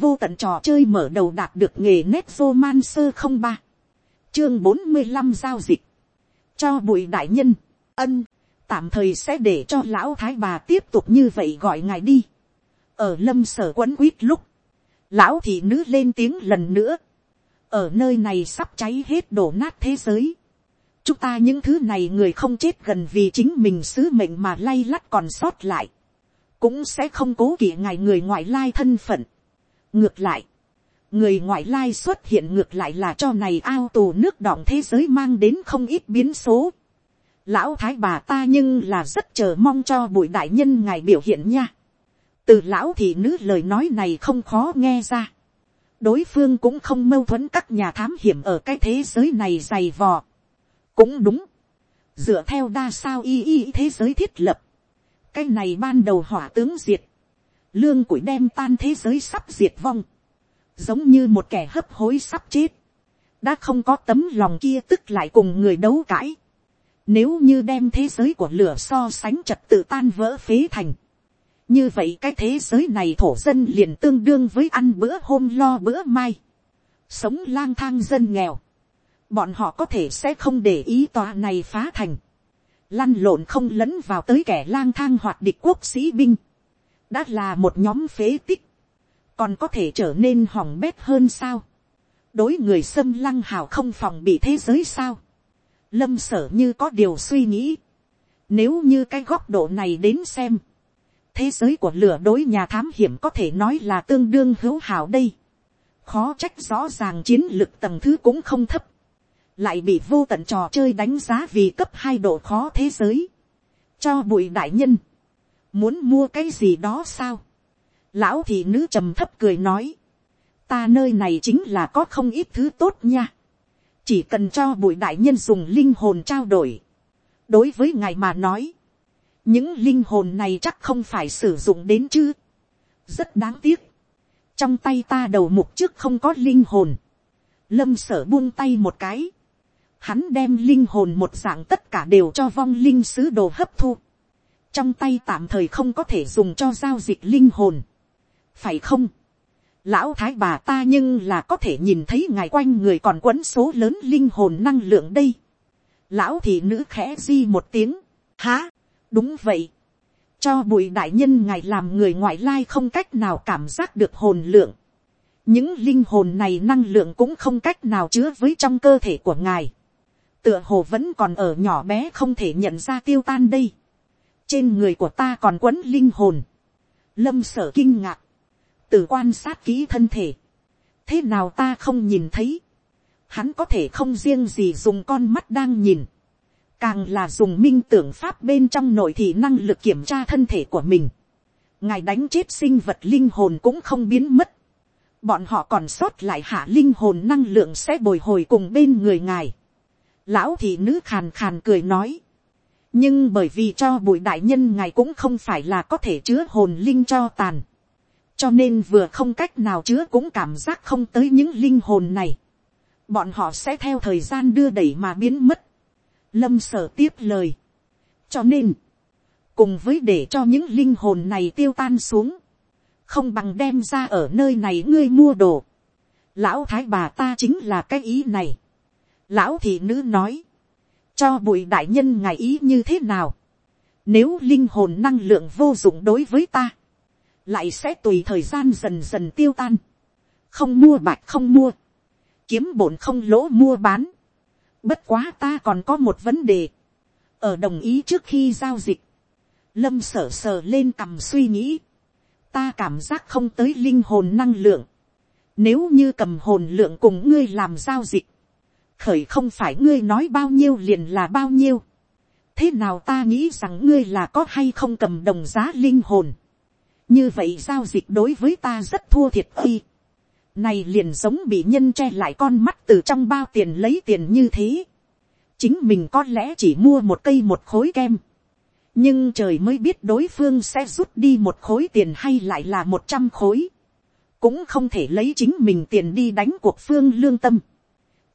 vô tận trò chơi mở đầu đạt được nghề nét vô man sơ không ba. Chương bốn mươi năm giao dịch. Cho bụi đại nhân. Ân, tạm thời sẽ để cho lão thái bà tiếp tục như vậy gọi ngài đi. Ở lâm sở quấn quýt lúc, lão thị nữ lên tiếng lần nữa. Ở nơi này sắp cháy hết đổ nát thế giới. Chúng ta những thứ này người không chết gần vì chính mình sứ mệnh mà lay lắt còn sót lại. Cũng sẽ không cố kỵ ngài người ngoại lai thân phận ngược lại, người ngoại lai xuất hiện ngược lại là cho này ao tù nước đọng thế giới mang đến không ít biến số. lão thái bà ta nhưng là rất chờ mong cho bụi đại nhân ngài biểu hiện nha. từ lão thì nữ lời nói này không khó nghe ra. đối phương cũng không mâu thuẫn các nhà thám hiểm ở cái thế giới này dày vò. cũng đúng. dựa theo đa sao y y thế giới thiết lập cái này ban đầu hỏa tướng diệt, lương củi đem tan thế giới sắp diệt vong, giống như một kẻ hấp hối sắp chết, đã không có tấm lòng kia tức lại cùng người đấu cãi, nếu như đem thế giới của lửa so sánh trật tự tan vỡ phế thành, như vậy cái thế giới này thổ dân liền tương đương với ăn bữa hôm lo bữa mai, sống lang thang dân nghèo, bọn họ có thể sẽ không để ý tòa này phá thành, lăn lộn không lẫn vào tới kẻ lang thang hoạt địch quốc sĩ binh, đã là một nhóm phế tích, còn có thể trở nên hỏng bét hơn sao, đối người xâm lăng hào không phòng bị thế giới sao, lâm sở như có điều suy nghĩ, nếu như cái góc độ này đến xem, thế giới của lửa đối nhà thám hiểm có thể nói là tương đương hữu hảo đây, khó trách rõ ràng chiến lược tầng thứ cũng không thấp, lại bị vô tận trò chơi đánh giá vì cấp hai độ khó thế giới, cho bụi đại nhân, muốn mua cái gì đó sao, lão thị nữ trầm thấp cười nói, ta nơi này chính là có không ít thứ tốt nha, chỉ cần cho bụi đại nhân dùng linh hồn trao đổi, đối với ngài mà nói, những linh hồn này chắc không phải sử dụng đến chứ, rất đáng tiếc, trong tay ta đầu mục trước không có linh hồn, lâm sở buông tay một cái, hắn đem linh hồn một dạng tất cả đều cho vong linh sứ đồ hấp thu. Trong tay tạm thời không có thể dùng cho giao dịch linh hồn. Phải không? Lão thái bà ta nhưng là có thể nhìn thấy ngài quanh người còn quấn số lớn linh hồn năng lượng đây. Lão thị nữ khẽ di một tiếng. Há, đúng vậy. Cho bùi đại nhân ngài làm người ngoại lai không cách nào cảm giác được hồn lượng. Những linh hồn này năng lượng cũng không cách nào chứa với trong cơ thể của ngài tựa hồ vẫn còn ở nhỏ bé không thể nhận ra tiêu tan đây trên người của ta còn quấn linh hồn. lâm sở kinh ngạc. từ quan sát kỹ thân thể. thế nào ta không nhìn thấy. hắn có thể không riêng gì dùng con mắt đang nhìn. càng là dùng minh tưởng pháp bên trong nội thị năng lực kiểm tra thân thể của mình. ngài đánh chết sinh vật linh hồn cũng không biến mất. bọn họ còn sót lại hạ linh hồn năng lượng sẽ bồi hồi cùng bên người ngài Lão thị nữ khàn khàn cười nói. Nhưng bởi vì cho bụi đại nhân ngài cũng không phải là có thể chứa hồn linh cho tàn. Cho nên vừa không cách nào chứa cũng cảm giác không tới những linh hồn này. Bọn họ sẽ theo thời gian đưa đẩy mà biến mất. Lâm sở tiếp lời. Cho nên, cùng với để cho những linh hồn này tiêu tan xuống, không bằng đem ra ở nơi này ngươi mua đồ. Lão thái bà ta chính là cái ý này. Lão thị nữ nói. Cho bụi đại nhân ngài ý như thế nào. Nếu linh hồn năng lượng vô dụng đối với ta. Lại sẽ tùy thời gian dần dần tiêu tan. Không mua bạch không mua. Kiếm bổn không lỗ mua bán. Bất quá ta còn có một vấn đề. Ở đồng ý trước khi giao dịch. Lâm sở sờ lên cầm suy nghĩ. Ta cảm giác không tới linh hồn năng lượng. Nếu như cầm hồn lượng cùng ngươi làm giao dịch khởi không phải ngươi nói bao nhiêu liền là bao nhiêu. thế nào ta nghĩ rằng ngươi là có hay không cầm đồng giá linh hồn. như vậy giao dịch đối với ta rất thua thiệt khi này liền giống bị nhân che lại con mắt từ trong bao tiền lấy tiền như thế. chính mình có lẽ chỉ mua một cây một khối kem. nhưng trời mới biết đối phương sẽ rút đi một khối tiền hay lại là một trăm khối. cũng không thể lấy chính mình tiền đi đánh cuộc phương lương tâm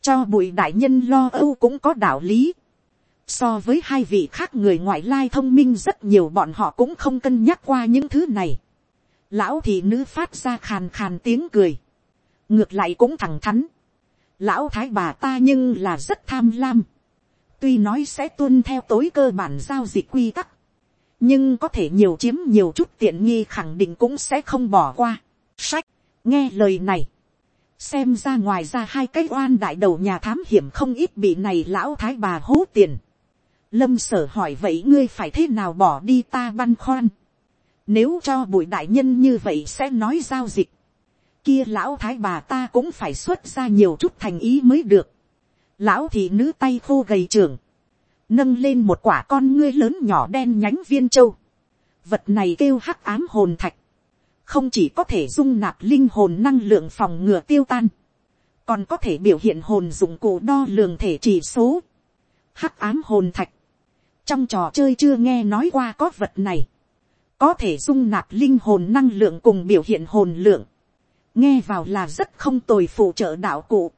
cho bụi đại nhân lo âu cũng có đạo lý. So với hai vị khác người ngoại lai thông minh rất nhiều bọn họ cũng không cân nhắc qua những thứ này. lão thị nữ phát ra khàn khàn tiếng cười, ngược lại cũng thẳng thắn, lão thái bà ta nhưng là rất tham lam, tuy nói sẽ tuân theo tối cơ bản giao dịch quy tắc, nhưng có thể nhiều chiếm nhiều chút tiện nghi khẳng định cũng sẽ không bỏ qua. Sách, nghe lời này, xem ra ngoài ra hai cái oan đại đầu nhà thám hiểm không ít bị này lão thái bà hố tiền. Lâm sở hỏi vậy ngươi phải thế nào bỏ đi ta băn khoăn. Nếu cho bụi đại nhân như vậy sẽ nói giao dịch. Kia lão thái bà ta cũng phải xuất ra nhiều chút thành ý mới được. Lão thị nữ tay khô gầy trưởng. Nâng lên một quả con ngươi lớn nhỏ đen nhánh viên châu. Vật này kêu hắc ám hồn thạch. Không chỉ có thể dung nạp linh hồn năng lượng phòng ngừa tiêu tan. Còn có thể biểu hiện hồn dụng cụ đo lường thể chỉ số. Hắc ám hồn thạch. Trong trò chơi chưa nghe nói qua có vật này có thể dung nạp linh hồn năng lượng cùng biểu hiện hồn lượng, nghe vào là rất không tồi phụ trợ đạo cụ.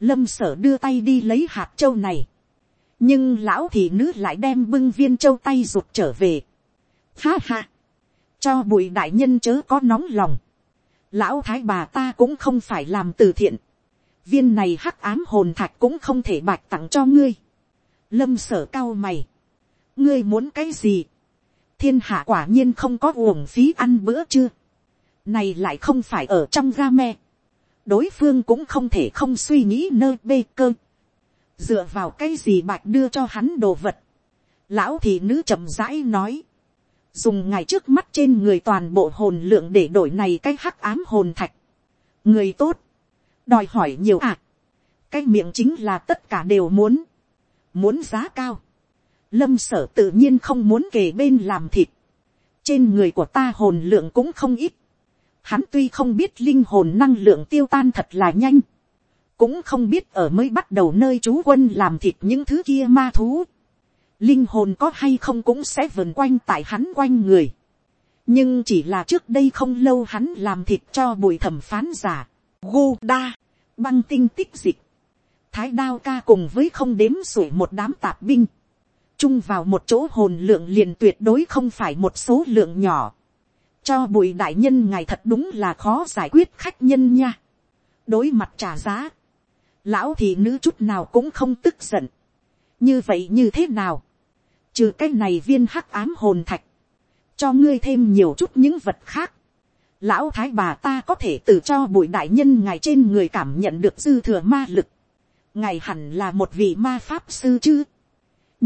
Lâm sở đưa tay đi lấy hạt châu này, nhưng lão thì nữ lại đem bưng viên châu tay rụt trở về. Ha ha, cho bụi đại nhân chớ có nóng lòng, lão thái bà ta cũng không phải làm từ thiện, viên này hắc ám hồn thạch cũng không thể bạch tặng cho ngươi. Lâm sở cao mày, ngươi muốn cái gì, thiên hạ quả nhiên không có uổng phí ăn bữa chưa. này lại không phải ở trong ga me. đối phương cũng không thể không suy nghĩ nơi bê cơ. dựa vào cái gì bạch đưa cho hắn đồ vật. lão thị nữ chậm rãi nói dùng ngài trước mắt trên người toàn bộ hồn lượng để đổi này cái hắc ám hồn thạch. người tốt. đòi hỏi nhiều à. cái miệng chính là tất cả đều muốn. muốn giá cao lâm sở tự nhiên không muốn kề bên làm thịt. trên người của ta hồn lượng cũng không ít. hắn tuy không biết linh hồn năng lượng tiêu tan thật là nhanh. cũng không biết ở mới bắt đầu nơi chú quân làm thịt những thứ kia ma thú linh hồn có hay không cũng sẽ vần quanh tại hắn quanh người. nhưng chỉ là trước đây không lâu hắn làm thịt cho bùi thẩm phán giả. gu đa, băng tinh tích dịch. thái đao ca cùng với không đếm sủi một đám tạp binh chung vào một chỗ hồn lượng liền tuyệt đối không phải một số lượng nhỏ. cho bùi đại nhân ngài thật đúng là khó giải quyết khách nhân nha. đối mặt trả giá, lão thì nữ chút nào cũng không tức giận. như vậy như thế nào, trừ cái này viên hắc ám hồn thạch, cho ngươi thêm nhiều chút những vật khác. lão thái bà ta có thể tự cho bụi đại nhân ngài trên người cảm nhận được dư thừa ma lực. ngài hẳn là một vị ma pháp sư chứ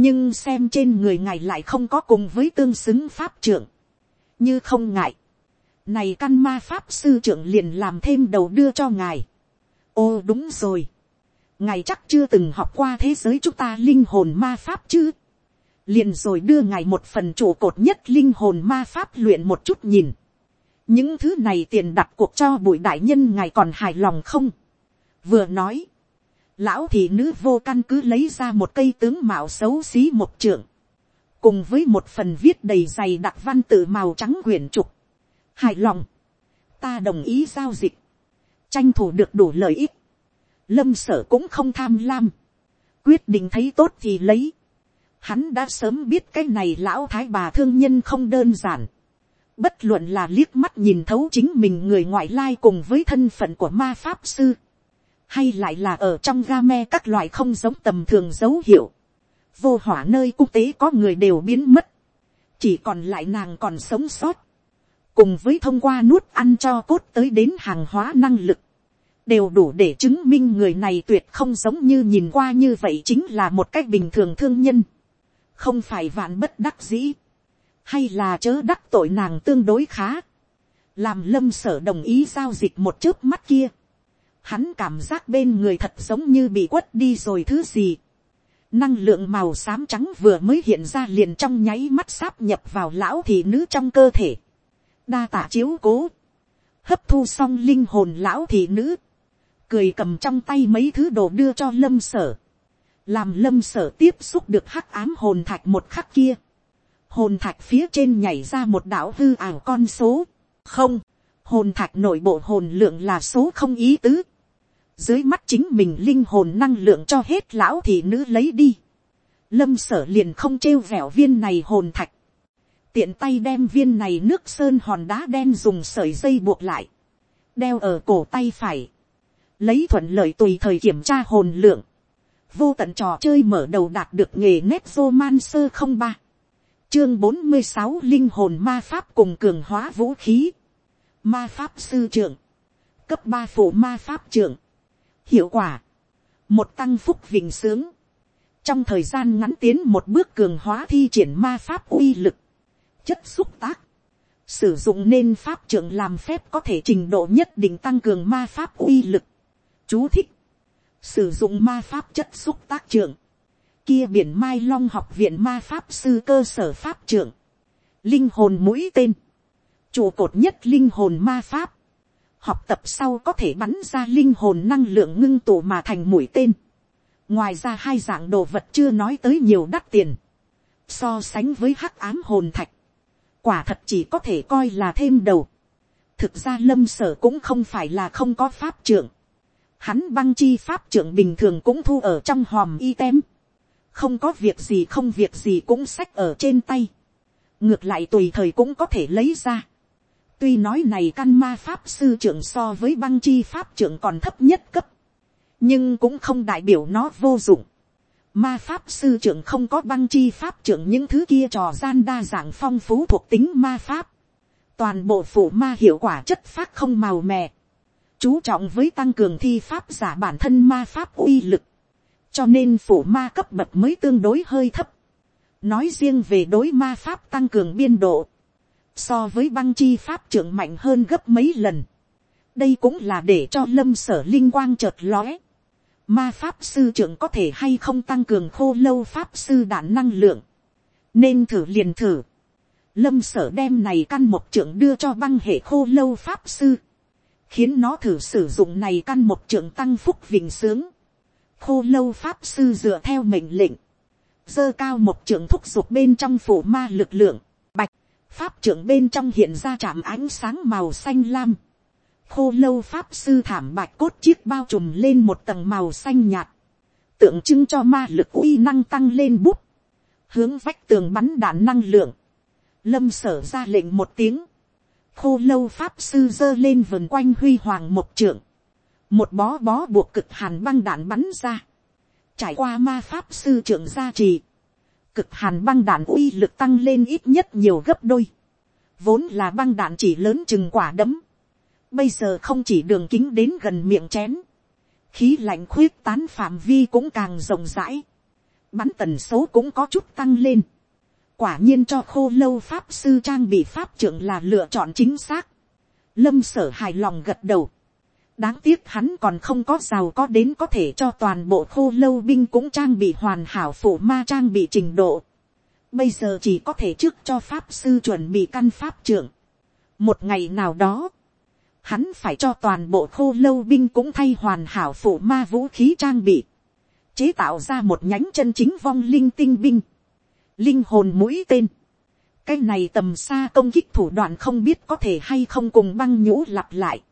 nhưng xem trên người ngài lại không có cùng với tương xứng pháp trưởng, như không ngại, này căn ma pháp sư trưởng liền làm thêm đầu đưa cho ngài. ô đúng rồi, ngài chắc chưa từng học qua thế giới chúng ta linh hồn ma pháp chứ, liền rồi đưa ngài một phần trụ cột nhất linh hồn ma pháp luyện một chút nhìn, những thứ này tiền đặt cuộc cho bụi đại nhân ngài còn hài lòng không, vừa nói, lão thị nữ vô căn cứ lấy ra một cây tướng mạo xấu xí một trưởng cùng với một phần viết đầy dày đặc văn tự màu trắng quyển trục. hài lòng, ta đồng ý giao dịch, tranh thủ được đủ lợi ích, lâm sở cũng không tham lam, quyết định thấy tốt thì lấy, hắn đã sớm biết cái này lão thái bà thương nhân không đơn giản, bất luận là liếc mắt nhìn thấu chính mình người ngoại lai cùng với thân phận của ma pháp sư, hay lại là ở trong ga me các loại không giống tầm thường dấu hiệu, vô hỏa nơi quốc tế có người đều biến mất, chỉ còn lại nàng còn sống sót, cùng với thông qua nuốt ăn cho cốt tới đến hàng hóa năng lực, đều đủ để chứng minh người này tuyệt không giống như nhìn qua như vậy chính là một cách bình thường thương nhân, không phải vạn bất đắc dĩ, hay là chớ đắc tội nàng tương đối khá, làm lâm sở đồng ý giao dịch một chớp mắt kia, hắn cảm giác bên người thật giống như bị quất đi rồi thứ gì. Năng lượng màu xám trắng vừa mới hiện ra liền trong nháy mắt sáp nhập vào lão thị nữ trong cơ thể. Đa tả chiếu cố. Hấp thu xong linh hồn lão thị nữ. Cười cầm trong tay mấy thứ đồ đưa cho lâm sở. Làm lâm sở tiếp xúc được hắc ám hồn thạch một khắc kia. Hồn thạch phía trên nhảy ra một đảo hư ảo con số. Không hồn thạch nội bộ hồn lượng là số không ý tứ dưới mắt chính mình linh hồn năng lượng cho hết lão thì nữ lấy đi. lâm sở liền không trêu vẻo viên này hồn thạch. tiện tay đem viên này nước sơn hòn đá đen dùng sợi dây buộc lại, đeo ở cổ tay phải, lấy thuận lợi tùy thời kiểm tra hồn lượng, vô tận trò chơi mở đầu đạt được nghề nét vô man sơ không ba, chương bốn mươi sáu linh hồn ma pháp cùng cường hóa vũ khí, ma pháp sư trưởng, cấp ba phụ ma pháp trưởng, hiệu quả, một tăng phúc vinh sướng, trong thời gian ngắn tiến một bước cường hóa thi triển ma pháp uy lực, chất xúc tác, sử dụng nên pháp trưởng làm phép có thể trình độ nhất định tăng cường ma pháp uy lực. Chú thích, sử dụng ma pháp chất xúc tác trưởng, kia biển mai long học viện ma pháp sư cơ sở pháp trưởng, linh hồn mũi tên, trụ cột nhất linh hồn ma pháp, học tập sau có thể bắn ra linh hồn năng lượng ngưng tụ mà thành mũi tên. ngoài ra hai dạng đồ vật chưa nói tới nhiều đắt tiền, so sánh với hắc ám hồn thạch, quả thật chỉ có thể coi là thêm đầu. thực ra lâm sở cũng không phải là không có pháp trưởng hắn băng chi pháp trưởng bình thường cũng thu ở trong hòm y tem. không có việc gì, không việc gì cũng xách ở trên tay. ngược lại tùy thời cũng có thể lấy ra. tuy nói này căn ma pháp sư trưởng so với băng chi pháp trưởng còn thấp nhất cấp. nhưng cũng không đại biểu nó vô dụng Ma pháp sư trưởng không có băng chi pháp trưởng những thứ kia trò gian đa dạng phong phú thuộc tính ma pháp. Toàn bộ phủ ma hiệu quả chất phát không màu mè. Chú trọng với tăng cường thi pháp giả bản thân ma pháp uy lực. Cho nên phủ ma cấp bậc mới tương đối hơi thấp. Nói riêng về đối ma pháp tăng cường biên độ. So với băng chi pháp trưởng mạnh hơn gấp mấy lần. Đây cũng là để cho lâm sở linh quang chợt lóe ma pháp sư trưởng có thể hay không tăng cường khô lâu pháp sư đạn năng lượng, nên thử liền thử. Lâm sở đem này căn một trưởng đưa cho băng hệ khô lâu pháp sư, khiến nó thử sử dụng này căn một trưởng tăng phúc vinh sướng. Khô lâu pháp sư dựa theo mệnh lệnh, dơ cao một trưởng thúc giục bên trong phủ ma lực lượng, bạch, pháp trưởng bên trong hiện ra chạm ánh sáng màu xanh lam. Khô lâu pháp sư thảm bạch cốt chiếc bao trùm lên một tầng màu xanh nhạt, tượng trưng cho ma lực uy năng tăng lên bút, hướng vách tường bắn đạn năng lượng, lâm sở ra lệnh một tiếng, khô lâu pháp sư giơ lên vườn quanh huy hoàng một trượng, một bó bó buộc cực hàn băng đạn bắn ra, trải qua ma pháp sư trưởng gia trì, cực hàn băng đạn uy lực tăng lên ít nhất nhiều gấp đôi, vốn là băng đạn chỉ lớn chừng quả đấm, Bây giờ không chỉ đường kính đến gần miệng chén. Khí lạnh khuyết tán phạm vi cũng càng rộng rãi. Bắn tần số cũng có chút tăng lên. Quả nhiên cho khô lâu pháp sư trang bị pháp trưởng là lựa chọn chính xác. Lâm sở hài lòng gật đầu. Đáng tiếc hắn còn không có giàu có đến có thể cho toàn bộ khô lâu binh cũng trang bị hoàn hảo phủ ma trang bị trình độ. Bây giờ chỉ có thể trước cho pháp sư chuẩn bị căn pháp trưởng. Một ngày nào đó, hắn phải cho toàn bộ khô lâu binh cũng thay hoàn hảo phụ ma vũ khí trang bị, chế tạo ra một nhánh chân chính vong linh tinh binh, linh hồn mũi tên, cái này tầm xa công kích thủ đoạn không biết có thể hay không cùng băng nhũ lặp lại,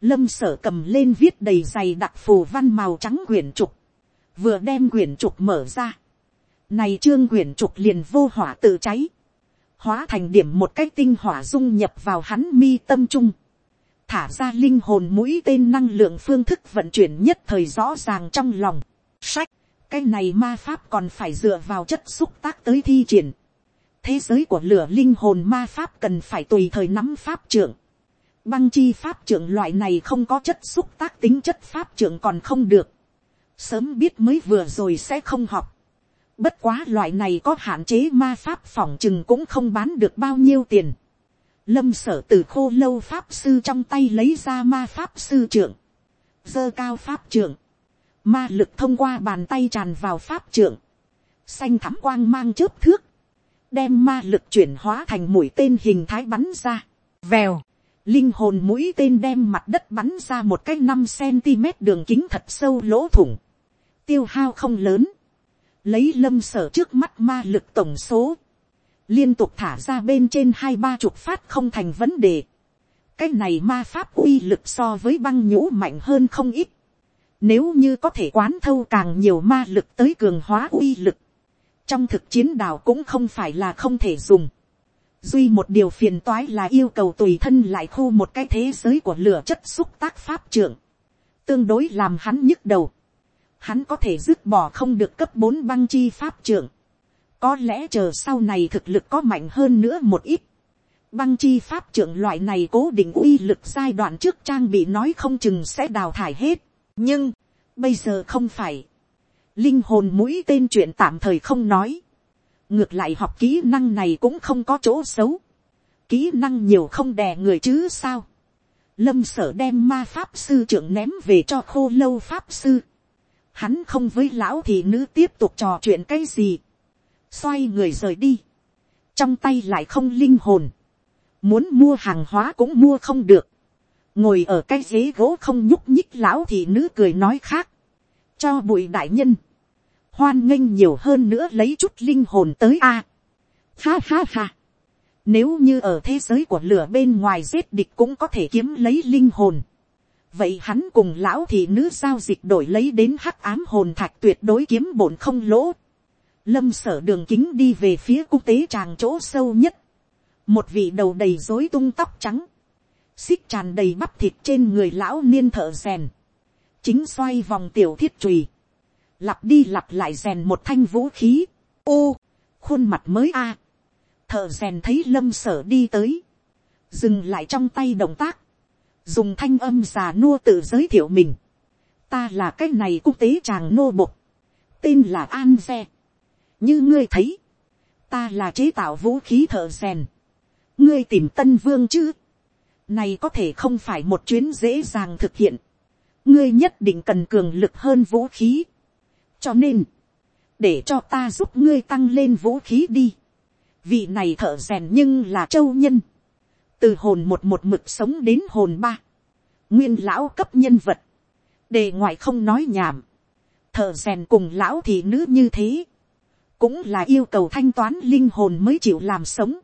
lâm sở cầm lên viết đầy dày đặc phù văn màu trắng quyển trục, vừa đem quyển trục mở ra, này trương quyển trục liền vô hỏa tự cháy, hóa thành điểm một cái tinh hỏa dung nhập vào hắn mi tâm trung, thả ra linh hồn mũi tên năng lượng phương thức vận chuyển nhất thời rõ ràng trong lòng. Sách, cái này ma pháp còn phải dựa vào chất xúc tác tới thi triển. Thế giới của lửa linh hồn ma pháp cần phải tùy thời nắm pháp trưởng. Băng chi pháp trưởng loại này không có chất xúc tác tính chất pháp trưởng còn không được. Sớm biết mới vừa rồi sẽ không học. Bất quá loại này có hạn chế ma pháp phỏng chừng cũng không bán được bao nhiêu tiền lâm sở từ khô lâu pháp sư trong tay lấy ra ma pháp sư trưởng, dơ cao pháp trưởng, ma lực thông qua bàn tay tràn vào pháp trưởng, xanh thắm quang mang chớp thước, đem ma lực chuyển hóa thành mũi tên hình thái bắn ra, vèo, linh hồn mũi tên đem mặt đất bắn ra một cái năm cm đường kính thật sâu lỗ thủng, tiêu hao không lớn, lấy lâm sở trước mắt ma lực tổng số, liên tục thả ra bên trên hai ba chục phát không thành vấn đề. cái này ma pháp uy lực so với băng nhũ mạnh hơn không ít nếu như có thể quán thâu càng nhiều ma lực tới cường hóa uy lực, trong thực chiến đảo cũng không phải là không thể dùng. duy một điều phiền toái là yêu cầu tùy thân lại khu một cái thế giới của lửa chất xúc tác pháp trưởng, tương đối làm hắn nhức đầu, hắn có thể dứt bỏ không được cấp bốn băng chi pháp trưởng, có lẽ chờ sau này thực lực có mạnh hơn nữa một ít, băng chi pháp trưởng loại này cố định uy lực giai đoạn trước trang bị nói không chừng sẽ đào thải hết, nhưng, bây giờ không phải, linh hồn mũi tên chuyện tạm thời không nói, ngược lại học kỹ năng này cũng không có chỗ xấu, kỹ năng nhiều không đè người chứ sao, lâm sở đem ma pháp sư trưởng ném về cho khô lâu pháp sư, hắn không với lão thì nữ tiếp tục trò chuyện cái gì, xoay người rời đi, trong tay lại không linh hồn, muốn mua hàng hóa cũng mua không được, ngồi ở cái ghế gỗ không nhúc nhích lão thì nữ cười nói khác, cho bụi đại nhân, hoan nghênh nhiều hơn nữa lấy chút linh hồn tới a. Ha ha ha. Nếu như ở thế giới của lửa bên ngoài giết địch cũng có thể kiếm lấy linh hồn. Vậy hắn cùng lão thì nữ giao dịch đổi lấy đến hắc ám hồn thạch tuyệt đối kiếm bổn không lỗ. Lâm sở đường kính đi về phía cung tế tràng chỗ sâu nhất. Một vị đầu đầy rối tung tóc trắng. Xích tràn đầy bắp thịt trên người lão niên thợ rèn. Chính xoay vòng tiểu thiết trùy. Lặp đi lặp lại rèn một thanh vũ khí, ô, khuôn mặt mới a, thợ rèn thấy lâm sở đi tới, dừng lại trong tay động tác, dùng thanh âm già nua tự giới thiệu mình, ta là cái này quốc tế chàng nô bộc, tên là an ve, như ngươi thấy, ta là chế tạo vũ khí thợ rèn, ngươi tìm tân vương chứ, này có thể không phải một chuyến dễ dàng thực hiện, ngươi nhất định cần cường lực hơn vũ khí, cho nên, để cho ta giúp ngươi tăng lên vũ khí đi. vị này thợ rèn nhưng là châu nhân. từ hồn một một mực sống đến hồn ba. nguyên lão cấp nhân vật. đề ngoại không nói nhảm. thợ rèn cùng lão thì nữ như thế. cũng là yêu cầu thanh toán linh hồn mới chịu làm sống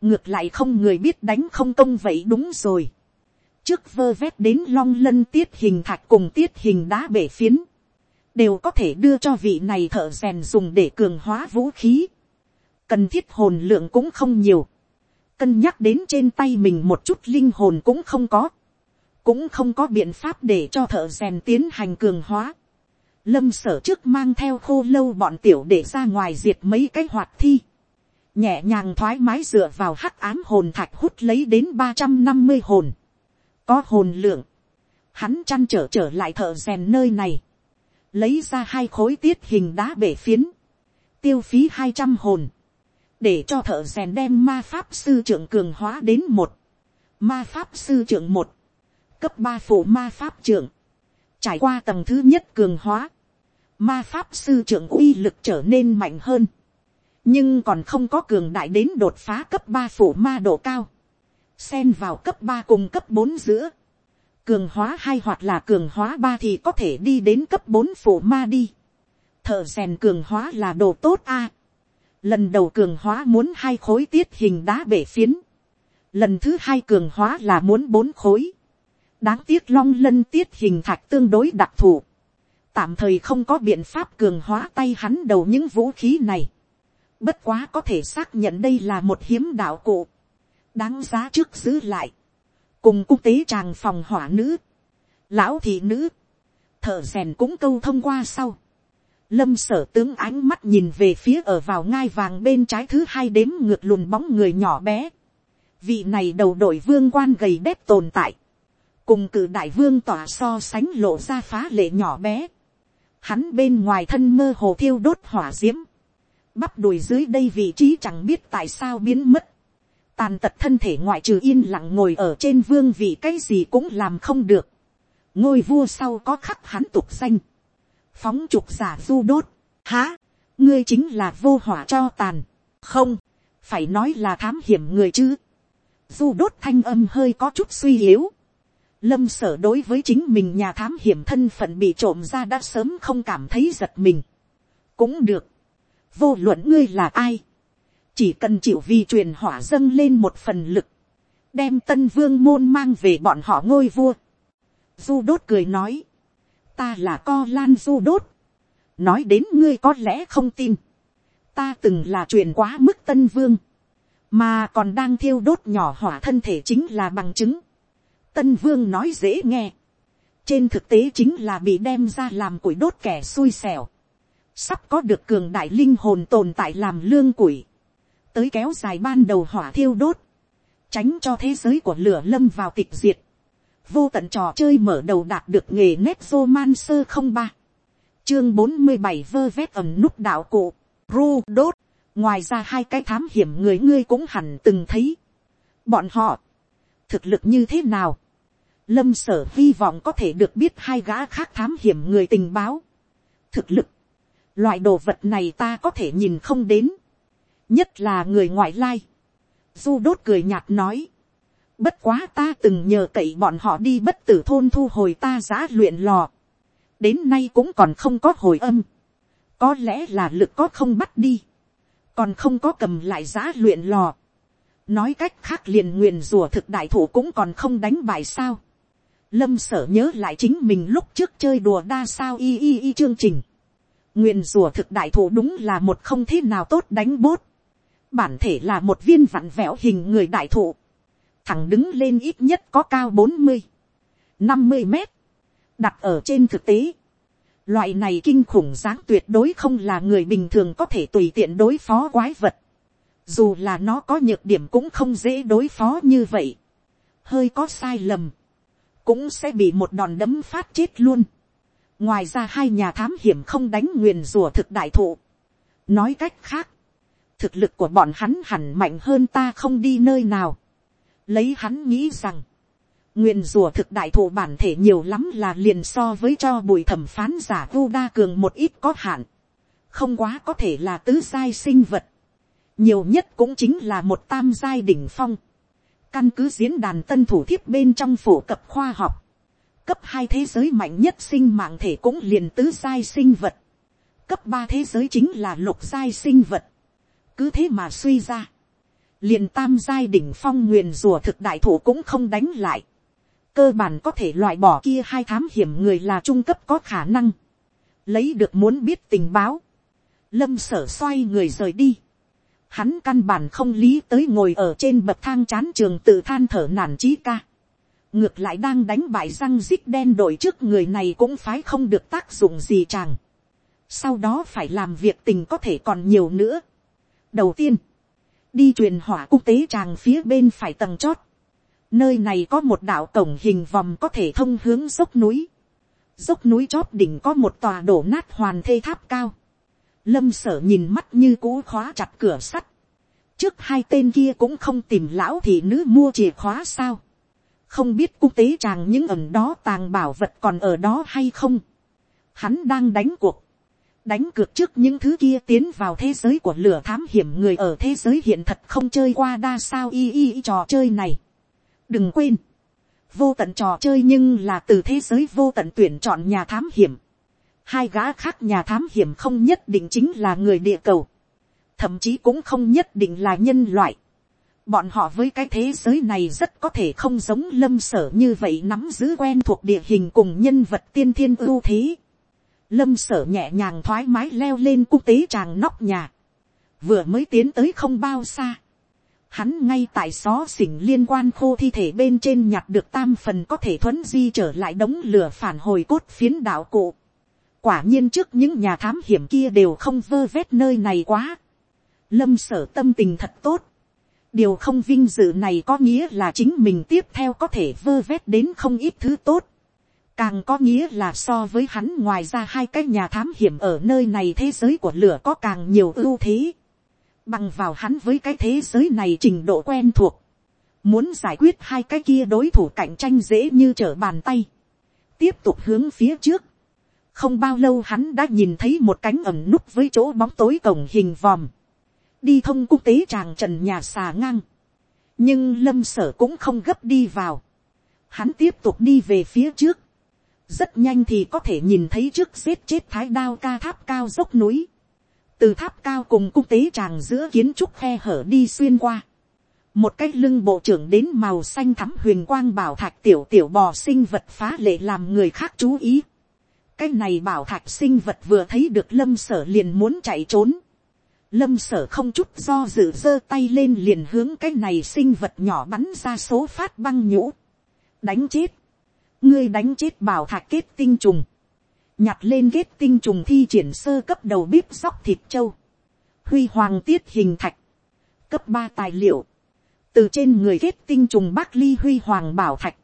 ngược lại không người biết đánh không công vậy đúng rồi. trước vơ vét đến long lân tiết hình thạch cùng tiết hình đá bể phiến đều có thể đưa cho vị này thợ rèn dùng để cường hóa vũ khí. cần thiết hồn lượng cũng không nhiều. cân nhắc đến trên tay mình một chút linh hồn cũng không có. cũng không có biện pháp để cho thợ rèn tiến hành cường hóa. lâm sở trước mang theo khô lâu bọn tiểu để ra ngoài diệt mấy cái hoạt thi nhẹ nhàng thoải mái dựa vào hắc ám hồn thạch hút lấy đến ba trăm năm mươi hồn. có hồn lượng. hắn chăn trở trở lại thợ rèn nơi này. Lấy ra hai khối tiết hình đá bể phiến, tiêu phí hai trăm hồn, để cho thợ rèn đem ma pháp sư trưởng cường hóa đến một, ma pháp sư trưởng một, cấp ba phủ ma pháp trưởng, trải qua tầng thứ nhất cường hóa, ma pháp sư trưởng uy lực trở nên mạnh hơn, nhưng còn không có cường đại đến đột phá cấp ba phủ ma độ cao, xen vào cấp ba cùng cấp bốn giữa, cường hóa hai hoặc là cường hóa ba thì có thể đi đến cấp bốn phủ ma đi. thợ rèn cường hóa là đồ tốt a. lần đầu cường hóa muốn hai khối tiết hình đá bể phiến. lần thứ hai cường hóa là muốn bốn khối. đáng tiếc long lân tiết hình thạch tương đối đặc thù. tạm thời không có biện pháp cường hóa tay hắn đầu những vũ khí này bất quá có thể xác nhận đây là một hiếm đạo cụ. đáng giá trước giữ lại cùng cung tế tràng phòng hỏa nữ, lão thị nữ, thợ rèn cũng câu thông qua sau. Lâm sở tướng ánh mắt nhìn về phía ở vào ngai vàng bên trái thứ hai đếm ngược lùn bóng người nhỏ bé. Vị này đầu đội vương quan gầy đét tồn tại. Cùng cử đại vương tỏa so sánh lộ ra phá lệ nhỏ bé. Hắn bên ngoài thân mơ hồ thiêu đốt hỏa diễm. Bắp đùi dưới đây vị trí chẳng biết tại sao biến mất tàn tật thân thể ngoại trừ yên lặng ngồi ở trên vương vị cái gì cũng làm không được. ngôi vua sau có khắc hắn tục danh. phóng trục giả du đốt. há, ngươi chính là vô hỏa cho tàn. không, phải nói là thám hiểm người chứ. du đốt thanh âm hơi có chút suy yếu. lâm sở đối với chính mình nhà thám hiểm thân phận bị trộm ra đã sớm không cảm thấy giật mình. cũng được vô luận ngươi là ai. Chỉ cần chịu vì truyền hỏa dâng lên một phần lực, đem tân vương môn mang về bọn họ ngôi vua. Du đốt cười nói, ta là co lan du đốt, nói đến ngươi có lẽ không tin, ta từng là truyền quá mức tân vương, mà còn đang thiêu đốt nhỏ hỏa thân thể chính là bằng chứng. tân vương nói dễ nghe, trên thực tế chính là bị đem ra làm củi đốt kẻ xui xẻo, sắp có được cường đại linh hồn tồn tại làm lương củi, tới kéo dài ban đầu hỏa thiêu đốt, tránh cho thế giới của lửa lâm vào tịch diệt, vô tận trò chơi mở đầu đạt được nghề nét roman sơ không ba, chương bốn mươi bảy vơ vét ẩm nút đạo cụ, ru đốt, ngoài ra hai cái thám hiểm người ngươi cũng hẳn từng thấy, bọn họ, thực lực như thế nào, lâm sở hy vọng có thể được biết hai gã khác thám hiểm người tình báo, thực lực, loại đồ vật này ta có thể nhìn không đến, nhất là người ngoại lai, du đốt cười nhạt nói, bất quá ta từng nhờ cậy bọn họ đi bất tử thôn thu hồi ta giã luyện lò, đến nay cũng còn không có hồi âm, có lẽ là lực có không bắt đi, còn không có cầm lại giã luyện lò, nói cách khác liền nguyền rùa thực đại thủ cũng còn không đánh bại sao, lâm sở nhớ lại chính mình lúc trước chơi đùa đa sao y y y chương trình, Nguyên rùa thực đại thủ đúng là một không thế nào tốt đánh bốt, bản thể là một viên vặn vẹo hình người đại thụ, thẳng đứng lên ít nhất có cao bốn mươi, năm mươi mét, đặt ở trên thực tế, loại này kinh khủng dáng tuyệt đối không là người bình thường có thể tùy tiện đối phó quái vật, dù là nó có nhược điểm cũng không dễ đối phó như vậy, hơi có sai lầm, cũng sẽ bị một đòn đấm phát chết luôn ngoài ra hai nhà thám hiểm không đánh nguyền rùa thực đại thụ. nói cách khác, thực lực của bọn hắn hẳn mạnh hơn ta không đi nơi nào. lấy hắn nghĩ rằng, Nguyên rùa thực đại thụ bản thể nhiều lắm là liền so với cho bùi thẩm phán giả vu đa cường một ít có hạn. Không quá có thể là tứ giai sinh vật. Nhiều nhất cũng chính là một tam giai đỉnh phong. Căn cứ diễn đàn tân thủ thiếp bên trong phổ cập khoa học. Cấp hai thế giới mạnh nhất sinh mạng thể cũng liền tứ giai sinh vật. Cấp ba thế giới chính là lục giai sinh vật. Cứ thế mà suy ra. Liền tam giai đỉnh phong nguyền rùa thực đại thủ cũng không đánh lại cơ bản có thể loại bỏ kia hai thám hiểm người là trung cấp có khả năng, lấy được muốn biết tình báo, lâm sở xoay người rời đi, hắn căn bản không lý tới ngồi ở trên bậc thang chán trường tự than thở nản trí ca, ngược lại đang đánh bại răng rít đen đội trước người này cũng phái không được tác dụng gì chàng, sau đó phải làm việc tình có thể còn nhiều nữa. đầu tiên, đi truyền hỏa quốc tế chàng phía bên phải tầng chót, Nơi này có một đạo cổng hình vòng có thể thông hướng dốc núi. Dốc núi chót đỉnh có một tòa đổ nát hoàn thê tháp cao. Lâm sở nhìn mắt như cũ khóa chặt cửa sắt. Trước hai tên kia cũng không tìm lão thị nữ mua chìa khóa sao. Không biết quốc tế chàng những ẩn đó tàng bảo vật còn ở đó hay không. Hắn đang đánh cuộc. Đánh cược trước những thứ kia tiến vào thế giới của lửa thám hiểm người ở thế giới hiện thật không chơi qua đa sao y y trò chơi này đừng quên, vô tận trò chơi nhưng là từ thế giới vô tận tuyển chọn nhà thám hiểm. Hai gã khác nhà thám hiểm không nhất định chính là người địa cầu. Thậm chí cũng không nhất định là nhân loại. Bọn họ với cái thế giới này rất có thể không giống lâm sở như vậy nắm giữ quen thuộc địa hình cùng nhân vật tiên thiên ưu thế. Lâm sở nhẹ nhàng thoải mái leo lên cung tế tràng nóc nhà. Vừa mới tiến tới không bao xa hắn ngay tại xó xỉnh liên quan khô thi thể bên trên nhặt được tam phần có thể thuấn di trở lại đống lửa phản hồi cốt phiến đạo cụ. quả nhiên trước những nhà thám hiểm kia đều không vơ vét nơi này quá. lâm sở tâm tình thật tốt điều không vinh dự này có nghĩa là chính mình tiếp theo có thể vơ vét đến không ít thứ tốt. càng có nghĩa là so với hắn ngoài ra hai cái nhà thám hiểm ở nơi này thế giới của lửa có càng nhiều ưu thế. Bằng vào hắn với cái thế giới này trình độ quen thuộc, muốn giải quyết hai cái kia đối thủ cạnh tranh dễ như trở bàn tay, tiếp tục hướng phía trước, không bao lâu hắn đã nhìn thấy một cánh ẩm núp với chỗ bóng tối cổng hình vòm, đi thông quốc tế tràng trần nhà xà ngang, nhưng lâm sở cũng không gấp đi vào, hắn tiếp tục đi về phía trước, rất nhanh thì có thể nhìn thấy trước giết chết thái đao ca tháp cao dốc núi, từ tháp cao cùng cung tế tràng giữa kiến trúc khe hở đi xuyên qua. một cái lưng bộ trưởng đến màu xanh thắm huyền quang bảo thạch tiểu tiểu bò sinh vật phá lệ làm người khác chú ý. cái này bảo thạch sinh vật vừa thấy được lâm sở liền muốn chạy trốn lâm sở không chút do dự giơ tay lên liền hướng cái này sinh vật nhỏ bắn ra số phát băng nhũ, đánh chết, ngươi đánh chết bảo thạch kết tinh trùng, nhặt lên kết tinh trùng thi triển sơ cấp đầu bếp sóc thịt châu huy hoàng tiết hình thạch, cấp ba tài liệu, từ trên người kết tinh trùng bác ly huy hoàng bảo thạch,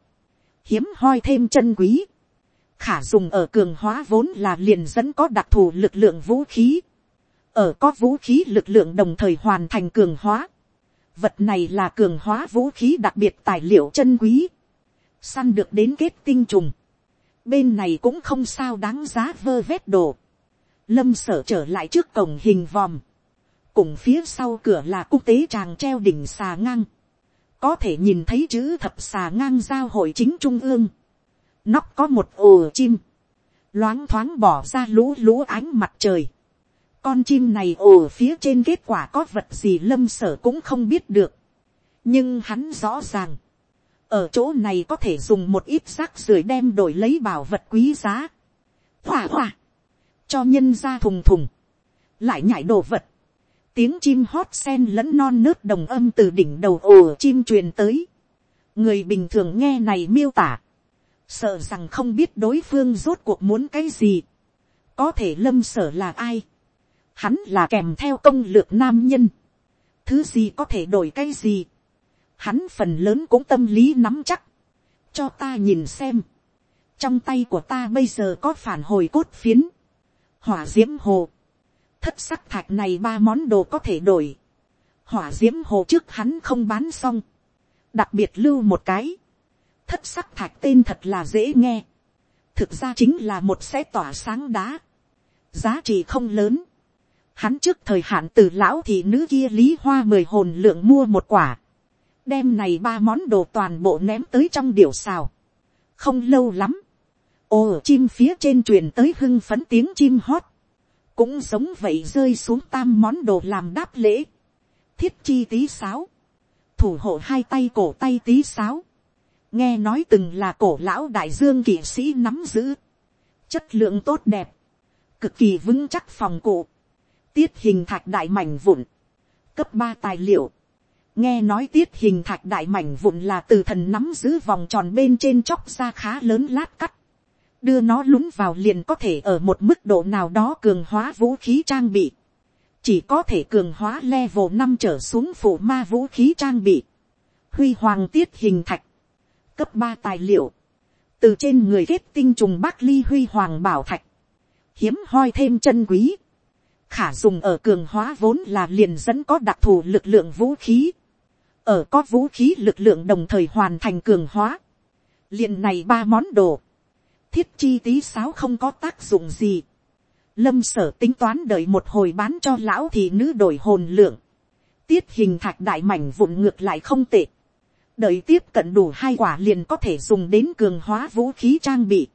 hiếm hoi thêm chân quý, khả dùng ở cường hóa vốn là liền dẫn có đặc thù lực lượng vũ khí, ở có vũ khí lực lượng đồng thời hoàn thành cường hóa, vật này là cường hóa vũ khí đặc biệt tài liệu chân quý, săn được đến kết tinh trùng, bên này cũng không sao đáng giá vơ vét đồ, lâm sở trở lại trước cổng hình vòm, cùng phía sau cửa là quốc tế tràng treo đỉnh xà ngang, có thể nhìn thấy chữ thập xà ngang giao hội chính trung ương, nóc có một ồ chim, loáng thoáng bỏ ra lũ lũ ánh mặt trời, con chim này ồ phía trên kết quả có vật gì lâm sở cũng không biết được, nhưng hắn rõ ràng, ở chỗ này có thể dùng một ít rác rưởi đem đổi lấy bảo vật quý giá, hỏa hỏa, cho nhân ra thùng thùng, lại nhảy đồ vật, tiếng chim hót sen lẫn non nớt đồng âm từ đỉnh đầu ồ chim truyền tới. người bình thường nghe này miêu tả, sợ rằng không biết đối phương rốt cuộc muốn cái gì, có thể lâm sở là ai, hắn là kèm theo công lược nam nhân, thứ gì có thể đổi cái gì, hắn phần lớn cũng tâm lý nắm chắc, cho ta nhìn xem, trong tay của ta bây giờ có phản hồi cốt phiến, hỏa d i ễ m hồ, thất sắc thạch này ba món đồ có thể đổi. hỏa d i ễ m hồ trước hắn không bán xong. đặc biệt lưu một cái. thất sắc thạch tên thật là dễ nghe. thực ra chính là một xe tỏa sáng đá. giá trị không lớn hắn trước thời hạn từ lão thị nữ kia lý hoa mười hồn lượng mua một quả. đem này ba món đồ toàn bộ ném tới trong điểu xào. không lâu lắm. ồ chim phía trên truyền tới hưng phấn tiếng chim hót. Cũng giống vậy rơi xuống tam món đồ làm đáp lễ, thiết chi tí sáo, thủ hộ hai tay cổ tay tí sáo, nghe nói từng là cổ lão đại dương kỵ sĩ nắm giữ, chất lượng tốt đẹp, cực kỳ vững chắc phòng cụ, tiết hình thạch đại mảnh vụn, cấp ba tài liệu, nghe nói tiết hình thạch đại mảnh vụn là từ thần nắm giữ vòng tròn bên trên chóc ra khá lớn lát cắt, đưa nó lún vào liền có thể ở một mức độ nào đó cường hóa vũ khí trang bị. Chỉ có thể cường hóa level năm trở xuống phụ ma vũ khí trang bị. Huy hoàng tiết hình thạch. Cấp ba tài liệu. Từ trên người kết tinh trùng bác ly huy hoàng bảo thạch. Hiếm hoi thêm chân quý. Khả dùng ở cường hóa vốn là liền dẫn có đặc thù lực lượng vũ khí. Ở có vũ khí lực lượng đồng thời hoàn thành cường hóa. liền này ba món đồ thiết chi tí sáo không có tác dụng gì. Lâm sở tính toán đợi một hồi bán cho lão thì nữ đổi hồn lượng. Tiết hình thạch đại mảnh vụn ngược lại không tệ. Đợi tiếp cận đủ hai quả liền có thể dùng đến cường hóa vũ khí trang bị.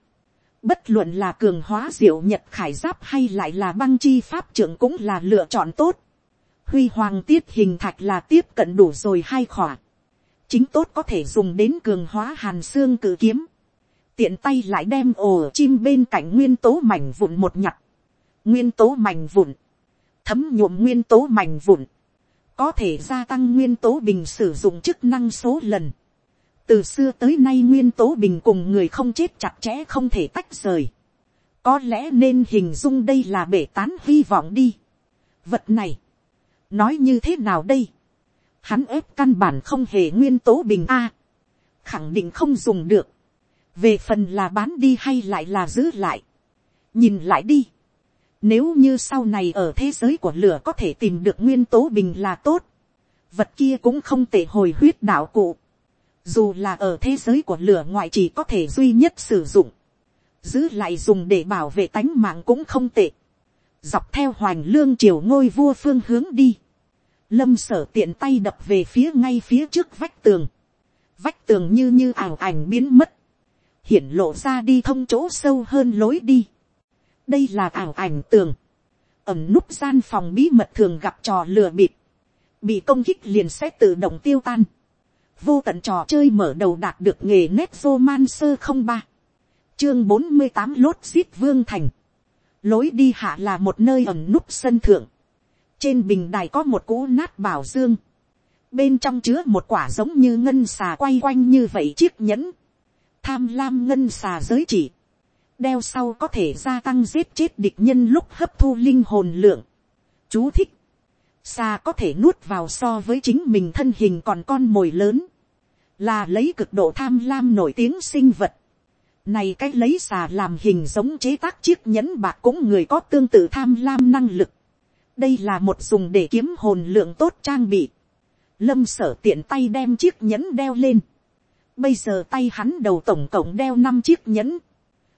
Bất luận là cường hóa diệu nhật khải giáp hay lại là băng chi pháp trưởng cũng là lựa chọn tốt. Huy hoàng tiết hình thạch là tiếp cận đủ rồi hai khỏa. Chính tốt có thể dùng đến cường hóa hàn xương cử kiếm tiện tay lại đem ổ chim bên cạnh nguyên tố mảnh vụn một nhặt, nguyên tố mảnh vụn, thấm nhuộm nguyên tố mảnh vụn, có thể gia tăng nguyên tố bình sử dụng chức năng số lần từ xưa tới nay nguyên tố bình cùng người không chết chặt chẽ không thể tách rời. có lẽ nên hình dung đây là bể tán hy vọng đi. vật này, nói như thế nào đây, hắn ép căn bản không hề nguyên tố bình a, khẳng định không dùng được. Về phần là bán đi hay lại là giữ lại, nhìn lại đi, nếu như sau này ở thế giới của lửa có thể tìm được nguyên tố bình là tốt, vật kia cũng không tệ hồi huyết đạo cụ, dù là ở thế giới của lửa ngoại chỉ có thể duy nhất sử dụng, giữ lại dùng để bảo vệ tánh mạng cũng không tệ, dọc theo hoành lương triều ngôi vua phương hướng đi, lâm sở tiện tay đập về phía ngay phía trước vách tường, vách tường như như ảo ảnh biến mất, hiển lộ ra đi thông chỗ sâu hơn lối đi. đây là ảo ảnh tường, ẩm núp gian phòng bí mật thường gặp trò lừa bịp, bị công kích liền sẽ tự động tiêu tan vô tận trò chơi mở đầu đạt được nghề nét man sơ không ba, chương bốn mươi tám lốt xít vương thành, lối đi hạ là một nơi ẩm núp sân thượng, trên bình đài có một cỗ nát bảo dương, bên trong chứa một quả giống như ngân xà quay quanh như vậy chiếc nhẫn, tham lam ngân xà giới chỉ, đeo sau có thể gia tăng giết chết địch nhân lúc hấp thu linh hồn lượng. Chú thích, xà có thể nuốt vào so với chính mình thân hình còn con mồi lớn, là lấy cực độ tham lam nổi tiếng sinh vật. Này cái lấy xà làm hình giống chế tác chiếc nhẫn bạc cũng người có tương tự tham lam năng lực. Đây là một dùng để kiếm hồn lượng tốt trang bị. Lâm sở tiện tay đem chiếc nhẫn đeo lên. Bây giờ tay hắn đầu tổng cộng đeo năm chiếc nhẫn.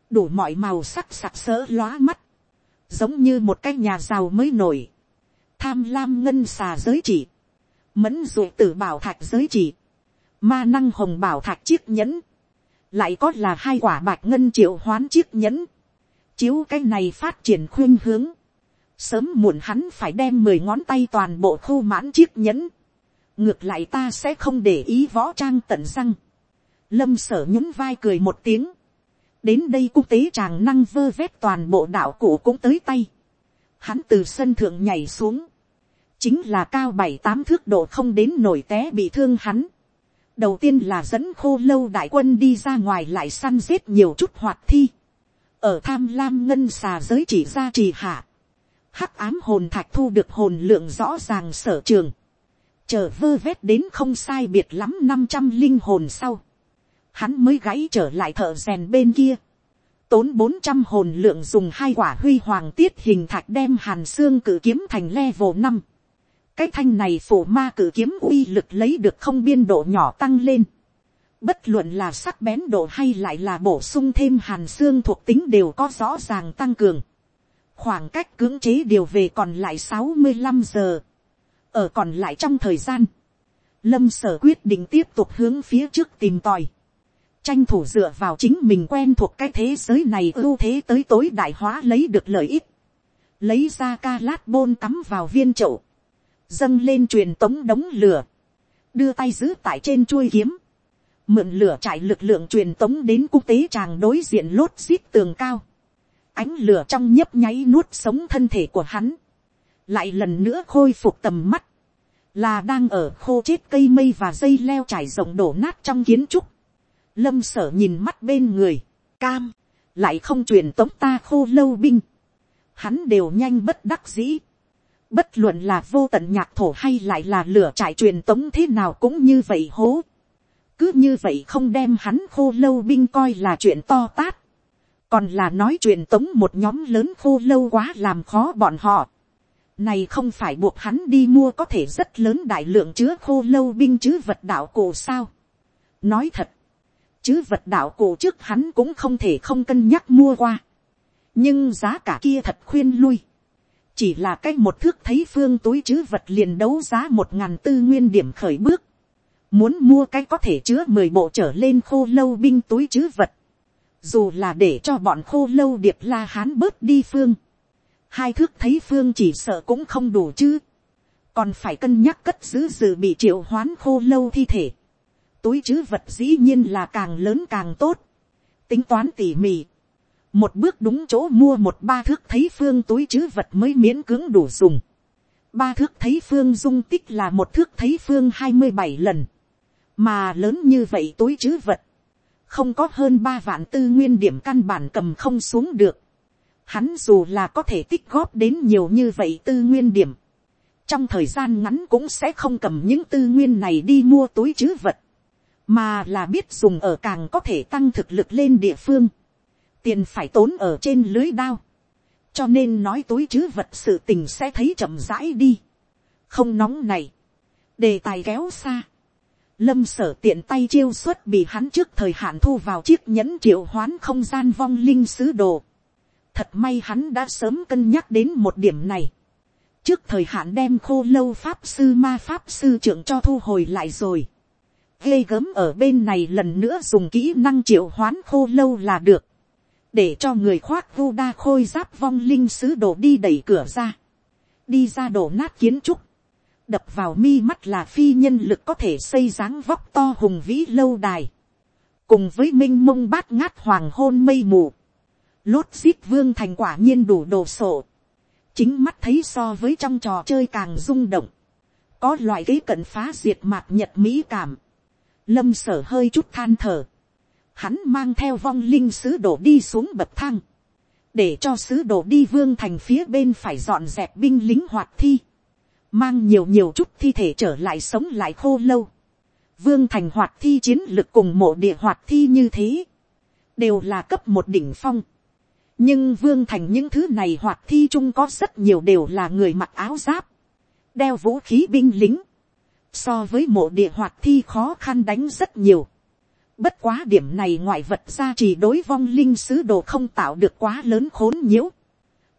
Đủ mọi màu sắc sặc sỡ lóa mắt. Giống như một cái nhà giàu mới nổi. Tham lam ngân xà giới chỉ. Mẫn dụ tử bảo thạch giới chỉ. Ma năng hồng bảo thạch chiếc nhẫn. Lại có là hai quả bạch ngân triệu hoán chiếc nhẫn. Chiếu cái này phát triển khuyên hướng. Sớm muộn hắn phải đem mười ngón tay toàn bộ khu mãn chiếc nhẫn ngược lại ta sẽ không để ý võ trang tận răng. lâm sở nhún vai cười một tiếng. đến đây quốc tế chàng năng vơ vét toàn bộ đạo cụ cũng tới tay. hắn từ sân thượng nhảy xuống. chính là cao bảy tám thước độ không đến nổi té bị thương hắn đầu tiên là dẫn khô lâu đại quân đi ra ngoài lại săn giết nhiều chút hoạt thi. ở tham lam ngân xà giới chỉ ra trì hạ. hắc ám hồn thạch thu được hồn lượng rõ ràng sở trường chờ vơ vét đến không sai biệt lắm năm trăm linh hồn sau, hắn mới gãy trở lại thợ rèn bên kia, tốn bốn trăm hồn lượng dùng hai quả huy hoàng tiết hình thạch đem hàn xương cử kiếm thành level năm, cái thanh này phủ ma cử kiếm uy lực lấy được không biên độ nhỏ tăng lên, bất luận là sắc bén độ hay lại là bổ sung thêm hàn xương thuộc tính đều có rõ ràng tăng cường, khoảng cách cưỡng chế điều về còn lại sáu mươi năm giờ, ở còn lại trong thời gian, lâm sở quyết định tiếp tục hướng phía trước tìm tòi, tranh thủ dựa vào chính mình quen thuộc cái thế giới này ưu thế tới tối đại hóa lấy được lợi ích, lấy ra ca lát bôn cắm vào viên chậu, dâng lên truyền tống đống lửa, đưa tay giữ tại trên chuôi kiếm, mượn lửa trải lực lượng truyền tống đến quốc tế tràng đối diện lốt xít tường cao, ánh lửa trong nhấp nháy nuốt sống thân thể của hắn, lại lần nữa khôi phục tầm mắt, là đang ở khô chết cây mây và dây leo trải rộng đổ nát trong kiến trúc. Lâm sở nhìn mắt bên người, cam, lại không truyền tống ta khô lâu binh. Hắn đều nhanh bất đắc dĩ. Bất luận là vô tận nhạc thổ hay lại là lửa trải truyền tống thế nào cũng như vậy hố. Cứ như vậy không đem hắn khô lâu binh coi là chuyện to tát. Còn là nói truyền tống một nhóm lớn khô lâu quá làm khó bọn họ này không phải buộc hắn đi mua có thể rất lớn đại lượng chứa khô lâu binh chứ vật đạo cổ sao. Nói thật, chứ vật đạo cổ trước hắn cũng không thể không cân nhắc mua qua. Nhưng giá cả kia thật khuyên lui. Chỉ là cái một thước thấy phương túi chứ vật liền đấu giá một ngàn tư nguyên điểm khởi bước. Muốn mua cái có thể chứa mười bộ trở lên khô lâu binh túi chứ vật. Dù là để cho bọn khô lâu điệp la hán bớt đi phương. Hai thước thấy phương chỉ sợ cũng không đủ chứ, còn phải cân nhắc cất giữ dự bị triệu hoán khô lâu thi thể, túi chứ vật dĩ nhiên là càng lớn càng tốt, tính toán tỉ mỉ, một bước đúng chỗ mua một ba thước thấy phương túi chứ vật mới miễn cưỡng đủ dùng, ba thước thấy phương dung tích là một thước thấy phương hai mươi bảy lần, mà lớn như vậy túi chứ vật, không có hơn ba vạn tư nguyên điểm căn bản cầm không xuống được, Hắn dù là có thể tích góp đến nhiều như vậy tư nguyên điểm. Trong thời gian ngắn cũng sẽ không cầm những tư nguyên này đi mua túi chứ vật. Mà là biết dùng ở càng có thể tăng thực lực lên địa phương. Tiền phải tốn ở trên lưới đao. Cho nên nói túi chứ vật sự tình sẽ thấy chậm rãi đi. Không nóng này. Đề tài kéo xa lâm sở tiện tay chiêu xuất bị hắn trước thời hạn thu vào chiếc nhẫn triệu hoán không gian vong linh sứ đồ. Thật may hắn đã sớm cân nhắc đến một điểm này. Trước thời hạn đem khô lâu pháp sư ma pháp sư trưởng cho thu hồi lại rồi. Ghê gớm ở bên này lần nữa dùng kỹ năng triệu hoán khô lâu là được. Để cho người khoác vu đa khôi giáp vong linh sứ đổ đi đẩy cửa ra. Đi ra đổ nát kiến trúc. Đập vào mi mắt là phi nhân lực có thể xây dáng vóc to hùng vĩ lâu đài. Cùng với minh mông bát ngát hoàng hôn mây mù lốt zip vương thành quả nhiên đủ đồ sộ. chính mắt thấy so với trong trò chơi càng rung động, có loại kế cận phá diệt mạc nhật mỹ cảm, lâm sở hơi chút than thở, hắn mang theo vong linh sứ đổ đi xuống bậc thang, để cho sứ đổ đi vương thành phía bên phải dọn dẹp binh lính hoạt thi, mang nhiều nhiều chút thi thể trở lại sống lại khô lâu, vương thành hoạt thi chiến lực cùng mộ địa hoạt thi như thế, đều là cấp một đỉnh phong, nhưng vương thành những thứ này hoạt thi chung có rất nhiều đều là người mặc áo giáp, đeo vũ khí binh lính, so với mộ địa hoạt thi khó khăn đánh rất nhiều. Bất quá điểm này ngoại vật ra chỉ đối vong linh sứ đồ không tạo được quá lớn khốn nhiễu.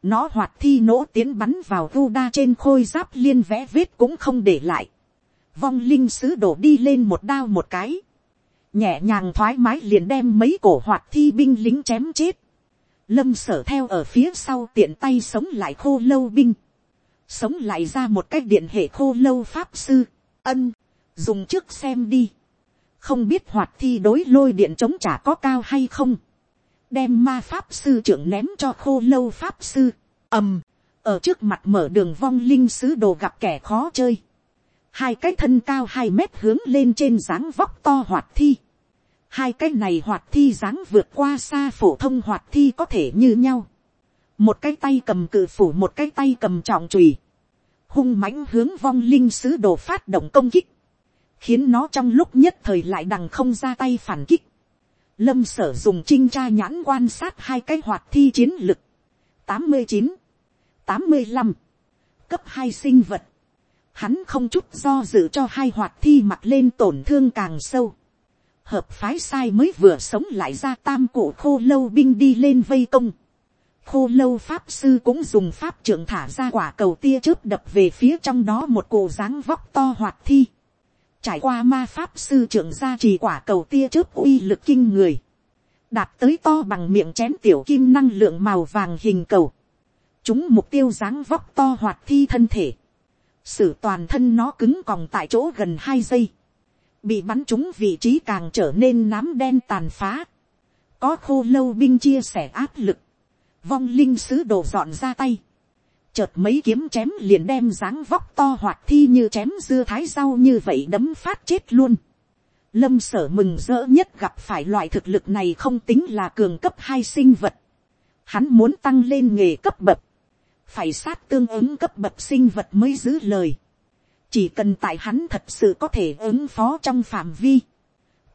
Nó hoạt thi nỗ tiến bắn vào vu đa trên khôi giáp liên vẽ vết cũng không để lại. Vong linh sứ đồ đi lên một đao một cái. Nhẹ nhàng thoải mái liền đem mấy cổ hoạt thi binh lính chém chết. Lâm sở theo ở phía sau tiện tay sống lại khô lâu binh. Sống lại ra một cách điện hệ khô lâu pháp sư. Ân, dùng trước xem đi. Không biết hoạt thi đối lôi điện chống trả có cao hay không. Đem ma pháp sư trưởng ném cho khô lâu pháp sư. ầm, ở trước mặt mở đường vong linh sứ đồ gặp kẻ khó chơi. Hai cái thân cao hai mét hướng lên trên dáng vóc to hoạt thi hai cái này hoạt thi dáng vượt qua xa phổ thông hoạt thi có thể như nhau. một cái tay cầm cự phủ một cái tay cầm trọng trùy, hung mãnh hướng vong linh sứ đồ phát động công kích khiến nó trong lúc nhất thời lại đằng không ra tay phản kích. lâm sở dùng trinh tra nhãn quan sát hai cái hoạt thi chiến lực. tám mươi chín, tám mươi lăm, cấp hai sinh vật. Hắn không chút do dự cho hai hoạt thi mặt lên tổn thương càng sâu hợp phái sai mới vừa sống lại ra tam cổ khô lâu binh đi lên vây công. khô lâu pháp sư cũng dùng pháp trưởng thả ra quả cầu tia chớp đập về phía trong đó một cổ dáng vóc to hoạt thi trải qua ma pháp sư trưởng ra trì quả cầu tia chớp uy lực kinh người. đạt tới to bằng miệng chén tiểu kim năng lượng màu vàng hình cầu. chúng mục tiêu dáng vóc to hoạt thi thân thể. sử toàn thân nó cứng còng tại chỗ gần hai giây bị bắn chúng vị trí càng trở nên nám đen tàn phá, có khô lâu binh chia sẻ áp lực, vong linh sứ đồ dọn ra tay, chợt mấy kiếm chém liền đem dáng vóc to hoạt thi như chém dưa thái rau như vậy đấm phát chết luôn. Lâm sở mừng rỡ nhất gặp phải loại thực lực này không tính là cường cấp hai sinh vật. Hắn muốn tăng lên nghề cấp bậc. Phải sát tương ứng cấp bậc sinh vật mới giữ lời chỉ cần tại hắn thật sự có thể ứng phó trong phạm vi,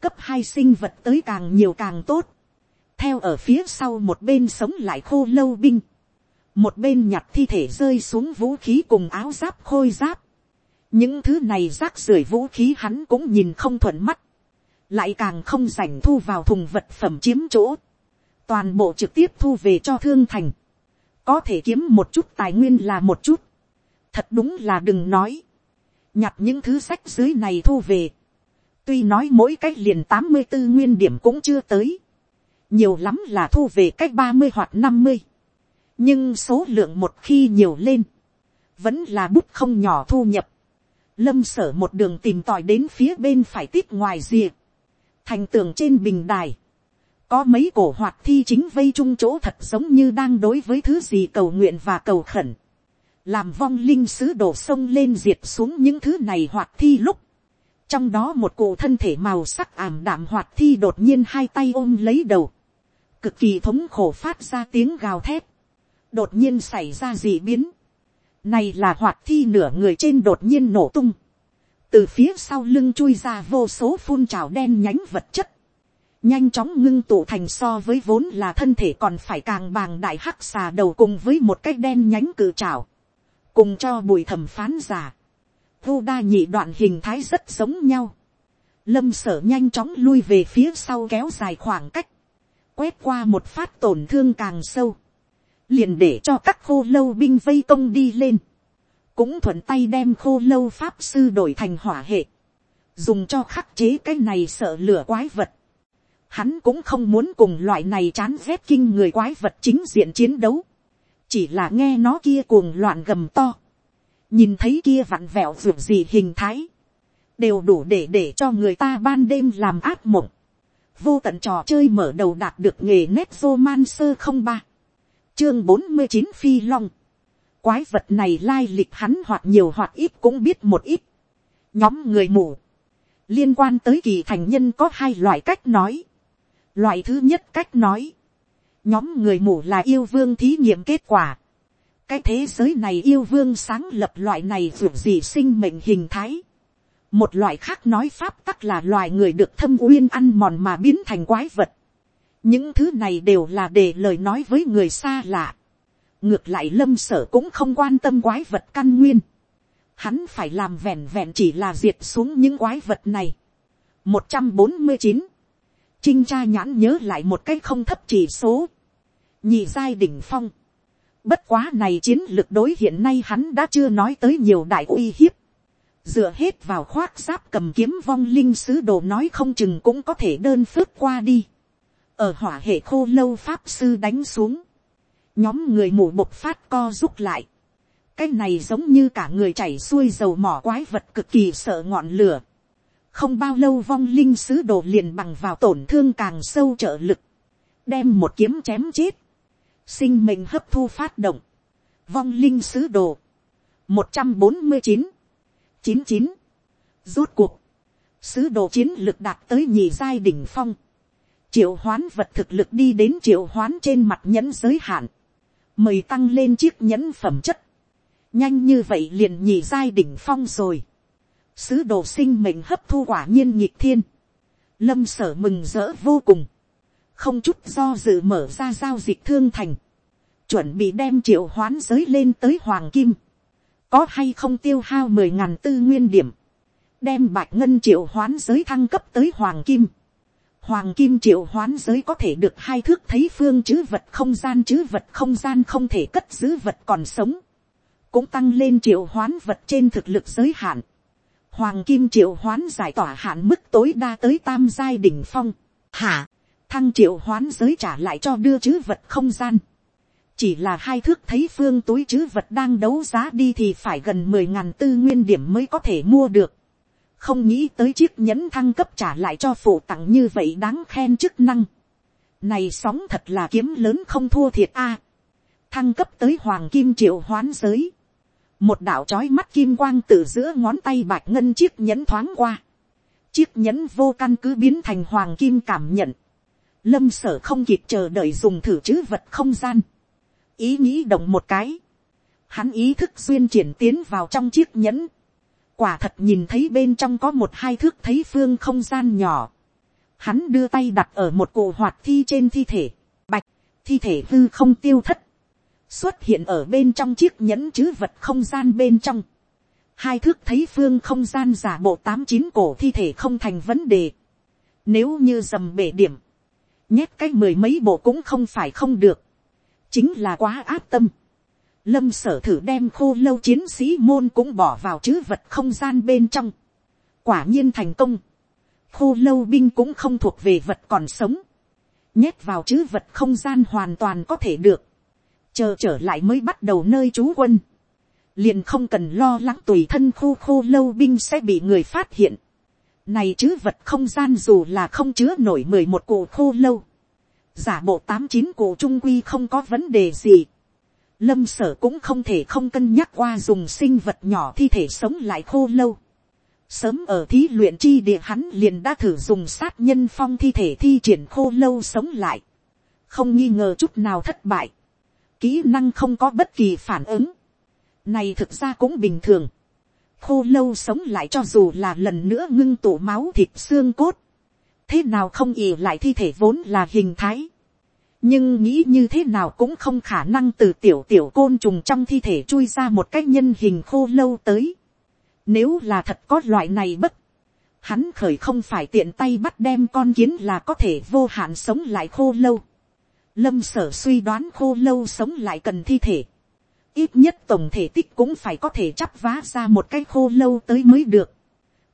cấp hai sinh vật tới càng nhiều càng tốt, theo ở phía sau một bên sống lại khô lâu binh, một bên nhặt thi thể rơi xuống vũ khí cùng áo giáp khôi giáp, những thứ này rác rưởi vũ khí hắn cũng nhìn không thuận mắt, lại càng không dành thu vào thùng vật phẩm chiếm chỗ, toàn bộ trực tiếp thu về cho thương thành, có thể kiếm một chút tài nguyên là một chút, thật đúng là đừng nói, nhặt những thứ sách dưới này thu về. tuy nói mỗi cách liền tám mươi bốn nguyên điểm cũng chưa tới. nhiều lắm là thu về cách ba mươi hoặc năm mươi nhưng số lượng một khi nhiều lên, vẫn là bút không nhỏ thu nhập. lâm sở một đường tìm tòi đến phía bên phải tít ngoài rìa. thành tường trên bình đài. có mấy cổ hoạt thi chính vây chung chỗ thật giống như đang đối với thứ gì cầu nguyện và cầu khẩn làm vong linh sứ đổ sông lên diệt xuống những thứ này hoạt thi lúc, trong đó một cụ thân thể màu sắc ảm đạm hoạt thi đột nhiên hai tay ôm lấy đầu, cực kỳ thống khổ phát ra tiếng gào thét, đột nhiên xảy ra dị biến, này là hoạt thi nửa người trên đột nhiên nổ tung, từ phía sau lưng chui ra vô số phun trào đen nhánh vật chất, nhanh chóng ngưng tụ thành so với vốn là thân thể còn phải càng bàng đại hắc xà đầu cùng với một cái đen nhánh cự trào. Cùng cho bùi thẩm phán giả, thu đa nhị đoạn hình thái rất giống nhau, lâm sở nhanh chóng lui về phía sau kéo dài khoảng cách, quét qua một phát tổn thương càng sâu, liền để cho các khô lâu binh vây công đi lên, cũng thuận tay đem khô lâu pháp sư đổi thành hỏa hệ, dùng cho khắc chế cái này sợ lửa quái vật. Hắn cũng không muốn cùng loại này chán ghét kinh người quái vật chính diện chiến đấu. Chỉ là nghe nó kia cuồng loạn gầm to, nhìn thấy kia vặn vẹo ruột gì hình thái, đều đủ để để cho người ta ban đêm làm ác mộng. vô tận trò chơi mở đầu đạt được nghề nét vô man sơ không ba, chương bốn mươi chín phi long, Quái vật này lai lịch hắn hoặc nhiều hoặc ít cũng biết một ít. Nhóm người mù. Liên quan tới kỳ thành nhân có hai loại cách nói. Loại thứ nhất cách nói. Nhóm người mù là yêu vương thí nghiệm kết quả. Cái thế giới này yêu vương sáng lập loại này dù gì sinh mệnh hình thái. Một loại khác nói pháp tắc là loài người được thâm uyên ăn mòn mà biến thành quái vật. Những thứ này đều là để lời nói với người xa lạ. Ngược lại lâm sở cũng không quan tâm quái vật căn nguyên. Hắn phải làm vẹn vẹn chỉ là diệt xuống những quái vật này. 149. Trinh tra nhãn nhớ lại một cái không thấp chỉ số. Nhị giai đỉnh phong. Bất quá này chiến lược đối hiện nay hắn đã chưa nói tới nhiều đại uy hiếp. Dựa hết vào khoác giáp cầm kiếm vong linh sứ đồ nói không chừng cũng có thể đơn phước qua đi. Ở hỏa hệ khô lâu pháp sư đánh xuống. Nhóm người mù bộc phát co rút lại. Cái này giống như cả người chảy xuôi dầu mỏ quái vật cực kỳ sợ ngọn lửa. Không bao lâu vong linh sứ đồ liền bằng vào tổn thương càng sâu trợ lực. Đem một kiếm chém chết sinh mệnh hấp thu phát động, vong linh sứ đồ, một trăm bốn mươi chín, chín chín, rút cuộc, sứ đồ chiến lực đạt tới nhì giai đỉnh phong, triệu hoán vật thực lực đi đến triệu hoán trên mặt nhẫn giới hạn, mời tăng lên chiếc nhẫn phẩm chất, nhanh như vậy liền nhị giai đỉnh phong rồi, sứ đồ sinh mệnh hấp thu quả nhiên nhịp thiên, lâm sở mừng rỡ vô cùng, không chút do dự mở ra giao dịch thương thành, chuẩn bị đem triệu hoán giới lên tới hoàng kim, có hay không tiêu hao mười ngàn tư nguyên điểm, đem bạch ngân triệu hoán giới thăng cấp tới hoàng kim, hoàng kim triệu hoán giới có thể được hai thước thấy phương chữ vật không gian chữ vật không gian không thể cất giữ vật còn sống, cũng tăng lên triệu hoán vật trên thực lực giới hạn, hoàng kim triệu hoán giải tỏa hạn mức tối đa tới tam giai đ ỉ n h phong, hả, thăng triệu hoán giới trả lại cho đưa chữ vật không gian. chỉ là hai thước thấy phương túi chữ vật đang đấu giá đi thì phải gần mười ngàn tư nguyên điểm mới có thể mua được không nghĩ tới chiếc nhẫn thăng cấp trả lại cho phụ tặng như vậy đáng khen chức năng. này sóng thật là kiếm lớn không thua thiệt a. thăng cấp tới hoàng kim triệu hoán giới. một đạo trói mắt kim quang từ giữa ngón tay bạch ngân chiếc nhẫn thoáng qua. chiếc nhẫn vô căn cứ biến thành hoàng kim cảm nhận lâm sở không kịp chờ đợi dùng thử chữ vật không gian, ý nghĩ động một cái, hắn ý thức xuyên triển tiến vào trong chiếc nhẫn, quả thật nhìn thấy bên trong có một hai thước thấy phương không gian nhỏ, hắn đưa tay đặt ở một cụ hoạt thi trên thi thể, bạch, thi thể hư không tiêu thất, xuất hiện ở bên trong chiếc nhẫn chứ vật không gian bên trong, hai thước thấy phương không gian giả bộ tám chín cổ thi thể không thành vấn đề, nếu như dầm bể điểm, nhét cái mười mấy bộ cũng không phải không được, chính là quá áp tâm. Lâm sở thử đem khô lâu chiến sĩ môn cũng bỏ vào chữ vật không gian bên trong. Quả nhiên thành công. Khô lâu binh cũng không thuộc về vật còn sống. Nhét vào chữ vật không gian hoàn toàn có thể được. Chờ trở lại mới bắt đầu nơi trú quân. Liền không cần lo lắng tùy thân khu khô lâu binh sẽ bị người phát hiện. Này chứ vật không gian dù là không chứa nổi mười một cụ khô lâu. Giả bộ tám chín cụ trung quy không có vấn đề gì. Lâm sở cũng không thể không cân nhắc qua dùng sinh vật nhỏ thi thể sống lại khô lâu. Sớm ở thí luyện chi địa hắn liền đã thử dùng sát nhân phong thi thể thi triển khô lâu sống lại. Không nghi ngờ chút nào thất bại. Kỹ năng không có bất kỳ phản ứng. Này thực ra cũng bình thường khô lâu sống lại cho dù là lần nữa ngưng tụ máu thịt xương cốt. thế nào không ỉ lại thi thể vốn là hình thái nhưng nghĩ như thế nào cũng không khả năng từ tiểu tiểu côn trùng trong thi thể chui ra một cái nhân hình khô lâu tới. nếu là thật có loại này bất, hắn khởi không phải tiện tay bắt đem con kiến là có thể vô hạn sống lại khô lâu. lâm sở suy đoán khô lâu sống lại cần thi thể ít nhất tổng thể tích cũng phải có thể chắp vá ra một cái khô lâu tới mới được.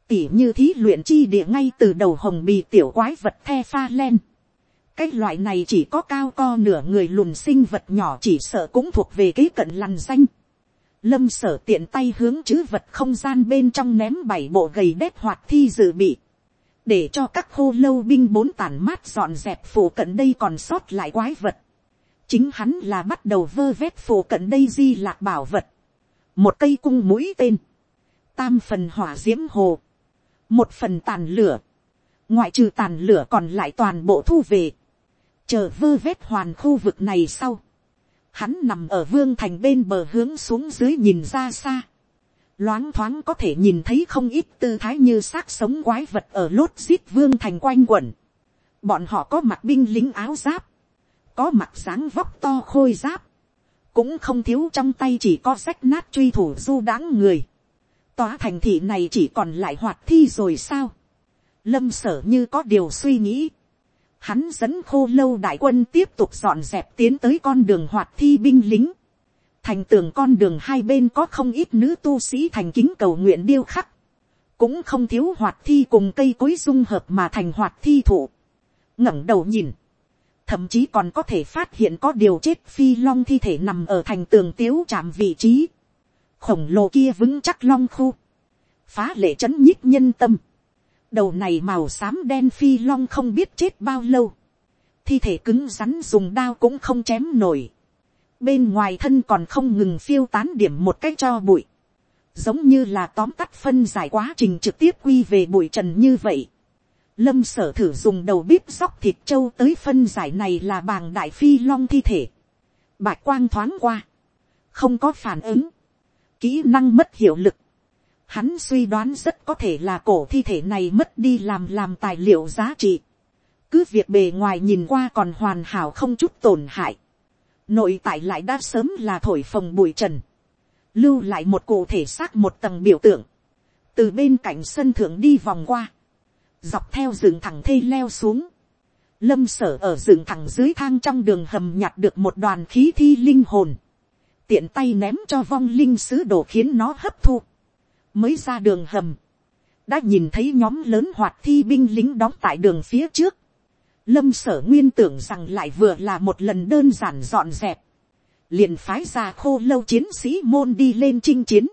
Tỉ như thí luyện chi địa ngay từ đầu hồng bì tiểu quái vật the pha len. Cái loại này chỉ có cao co nửa người lùn sinh vật nhỏ chỉ sợ cũng thuộc về cái cận lằn danh. Lâm sở tiện tay hướng chữ vật không gian bên trong ném bảy bộ gầy đét hoạt thi dự bị. Để cho các khô lâu binh bốn tàn mát dọn dẹp phủ cận đây còn sót lại quái vật. Chính hắn là bắt đầu vơ vét phủ cận đây di lạc bảo vật, một cây cung mũi tên, tam phần hỏa diễm hồ, một phần tàn lửa, ngoại trừ tàn lửa còn lại toàn bộ thu về, chờ vơ vét hoàn khu vực này sau, hắn nằm ở vương thành bên bờ hướng xuống dưới nhìn ra xa, loáng thoáng có thể nhìn thấy không ít tư thái như xác sống quái vật ở lốt zip vương thành quanh quẩn, bọn họ có mặt binh lính áo giáp, có mặt dáng vóc to khôi giáp, cũng không thiếu trong tay chỉ có sách nát truy thủ du đáng người. Tòa thành thị này chỉ còn lại hoạt thi rồi sao. Lâm sở như có điều suy nghĩ. Hắn dẫn khô lâu đại quân tiếp tục dọn dẹp tiến tới con đường hoạt thi binh lính. Thành tường con đường hai bên có không ít nữ tu sĩ thành kính cầu nguyện điêu khắc. Cũng không thiếu hoạt thi cùng cây cối dung hợp mà thành hoạt thi thụ. ngẩng đầu nhìn thậm chí còn có thể phát hiện có điều chết phi long thi thể nằm ở thành tường tiếu chạm vị trí, khổng lồ kia vững chắc long khu, phá lệ chấn nhích nhân tâm, đầu này màu xám đen phi long không biết chết bao lâu, thi thể cứng rắn dùng đao cũng không chém nổi, bên ngoài thân còn không ngừng phiêu tán điểm một cái cho bụi, giống như là tóm tắt phân giải quá trình trực tiếp quy về bụi trần như vậy, Lâm sở thử dùng đầu bíp dóc thịt trâu tới phân giải này là bàng đại phi long thi thể. Bạch quang thoáng qua. Không có phản ứng. Kỹ năng mất hiệu lực. Hắn suy đoán rất có thể là cổ thi thể này mất đi làm làm tài liệu giá trị. Cứ việc bề ngoài nhìn qua còn hoàn hảo không chút tổn hại. Nội tại lại đã sớm là thổi phồng bụi trần. Lưu lại một cụ thể xác một tầng biểu tượng. Từ bên cạnh sân thượng đi vòng qua dọc theo rừng thẳng thây leo xuống, lâm sở ở rừng thẳng dưới thang trong đường hầm nhặt được một đoàn khí thi linh hồn, tiện tay ném cho vong linh sứ đồ khiến nó hấp thu, mới ra đường hầm, đã nhìn thấy nhóm lớn hoạt thi binh lính đóng tại đường phía trước, lâm sở nguyên tưởng rằng lại vừa là một lần đơn giản dọn dẹp, liền phái ra khô lâu chiến sĩ môn đi lên chinh chiến,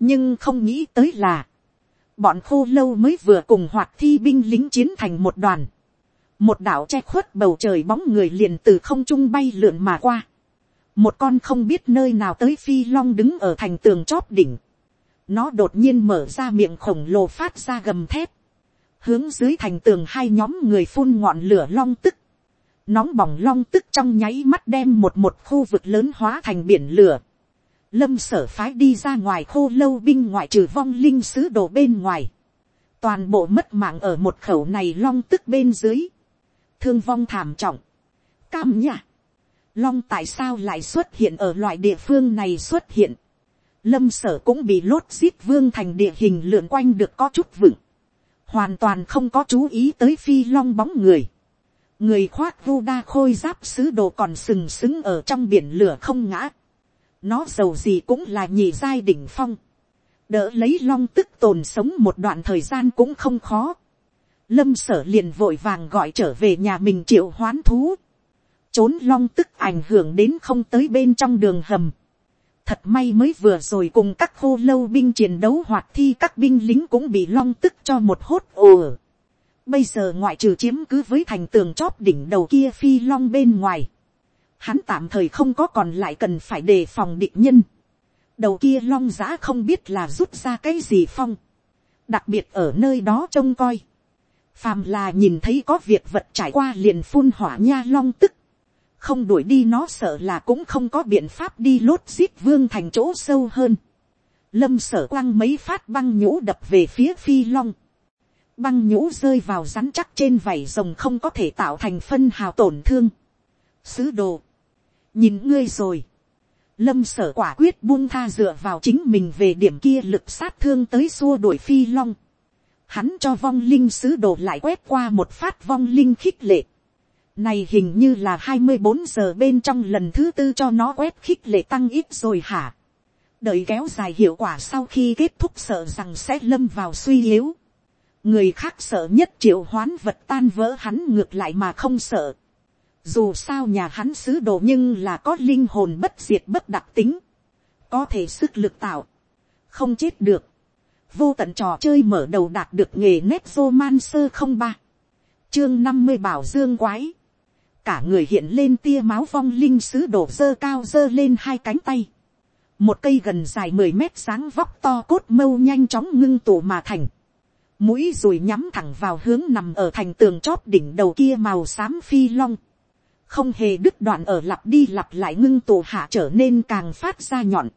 nhưng không nghĩ tới là, bọn khô lâu mới vừa cùng hoạt thi binh lính chiến thành một đoàn. một đảo che khuất bầu trời bóng người liền từ không trung bay lượn mà qua. một con không biết nơi nào tới phi long đứng ở thành tường chóp đỉnh nó đột nhiên mở ra miệng khổng lồ phát ra gầm thép. hướng dưới thành tường hai nhóm người phun ngọn lửa long tức. nóng bỏng long tức trong nháy mắt đem một một khu vực lớn hóa thành biển lửa lâm sở phái đi ra ngoài khô lâu binh ngoại trừ vong linh sứ đồ bên ngoài. toàn bộ mất mạng ở một khẩu này long tức bên dưới. thương vong thảm trọng. cam nhả. long tại sao lại xuất hiện ở loại địa phương này xuất hiện lâm sở cũng bị lốt giết vương thành địa hình lượn quanh được có chút vững. hoàn toàn không có chú ý tới phi long bóng người. người khoác vu đa khôi giáp sứ đồ còn sừng sững ở trong biển lửa không ngã nó giàu gì cũng là nhị giai đỉnh phong, đỡ lấy long tức tồn sống một đoạn thời gian cũng không khó. Lâm sở liền vội vàng gọi trở về nhà mình triệu hoán thú. Trốn long tức ảnh hưởng đến không tới bên trong đường hầm. Thật may mới vừa rồi cùng các khô lâu binh chiến đấu hoạt thi các binh lính cũng bị long tức cho một hốt ồ. Bây giờ ngoại trừ chiếm cứ với thành tường chóp đỉnh đầu kia phi long bên ngoài hắn tạm thời không có còn lại cần phải đề phòng địch nhân. đầu kia long giã không biết là rút ra cái gì phong. đặc biệt ở nơi đó trông coi. phàm là nhìn thấy có việc vật trải qua liền phun hỏa nha long tức không đuổi đi nó sợ là cũng không có biện pháp đi lốt zip vương thành chỗ sâu hơn. lâm sở quăng mấy phát băng nhũ đập về phía phi long. băng nhũ rơi vào rắn chắc trên vảy rồng không có thể tạo thành phân hào tổn thương. sứ đồ nhìn ngươi rồi. Lâm sở quả quyết buông tha dựa vào chính mình về điểm kia lực sát thương tới xua đuổi phi long. Hắn cho vong linh sứ đồ lại quét qua một phát vong linh khích lệ. Này hình như là hai mươi bốn giờ bên trong lần thứ tư cho nó quét khích lệ tăng ít rồi hả? Đợi kéo dài hiệu quả sau khi kết thúc sợ rằng sẽ lâm vào suy yếu. Người khác sợ nhất triệu hoán vật tan vỡ hắn ngược lại mà không sợ. Dù sao nhà hắn sứ đồ nhưng là có linh hồn bất diệt bất đặc tính, có thể sức lực tạo, không chết được, vô tận trò chơi mở đầu đạt được nghề nét vô sơ không ba, chương năm mươi bảo dương quái, cả người hiện lên tia máu vong linh sứ đổ dơ cao dơ lên hai cánh tay, một cây gần dài mười mét sáng vóc to cốt mâu nhanh chóng ngưng tụ mà thành, mũi rùi nhắm thẳng vào hướng nằm ở thành tường chóp đỉnh đầu kia màu xám phi long, không hề đứt đoạn ở lặp đi lặp lại ngưng tụ hạ trở nên càng phát ra nhọn,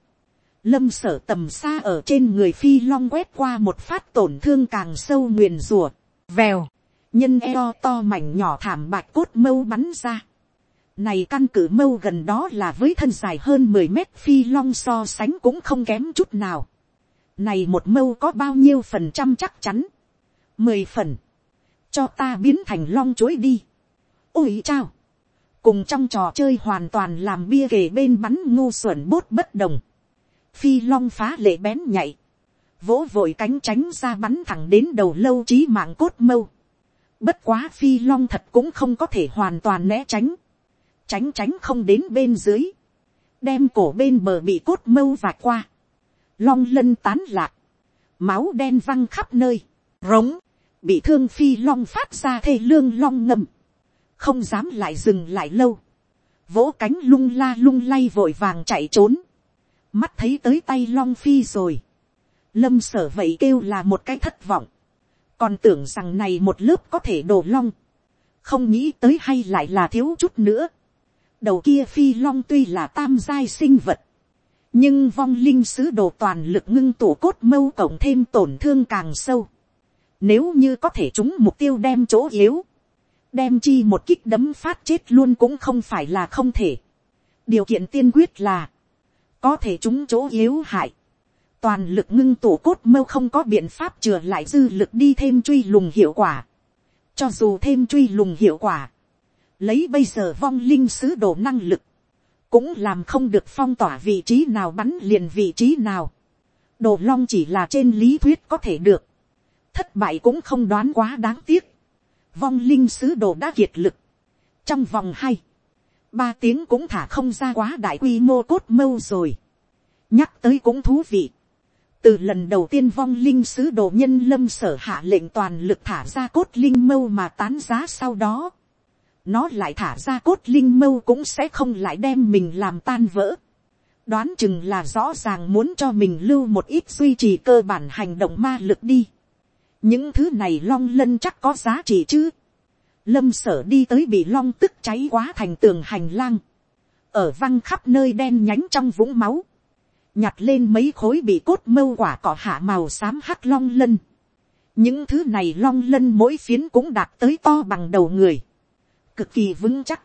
lâm sở tầm xa ở trên người phi long quét qua một phát tổn thương càng sâu nguyền rùa, vèo, nhân eo to mảnh nhỏ thảm bạch cốt mâu bắn ra. Này căn cử mâu gần đó là với thân dài hơn mười mét phi long so sánh cũng không kém chút nào. Này một mâu có bao nhiêu phần trăm chắc chắn. mười phần. Cho ta biến thành long chối đi. Ôi chao. Cùng trong trò chơi hoàn toàn làm bia kề bên bắn ngu xuẩn bốt bất đồng. Phi long phá lệ bén nhạy. Vỗ vội cánh tránh ra bắn thẳng đến đầu lâu trí mạng cốt mâu Bất quá phi long thật cũng không có thể hoàn toàn né tránh. Tránh tránh không đến bên dưới. Đem cổ bên bờ bị cốt mâu vạch qua. Long lân tán lạc. Máu đen văng khắp nơi. Rống. Bị thương phi long phát ra thê lương long ngầm. Không dám lại dừng lại lâu. Vỗ cánh lung la lung lay vội vàng chạy trốn. Mắt thấy tới tay long phi rồi. Lâm sở vậy kêu là một cái thất vọng còn tưởng rằng này một lớp có thể đổ long, không nghĩ tới hay lại là thiếu chút nữa. đầu kia phi long tuy là tam giai sinh vật, nhưng vong linh sứ đồ toàn lực ngưng tổ cốt mâu cộng thêm tổn thương càng sâu. Nếu như có thể chúng mục tiêu đem chỗ yếu, đem chi một kích đấm phát chết luôn cũng không phải là không thể. điều kiện tiên quyết là, có thể chúng chỗ yếu hại toàn lực ngưng tổ cốt mâu không có biện pháp chừa lại dư lực đi thêm truy lùng hiệu quả. cho dù thêm truy lùng hiệu quả, lấy bây giờ vong linh sứ đồ năng lực, cũng làm không được phong tỏa vị trí nào bắn liền vị trí nào. đồ long chỉ là trên lý thuyết có thể được, thất bại cũng không đoán quá đáng tiếc. vong linh sứ đồ đã kiệt lực, trong vòng hai, ba tiếng cũng thả không ra quá đại quy mô cốt mâu rồi. nhắc tới cũng thú vị từ lần đầu tiên vong linh sứ đồ nhân lâm sở hạ lệnh toàn lực thả ra cốt linh mâu mà tán giá sau đó, nó lại thả ra cốt linh mâu cũng sẽ không lại đem mình làm tan vỡ. đoán chừng là rõ ràng muốn cho mình lưu một ít duy trì cơ bản hành động ma lực đi. những thứ này long lân chắc có giá trị chứ. lâm sở đi tới bị long tức cháy quá thành tường hành lang. ở văng khắp nơi đen nhánh trong vũng máu nhặt lên mấy khối bị cốt mâu quả cỏ hạ màu xám hắc long lân. những thứ này long lân mỗi phiến cũng đạt tới to bằng đầu người, cực kỳ vững chắc.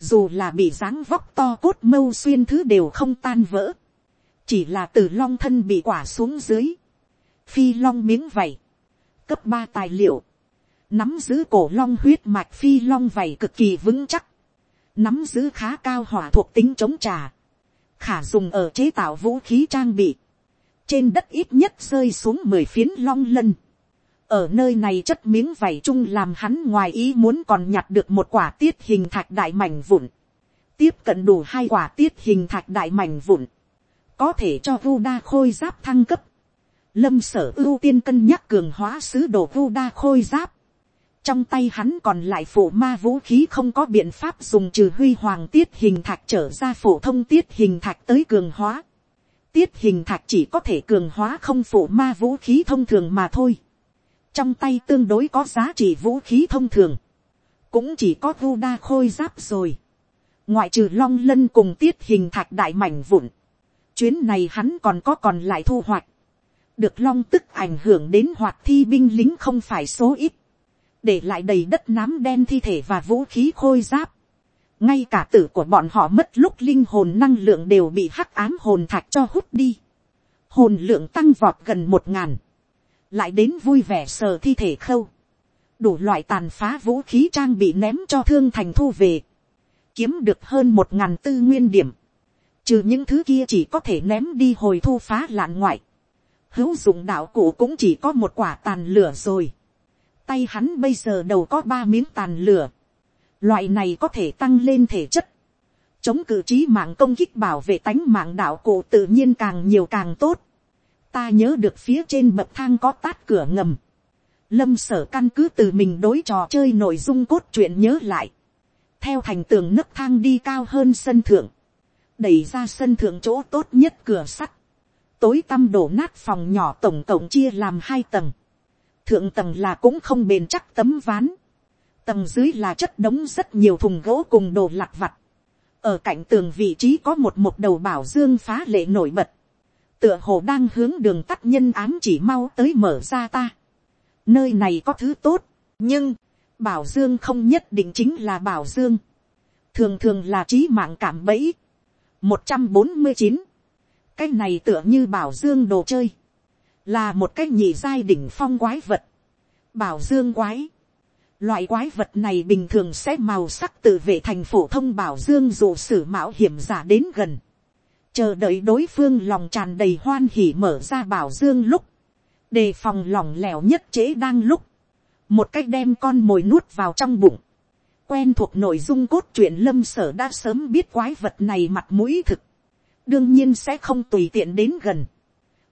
dù là bị dáng vóc to cốt mâu xuyên thứ đều không tan vỡ, chỉ là từ long thân bị quả xuống dưới, phi long miếng vảy, cấp ba tài liệu, nắm giữ cổ long huyết mạch phi long vảy cực kỳ vững chắc, nắm giữ khá cao hỏa thuộc tính chống trà, khả dùng ở chế tạo vũ khí trang bị, trên đất ít nhất rơi xuống mười phiến long lân, ở nơi này chất miếng vảy chung làm hắn ngoài ý muốn còn nhặt được một quả tiết hình thạch đại mảnh vụn, tiếp cận đủ hai quả tiết hình thạch đại mảnh vụn, có thể cho vu đa khôi giáp thăng cấp, lâm sở ưu tiên cân nhắc cường hóa sứ đồ vu đa khôi giáp, trong tay hắn còn lại phổ ma vũ khí không có biện pháp dùng trừ huy hoàng tiết hình thạch trở ra phổ thông tiết hình thạch tới cường hóa. Tiết hình thạch chỉ có thể cường hóa không phổ ma vũ khí thông thường mà thôi. Trong tay tương đối có giá trị vũ khí thông thường. Cũng chỉ có vu đa khôi giáp rồi. Ngoại trừ long lân cùng tiết hình thạch đại mảnh vụn. Chuyến này hắn còn có còn lại thu hoạch. Được long tức ảnh hưởng đến hoạt thi binh lính không phải số ít để lại đầy đất nám đen thi thể và vũ khí khôi giáp. ngay cả tử của bọn họ mất lúc linh hồn năng lượng đều bị hắc ám hồn thạch cho hút đi. hồn lượng tăng vọt gần một ngàn. lại đến vui vẻ sờ thi thể khâu. đủ loại tàn phá vũ khí trang bị ném cho thương thành thu về. kiếm được hơn một ngàn tư nguyên điểm. trừ những thứ kia chỉ có thể ném đi hồi thu phá lạn ngoại. hữu dụng đạo cụ cũng chỉ có một quả tàn lửa rồi tay hắn bây giờ đầu có ba miếng tàn lửa. Loại này có thể tăng lên thể chất. Chống cử trí mạng công kích bảo vệ tánh mạng đạo cổ tự nhiên càng nhiều càng tốt. Ta nhớ được phía trên bậc thang có tát cửa ngầm. Lâm sở căn cứ từ mình đối trò chơi nội dung cốt truyện nhớ lại. theo thành tường nấc thang đi cao hơn sân thượng, đẩy ra sân thượng chỗ tốt nhất cửa sắt, tối tăm đổ nát phòng nhỏ tổng cộng chia làm hai tầng, thượng tầng là cũng không bền chắc tấm ván, tầng dưới là chất đống rất nhiều thùng gỗ cùng đồ lặt vặt, ở cạnh tường vị trí có một một đầu bảo dương phá lệ nổi bật, tựa hồ đang hướng đường tắt nhân ám chỉ mau tới mở ra ta. nơi này có thứ tốt, nhưng, bảo dương không nhất định chính là bảo dương, thường thường là trí mạng cảm bẫy. một trăm bốn mươi chín, cái này tựa như bảo dương đồ chơi, là một cái nhị giai đỉnh phong quái vật, bảo dương quái, Loại quái vật này bình thường sẽ màu sắc tự vệ thành phổ thông bảo dương dụ sử mạo hiểm giả đến gần. Chờ đợi đối phương lòng tràn đầy hoan hỉ mở ra bảo dương lúc. Đề phòng lỏng lẻo nhất chế đang lúc. Một cách đem con mồi nuốt vào trong bụng. Quen thuộc nội dung cốt truyện lâm sở đã sớm biết quái vật này mặt mũi thực. Đương nhiên sẽ không tùy tiện đến gần.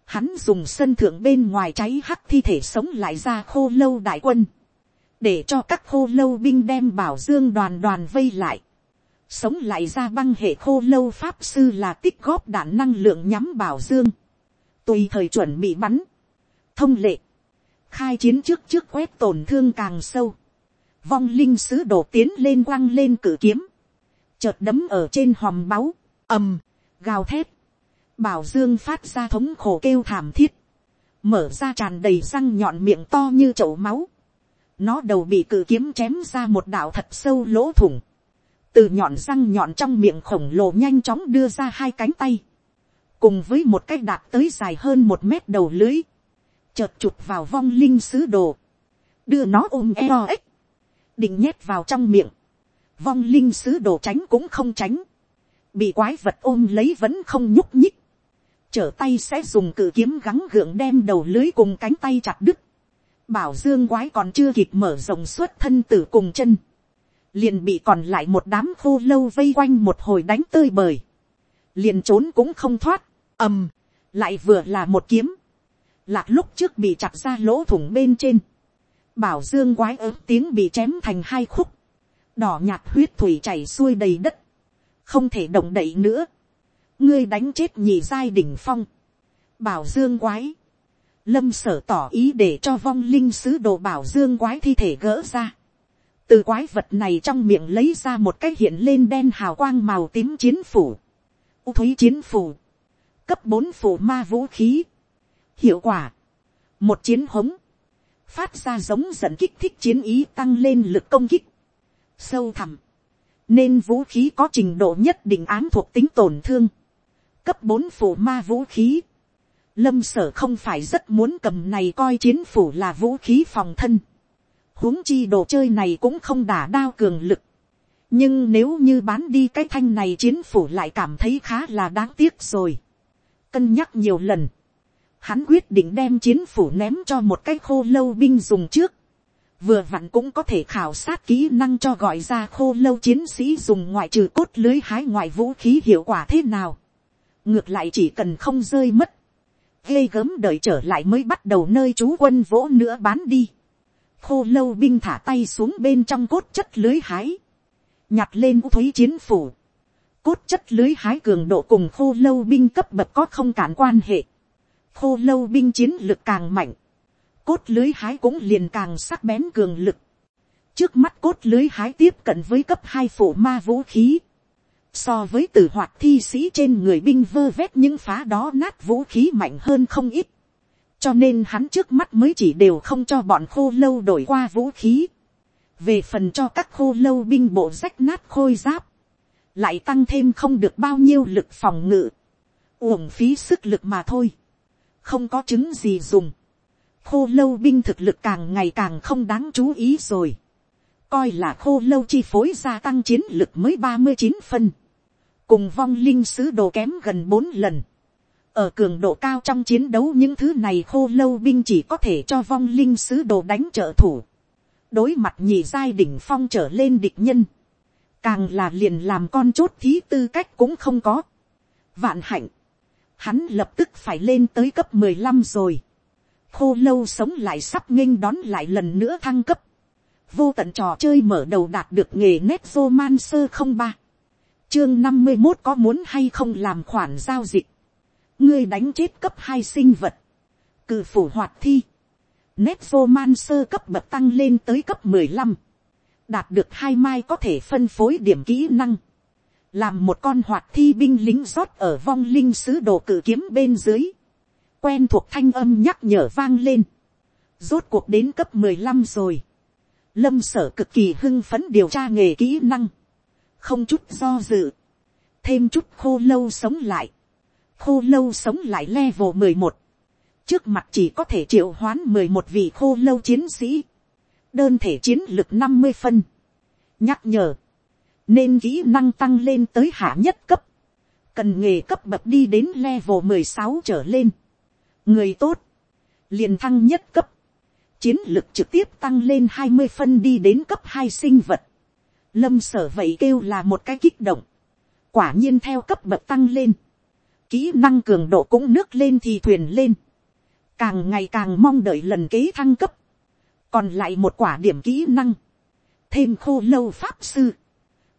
Hắn dùng sân thượng bên ngoài cháy hắc thi thể sống lại ra khô lâu đại quân. Để cho các khô lâu binh đem bảo dương đoàn đoàn vây lại, sống lại ra băng hệ khô lâu pháp sư là tích góp đạn năng lượng nhắm bảo dương, tùy thời chuẩn bị bắn, thông lệ, khai chiến trước trước quét tổn thương càng sâu, vong linh sứ đổ tiến lên quăng lên cử kiếm, chợt đấm ở trên hòm báu, ầm, gào thét, bảo dương phát ra thống khổ kêu thảm thiết, mở ra tràn đầy răng nhọn miệng to như chậu máu, nó đầu bị cự kiếm chém ra một đạo thật sâu lỗ thủng. Từ nhọn răng nhọn trong miệng khổng lồ nhanh chóng đưa ra hai cánh tay. Cùng với một cái đạt tới dài hơn một mét đầu lưới. Chợt chụp vào vong linh sứ đồ. Đưa nó ôm eo ếch. Định nhét vào trong miệng. Vong linh sứ đồ tránh cũng không tránh. Bị quái vật ôm lấy vẫn không nhúc nhích. Trở tay sẽ dùng cự kiếm gắng gượng đem đầu lưới cùng cánh tay chặt đứt. Bảo dương quái còn chưa kịp mở rộng suốt thân tử cùng chân, liền bị còn lại một đám khô lâu vây quanh một hồi đánh tơi bời, liền trốn cũng không thoát, ầm, lại vừa là một kiếm, lạc lúc trước bị chặt ra lỗ thủng bên trên, bảo dương quái ớt tiếng bị chém thành hai khúc, đỏ nhạt huyết thủy chảy xuôi đầy đất, không thể động đậy nữa, ngươi đánh chết nhị giai đỉnh phong, bảo dương quái, lâm sở tỏ ý để cho vong linh sứ đồ bảo dương quái thi thể gỡ ra. từ quái vật này trong miệng lấy ra một cái hiện lên đen hào quang màu tím chiến phủ. u thúy chiến phủ. cấp bốn phủ ma vũ khí. hiệu quả. một chiến hống. phát ra giống dẫn kích thích chiến ý tăng lên lực công kích. sâu thẳm. nên vũ khí có trình độ nhất định án thuộc tính tổn thương cấp bốn phủ ma vũ khí Lâm sở không phải rất muốn cầm này coi chiến phủ là vũ khí phòng thân. huống chi đồ chơi này cũng không đả đao cường lực. Nhưng nếu như bán đi cái thanh này chiến phủ lại cảm thấy khá là đáng tiếc rồi. Cân nhắc nhiều lần. Hắn quyết định đem chiến phủ ném cho một cái khô lâu binh dùng trước. Vừa vặn cũng có thể khảo sát kỹ năng cho gọi ra khô lâu chiến sĩ dùng ngoại trừ cốt lưới hái ngoại vũ khí hiệu quả thế nào. Ngược lại chỉ cần không rơi mất ghê gớm đợi trở lại mới bắt đầu nơi chú quân vỗ nữa bán đi. khô lâu binh thả tay xuống bên trong cốt chất lưới hái. nhặt lên u thúy chiến phủ. cốt chất lưới hái cường độ cùng khô lâu binh cấp bậc có không cản quan hệ. khô lâu binh chiến lực càng mạnh. cốt lưới hái cũng liền càng sắc bén cường lực. trước mắt cốt lưới hái tiếp cận với cấp hai phủ ma vũ khí so với từ hoạt thi sĩ trên người binh vơ vét những phá đó nát vũ khí mạnh hơn không ít. cho nên hắn trước mắt mới chỉ đều không cho bọn khô lâu đổi qua vũ khí. về phần cho các khô lâu binh bộ rách nát khôi giáp, lại tăng thêm không được bao nhiêu lực phòng ngự, uổng phí sức lực mà thôi, không có chứng gì dùng. khô lâu binh thực lực càng ngày càng không đáng chú ý rồi coi là khô lâu chi phối gia tăng chiến lực mới ba mươi chín phân cùng vong linh sứ đồ kém gần bốn lần. ở cường độ cao trong chiến đấu những thứ này khô lâu binh chỉ có thể cho vong linh sứ đồ đánh trợ thủ. đối mặt nhị giai đỉnh phong trở lên địch nhân. càng là liền làm con chốt thí tư cách cũng không có. vạn hạnh. hắn lập tức phải lên tới cấp mười lăm rồi. khô lâu sống lại sắp nghênh đón lại lần nữa thăng cấp. vô tận trò chơi mở đầu đạt được nghề nét roman sơ không ba chương năm mươi một có muốn hay không làm khoản giao dịch? Ngươi đánh chết cấp hai sinh vật. Cử phủ hoạt thi. Nét vô man sơ cấp bậc tăng lên tới cấp mười lăm. Đạt được hai mai có thể phân phối điểm kỹ năng. Làm một con hoạt thi binh lính rót ở vong linh sứ đồ cử kiếm bên dưới. Quen thuộc thanh âm nhắc nhở vang lên. Rốt cuộc đến cấp mười lăm rồi. Lâm sở cực kỳ hưng phấn điều tra nghề kỹ năng, không chút do dự, thêm chút khô lâu sống lại, khô lâu sống lại level mười một, trước mặt chỉ có thể triệu hoán mười một vị khô lâu chiến sĩ, đơn thể chiến lực năm mươi phân, nhắc nhở, nên kỹ năng tăng lên tới hạ nhất cấp, cần nghề cấp bậc đi đến level mười sáu trở lên, người tốt, liền thăng nhất cấp, chiến lực trực tiếp tăng lên hai mươi phân đi đến cấp hai sinh vật. Lâm sở vậy kêu là một cái kích động. Quả nhiên theo cấp bậc tăng lên. Kỹ năng cường độ cũng nước lên thì thuyền lên. Càng ngày càng mong đợi lần kế thăng cấp. Còn lại một quả điểm kỹ năng. Thêm khô lâu pháp sư.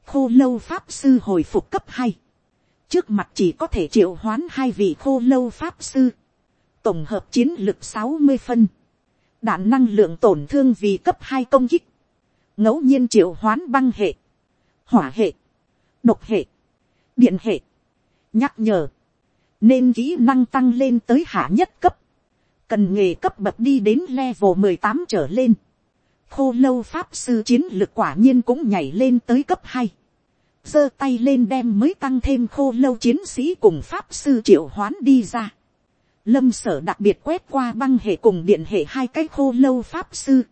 Khô lâu pháp sư hồi phục cấp hai Trước mặt chỉ có thể triệu hoán hai vị khô lâu pháp sư. Tổng hợp chiến lực sáu mươi phân đạn năng lượng tổn thương vì cấp hai công kích, ngẫu nhiên triệu hoán băng hệ, hỏa hệ, độc hệ, điện hệ, nhắc nhở, nên kỹ năng tăng lên tới hạ nhất cấp, cần nghề cấp bậc đi đến level mười tám trở lên, khô lâu pháp sư chiến lược quả nhiên cũng nhảy lên tới cấp hai, giơ tay lên đem mới tăng thêm khô lâu chiến sĩ cùng pháp sư triệu hoán đi ra, lâm sở đặc biệt quét qua băng hệ cùng điện hệ hai cái khô lâu pháp sư,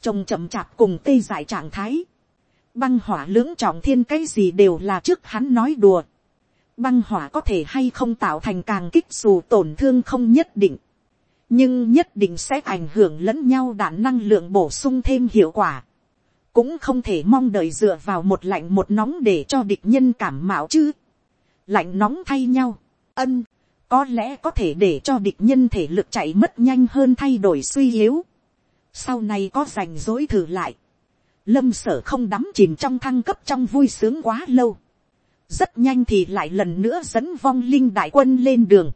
trông chậm chạp cùng tê dại trạng thái, băng hỏa lưỡng trọng thiên cái gì đều là trước hắn nói đùa, băng hỏa có thể hay không tạo thành càng kích dù tổn thương không nhất định, nhưng nhất định sẽ ảnh hưởng lẫn nhau đạn năng lượng bổ sung thêm hiệu quả, cũng không thể mong đợi dựa vào một lạnh một nóng để cho địch nhân cảm mạo chứ, lạnh nóng thay nhau, ân, có lẽ có thể để cho địch nhân thể lực chạy mất nhanh hơn thay đổi suy yếu sau này có rảnh rối thử lại. lâm sở không đắm chìm trong thăng cấp trong vui sướng quá lâu. rất nhanh thì lại lần nữa dẫn vong linh đại quân lên đường.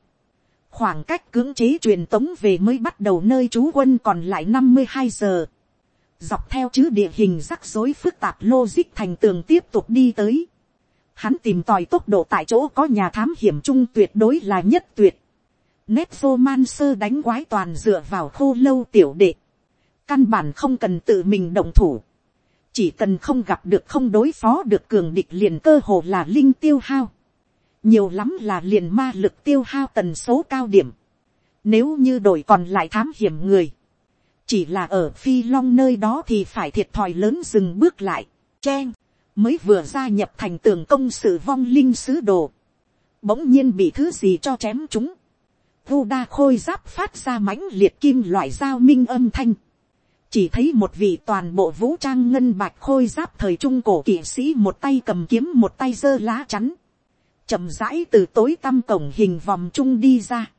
khoảng cách cưỡng chế truyền tống về mới bắt đầu nơi trú quân còn lại năm mươi hai giờ. dọc theo chữ địa hình rắc rối phức tạp logic thành tường tiếp tục đi tới hắn tìm tòi tốc độ tại chỗ có nhà thám hiểm chung tuyệt đối là nhất tuyệt. Nét vô man sơ đánh quái toàn dựa vào khô lâu tiểu đệ. Căn bản không cần tự mình động thủ. Chỉ cần không gặp được không đối phó được cường địch liền cơ hồ là linh tiêu hao. Nhiều lắm là liền ma lực tiêu hao tần số cao điểm. Nếu như đổi còn lại thám hiểm người. Chỉ là ở phi long nơi đó thì phải thiệt thòi lớn dừng bước lại. Chen mới vừa gia nhập thành tường công sự vong linh sứ đồ, bỗng nhiên bị thứ gì cho chém chúng, vu đa khôi giáp phát ra mãnh liệt kim loại dao minh âm thanh, chỉ thấy một vị toàn bộ vũ trang ngân bạch khôi giáp thời trung cổ kỵ sĩ một tay cầm kiếm một tay giơ lá chắn, chậm rãi từ tối tăm cổng hình vòng trung đi ra,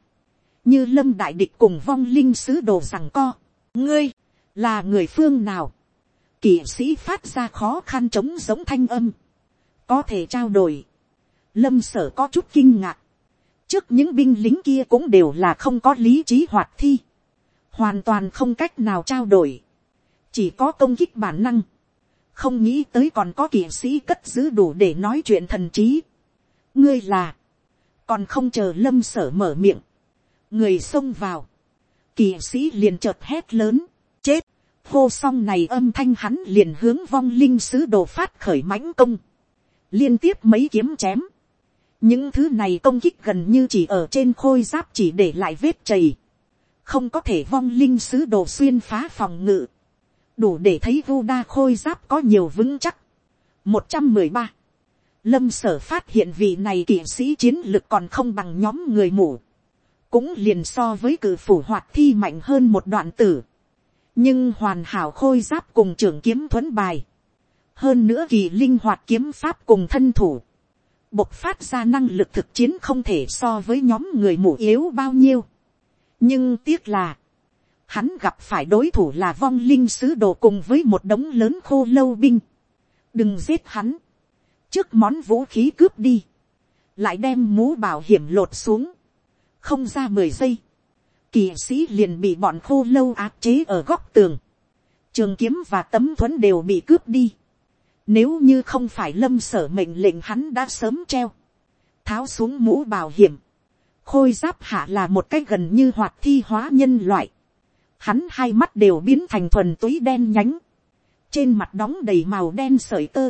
như lâm đại địch cùng vong linh sứ đồ rằng co, ngươi, là người phương nào, kỵ sĩ phát ra khó khăn chống giống thanh âm, có thể trao đổi, lâm sở có chút kinh ngạc, trước những binh lính kia cũng đều là không có lý trí hoạt thi, hoàn toàn không cách nào trao đổi, chỉ có công kích bản năng, không nghĩ tới còn có kỵ sĩ cất giữ đủ để nói chuyện thần trí. ngươi là, còn không chờ lâm sở mở miệng, người xông vào, kỵ sĩ liền chợt hét lớn, chết, hô xong này âm thanh hắn liền hướng vong linh sứ đồ phát khởi mãnh công, liên tiếp mấy kiếm chém, những thứ này công kích gần như chỉ ở trên khôi giáp chỉ để lại vết chầy, không có thể vong linh sứ đồ xuyên phá phòng ngự, đủ để thấy vu đa khôi giáp có nhiều vững chắc. một trăm mười ba, lâm sở phát hiện vị này kỵ sĩ chiến lực còn không bằng nhóm người mù, cũng liền so với cử phủ hoạt thi mạnh hơn một đoạn tử. Nhưng hoàn hảo khôi giáp cùng trưởng kiếm thuấn bài, hơn nữa kỳ linh hoạt kiếm pháp cùng thân thủ, bộc phát ra năng lực thực chiến không thể so với nhóm người mù yếu bao nhiêu. nhưng tiếc là, hắn gặp phải đối thủ là vong linh sứ đồ cùng với một đống lớn khô lâu binh. đừng giết hắn, trước món vũ khí cướp đi, lại đem mũ bảo hiểm lột xuống, không ra mười giây, kỳ sĩ liền bị bọn khô lâu áp chế ở góc tường, trường kiếm và tấm thuẫn đều bị cướp đi, nếu như không phải lâm sở mệnh lệnh hắn đã sớm treo, tháo xuống mũ bảo hiểm, khôi giáp hạ là một cái gần như hoạt thi hóa nhân loại, hắn hai mắt đều biến thành thuần túy đen nhánh, trên mặt đóng đầy màu đen sởi tơ,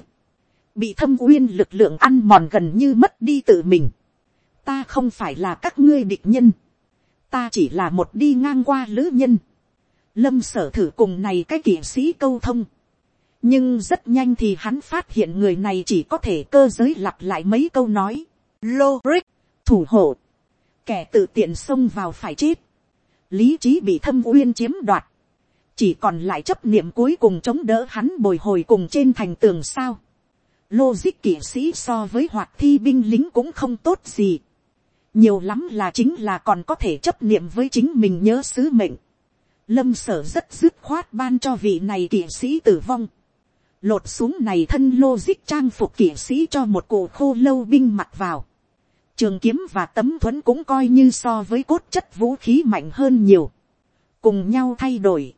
bị thâm uyên lực lượng ăn mòn gần như mất đi tự mình. ta không phải là các ngươi địch nhân, ta chỉ là một đi ngang qua lữ nhân. lâm sở thử cùng này cái kỷ sĩ câu thông, nhưng rất nhanh thì hắn phát hiện người này chỉ có thể cơ giới lặp lại mấy câu nói. lô rick, thủ hộ, kẻ tự tiện xông vào phải chết, lý trí bị thâm uyên chiếm đoạt, chỉ còn lại chấp niệm cuối cùng chống đỡ hắn bồi hồi cùng trên thành tường sao. Logic kỵ sĩ so với hoạt thi binh lính cũng không tốt gì. Nhiều lắm là chính là còn có thể chấp niệm với chính mình nhớ sứ mệnh. Lâm sở rất dứt khoát ban cho vị này kỵ sĩ tử vong. Lột xuống này thân logic trang phục kỵ sĩ cho một cổ khô lâu binh mặt vào. Trường kiếm và tấm thuẫn cũng coi như so với cốt chất vũ khí mạnh hơn nhiều. Cùng nhau thay đổi.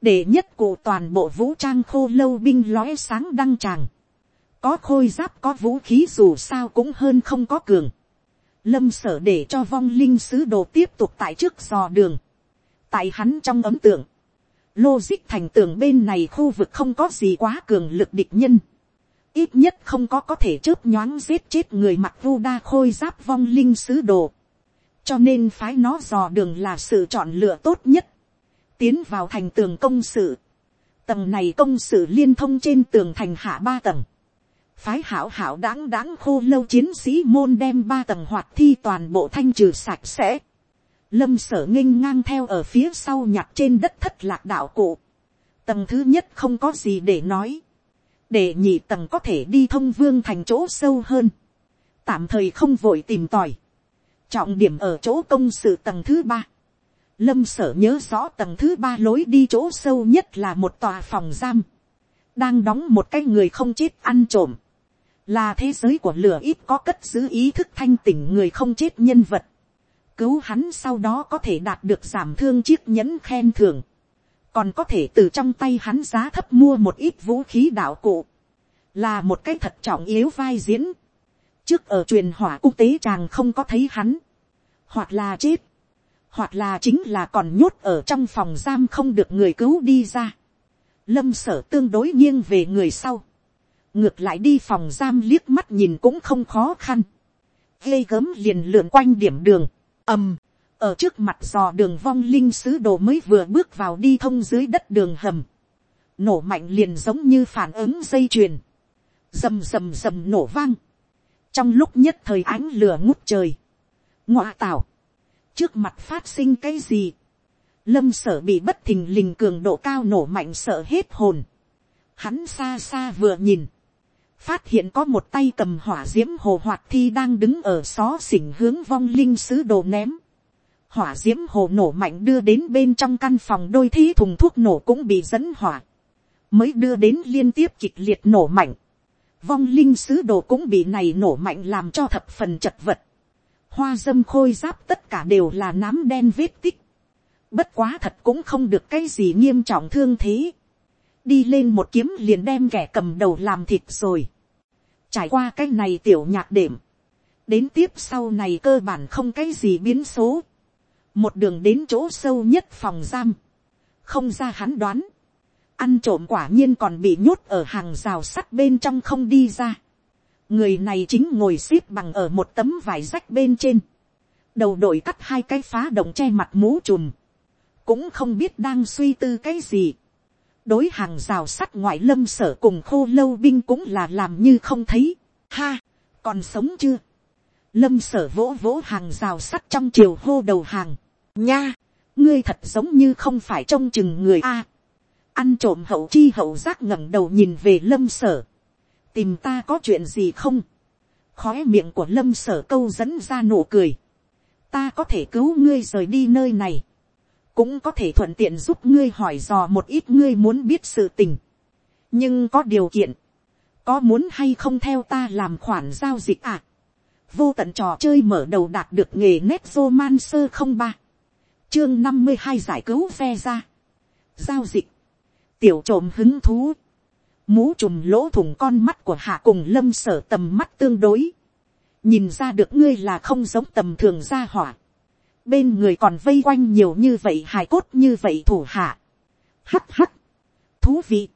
Để nhất cụ toàn bộ vũ trang khô lâu binh lóe sáng đăng tràng có khôi giáp, có vũ khí dù sao cũng hơn không có cường. Lâm sở để cho vong linh sứ đồ tiếp tục tại trước dò đường. Tại hắn trong ấm tượng. Logic thành tường bên này khu vực không có gì quá cường lực địch nhân. Ít nhất không có có thể chớp nhoáng giết chết người mặc vu đa khôi giáp vong linh sứ đồ. Cho nên phái nó dò đường là sự chọn lựa tốt nhất. Tiến vào thành tường công sự. Tầng này công sự liên thông trên tường thành hạ ba tầng phái hảo hảo đáng đáng khô lâu chiến sĩ môn đem ba tầng hoạt thi toàn bộ thanh trừ sạch sẽ. Lâm sở nghênh ngang theo ở phía sau nhặt trên đất thất lạc đạo cụ. Tầng thứ nhất không có gì để nói. Để nhị tầng có thể đi thông vương thành chỗ sâu hơn. Tạm thời không vội tìm tòi. Trọng điểm ở chỗ công sự tầng thứ ba. Lâm sở nhớ rõ tầng thứ ba lối đi chỗ sâu nhất là một tòa phòng giam. Đang đóng một cái người không chết ăn trộm là thế giới của lửa ít có cất giữ ý thức thanh tỉnh người không chết nhân vật, cứu hắn sau đó có thể đạt được giảm thương chiếc nhẫn khen thưởng, còn có thể từ trong tay hắn giá thấp mua một ít vũ khí đạo cụ, là một cái thật trọng yếu vai diễn, trước ở truyền hỏa quốc tế chàng không có thấy hắn, hoặc là chết, hoặc là chính là còn nhốt ở trong phòng giam không được người cứu đi ra. Lâm sở tương đối nghiêng về người sau. Ngược lại đi phòng giam liếc mắt nhìn cũng không khó khăn, ghê gớm liền lượn quanh điểm đường, ầm, ở trước mặt dò đường vong linh sứ đồ mới vừa bước vào đi thông dưới đất đường hầm, nổ mạnh liền giống như phản ứng dây chuyền, rầm rầm rầm nổ vang, trong lúc nhất thời ánh lửa ngút trời, ngoạ tảo, trước mặt phát sinh cái gì, lâm sở bị bất thình lình cường độ cao nổ mạnh sợ hết hồn, hắn xa xa vừa nhìn, phát hiện có một tay cầm hỏa d i ễ m hồ hoạt thi đang đứng ở xó xỉnh hướng vong linh sứ đồ ném hỏa d i ễ m hồ nổ mạnh đưa đến bên trong căn phòng đôi thi thùng thuốc nổ cũng bị dẫn hỏa, mới đưa đến liên tiếp kịch liệt nổ mạnh. vong linh sứ đồ cũng bị này nổ mạnh làm cho thập phần chật vật. hoa dâm khôi giáp tất cả đều là nám đen vết tích. bất quá thật cũng không được cái gì nghiêm trọng thương thế. đi lên một kiếm liền đem kẻ cầm đầu làm thịt rồi trải qua cái này tiểu nhạc đệm, đến tiếp sau này cơ bản không cái gì biến số, một đường đến chỗ sâu nhất phòng giam, không ra hắn đoán, ăn trộm quả nhiên còn bị nhốt ở hàng rào sắt bên trong không đi ra. người này chính ngồi x ế p bằng ở một tấm vải rách bên trên, đầu đội cắt hai cái phá động che mặt mũ trùm, cũng không biết đang suy tư cái gì đối hàng rào sắt ngoại lâm sở cùng khô lâu binh cũng là làm như không thấy. Ha, còn sống chưa? Lâm sở vỗ vỗ hàng rào sắt trong chiều hô đầu hàng. Nha, ngươi thật giống như không phải trông chừng người a. ăn trộm hậu chi hậu giác ngẩng đầu nhìn về lâm sở. tìm ta có chuyện gì không? khói miệng của lâm sở câu dẫn ra nụ cười. ta có thể cứu ngươi rời đi nơi này cũng có thể thuận tiện giúp ngươi hỏi dò một ít ngươi muốn biết sự tình. nhưng có điều kiện, có muốn hay không theo ta làm khoản giao dịch à. vô tận trò chơi mở đầu đạt được nghề nét roman sơ không ba, chương năm mươi hai giải cứu phe ra. giao dịch, tiểu trộm hứng thú, mũ trùm lỗ thủng con mắt của hạ cùng lâm sở tầm mắt tương đối, nhìn ra được ngươi là không giống tầm thường gia hỏa, bên người còn vây quanh nhiều như vậy hài cốt như vậy thủ hạ. hắt hắt, thú vị,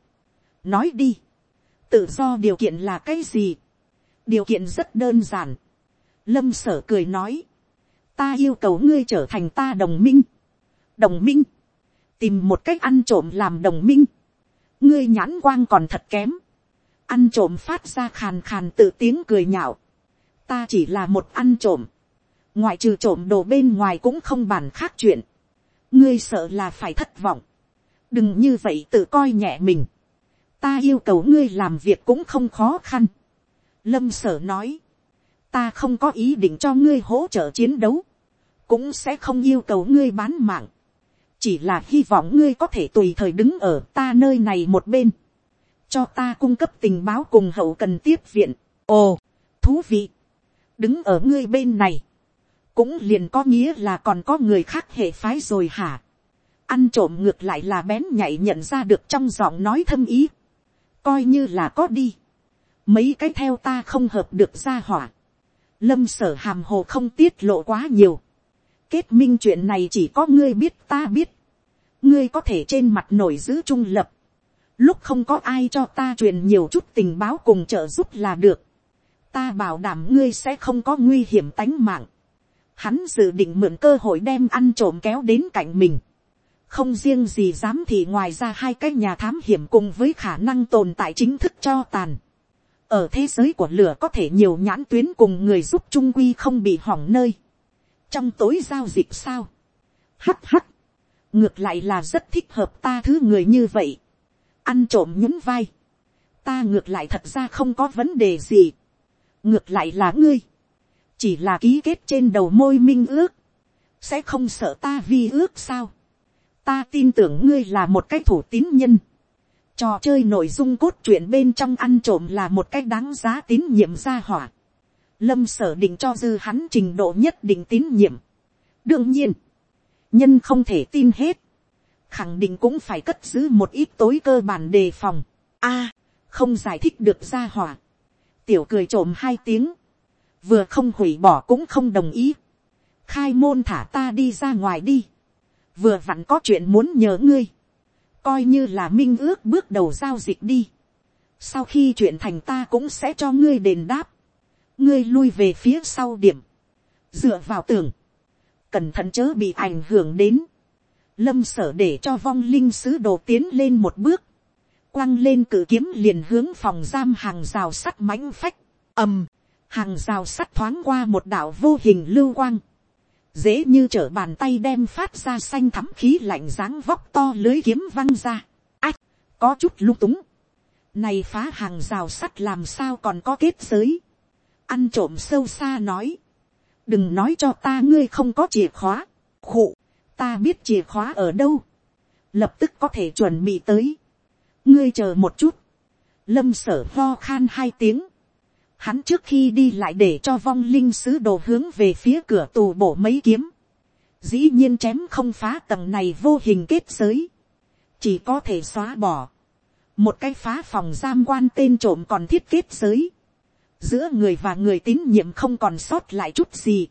nói đi, tự do điều kiện là cái gì, điều kiện rất đơn giản, lâm sở cười nói, ta yêu cầu ngươi trở thành ta đồng minh, đồng minh, tìm một cách ăn trộm làm đồng minh, ngươi nhãn quang còn thật kém, ăn trộm phát ra khàn khàn tự tiếng cười nhạo, ta chỉ là một ăn trộm, ngoại trừ trộm đồ bên ngoài cũng không bàn khác chuyện, ngươi sợ là phải thất vọng, đừng như vậy tự coi nhẹ mình, ta yêu cầu ngươi làm việc cũng không khó khăn. lâm sở nói, ta không có ý định cho ngươi hỗ trợ chiến đấu, cũng sẽ không yêu cầu ngươi bán mạng, chỉ là hy vọng ngươi có thể tùy thời đứng ở ta nơi này một bên, cho ta cung cấp tình báo cùng hậu cần tiếp viện. ồ, thú vị, đứng ở ngươi bên này, cũng liền có nghĩa là còn có người khác hệ phái rồi hả. ăn trộm ngược lại là bén nhạy nhận ra được trong giọng nói thâm ý. Coi như là có đi, mấy cái theo ta không hợp được ra hỏa, lâm sở hàm hồ không tiết lộ quá nhiều, kết minh chuyện này chỉ có ngươi biết ta biết, ngươi có thể trên mặt nổi giữ trung lập, lúc không có ai cho ta truyền nhiều chút tình báo cùng trợ giúp là được, ta bảo đảm ngươi sẽ không có nguy hiểm tánh mạng, hắn dự định mượn cơ hội đem ăn trộm kéo đến cạnh mình, không riêng gì dám thì ngoài ra hai cái nhà thám hiểm cùng với khả năng tồn tại chính thức cho tàn. ở thế giới của lửa có thể nhiều nhãn tuyến cùng người giúp trung quy không bị hỏng nơi trong tối giao dịch sao. hắt hắt. ngược lại là rất thích hợp ta thứ người như vậy. ăn trộm nhún vai. ta ngược lại thật ra không có vấn đề gì. ngược lại là ngươi. chỉ là ký kết trên đầu môi minh ước. sẽ không sợ ta vi ước sao ta tin tưởng ngươi là một cái thủ tín nhân. Trò chơi nội dung cốt truyện bên trong ăn trộm là một cái đáng giá tín nhiệm gia hỏa. Lâm sở định cho dư hắn trình độ nhất định tín nhiệm. Đương nhiên, nhân không thể tin hết. Khẳng định cũng phải cất giữ một ít tối cơ bản đề phòng. a không giải thích được gia hỏa. Tiểu cười trộm hai tiếng. Vừa không hủy bỏ cũng không đồng ý. Khai môn thả ta đi ra ngoài đi vừa vặn có chuyện muốn nhờ ngươi, coi như là minh ước bước đầu giao dịch đi. sau khi chuyện thành ta cũng sẽ cho ngươi đền đáp, ngươi lui về phía sau điểm, dựa vào tường, cẩn thận chớ bị ảnh hưởng đến, lâm sở để cho vong linh sứ đồ tiến lên một bước, quăng lên cử kiếm liền hướng phòng giam hàng rào sắt mãnh phách, ầm, hàng rào sắt thoáng qua một đạo vô hình lưu quang, dễ như trở bàn tay đem phát ra xanh thắm khí lạnh dáng vóc to lưới kiếm văng ra. ách, có chút lung túng. này phá hàng rào sắt làm sao còn có kết giới ăn trộm sâu xa nói. đừng nói cho ta ngươi không có chìa khóa. khụ, ta biết chìa khóa ở đâu. lập tức có thể chuẩn bị tới. ngươi chờ một chút. lâm sở ho khan hai tiếng hắn trước khi đi lại để cho vong linh sứ đồ hướng về phía cửa tù bổ mấy kiếm, dĩ nhiên chém không phá tầng này vô hình kết giới, chỉ có thể xóa bỏ, một cái phá phòng giam quan tên trộm còn thiết kết giới, giữa người và người tín nhiệm không còn sót lại chút gì,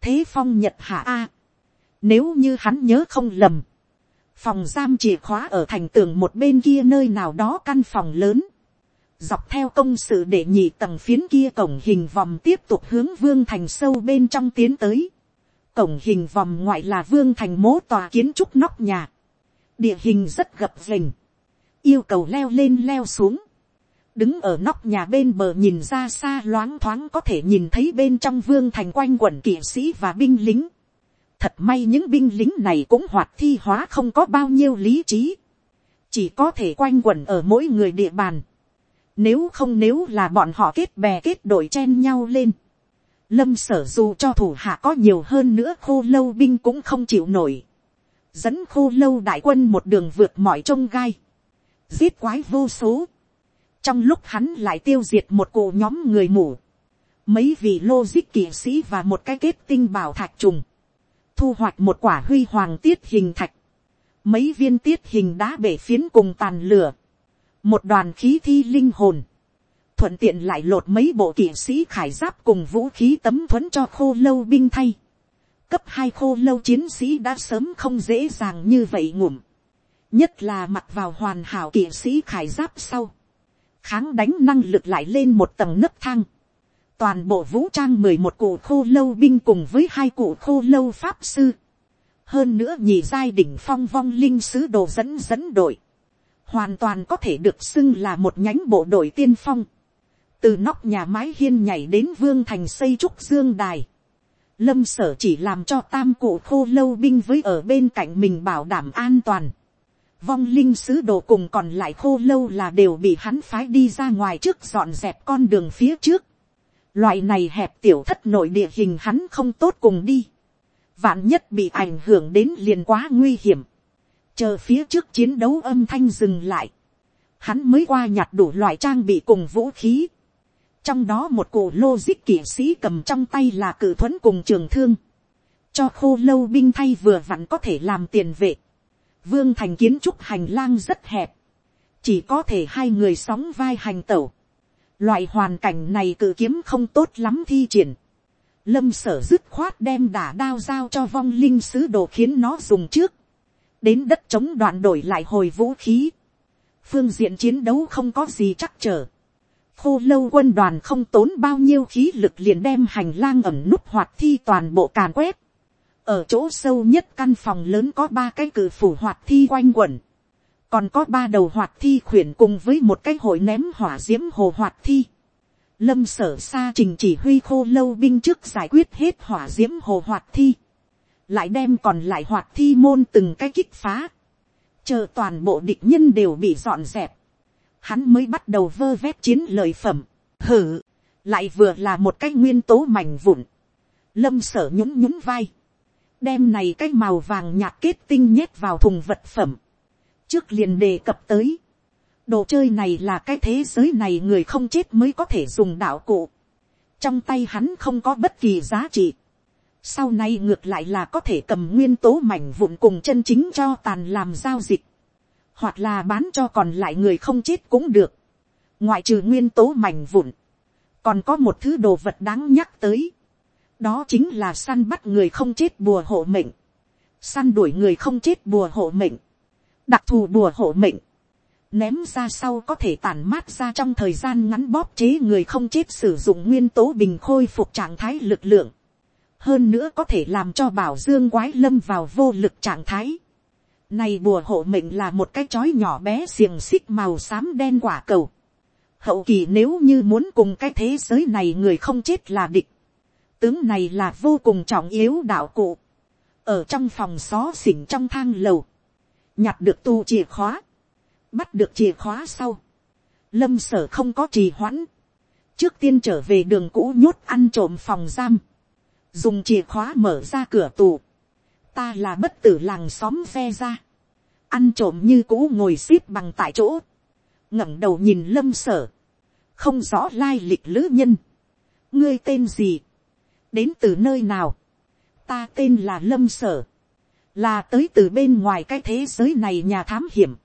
thế phong nhật hạ a, nếu như hắn nhớ không lầm, phòng giam chìa khóa ở thành tường một bên kia nơi nào đó căn phòng lớn, dọc theo công sự để nhị tầng phiến kia cổng hình vòng tiếp tục hướng vương thành sâu bên trong tiến tới. Cổng hình vòng ngoại là vương thành mố tòa kiến trúc nóc nhà. Địa hình rất gập rình, Yêu cầu leo lên leo xuống. Đứng ở nóc nhà bên bờ nhìn ra xa loáng thoáng có thể nhìn thấy bên trong vương thành quanh quẩn kỵ sĩ và binh lính. Thật may những binh lính này cũng hoạt thi hóa không có bao nhiêu lý trí. Chỉ có thể quanh quẩn ở mỗi người địa bàn nếu không nếu là bọn họ kết bè kết đội chen nhau lên. Lâm sở dù cho thủ hạ có nhiều hơn nữa khô lâu binh cũng không chịu nổi. dẫn khô lâu đại quân một đường vượt mọi trông gai, giết quái vô số, trong lúc hắn lại tiêu diệt một cụ nhóm người mủ, mấy vị logic kỵ sĩ và một cái kết tinh bảo thạch trùng, thu hoạch một quả huy hoàng tiết hình thạch, mấy viên tiết hình đá bể phiến cùng tàn lửa, một đoàn khí thi linh hồn, thuận tiện lại lột mấy bộ kỵ sĩ khải giáp cùng vũ khí tấm thuẫn cho khô lâu binh thay. Cấp hai khô lâu chiến sĩ đã sớm không dễ dàng như vậy ngủm. Nhất là mặc vào hoàn hảo kỵ sĩ khải giáp sau. Kháng đánh năng lực lại lên một tầng nấc thang. Toàn bộ vũ trang mười một cụ khô lâu binh cùng với hai cụ khô lâu pháp sư. Hơn nữa nhị giai đỉnh phong vong linh sứ đồ dẫn dẫn đội. Hoàn toàn có thể được xưng là một nhánh bộ đội tiên phong từ nóc nhà mái hiên nhảy đến vương thành xây trúc dương đài. Lâm sở chỉ làm cho tam cụ khô lâu binh với ở bên cạnh mình bảo đảm an toàn. Vong linh sứ đồ cùng còn lại khô lâu là đều bị hắn phái đi ra ngoài trước dọn dẹp con đường phía trước. Loại này hẹp tiểu thất nội địa hình hắn không tốt cùng đi. Vạn nhất bị ảnh hưởng đến liền quá nguy hiểm. Chờ phía trước chiến đấu âm thanh dừng lại. Hắn mới qua nhặt đủ loại trang bị cùng vũ khí trong đó một cổ logic kỷ sĩ cầm trong tay là cử thuẫn cùng trường thương, cho khô lâu binh thay vừa vặn có thể làm tiền vệ. Vương thành kiến trúc hành lang rất hẹp, chỉ có thể hai người sóng vai hành tẩu. Loại hoàn cảnh này cử kiếm không tốt lắm thi triển. Lâm sở dứt khoát đem đả đao giao cho vong linh sứ đồ khiến nó dùng trước. Đến đất chống đoạn đổi lại hồi vũ khí. Phương diện chiến đấu không có gì chắc trở khô lâu quân đoàn không tốn bao nhiêu khí lực liền đem hành lang ẩm nút hoạt thi toàn bộ càn quét ở chỗ sâu nhất căn phòng lớn có ba cái cử phủ hoạt thi quanh quẩn. còn có ba đầu hoạt thi khuyển cùng với một cái hội ném hỏa d i ễ m hồ hoạt thi. lâm sở xa trình chỉ huy khô lâu binh trước giải quyết hết hỏa d i ễ m hồ hoạt thi. lại đem còn lại hoạt thi môn từng cái kích phá. chờ toàn bộ địch nhân đều bị dọn dẹp hắn mới bắt đầu vơ vét chiến lợi phẩm, hử, lại vừa là một cái nguyên tố mảnh vụn, lâm sở nhún nhún vai, đem này cái màu vàng nhạt kết tinh nhét vào thùng vật phẩm, trước liền đề cập tới, đồ chơi này là cái thế giới này người không chết mới có thể dùng đạo cụ, trong tay hắn không có bất kỳ giá trị, sau này ngược lại là có thể cầm nguyên tố mảnh vụn cùng chân chính cho tàn làm giao dịch, hoặc là bán cho còn lại người không chết cũng được, ngoại trừ nguyên tố mảnh vụn, còn có một thứ đồ vật đáng nhắc tới, đó chính là săn bắt người không chết bùa hộ mệnh, săn đuổi người không chết bùa hộ mệnh, đặc thù bùa hộ mệnh, ném ra sau có thể tản mát ra trong thời gian ngắn bóp chế người không chết sử dụng nguyên tố bình khôi phục trạng thái lực lượng, hơn nữa có thể làm cho bảo dương quái lâm vào vô lực trạng thái, này bùa hộ mệnh là một cái chói nhỏ bé xiềng xích màu xám đen quả cầu. Hậu kỳ nếu như muốn cùng cái thế giới này người không chết là địch. Tướng này là vô cùng trọng yếu đạo cụ. Ở trong phòng xó xỉnh trong thang lầu. Nhặt được tu chìa khóa. Bắt được chìa khóa sau. Lâm sở không có trì hoãn. Trước tiên trở về đường cũ nhốt ăn trộm phòng giam. Dùng chìa khóa mở ra cửa tù ta là bất tử làng xóm phe ra, ăn trộm như cũ ngồi x ế p bằng tại chỗ, ngẩng đầu nhìn lâm sở, không rõ lai lịch lữ nhân, ngươi tên gì, đến từ nơi nào, ta tên là lâm sở, là tới từ bên ngoài cái thế giới này nhà thám hiểm,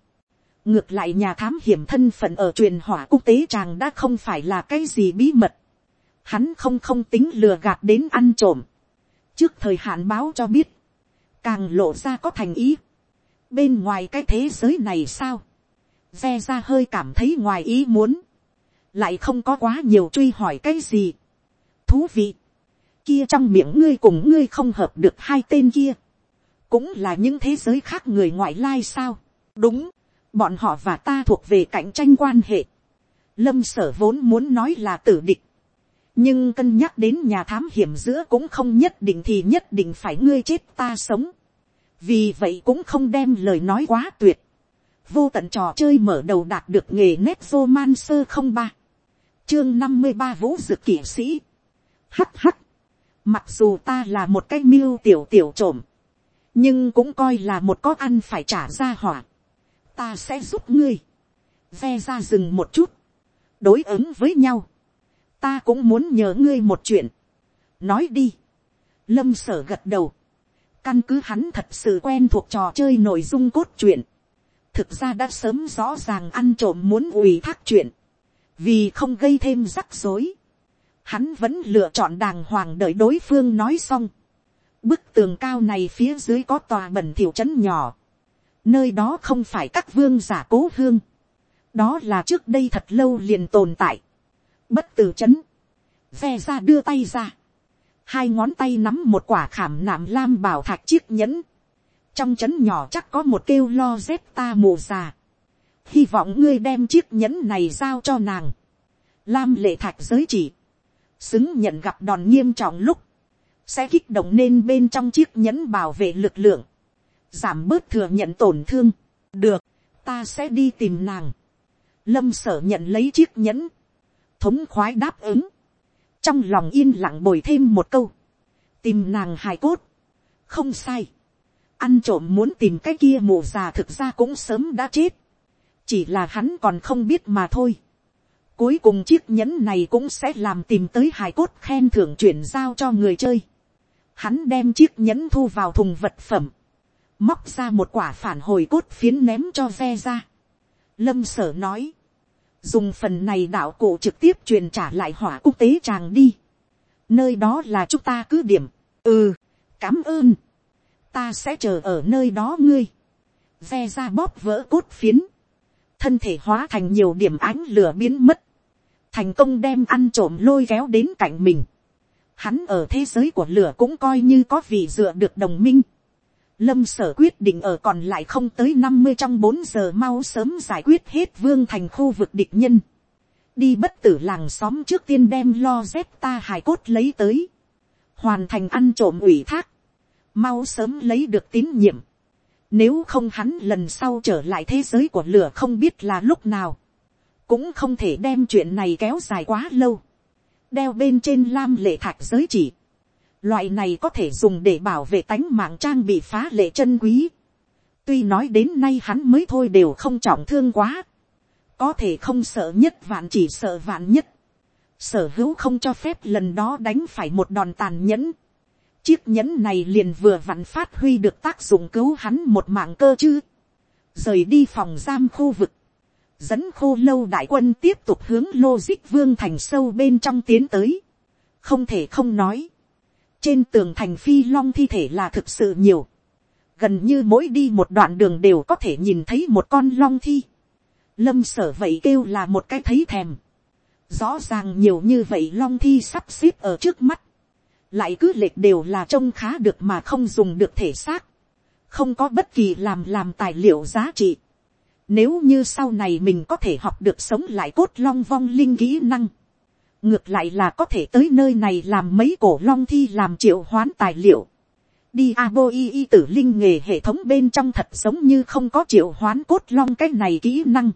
ngược lại nhà thám hiểm thân phận ở truyền hỏa quốc tế chàng đã không phải là cái gì bí mật, hắn không không tính lừa gạt đến ăn trộm, trước thời hạn báo cho biết, càng lộ ra có thành ý. bên ngoài cái thế giới này sao, ve ra hơi cảm thấy ngoài ý muốn, lại không có quá nhiều truy hỏi cái gì. thú vị, kia trong miệng ngươi cùng ngươi không hợp được hai tên kia, cũng là những thế giới khác người ngoại lai sao, đúng, bọn họ và ta thuộc về cạnh tranh quan hệ. Lâm sở vốn muốn nói là tử địch, nhưng cân nhắc đến nhà thám hiểm giữa cũng không nhất định thì nhất định phải ngươi chết ta sống. vì vậy cũng không đem lời nói quá tuyệt. vô tận trò chơi mở đầu đạt được nghề nét vô man sơ không ba. chương năm mươi ba vũ dực kỷ sĩ. hắt hắt mặc dù ta là một cái miêu tiểu tiểu trộm. nhưng cũng coi là một có ăn phải trả ra hỏa, ta sẽ giúp ngươi, ve ra rừng một chút, đối ứng với nhau, ta cũng muốn nhờ ngươi một chuyện, nói đi, lâm sở gật đầu, căn cứ hắn thật sự quen thuộc trò chơi nội dung cốt truyện, thực ra đã sớm rõ ràng ăn trộm muốn ủy thác chuyện, vì không gây thêm rắc rối, hắn vẫn lựa chọn đàng hoàng đợi đối phương nói xong. Bức tường cao này phía dưới có tòa bẩn thiểu trấn nhỏ, nơi đó không phải các vương giả cố hương, đó là trước đây thật lâu liền tồn tại, bất tử trấn, ve ra đưa tay ra, hai ngón tay nắm một quả khảm nạm lam bảo thạch chiếc nhẫn, trong trấn nhỏ chắc có một kêu lo dép ta mù già, hy vọng ngươi đem chiếc nhẫn này giao cho nàng, lam lệ thạch giới chỉ, xứng nhận gặp đòn nghiêm trọng lúc, sẽ kích động nên bên trong chiếc nhẫn bảo vệ lực lượng, giảm bớt thừa nhận tổn thương, được, ta sẽ đi tìm nàng, lâm sở nhận lấy chiếc nhẫn, thống khoái đáp ứng, trong lòng yên lặng bồi thêm một câu, tìm nàng hài cốt, không sai, ăn trộm muốn tìm cái kia mù già thực ra cũng sớm đã chết, chỉ là hắn còn không biết mà thôi. Cuối cùng chiếc nhẫn này cũng sẽ làm tìm tới hài cốt khen thưởng chuyển giao cho người chơi. Hắn đem chiếc nhẫn thu vào thùng vật phẩm. Móc ra một quả phản hồi cốt phiến ném cho ve ra. Lâm sở nói. Dùng phần này đạo cụ trực tiếp truyền trả lại hỏa quốc tế chàng đi. Nơi đó là chúng ta cứ điểm. Ừ, cảm ơn. Ta sẽ chờ ở nơi đó ngươi. Ve ra bóp vỡ cốt phiến thân thể hóa thành nhiều điểm ánh lửa biến mất, thành công đem ăn trộm lôi kéo đến cạnh mình. Hắn ở thế giới của lửa cũng coi như có vị dựa được đồng minh. Lâm sở quyết định ở còn lại không tới năm mươi trong bốn giờ mau sớm giải quyết hết vương thành khu vực địch nhân. Đi bất tử làng xóm trước tiên đem lo dép ta hài cốt lấy tới. Hoàn thành ăn trộm ủy thác. Mau sớm lấy được tín nhiệm nếu không hắn lần sau trở lại thế giới của lửa không biết là lúc nào. Cũng không thể đem chuyện này kéo dài quá lâu. Đeo bên trên lam lệ thạch giới chỉ. Loại này có thể dùng để bảo vệ tánh mạng trang bị phá lệ chân quý. Tuy nói đến nay hắn mới thôi đều không trọng thương quá. Có thể không sợ nhất vạn chỉ sợ vạn nhất. Sở hữu không cho phép lần đó đánh phải một đòn tàn nhẫn Chiếc nhẫn này liền vừa vặn phát huy được tác dụng cứu hắn một mạng cơ chứ. Rời đi phòng giam khu vực. Dẫn khô lâu đại quân tiếp tục hướng lô dích vương thành sâu bên trong tiến tới. Không thể không nói. Trên tường thành phi long thi thể là thực sự nhiều. Gần như mỗi đi một đoạn đường đều có thể nhìn thấy một con long thi. Lâm sở vậy kêu là một cái thấy thèm. Rõ ràng nhiều như vậy long thi sắp xếp ở trước mắt lại cứ lệch đều là trông khá được mà không dùng được thể xác, không có bất kỳ làm làm tài liệu giá trị. Nếu như sau này mình có thể học được sống lại cốt long vong linh kỹ năng, ngược lại là có thể tới nơi này làm mấy cổ long thi làm triệu hoán tài liệu. đi a bo y y tử linh nghề hệ thống bên trong thật giống như không có triệu hoán cốt long cái này kỹ năng.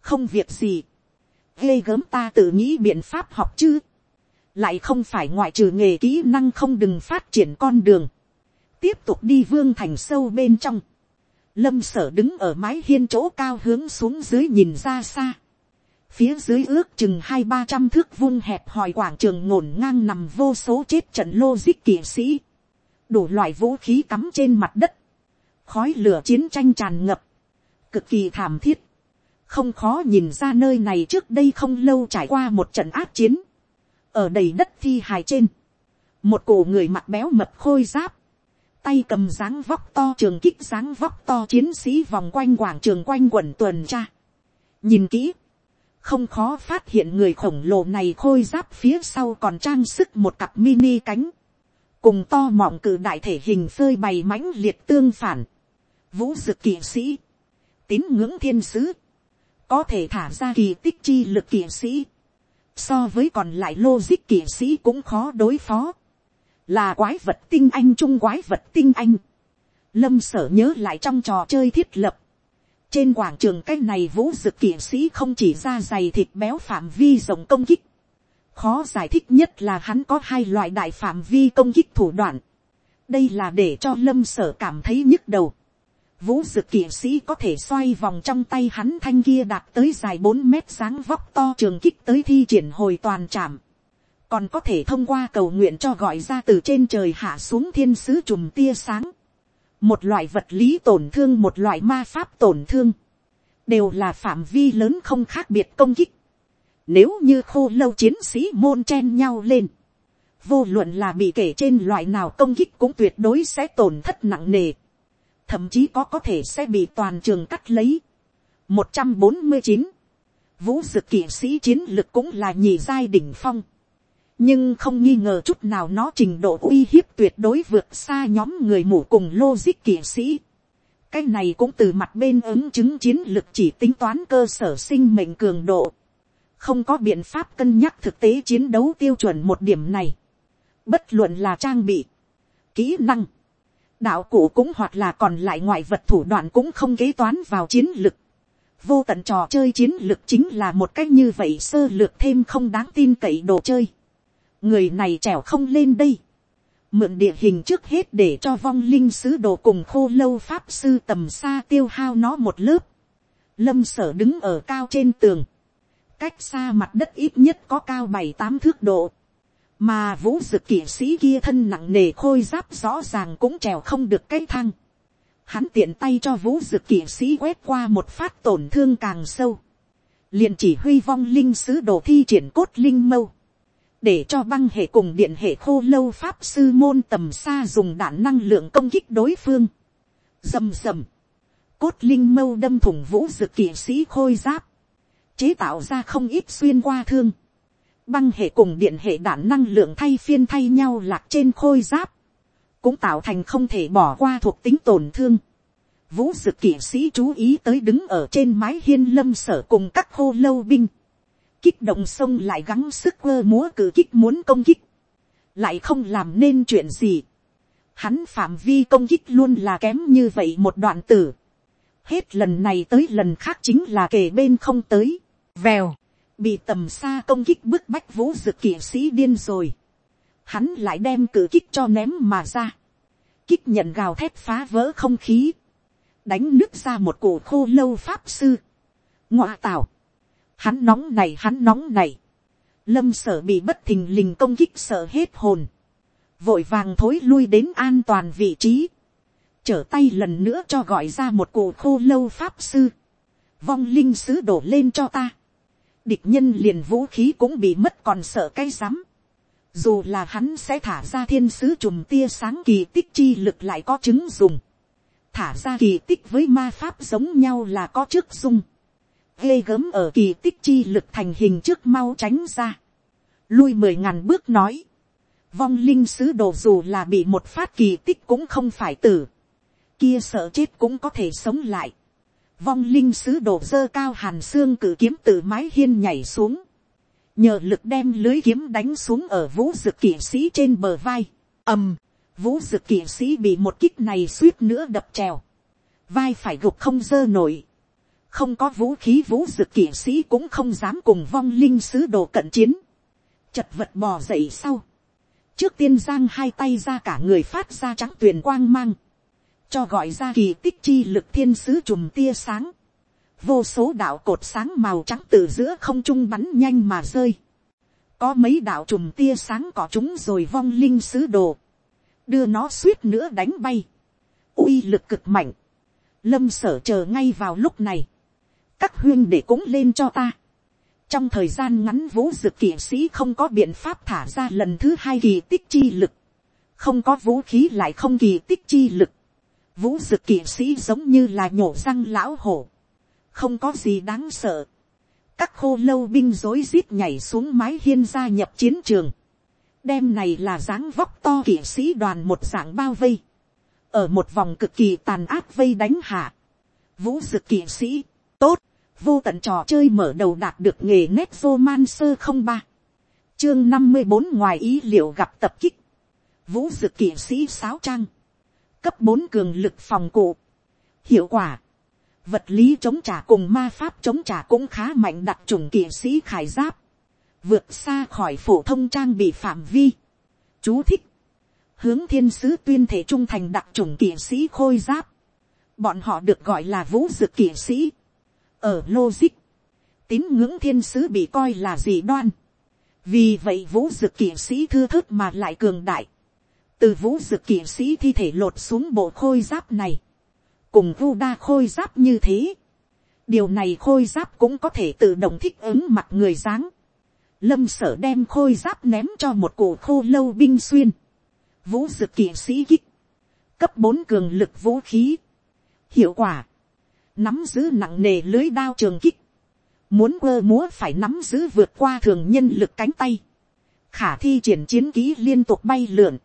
không việc gì. ghê gớm ta tự nghĩ biện pháp học chứ lại không phải ngoại trừ nghề kỹ năng không đừng phát triển con đường, tiếp tục đi vương thành sâu bên trong, lâm sở đứng ở mái hiên chỗ cao hướng xuống dưới nhìn ra xa, phía dưới ước chừng hai ba trăm thước vung hẹp hòi quảng trường ngổn ngang nằm vô số chết trận lô dích kỵ sĩ, đủ loại vũ khí cắm trên mặt đất, khói lửa chiến tranh tràn ngập, cực kỳ thảm thiết, không khó nhìn ra nơi này trước đây không lâu trải qua một trận áp chiến, ở đầy đất thi hài trên, một cổ người mặt béo mập khôi giáp, tay cầm dáng vóc to trường kích dáng vóc to chiến sĩ vòng quanh quảng trường quanh quẩn tuần tra. nhìn kỹ, không khó phát hiện người khổng lồ này khôi giáp phía sau còn trang sức một cặp mini cánh, cùng to mọng cử đại thể hình phơi bày mãnh liệt tương phản, vũ dực kỵ sĩ, tín ngưỡng thiên sứ, có thể thả ra kỳ tích chi lực kỵ sĩ, so với còn lại logic kỵ sĩ cũng khó đối phó, là quái vật tinh anh trung quái vật tinh anh. Lâm sở nhớ lại trong trò chơi thiết lập, trên quảng trường cái này vũ dực kỷ sĩ không chỉ ra dày thịt béo phạm vi rộng công kích, khó giải thích nhất là hắn có hai loại đại phạm vi công kích thủ đoạn, đây là để cho lâm sở cảm thấy nhức đầu. vũ dực kỷ sĩ có thể xoay vòng trong tay hắn thanh kia đạt tới dài bốn mét sáng vóc to trường kích tới thi triển hồi toàn trảm còn có thể thông qua cầu nguyện cho gọi ra từ trên trời hạ xuống thiên sứ chùm tia sáng. một loại vật lý tổn thương một loại ma pháp tổn thương. đều là phạm vi lớn không khác biệt công kích. nếu như khô lâu chiến sĩ môn chen nhau lên vô luận là bị kể trên loại nào công kích cũng tuyệt đối sẽ tổn thất nặng nề, thậm chí có có thể sẽ bị toàn trường cắt lấy. một trăm bốn mươi chín, vũ dực kỵ sĩ chiến lực cũng là nhì giai đỉnh phong, nhưng không nghi ngờ chút nào nó trình độ uy hiếp tuyệt đối vượt xa nhóm người mù cùng logic kỵ sĩ. cái này cũng từ mặt bên ứng chứng chiến lực chỉ tính toán cơ sở sinh mệnh cường độ không có biện pháp cân nhắc thực tế chiến đấu tiêu chuẩn một điểm này bất luận là trang bị, kỹ năng, đạo cụ cũng hoặc là còn lại ngoại vật thủ đoạn cũng không kế toán vào chiến lực. vô tận trò chơi chiến lực chính là một cách như vậy sơ lược thêm không đáng tin cậy đồ chơi người này trèo không lên đây. mượn địa hình trước hết để cho vong linh sứ đồ cùng khô lâu pháp sư tầm xa tiêu hao nó một lớp. lâm sở đứng ở cao trên tường. cách xa mặt đất ít nhất có cao bảy tám thước độ mà vũ dực kỵ sĩ kia thân nặng nề khôi giáp rõ ràng cũng trèo không được cái thăng. Hắn tiện tay cho vũ dực kỵ sĩ quét qua một phát tổn thương càng sâu. liền chỉ huy vong linh sứ đồ thi triển cốt linh mâu để cho băng hệ cùng điện hệ khô lâu pháp sư môn tầm xa dùng đạn năng lượng công kích đối phương. rầm rầm. cốt linh mâu đâm thủng vũ dực kỵ sĩ khôi giáp. chế tạo ra không ít xuyên qua thương băng hệ cùng điện hệ đạn năng lượng thay phiên thay nhau lạc trên khôi giáp, cũng tạo thành không thể bỏ qua thuộc tính tổn thương. Vũ dực kỵ sĩ chú ý tới đứng ở trên mái hiên lâm sở cùng các khô lâu binh. Kích động sông lại gắng sức quơ múa cử kích muốn công kích. Lại không làm nên chuyện gì. Hắn phạm vi công kích luôn là kém như vậy một đoạn tử. Hết lần này tới lần khác chính là kề bên không tới. Vèo bị tầm xa công kích bức bách vũ dực kỵ sĩ điên rồi. Hắn lại đem cử kích cho ném mà ra. Kích nhận gào thép phá vỡ không khí. Đánh nước ra một cổ khô lâu pháp sư. Ngoạ tảo. Hắn nóng này, hắn nóng này. Lâm sở bị bất thình lình công kích sợ hết hồn. Vội vàng thối lui đến an toàn vị trí. Trở tay lần nữa cho gọi ra một cụ khô lâu pháp sư. Vong linh sứ đổ lên cho ta địch nhân liền vũ khí cũng bị mất còn sợ cái rắm. Dù là hắn sẽ thả ra thiên sứ chùm tia sáng kỳ tích chi lực lại có chứng dùng. Thả ra kỳ tích với ma pháp giống nhau là có trước dung. Ghê gớm ở kỳ tích chi lực thành hình trước mau tránh ra. Lui mười ngàn bước nói. Vong linh sứ đồ dù là bị một phát kỳ tích cũng không phải tử. Kia sợ chết cũng có thể sống lại vong linh sứ đồ dơ cao hàn xương cử kiếm từ mái hiên nhảy xuống, nhờ lực đem lưới kiếm đánh xuống ở vũ dực kỵ sĩ trên bờ vai, ầm, vũ dực kỵ sĩ bị một kích này suýt nữa đập trèo, vai phải gục không dơ nổi, không có vũ khí vũ dực kỵ sĩ cũng không dám cùng vong linh sứ đồ cận chiến, chật vật bò dậy sau, trước tiên giang hai tay ra cả người phát ra trắng tuyền quang mang, cho gọi ra kỳ tích chi lực thiên sứ chùm tia sáng, vô số đạo cột sáng màu trắng từ giữa không trung bắn nhanh mà rơi, có mấy đạo chùm tia sáng có chúng rồi vong linh sứ đồ, đưa nó suýt nữa đánh bay, uy lực cực mạnh, lâm sở chờ ngay vào lúc này, các huyên để cũng lên cho ta, trong thời gian ngắn vũ dực kỵ sĩ không có biện pháp thả ra lần thứ hai kỳ tích chi lực, không có vũ khí lại không kỳ tích chi lực, vũ dực kỵ sĩ giống như là nhổ răng lão hổ, không có gì đáng sợ. các khô lâu binh rối rít nhảy xuống mái hiên gia nhập chiến trường. đêm này là dáng vóc to kỵ sĩ đoàn một dạng bao vây. ở một vòng cực kỳ tàn áp vây đánh hạ. vũ dực kỵ sĩ, tốt, vô tận trò chơi mở đầu đạt được nghề nét vô man sơ không ba. chương năm mươi bốn ngoài ý liệu gặp tập kích. vũ dự kỵ sĩ sáo trang cấp bốn cường lực phòng cụ. Hiệu quả. Vật lý chống trả cùng ma pháp chống trả cũng khá mạnh đặc trùng kỵ sĩ khải giáp. Vượt xa khỏi phổ thông trang bị phạm vi. Chú thích. hướng thiên sứ tuyên thể trung thành đặc trùng kỵ sĩ khôi giáp, bọn họ được gọi là vũ dực kỵ sĩ, ở logic, tín ngưỡng thiên sứ bị coi là dị đoan, vì vậy vũ dực kỵ sĩ thưa thớt mà lại cường đại, từ vũ dực kỵ sĩ thi thể lột xuống bộ khôi giáp này, cùng vu đa khôi giáp như thế, điều này khôi giáp cũng có thể tự động thích ứng mặt người dáng, lâm sở đem khôi giáp ném cho một cổ khô lâu binh xuyên, vũ dực kỵ sĩ kích, cấp bốn cường lực vũ khí, hiệu quả, nắm giữ nặng nề lưới đao trường kích, muốn quơ múa phải nắm giữ vượt qua thường nhân lực cánh tay, khả thi triển chiến ký liên tục bay lượn,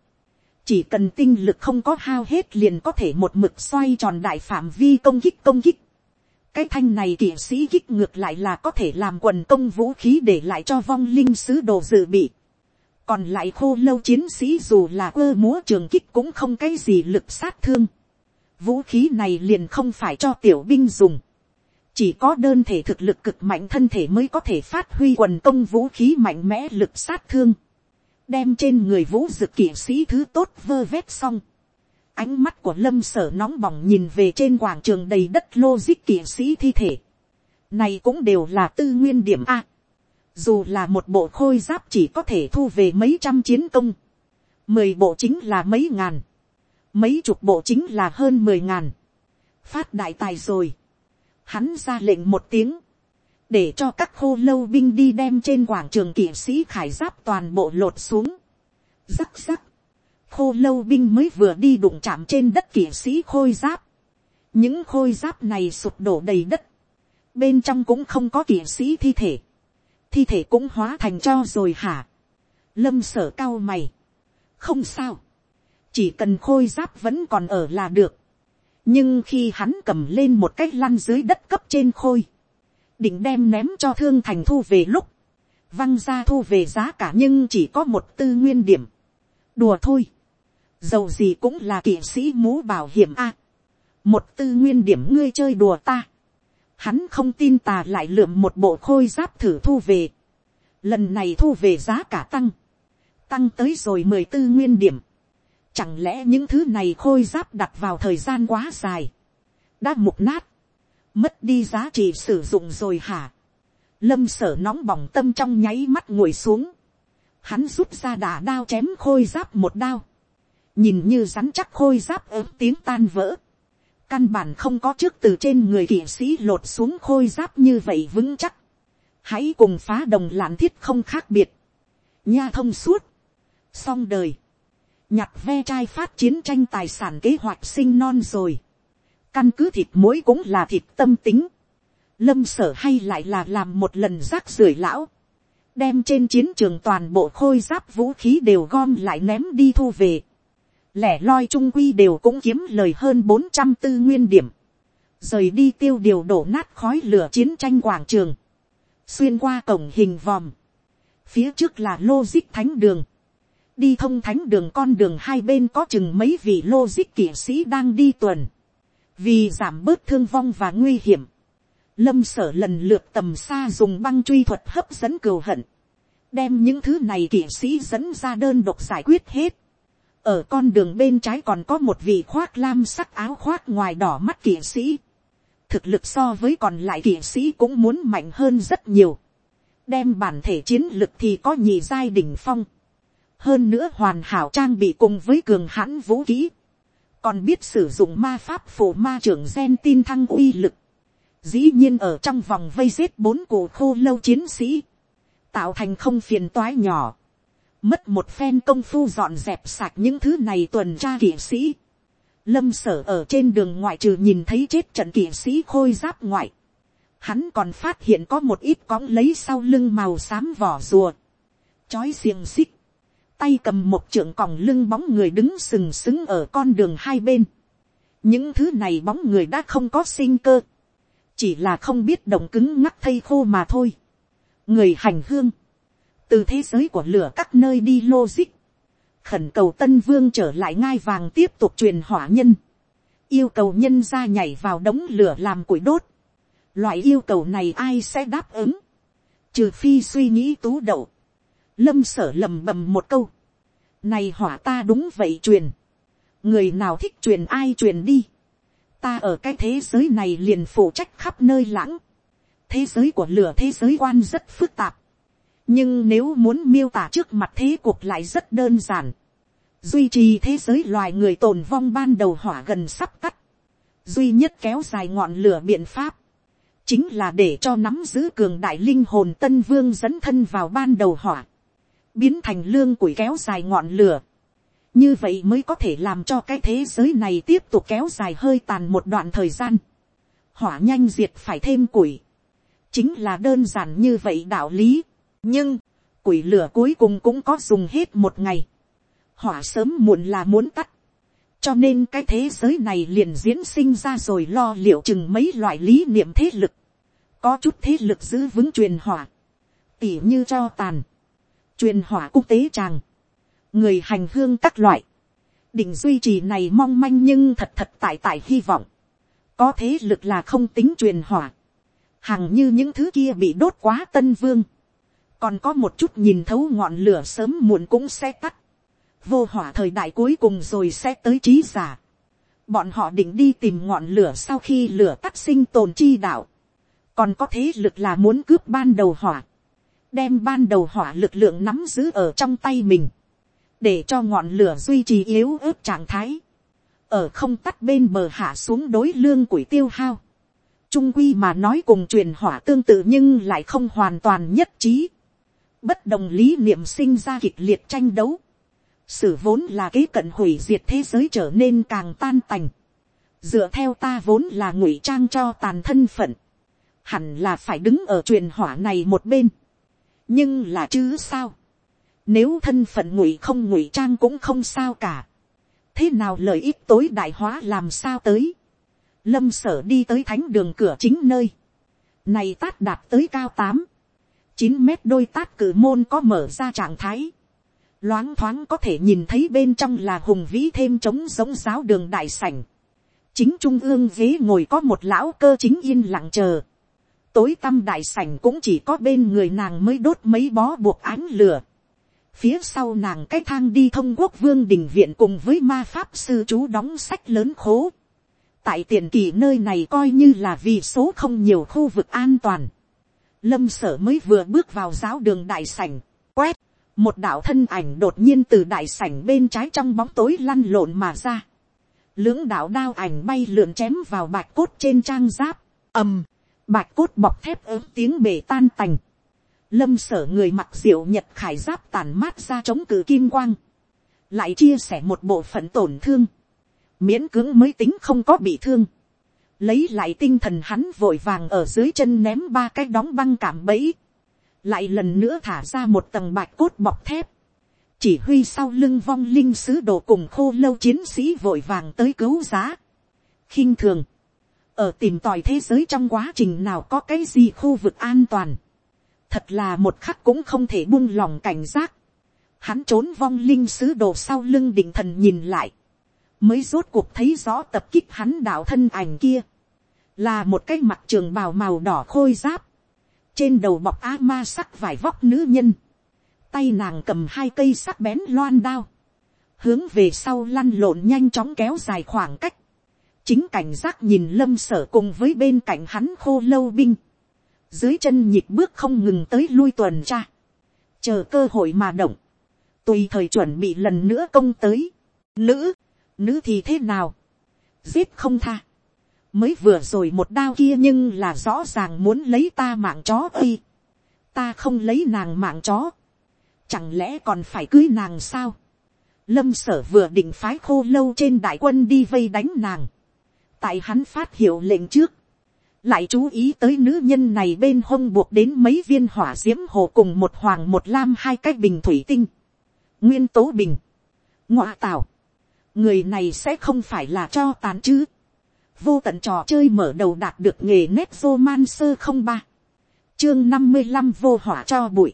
chỉ cần tinh lực không có hao hết liền có thể một mực xoay tròn đại phạm vi công kích công kích. cái thanh này kỵ sĩ kích ngược lại là có thể làm quần công vũ khí để lại cho vong linh sứ đồ dự bị. còn lại khô lâu chiến sĩ dù là ơ múa trường kích cũng không cái gì lực sát thương vũ khí này liền không phải cho tiểu binh dùng. chỉ có đơn thể thực lực cực mạnh thân thể mới có thể phát huy quần công vũ khí mạnh mẽ lực sát thương đem trên người vũ dực kỵ sĩ thứ tốt vơ vét xong. ánh mắt của lâm sở nóng bỏng nhìn về trên quảng trường đầy đất lô dích kỵ sĩ thi thể. này cũng đều là tư nguyên điểm a. dù là một bộ khôi giáp chỉ có thể thu về mấy trăm chiến công. mười bộ chính là mấy ngàn mấy chục bộ chính là hơn mười ngàn. phát đại tài rồi. hắn ra lệnh một tiếng để cho các khô lâu binh đi đem trên quảng trường kỵ sĩ khải giáp toàn bộ lột xuống. Rắc rắc, khô lâu binh mới vừa đi đụng chạm trên đất kỵ sĩ khôi giáp. những khôi giáp này sụp đổ đầy đất. bên trong cũng không có kỵ sĩ thi thể. thi thể cũng hóa thành cho rồi hả. lâm sở cao mày. không sao chỉ cần khôi giáp vẫn còn ở là được. nhưng khi hắn cầm lên một cách lăn dưới đất cấp trên khôi định đem ném cho thương thành thu về lúc, văng ra thu về giá cả nhưng chỉ có một tư nguyên điểm. đùa thôi, dầu gì cũng là kỵ sĩ mũ bảo hiểm a. một tư nguyên điểm ngươi chơi đùa ta. hắn không tin tà lại lượm một bộ khôi giáp thử thu về. lần này thu về giá cả tăng, tăng tới rồi mười tư nguyên điểm. Chẳng lẽ những thứ này khôi giáp đặt vào thời gian quá dài, đã mục nát, mất đi giá trị sử dụng rồi hả. lâm sở nóng bỏng tâm trong nháy mắt ngồi xuống. hắn rút ra đà đao chém khôi giáp một đao. nhìn như rắn chắc khôi giáp ớt tiếng tan vỡ. căn bản không có trước từ trên người kỷ sĩ lột xuống khôi giáp như vậy vững chắc. hãy cùng phá đồng lạn thiết không khác biệt. nha thông suốt. xong đời nhặt ve chai phát chiến tranh tài sản kế hoạch sinh non rồi. Căn cứ thịt muối cũng là thịt tâm tính, lâm sở hay lại là làm một lần rác rưởi lão, đem trên chiến trường toàn bộ khôi giáp vũ khí đều gom lại ném đi thu về, lẻ loi trung quy đều cũng kiếm lời hơn bốn trăm tư nguyên điểm, rời đi tiêu điều đổ nát khói lửa chiến tranh quảng trường, xuyên qua cổng hình vòm, phía trước là logic thánh đường, đi thông thánh đường con đường hai bên có chừng mấy vị logic kỵ sĩ đang đi tuần, vì giảm bớt thương vong và nguy hiểm, lâm sở lần lượt tầm xa dùng băng truy thuật hấp dẫn cừu hận, đem những thứ này kỵ sĩ dẫn ra đơn độc giải quyết hết. ở con đường bên trái còn có một vị khoác lam sắc áo khoác ngoài đỏ mắt kỵ sĩ. thực lực so với còn lại kỵ sĩ cũng muốn mạnh hơn rất nhiều. đem bản thể chiến lực thì có nhị giai đỉnh phong hơn nữa hoàn hảo trang bị cùng với cường hãn vũ khí. Còn biết sử dụng ma pháp phổ ma trưởng gen tin thăng uy lực, dĩ nhiên ở trong vòng vây giết bốn cổ khô lâu chiến sĩ, tạo thành không phiền toái nhỏ, mất một phen công phu dọn dẹp sạch những thứ này tuần tra kỵ sĩ, lâm sở ở trên đường ngoại trừ nhìn thấy chết trận kỵ sĩ khôi giáp ngoại, hắn còn phát hiện có một ít cóng lấy sau lưng màu xám vỏ rùa, chói xiềng xích, tay cầm một trượng còng lưng bóng người đứng sừng sững ở con đường hai bên. những thứ này bóng người đã không có sinh cơ, chỉ là không biết động cứng ngắc thây khô mà thôi. người hành hương, từ thế giới của lửa các nơi đi logic, khẩn cầu tân vương trở lại ngai vàng tiếp tục truyền hỏa nhân, yêu cầu nhân ra nhảy vào đống lửa làm củi đốt. loại yêu cầu này ai sẽ đáp ứng, trừ phi suy nghĩ tú đậu lâm sở lầm bầm một câu, Này hỏa ta đúng vậy truyền. Người nào thích truyền ai truyền đi. Ta ở cái thế giới này liền phụ trách khắp nơi lãng. Thế giới của lửa thế giới quan rất phức tạp. Nhưng nếu muốn miêu tả trước mặt thế cuộc lại rất đơn giản. Duy trì thế giới loài người tồn vong ban đầu hỏa gần sắp tắt. Duy nhất kéo dài ngọn lửa biện pháp chính là để cho nắm giữ cường đại linh hồn tân vương dẫn thân vào ban đầu hỏa, biến thành lương củi kéo dài ngọn lửa. như vậy mới có thể làm cho cái thế giới này tiếp tục kéo dài hơi tàn một đoạn thời gian. hỏa nhanh diệt phải thêm củi. chính là đơn giản như vậy đạo lý. nhưng, củi lửa cuối cùng cũng có dùng hết một ngày. hỏa sớm muộn là muốn tắt cho nên cái thế giới này liền diễn sinh ra rồi lo liệu chừng mấy loại lý niệm thế lực, có chút thế lực giữ vững truyền hỏa, tỉ như cho tàn, truyền hỏa quốc tế tràng, người hành hương các loại, định duy trì này mong manh nhưng thật thật tại tại hy vọng, có thế lực là không tính truyền hỏa, hằng như những thứ kia bị đốt quá tân vương, còn có một chút nhìn thấu ngọn lửa sớm muộn cũng sẽ tắt, vô hỏa thời đại cuối cùng rồi sẽ tới trí giả. Bọn họ định đi tìm ngọn lửa sau khi lửa tắt sinh tồn chi đạo. Còn có thế lực là muốn cướp ban đầu hỏa. Đem ban đầu hỏa lực lượng nắm giữ ở trong tay mình. Để cho ngọn lửa duy trì yếu ớt trạng thái. Ở không tắt bên bờ hạ xuống đối lương quỷ tiêu hao. Trung quy mà nói cùng truyền hỏa tương tự nhưng lại không hoàn toàn nhất trí. Bất đồng lý niệm sinh ra kịch liệt tranh đấu Sử vốn là kế cận hủy diệt thế giới trở nên càng tan tành. Dựa theo ta vốn là ngụy trang cho tàn thân phận. Hẳn là phải đứng ở truyền hỏa này một bên. Nhưng là chứ sao? Nếu thân phận ngụy không ngụy trang cũng không sao cả. Thế nào lợi ích tối đại hóa làm sao tới? Lâm sở đi tới thánh đường cửa chính nơi. Này tát đạt tới cao tám chín mét đôi tát cử môn có mở ra trạng thái loáng thoáng có thể nhìn thấy bên trong là hùng vĩ thêm trống giống giáo đường đại sảnh. chính trung ương ghế ngồi có một lão cơ chính yên lặng chờ tối tăm đại sảnh cũng chỉ có bên người nàng mới đốt mấy bó buộc ánh lửa. phía sau nàng cái thang đi thông quốc vương đình viện cùng với ma pháp sư chú đóng sách lớn khố. tại tiền kỳ nơi này coi như là vì số không nhiều khu vực an toàn. lâm sở mới vừa bước vào giáo đường đại sảnh, quét một đạo thân ảnh đột nhiên từ đại sảnh bên trái trong bóng tối lăn lộn mà ra. lưỡng đạo đao ảnh bay lượn chém vào bạch cốt trên trang giáp, ầm, bạch cốt bọc thép ớm tiếng bể tan tành. lâm sở người mặc diệu nhật khải giáp tàn mát ra chống cử kim quang, lại chia sẻ một bộ phận tổn thương, miễn cưỡng mới tính không có bị thương. lấy lại tinh thần hắn vội vàng ở dưới chân ném ba cái đóng băng cảm bẫy. Lại lần nữa thả ra một tầng bạch cốt bọc thép, chỉ huy sau lưng vong linh sứ đồ cùng khô lâu chiến sĩ vội vàng tới cứu giá, khinh thường, ở tìm tòi thế giới trong quá trình nào có cái gì khu vực an toàn, thật là một khắc cũng không thể buông lòng cảnh giác, hắn trốn vong linh sứ đồ sau lưng định thần nhìn lại, mới rốt cuộc thấy rõ tập kích hắn đạo thân ảnh kia, là một cái mặt trường bào màu đỏ khôi giáp, trên đầu bọc a ma sắc vải vóc nữ nhân, tay nàng cầm hai cây sắc bén loan đao, hướng về sau lăn lộn nhanh chóng kéo dài khoảng cách, chính cảnh giác nhìn lâm sở cùng với bên cạnh hắn khô lâu binh, dưới chân nhịp bước không ngừng tới lui tuần tra, chờ cơ hội mà động, tùy thời chuẩn bị lần nữa công tới, nữ, nữ thì thế nào, giết không tha, mới vừa rồi một đao kia nhưng là rõ ràng muốn lấy ta mạng chó ơi. ta không lấy nàng mạng chó. chẳng lẽ còn phải cưới nàng sao. lâm sở vừa định phái khô lâu trên đại quân đi vây đánh nàng tại hắn phát hiệu lệnh trước. lại chú ý tới nữ nhân này bên hông buộc đến mấy viên hỏa d i ễ m hồ cùng một hoàng một lam hai cái bình thủy tinh. nguyên tố bình. ngoạ tảo. người này sẽ không phải là cho tàn chứ vô tận trò chơi mở đầu đạt được nghề nét vô man sơ không ba chương năm mươi năm vô hỏa cho bụi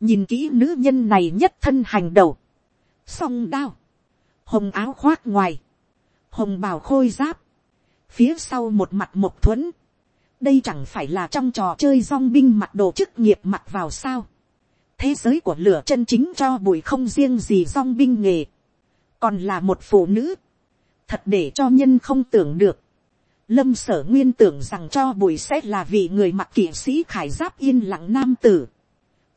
nhìn kỹ nữ nhân này nhất thân hành đầu song đao hồng áo khoác ngoài hồng bào khôi giáp phía sau một mặt một thuẫn đây chẳng phải là trong trò chơi dong binh mặc đồ chức nghiệp mặc vào sao thế giới của lửa chân chính cho bụi không riêng gì song binh nghề, còn là một phụ nữ, thật để cho nhân không tưởng được. Lâm sở nguyên tưởng rằng cho bụi sẽ là vị người mặc kỵ sĩ khải giáp yên lặng nam tử.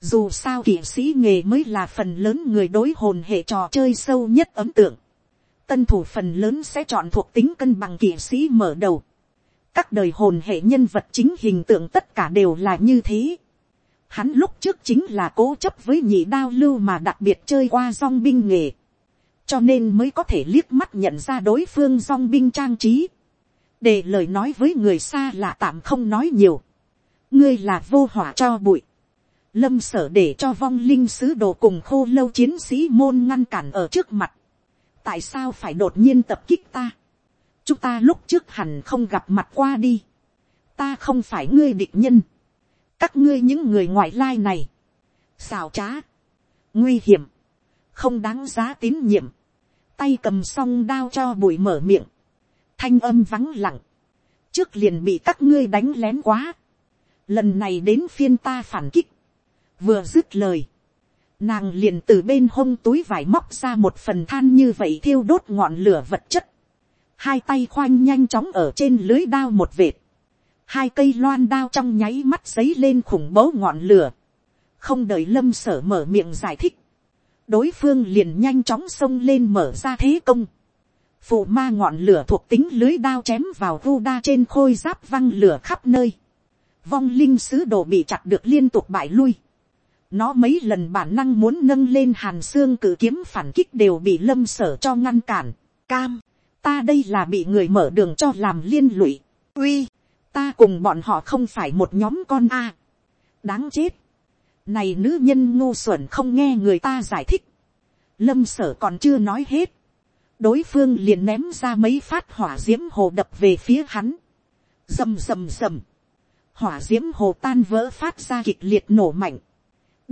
Dù sao kỵ sĩ nghề mới là phần lớn người đối hồn hệ trò chơi sâu nhất ấm tượng. Tân thủ phần lớn sẽ chọn thuộc tính cân bằng kỵ sĩ mở đầu. Các đời hồn hệ nhân vật chính hình tượng tất cả đều là như thế. Hắn lúc trước chính là cố chấp với nhị đao lưu mà đặc biệt chơi qua song binh nghề. Cho nên mới có thể liếc mắt nhận ra đối phương song binh trang trí. Để lời nói với người xa là tạm không nói nhiều. Ngươi là vô hỏa cho bụi. Lâm sở để cho vong linh sứ đồ cùng khô lâu chiến sĩ môn ngăn cản ở trước mặt. Tại sao phải đột nhiên tập kích ta? Chúng ta lúc trước hẳn không gặp mặt qua đi. Ta không phải ngươi địch nhân. Các ngươi những người ngoại lai này, xào trá, nguy hiểm, không đáng giá tín nhiệm, tay cầm song đao cho bụi mở miệng, thanh âm vắng lặng, trước liền bị các ngươi đánh lén quá, lần này đến phiên ta phản kích, vừa dứt lời, nàng liền từ bên hông túi vải móc ra một phần than như vậy thiêu đốt ngọn lửa vật chất, hai tay khoanh nhanh chóng ở trên lưới đao một vệt, hai cây loan đao trong nháy mắt giấy lên khủng bố ngọn lửa, không đợi lâm sở mở miệng giải thích, đối phương liền nhanh chóng xông lên mở ra thế công, phụ ma ngọn lửa thuộc tính lưới đao chém vào vu đa trên khôi giáp văng lửa khắp nơi, vong linh sứ đồ bị chặt được liên tục bại lui, nó mấy lần bản năng muốn nâng lên hàn xương cử kiếm phản kích đều bị lâm sở cho ngăn cản, cam, ta đây là bị người mở đường cho làm liên lụy, uy, ta cùng bọn họ không phải một nhóm con a. đáng chết. này nữ nhân ngu xuẩn không nghe người ta giải thích. lâm sở còn chưa nói hết. đối phương liền ném ra mấy phát hỏa diễm hồ đập về phía hắn. rầm rầm rầm. hỏa diễm hồ tan vỡ phát ra kịch liệt nổ mạnh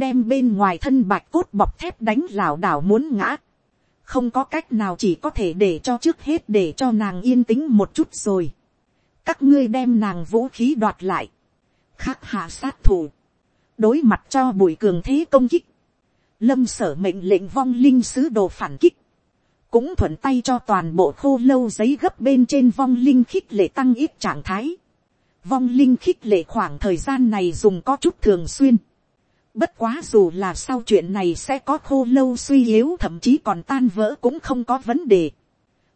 đem bên ngoài thân bạch cốt bọc thép đánh lảo đảo muốn ngã. không có cách nào chỉ có thể để cho trước hết để cho nàng yên tĩnh một chút rồi các ngươi đem nàng vũ khí đoạt lại, khắc hạ sát thủ, đối mặt cho bùi cường thế công kích, lâm sở mệnh lệnh vong linh sứ đồ phản kích, cũng thuận tay cho toàn bộ khô lâu giấy gấp bên trên vong linh khích lệ tăng ít trạng thái. Vong linh khích lệ khoảng thời gian này dùng có chút thường xuyên. Bất quá dù là sau chuyện này sẽ có khô lâu suy yếu, thậm chí còn tan vỡ cũng không có vấn đề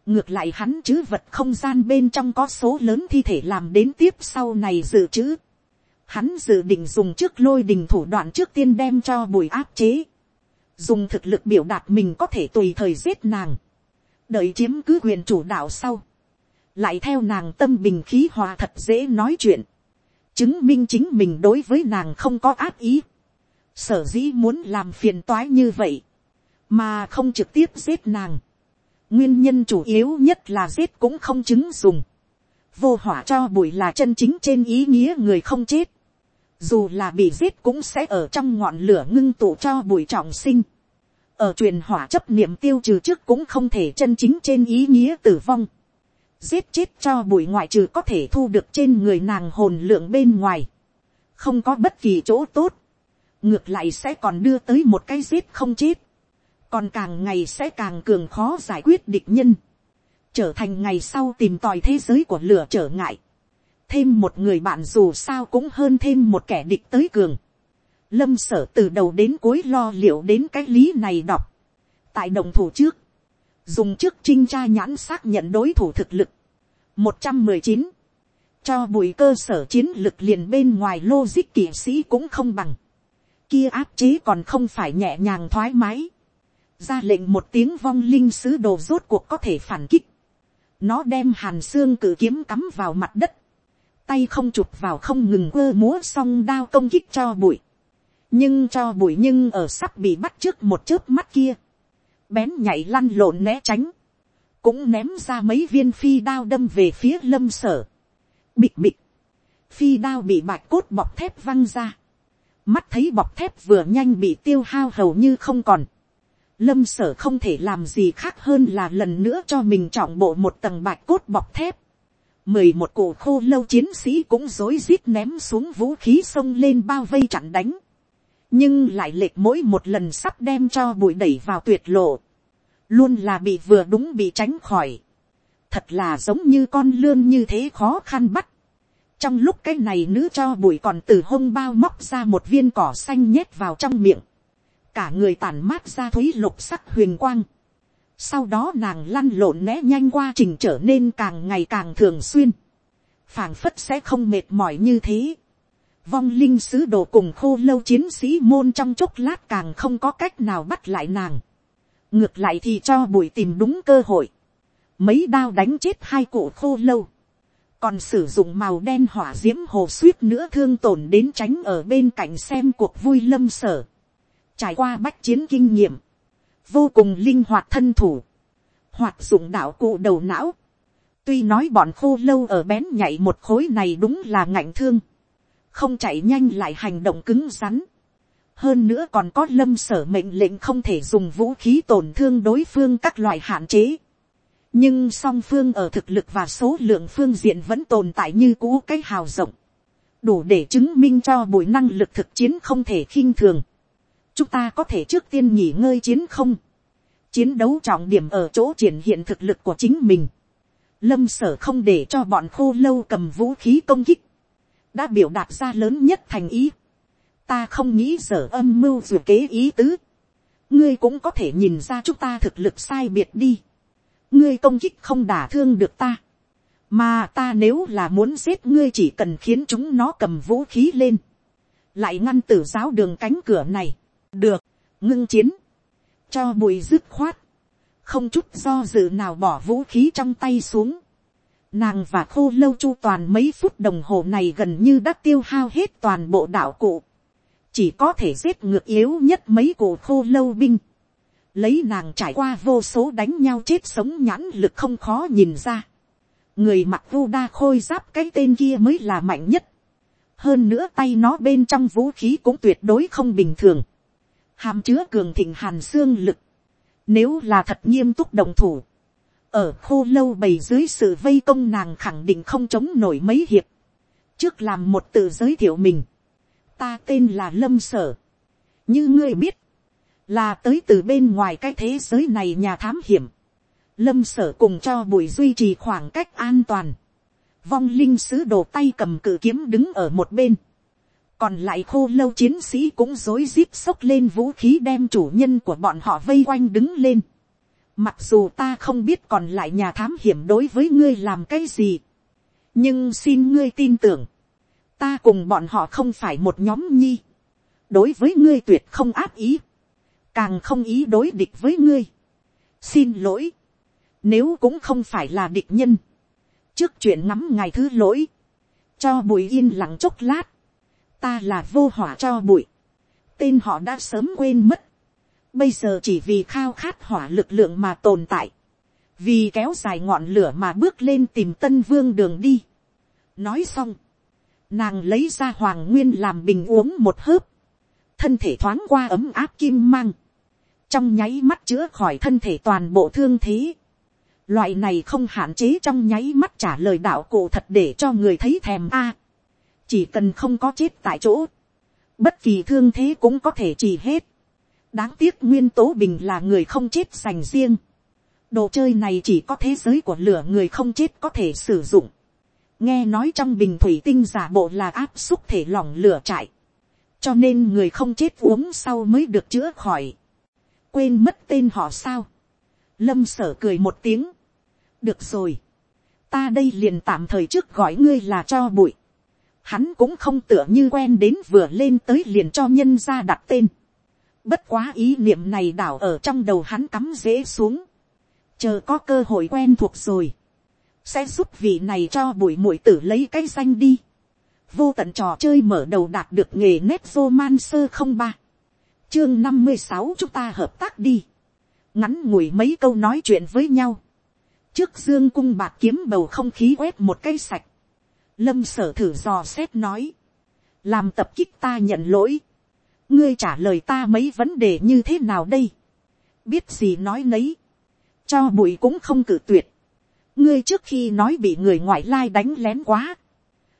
ngược lại hắn chứ vật không gian bên trong có số lớn thi thể làm đến tiếp sau này dự trữ. Hắn dự định dùng trước lôi đình thủ đoạn trước tiên đem cho bùi áp chế. Dùng thực lực biểu đạt mình có thể tùy thời giết nàng. Đợi chiếm cứ quyền chủ đạo sau. Lại theo nàng tâm bình khí hòa thật dễ nói chuyện. Chứng minh chính mình đối với nàng không có ác ý. Sở dĩ muốn làm phiền toái như vậy. Mà không trực tiếp giết nàng nguyên nhân chủ yếu nhất là giết cũng không chứng dùng. vô hỏa cho bụi là chân chính trên ý nghĩa người không chết. dù là bị giết cũng sẽ ở trong ngọn lửa ngưng tụ cho bụi trọng sinh. ở truyền hỏa chấp niệm tiêu trừ trước cũng không thể chân chính trên ý nghĩa tử vong. giết chết cho bụi ngoại trừ có thể thu được trên người nàng hồn lượng bên ngoài. không có bất kỳ chỗ tốt ngược lại sẽ còn đưa tới một cái giết không chết. Còn càng ngày sẽ càng cường khó giải quyết địch nhân, trở thành ngày sau tìm tòi thế giới của lửa trở ngại, thêm một người bạn dù sao cũng hơn thêm một kẻ địch tới cường, lâm sở từ đầu đến cuối lo liệu đến cái lý này đọc, tại đồng thủ trước, dùng trước trinh tra nhãn xác nhận đối thủ thực lực, một trăm mười chín, cho bùi cơ sở chiến lực liền bên ngoài logic kỵ sĩ cũng không bằng, kia áp chế còn không phải nhẹ nhàng thoải mái, ra lệnh một tiếng vong linh sứ đồ rốt cuộc có thể phản kích. Nó đem hàn xương cử kiếm cắm vào mặt đất. Tay không chụp vào không ngừng quơ múa song đao công kích cho bụi. Nhưng cho bụi nhưng ở sắp bị bắt trước một chớp mắt kia. Bén nhảy lăn lộn né tránh. Cũng ném ra mấy viên phi đao đâm về phía lâm sở. Bịch bịch. Phi đao bị bạch cốt bọc thép văng ra. Mắt thấy bọc thép vừa nhanh bị tiêu hao hầu như không còn lâm sở không thể làm gì khác hơn là lần nữa cho mình trọng bộ một tầng bạch cốt bọc thép. mười một cổ khô lâu chiến sĩ cũng rối rít ném xuống vũ khí sông lên bao vây chặn đánh. nhưng lại lệch mỗi một lần sắp đem cho bụi đẩy vào tuyệt lộ, luôn là bị vừa đúng bị tránh khỏi, thật là giống như con lươn như thế khó khăn bắt trong lúc cái này nữ cho bụi còn từ hông bao móc ra một viên cỏ xanh nhét vào trong miệng, cả người tàn mát ra thúy lục sắc huyền quang. sau đó nàng lăn lộn né nhanh qua trình trở nên càng ngày càng thường xuyên, phảng phất sẽ không mệt mỏi như thế vong linh sứ đồ cùng khô lâu chiến sĩ môn trong chốc lát càng không có cách nào bắt lại nàng. ngược lại thì cho bụi tìm đúng cơ hội. mấy đao đánh chết hai cụ khô lâu còn sử dụng màu đen hỏa d i ễ m hồ suýt nữa thương tổn đến tránh ở bên cạnh xem cuộc vui lâm sở. trải qua bách chiến kinh nghiệm. vô cùng linh hoạt thân thủ. hoạt dụng đạo cụ đầu não. tuy nói bọn khô lâu ở bén nhảy một khối này đúng là ngạnh thương, không chạy nhanh lại hành động cứng rắn. hơn nữa còn có lâm sở mệnh lệnh không thể dùng vũ khí tổn thương đối phương các loại hạn chế nhưng song phương ở thực lực và số lượng phương diện vẫn tồn tại như cũ cái hào rộng. đủ để chứng minh cho bùi năng lực thực chiến không thể khinh thường. chúng ta có thể trước tiên nghỉ ngơi chiến không. chiến đấu trọng điểm ở chỗ triển hiện thực lực của chính mình. lâm sở không để cho bọn khô lâu cầm vũ khí công kích đã biểu đạt ra lớn nhất thành ý. ta không nghĩ sở âm mưu dù kế ý tứ. ngươi cũng có thể nhìn ra chúng ta thực lực sai biệt đi ngươi công kích không đả thương được ta. mà ta nếu là muốn giết ngươi chỉ cần khiến chúng nó cầm vũ khí lên. lại ngăn tử giáo đường cánh cửa này. được, ngưng chiến. cho bùi dứt khoát. không chút do dự nào bỏ vũ khí trong tay xuống Nàng và khô lâu chu toàn mấy phút đồng hồ này gần như đã tiêu hao hết toàn bộ đạo cụ. Chỉ có thể giết ngược yếu nhất mấy cổ khô lâu binh. Lấy nàng trải qua vô số đánh nhau chết sống nhãn lực không khó nhìn ra. Người mặc vô đa khôi giáp cái tên kia mới là mạnh nhất. Hơn nữa tay nó bên trong vũ khí cũng tuyệt đối không bình thường. Hàm chứa cường thịnh hàn xương lực. Nếu là thật nghiêm túc đồng thủ ở khô lâu bầy dưới sự vây công nàng khẳng định không chống nổi mấy hiệp. trước làm một tự giới thiệu mình. ta tên là lâm sở. như ngươi biết, là tới từ bên ngoài cái thế giới này nhà thám hiểm. lâm sở cùng cho bùi duy trì khoảng cách an toàn. vong linh sứ đồ tay cầm cự kiếm đứng ở một bên. còn lại khô lâu chiến sĩ cũng rối rít xốc lên vũ khí đem chủ nhân của bọn họ vây quanh đứng lên Mặc dù ta không biết còn lại nhà thám hiểm đối với ngươi làm cái gì. Nhưng xin ngươi tin tưởng. Ta cùng bọn họ không phải một nhóm nhi. Đối với ngươi tuyệt không áp ý. Càng không ý đối địch với ngươi. Xin lỗi. Nếu cũng không phải là địch nhân. Trước chuyện nắm ngày thứ lỗi. Cho bụi yên lặng chốc lát. Ta là vô hỏa cho bụi. Tên họ đã sớm quên mất bây giờ chỉ vì khao khát hỏa lực lượng mà tồn tại, vì kéo dài ngọn lửa mà bước lên tìm tân vương đường đi. nói xong, nàng lấy ra hoàng nguyên làm bình uống một hớp, thân thể thoáng qua ấm áp kim mang, trong nháy mắt chữa khỏi thân thể toàn bộ thương thế. Loại này không hạn chế trong nháy mắt trả lời đạo cụ thật để cho người thấy thèm a. chỉ cần không có chết tại chỗ, bất kỳ thương thế cũng có thể chỉ hết đáng tiếc nguyên tố bình là người không chết sành riêng. đồ chơi này chỉ có thế giới của lửa người không chết có thể sử dụng. nghe nói trong bình thủy tinh giả bộ là áp xúc thể lỏng lửa trại. cho nên người không chết uống sau mới được chữa khỏi quên mất tên họ sao. lâm sở cười một tiếng. được rồi. ta đây liền tạm thời trước gọi ngươi là cho bụi. hắn cũng không tựa như quen đến vừa lên tới liền cho nhân ra đặt tên Bất quá ý niệm này đảo ở trong đầu hắn cắm dễ xuống. Chờ có cơ hội quen thuộc rồi. Sẽ giúp vị này cho bụi mũi tử lấy cái danh đi. Vô tận trò chơi mở đầu đạt được nghề nét vô man sơ không ba. Chương năm mươi sáu chúng ta hợp tác đi. Ngắn ngủi mấy câu nói chuyện với nhau. Trước dương cung bạc kiếm bầu không khí quét một cây sạch. Lâm sở thử dò xét nói. Làm tập kích ta nhận lỗi ngươi trả lời ta mấy vấn đề như thế nào đây, biết gì nói nấy, cho bụi cũng không cử tuyệt, ngươi trước khi nói bị người ngoại lai đánh lén quá,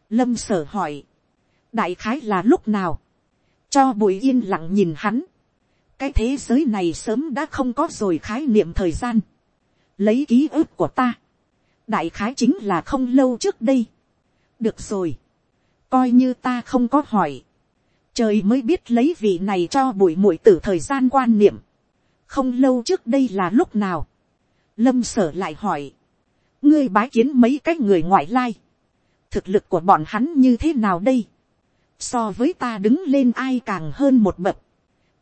lâm sở hỏi, đại khái là lúc nào, cho bùi yên lặng nhìn hắn, cái thế giới này sớm đã không có rồi khái niệm thời gian, lấy ký ức của ta, đại khái chính là không lâu trước đây, được rồi, coi như ta không có hỏi, trời mới biết lấy vị này cho bụi muội tử thời gian quan niệm, không lâu trước đây là lúc nào, lâm sở lại hỏi, ngươi bái kiến mấy cái người ngoại lai, thực lực của bọn hắn như thế nào đây, so với ta đứng lên ai càng hơn một bậc,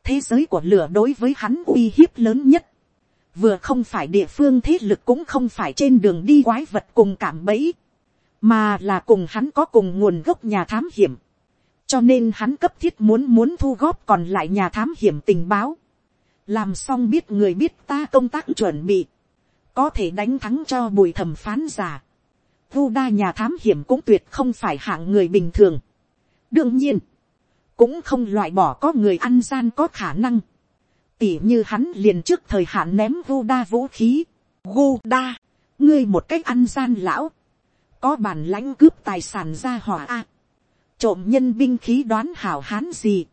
thế giới của lửa đối với hắn uy hiếp lớn nhất, vừa không phải địa phương thế lực cũng không phải trên đường đi quái vật cùng cảm bẫy, mà là cùng hắn có cùng nguồn gốc nhà thám hiểm, cho nên hắn cấp thiết muốn muốn thu góp còn lại nhà thám hiểm tình báo, làm xong biết người biết ta công tác chuẩn bị, có thể đánh thắng cho bùi thẩm phán giả. Vu đa nhà thám hiểm cũng tuyệt không phải hạng người bình thường đương nhiên, cũng không loại bỏ có người ăn gian có khả năng. tỉ như hắn liền trước thời hạn ném vô đa vũ khí. Gô đa, ngươi một cách ăn gian lão, có bản lãnh cướp tài sản ra hỏa a. trộm nhân binh khí đoán hảo hán gì.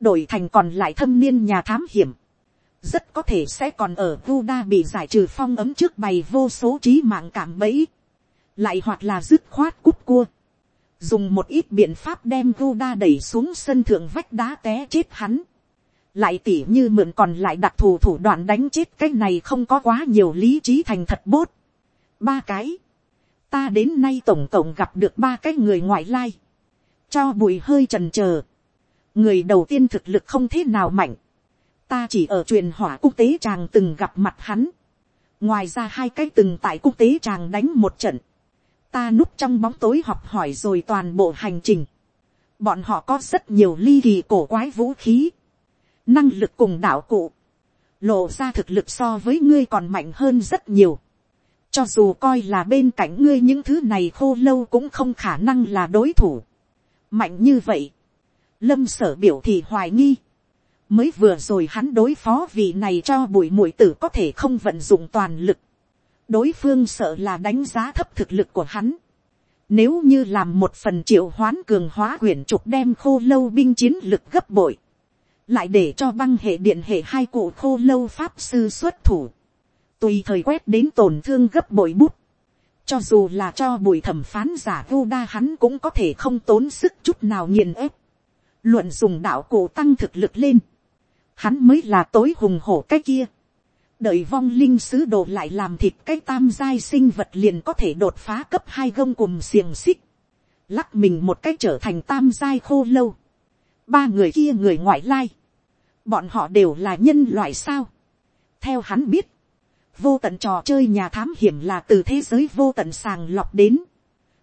đổi thành còn lại thâm niên nhà thám hiểm rất có thể sẽ còn ở Buda bị giải trừ phong ấm trước bày vô số trí mạng cảm bẫy, lại hoặc là dứt khoát cút cua, dùng một ít biện pháp đem Guda đẩy xuống sân thượng vách đá té chết hắn, lại tỉ như mượn còn lại đặc thù thủ đoạn đánh chết cái này không có quá nhiều lý trí thành thật bốt. ba cái, ta đến nay tổng tổng gặp được ba cái người ngoại lai, cho bụi hơi trần chờ người đầu tiên thực lực không thế nào mạnh, ta chỉ ở truyền hỏa quốc tế chàng từng gặp mặt hắn. ngoài ra hai cái từng tại quốc tế chàng đánh một trận ta núp trong bóng tối học hỏi rồi toàn bộ hành trình. bọn họ có rất nhiều ly kỳ cổ quái vũ khí. năng lực cùng đạo cụ. lộ ra thực lực so với ngươi còn mạnh hơn rất nhiều. cho dù coi là bên cạnh ngươi những thứ này khô lâu cũng không khả năng là đối thủ. mạnh như vậy. lâm sở biểu thị hoài nghi mới vừa rồi hắn đối phó vị này cho bụi mũi tử có thể không vận dụng toàn lực đối phương sợ là đánh giá thấp thực lực của hắn. nếu như làm một phần triệu hoán cường hóa quyển trục đem khô lâu binh chiến lực gấp bội. lại để cho băng hệ điện hệ hai cụ khô lâu pháp sư xuất thủ. tùy thời quét đến tổn thương gấp bội bút. cho dù là cho bùi thẩm phán giả vô đa hắn cũng có thể không tốn sức chút nào nghiền ép. luận dùng đạo cụ tăng thực lực lên hắn mới là tối hùng hổ cái kia đợi vong linh sứ đồ lại làm thịt cái tam giai sinh vật liền có thể đột phá cấp hai gông cùng xiềng xích. lắc mình một cách trở thành tam giai khô lâu. ba người kia người ngoại lai. bọn họ đều là nhân loại sao. theo hắn biết, vô tận trò chơi nhà thám hiểm là từ thế giới vô tận sàng lọc đến.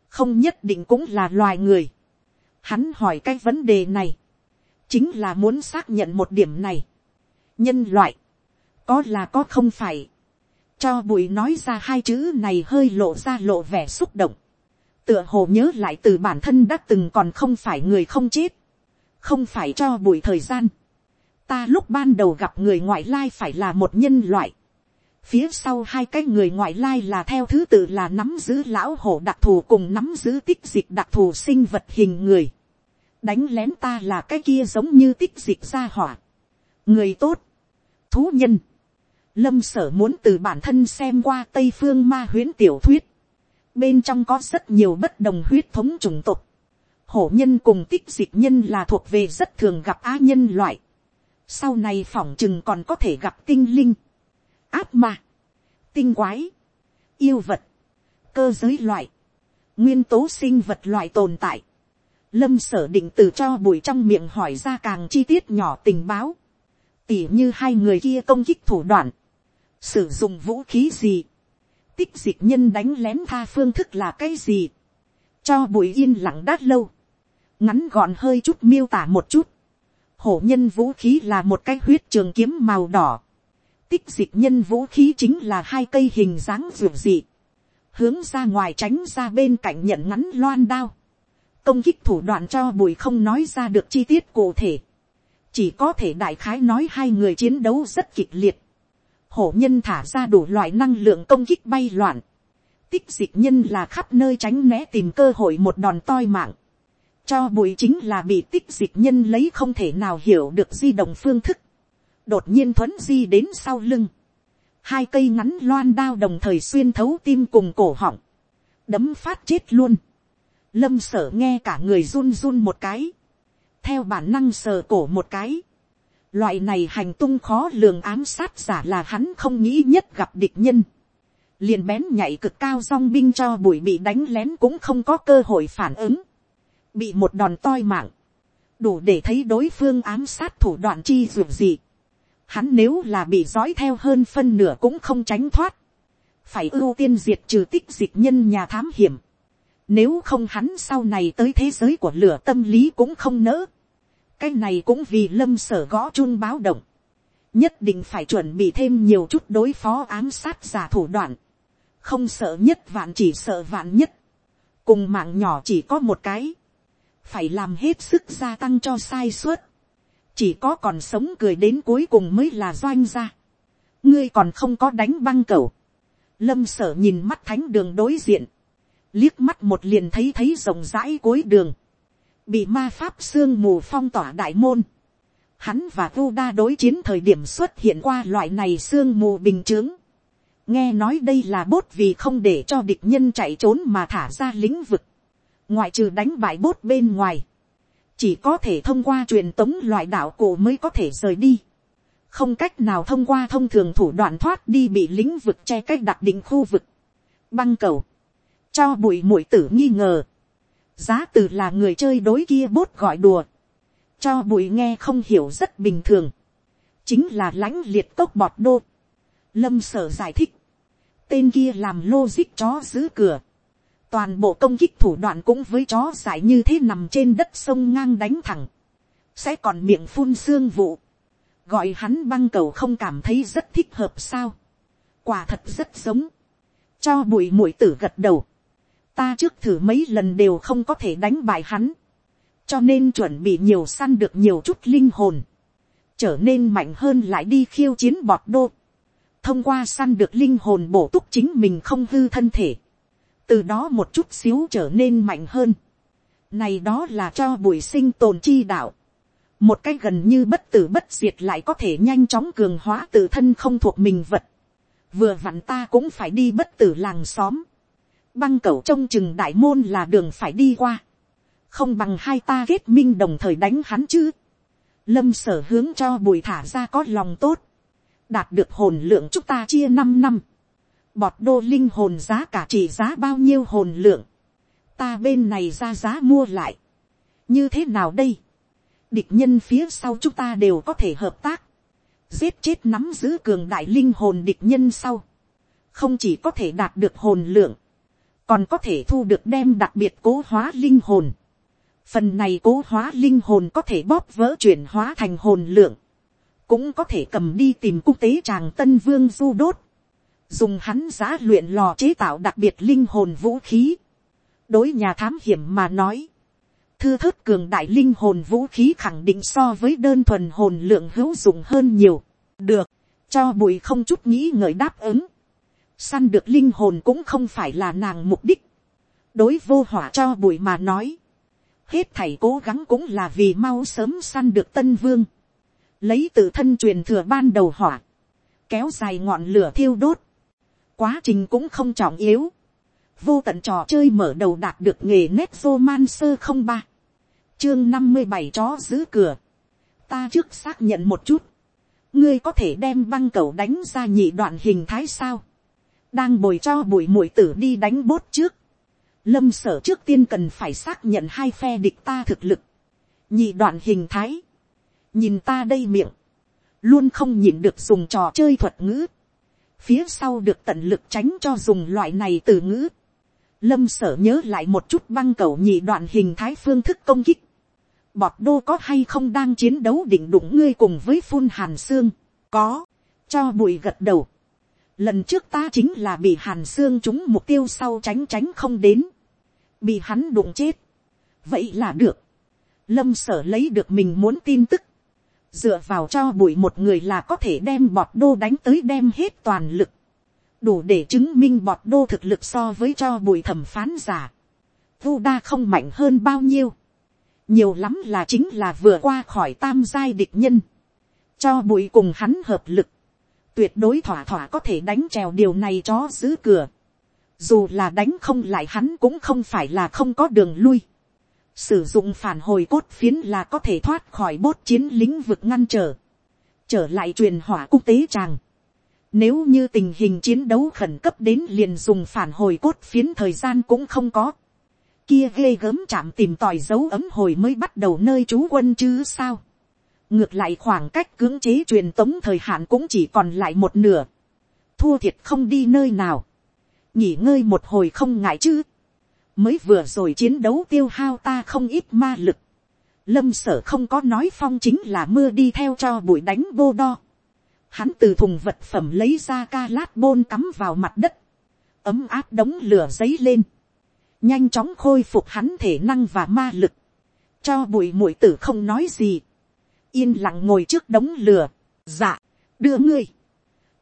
không nhất định cũng là loài người. Hắn hỏi cái vấn đề này chính là muốn xác nhận một điểm này. nhân loại, có là có không phải, cho bùi nói ra hai chữ này hơi lộ ra lộ vẻ xúc động, tựa hồ nhớ lại từ bản thân đã từng còn không phải người không chết, không phải cho bùi thời gian. ta lúc ban đầu gặp người ngoại lai phải là một nhân loại, phía sau hai cái người ngoại lai là theo thứ tự là nắm giữ lão hổ đặc thù cùng nắm giữ tích dịch đặc thù sinh vật hình người. Đánh lén ta là cái kia giống như tích dịch ra hỏa. người tốt, thú nhân, lâm sở muốn từ bản thân xem qua tây phương ma huyễn tiểu thuyết, bên trong có rất nhiều bất đồng huyết thống chủng tộc, hổ nhân cùng tích dịch nhân là thuộc về rất thường gặp á nhân loại, sau này phỏng chừng còn có thể gặp tinh linh, áp ma, tinh quái, yêu vật, cơ giới loại, nguyên tố sinh vật loại tồn tại, lâm sở định từ cho bụi trong miệng hỏi ra càng chi tiết nhỏ tình báo, tỉ như hai người kia công kích thủ đoạn, sử dụng vũ khí gì, tích dịch nhân đánh lén tha phương thức là cái gì, cho bụi yên lặng đát lâu, ngắn gọn hơi chút miêu tả một chút, hổ nhân vũ khí là một cái huyết trường kiếm màu đỏ, tích dịch nhân vũ khí chính là hai cây hình dáng ruột dị, hướng ra ngoài tránh ra bên cạnh nhận ngắn loan đao, công kích thủ đoạn cho bùi không nói ra được chi tiết cụ thể. chỉ có thể đại khái nói hai người chiến đấu rất kịch liệt hổ nhân thả ra đủ loại năng lượng công kích bay loạn. tích dịch nhân là khắp nơi tránh né tìm cơ hội một đòn toi mạng. cho bụi chính là bị tích dịch nhân lấy không thể nào hiểu được di động phương thức, đột nhiên thuấn di đến sau lưng, hai cây ngắn loan đao đồng thời xuyên thấu tim cùng cổ họng, đấm phát chết luôn, lâm sở nghe cả người run run một cái, theo bản năng sờ cổ một cái, loại này hành tung khó lường ám sát giả là hắn không nghĩ nhất gặp địch nhân, liền bén nhảy cực cao dong binh cho bụi bị đánh lén cũng không có cơ hội phản ứng, bị một đòn toi mạng, đủ để thấy đối phương ám sát thủ đoạn chi ruột gì. Hắn nếu là bị dõi theo hơn phân nửa cũng không tránh thoát, phải ưu tiên diệt trừ tích dịch nhân nhà thám hiểm. Nếu không hắn sau này tới thế giới của lửa tâm lý cũng không nỡ. Cái này cũng vì lâm sở gõ chun báo động. Nhất định phải chuẩn bị thêm nhiều chút đối phó ám sát giả thủ đoạn. Không sợ nhất vạn chỉ sợ vạn nhất. Cùng mạng nhỏ chỉ có một cái phải làm hết sức gia tăng cho sai suất, chỉ có còn sống cười đến cuối cùng mới là doanh gia, ngươi còn không có đánh băng cầu, lâm sở nhìn mắt thánh đường đối diện, liếc mắt một liền thấy thấy rộng rãi cuối đường, bị ma pháp sương mù phong tỏa đại môn, hắn và vu đa đối chiến thời điểm xuất hiện qua loại này sương mù bình chướng, nghe nói đây là bốt vì không để cho địch nhân chạy trốn mà thả ra lĩnh vực, ngoại trừ đánh bại bốt bên ngoài, chỉ có thể thông qua truyền tống loại đạo cổ mới có thể rời đi, không cách nào thông qua thông thường thủ đoạn thoát đi bị lĩnh vực che cách đặc định khu vực, băng cầu, cho bụi mũi tử nghi ngờ, giá từ là người chơi đối kia bốt gọi đùa, cho bụi nghe không hiểu rất bình thường, chính là lãnh liệt cốc bọt đô, lâm sở giải thích, tên kia làm logic chó giữ cửa, toàn bộ công kích thủ đoạn cũng với chó giải như thế nằm trên đất sông ngang đánh thẳng, sẽ còn miệng phun xương vụ, gọi hắn băng cầu không cảm thấy rất thích hợp sao, quả thật rất giống, cho bụi mũi tử gật đầu, ta trước thử mấy lần đều không có thể đánh bại hắn, cho nên chuẩn bị nhiều săn được nhiều chút linh hồn, trở nên mạnh hơn lại đi khiêu chiến bọt đô, thông qua săn được linh hồn bổ túc chính mình không hư thân thể, từ đó một chút xíu trở nên mạnh hơn. Này đó là cho buổi sinh tồn chi đạo. Một cách gần như bất tử bất diệt lại có thể nhanh chóng cường hóa tự thân không thuộc mình vật. Vừa vặn ta cũng phải đi bất tử làng xóm. Băng cẩu trông chừng đại môn là đường phải đi qua. Không bằng hai ta kết minh đồng thời đánh hắn chứ. Lâm sở hướng cho bùi thả ra có lòng tốt. Đạt được hồn lượng chúng ta chia 5 năm bọt đô linh hồn giá cả chỉ giá bao nhiêu hồn lượng, ta bên này ra giá mua lại, như thế nào đây, địch nhân phía sau chúng ta đều có thể hợp tác, giết chết nắm giữ cường đại linh hồn địch nhân sau, không chỉ có thể đạt được hồn lượng, còn có thể thu được đem đặc biệt cố hóa linh hồn. Phần này cố hóa linh hồn có thể bóp vỡ chuyển hóa thành hồn lượng, cũng có thể cầm đi tìm quốc tế tràng tân vương du đốt, dùng hắn giá luyện lò chế tạo đặc biệt linh hồn vũ khí. đối nhà thám hiểm mà nói, thư thớt cường đại linh hồn vũ khí khẳng định so với đơn thuần hồn lượng hữu dụng hơn nhiều. được, cho bụi không chút nghĩ ngợi đáp ứng săn được linh hồn cũng không phải là nàng mục đích. đối vô hỏa cho bụi mà nói, hết thầy cố gắng cũng là vì mau sớm săn được tân vương. lấy tự thân truyền thừa ban đầu hỏa, kéo dài ngọn lửa thiêu đốt, quá trình cũng không trọng yếu. vô tận trò chơi mở đầu đạt được nghề nét man sơ không ba. chương năm mươi bảy chó giữ cửa. ta trước xác nhận một chút. ngươi có thể đem băng cầu đánh ra nhị đoạn hình thái sao đang bồi cho bụi mũi tử đi đánh bốt trước. lâm sở trước tiên cần phải xác nhận hai phe địch ta thực lực. nhị đoạn hình thái. nhìn ta đây miệng. luôn không nhìn được dùng trò chơi thuật ngữ phía sau được tận lực tránh cho dùng loại này từ ngữ. Lâm sở nhớ lại một chút băng cầu nhị đoạn hình thái phương thức công kích. Bọt đô có hay không đang chiến đấu định đụng ngươi cùng với phun hàn xương? Có. Cho bụi gật đầu. Lần trước ta chính là bị hàn xương trúng mục tiêu sau tránh tránh không đến. Bị hắn đụng chết. Vậy là được. Lâm sở lấy được mình muốn tin tức dựa vào cho bụi một người là có thể đem bọt đô đánh tới đem hết toàn lực, đủ để chứng minh bọt đô thực lực so với cho bụi thẩm phán giả, vu đa không mạnh hơn bao nhiêu, nhiều lắm là chính là vừa qua khỏi tam giai địch nhân, cho bụi cùng hắn hợp lực, tuyệt đối thỏa thỏa có thể đánh trèo điều này chó giữ cửa, dù là đánh không lại hắn cũng không phải là không có đường lui, sử dụng phản hồi cốt phiến là có thể thoát khỏi bốt chiến lĩnh vực ngăn trở, trở lại truyền hỏa quốc tế tràng, nếu như tình hình chiến đấu khẩn cấp đến liền dùng phản hồi cốt phiến thời gian cũng không có. Kia ghê gớm chạm tìm tòi dấu ấm hồi mới bắt đầu nơi trú quân chứ sao. Ngược lại khoảng cách cưỡng chế truyền tống thời hạn cũng chỉ còn lại một nửa. Thua thiệt không đi nơi nào. Nghỉ ngơi một hồi không ngại chứ. Mới vừa rồi chiến đấu tiêu hao ta không ít ma lực. Lâm sở không có nói phong chính là mưa đi theo cho bụi đánh vô đo hắn từ thùng vật phẩm lấy ra ca lát bôn cắm vào mặt đất, ấm áp đống lửa giấy lên, nhanh chóng khôi phục hắn thể năng và ma lực, cho bụi mũi tử không nói gì, yên lặng ngồi trước đống lửa, dạ, đưa ngươi,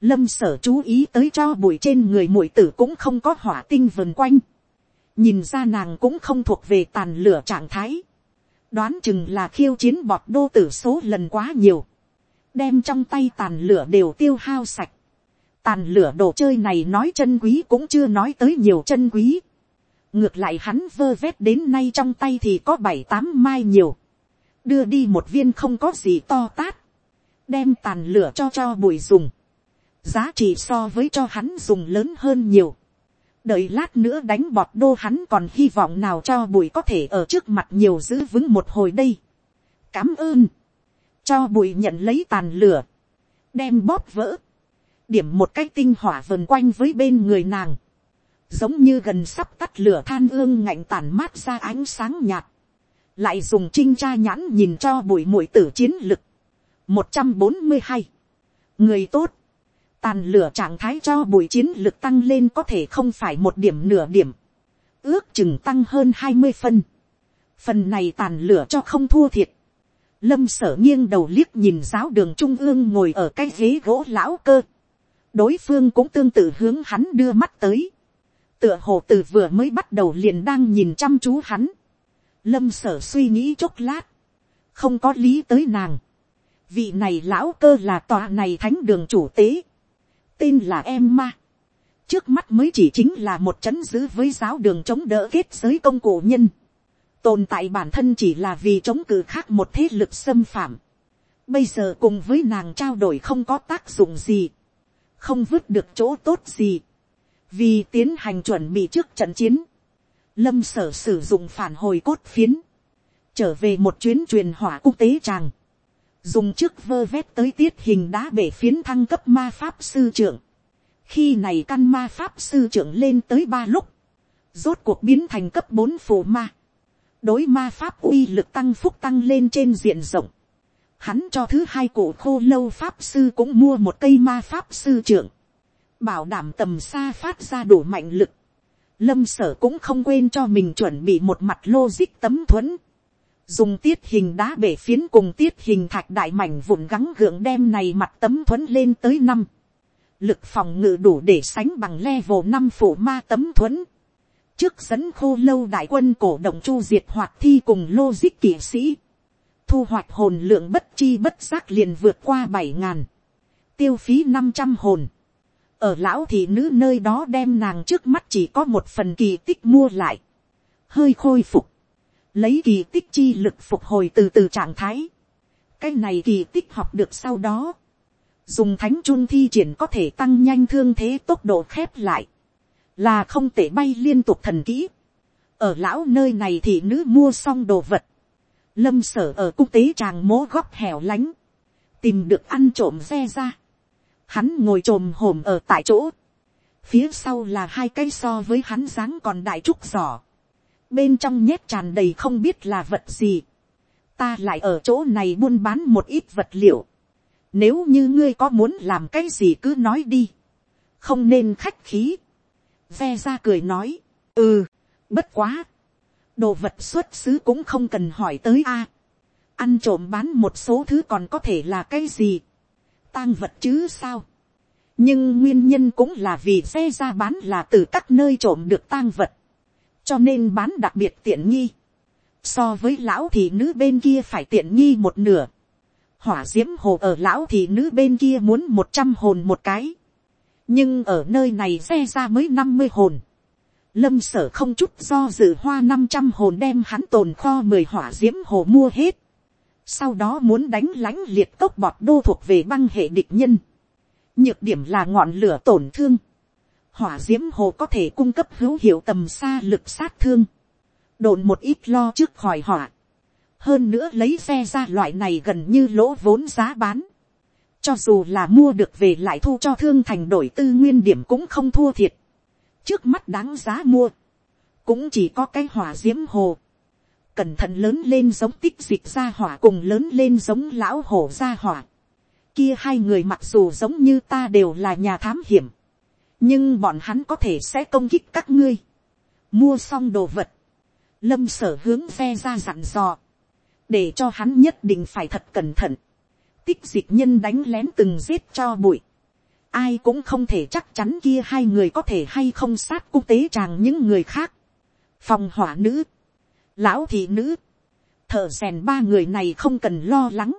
lâm sở chú ý tới cho bụi trên người mũi tử cũng không có hỏa tinh vần quanh, nhìn ra nàng cũng không thuộc về tàn lửa trạng thái, đoán chừng là khiêu chiến bọt đô tử số lần quá nhiều, đem trong tay tàn lửa đều tiêu hao sạch. Tàn lửa đồ chơi này nói chân quý cũng chưa nói tới nhiều chân quý. Ngược lại hắn vơ vét đến nay trong tay thì có bảy tám mai nhiều. Đưa đi một viên không có gì to tát. Đem tàn lửa cho cho bùi dùng. Giá trị so với cho hắn dùng lớn hơn nhiều. Đợi lát nữa đánh bọt đô hắn còn hy vọng nào cho bùi có thể ở trước mặt nhiều giữ vững một hồi đây. Cám ơn cho bùi nhận lấy tàn lửa, đem bóp vỡ, điểm một cái tinh hỏa vần quanh với bên người nàng, giống như gần sắp tắt lửa than ương ngạnh tàn mát ra ánh sáng nhạt, lại dùng trinh tra nhãn nhìn cho bụi mũi tử chiến lực, một trăm bốn mươi hai, người tốt, tàn lửa trạng thái cho bụi chiến lực tăng lên có thể không phải một điểm nửa điểm, ước chừng tăng hơn hai mươi phân, phần này tàn lửa cho không thua thiệt, lâm sở nghiêng đầu liếc nhìn giáo đường trung ương ngồi ở cái ghế gỗ lão cơ. đối phương cũng tương tự hướng hắn đưa mắt tới. tựa hồ từ vừa mới bắt đầu liền đang nhìn chăm chú hắn lâm sở suy nghĩ chốc lát. không có lý tới nàng. vị này lão cơ là tòa này thánh đường chủ tế. tên là em ma. trước mắt mới chỉ chính là một c h ấ n giữ với giáo đường chống đỡ kết giới công cụ nhân tồn tại bản thân chỉ là vì chống cự khác một thế lực xâm phạm. Bây giờ cùng với nàng trao đổi không có tác dụng gì, không vứt được chỗ tốt gì, vì tiến hành chuẩn bị trước trận chiến, lâm sở sử dụng phản hồi cốt phiến, trở về một chuyến truyền hỏa quốc tế tràng, dùng trước vơ vét tới tiết hình đá bể phiến thăng cấp ma pháp sư trưởng, khi này căn ma pháp sư trưởng lên tới ba lúc, rốt cuộc biến thành cấp bốn phù ma, đối ma pháp uy lực tăng phúc tăng lên trên diện rộng. Hắn cho thứ hai cổ khô lâu pháp sư cũng mua một cây ma pháp sư trưởng. Bảo đảm tầm xa phát ra đủ mạnh lực. Lâm sở cũng không quên cho mình chuẩn bị một mặt logic tấm thuẫn. Dùng tiết hình đá bể phiến cùng tiết hình thạch đại mảnh vụn gắng gượng đem này mặt tấm thuẫn lên tới năm Lực phòng ngự đủ để sánh bằng level năm phủ ma tấm thuẫn trước dẫn khô lâu đại quân cổ động chu diệt hoạt thi cùng logic kỵ sĩ. Thu hoạch hồn lượng bất chi bất giác liền vượt qua bảy ngàn. Tiêu phí năm trăm hồn. Ở lão thị nữ nơi đó đem nàng trước mắt chỉ có một phần kỳ tích mua lại. Hơi khôi phục. Lấy kỳ tích chi lực phục hồi từ từ trạng thái. Cái này kỳ tích học được sau đó. Dùng thánh chun thi triển có thể tăng nhanh thương thế tốc độ khép lại là không thể bay liên tục thần kỹ. ở lão nơi này thì nữ mua xong đồ vật, lâm sở ở cung tế tràng mố góc hẻo lánh, tìm được ăn trộm xe ra hắn ngồi trồm hổm ở tại chỗ, phía sau là hai cây so với hắn dáng còn đại trúc giỏ, bên trong nhét tràn đầy không biết là vật gì, ta lại ở chỗ này buôn bán một ít vật liệu, nếu như ngươi có muốn làm cái gì cứ nói đi, không nên khách khí, ve ra cười nói, ừ, bất quá, đồ vật xuất xứ cũng không cần hỏi tới a, ăn trộm bán một số thứ còn có thể là cái gì, tang vật chứ sao, nhưng nguyên nhân cũng là vì xe ra bán là từ các nơi trộm được tang vật, cho nên bán đặc biệt tiện nghi, so với lão thì nữ bên kia phải tiện nghi một nửa, hỏa d i ễ m hồ ở lão thì nữ bên kia muốn một trăm hồn một cái, nhưng ở nơi này xe ra mới năm mươi hồn, lâm sở không chút do dự hoa năm trăm hồn đem hắn tồn kho mười hỏa d i ễ m hồ mua hết, sau đó muốn đánh lãnh liệt cốc bọt đô thuộc về băng hệ địch nhân, nhược điểm là ngọn lửa tổn thương, hỏa d i ễ m hồ có thể cung cấp hữu hiệu tầm xa lực sát thương, đồn một ít lo trước khỏi hỏa, hơn nữa lấy xe ra loại này gần như lỗ vốn giá bán, cho dù là mua được về lại thu cho thương thành đổi tư nguyên điểm cũng không thua thiệt, trước mắt đáng giá mua, cũng chỉ có cái hỏa d i ễ m hồ, cẩn thận lớn lên giống tích dịch ra hỏa cùng lớn lên giống lão hổ ra hỏa, kia hai người mặc dù giống như ta đều là nhà thám hiểm, nhưng bọn hắn có thể sẽ công kích các ngươi, mua xong đồ vật, lâm sở hướng phe ra dặn dò, để cho hắn nhất định phải thật cẩn thận, tích dịch nhân đánh lén từng giết cho bụi, ai cũng không thể chắc chắn kia hai người có thể hay không sát cung tế chàng những người khác, phòng hỏa nữ, lão thị nữ, thợ rèn ba người này không cần lo lắng,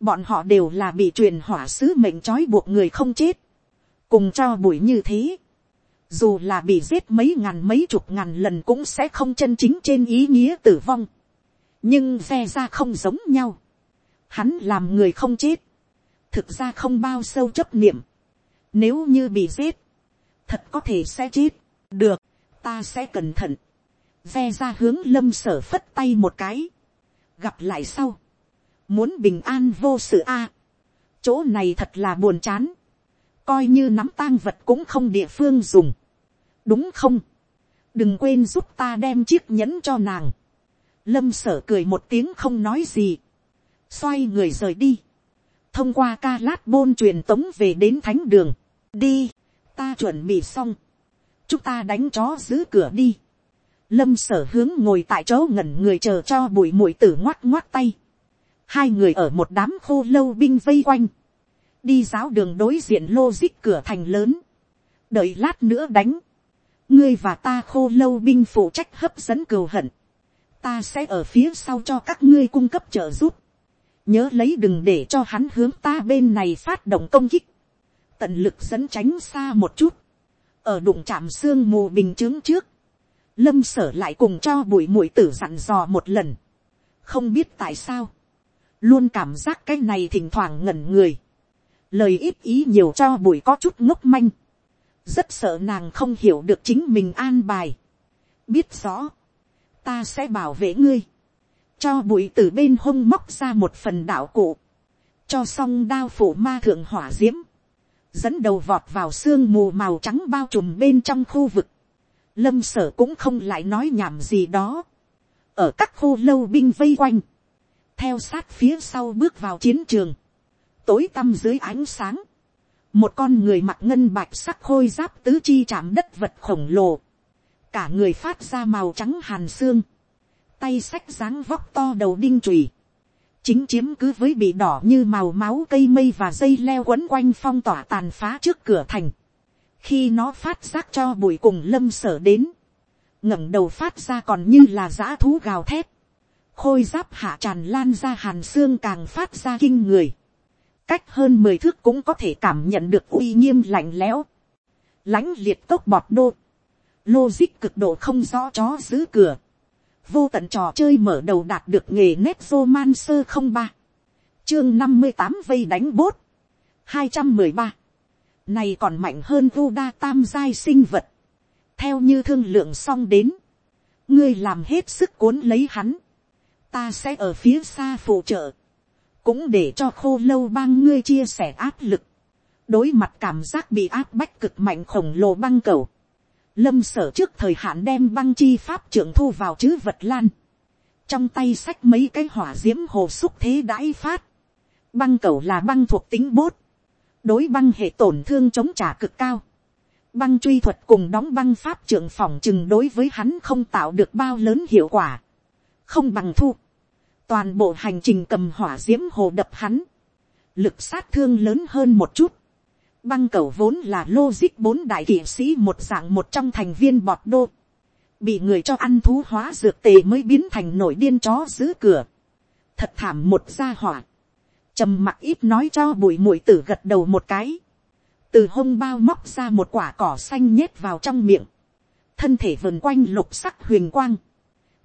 bọn họ đều là bị truyền hỏa sứ mệnh trói buộc người không chết, cùng cho bụi như thế, dù là bị giết mấy ngàn mấy chục ngàn lần cũng sẽ không chân chính trên ý nghĩa tử vong, nhưng phe ra không giống nhau, hắn làm người không chết, thực ra không bao sâu chấp niệm, nếu như bị giết, thật có thể sẽ chết, được, ta sẽ cẩn thận, ve ra hướng lâm sở phất tay một cái, gặp lại sau, muốn bình an vô sự a, chỗ này thật là buồn chán, coi như nắm tang vật cũng không địa phương dùng, đúng không, đừng quên giúp ta đem chiếc nhẫn cho nàng, lâm sở cười một tiếng không nói gì, xoay người rời đi, thông qua ca lát bôn truyền tống về đến thánh đường, đi, ta chuẩn bị xong, chúng ta đánh chó giữ cửa đi, lâm sở hướng ngồi tại chỗ ngẩn người chờ cho bụi mũi tử ngoắt ngoắt tay, hai người ở một đám khô lâu binh vây quanh, đi giáo đường đối diện logic cửa thành lớn, đợi lát nữa đánh, ngươi và ta khô lâu binh phụ trách hấp dẫn cừu hận, ta sẽ ở phía sau cho các ngươi cung cấp trợ giúp, nhớ lấy đừng để cho hắn hướng ta bên này phát động công kích, tận lực dẫn tránh xa một chút, ở đụng chạm xương mù bình chướng trước, lâm sở lại cùng cho bụi mũi tử dặn dò một lần, không biết tại sao, luôn cảm giác cái này thỉnh thoảng ngẩn người, lời ít ý nhiều cho bụi có chút ngốc manh, rất sợ nàng không hiểu được chính mình an bài, biết rõ, ta sẽ bảo vệ ngươi, cho bụi từ bên hông móc ra một phần đạo cụ, cho xong đao phủ ma thượng hỏa d i ễ m dẫn đầu vọt vào sương mù màu trắng bao trùm bên trong khu vực, lâm sở cũng không lại nói nhảm gì đó, ở các khu lâu binh vây quanh, theo sát phía sau bước vào chiến trường, tối tăm dưới ánh sáng, một con người mặc ngân bạch sắc khôi giáp tứ chi chạm đất vật khổng lồ, cả người phát ra màu trắng hàn xương, tay sách dáng vóc to đầu đinh chùy, chính chiếm cứ với bị đỏ như màu máu cây mây và dây leo quấn quanh phong tỏa tàn phá trước cửa thành, khi nó phát giác cho bụi cùng lâm sở đến, ngẩng đầu phát ra còn như là dã thú gào thét, khôi giáp hạ tràn lan ra hàn xương càng phát ra kinh người, cách hơn mười thước cũng có thể cảm nhận được uy nghiêm lạnh lẽo, lãnh liệt cốc bọt đô, logic cực độ không rõ chó giữ cửa, vô tận trò chơi mở đầu đạt được nghề nét roman sơ không ba, chương năm mươi tám vây đánh bốt, hai trăm mười ba, này còn mạnh hơn vu đa tam giai sinh vật, theo như thương lượng xong đến, ngươi làm hết sức cuốn lấy hắn, ta sẽ ở phía xa phụ trợ, cũng để cho khô lâu bang ngươi chia sẻ áp lực, đối mặt cảm giác bị áp bách cực mạnh khổng lồ băng cầu, lâm sở trước thời hạn đem băng chi pháp trưởng thu vào chữ vật lan, trong tay sách mấy cái hỏa d i ễ m hồ xúc thế đãi phát, băng cầu là băng thuộc tính bốt, đối băng hệ tổn thương chống trả cực cao, băng truy thuật cùng đóng băng pháp trưởng phòng chừng đối với hắn không tạo được bao lớn hiệu quả, không bằng thu, toàn bộ hành trình cầm hỏa diễm hồ đập hắn, lực sát thương lớn hơn một chút, băng cầu vốn là logic bốn đại kỷ sĩ một dạng một trong thành viên bọt đô, bị người cho ăn thú hóa dược tề mới biến thành nổi điên chó giữ cửa, thật thảm một gia hỏa, trầm mặc ít nói cho bụi mũi tử gật đầu một cái, từ hông bao móc ra một quả cỏ xanh nhét vào trong miệng, thân thể vườn quanh lục sắc huyền quang,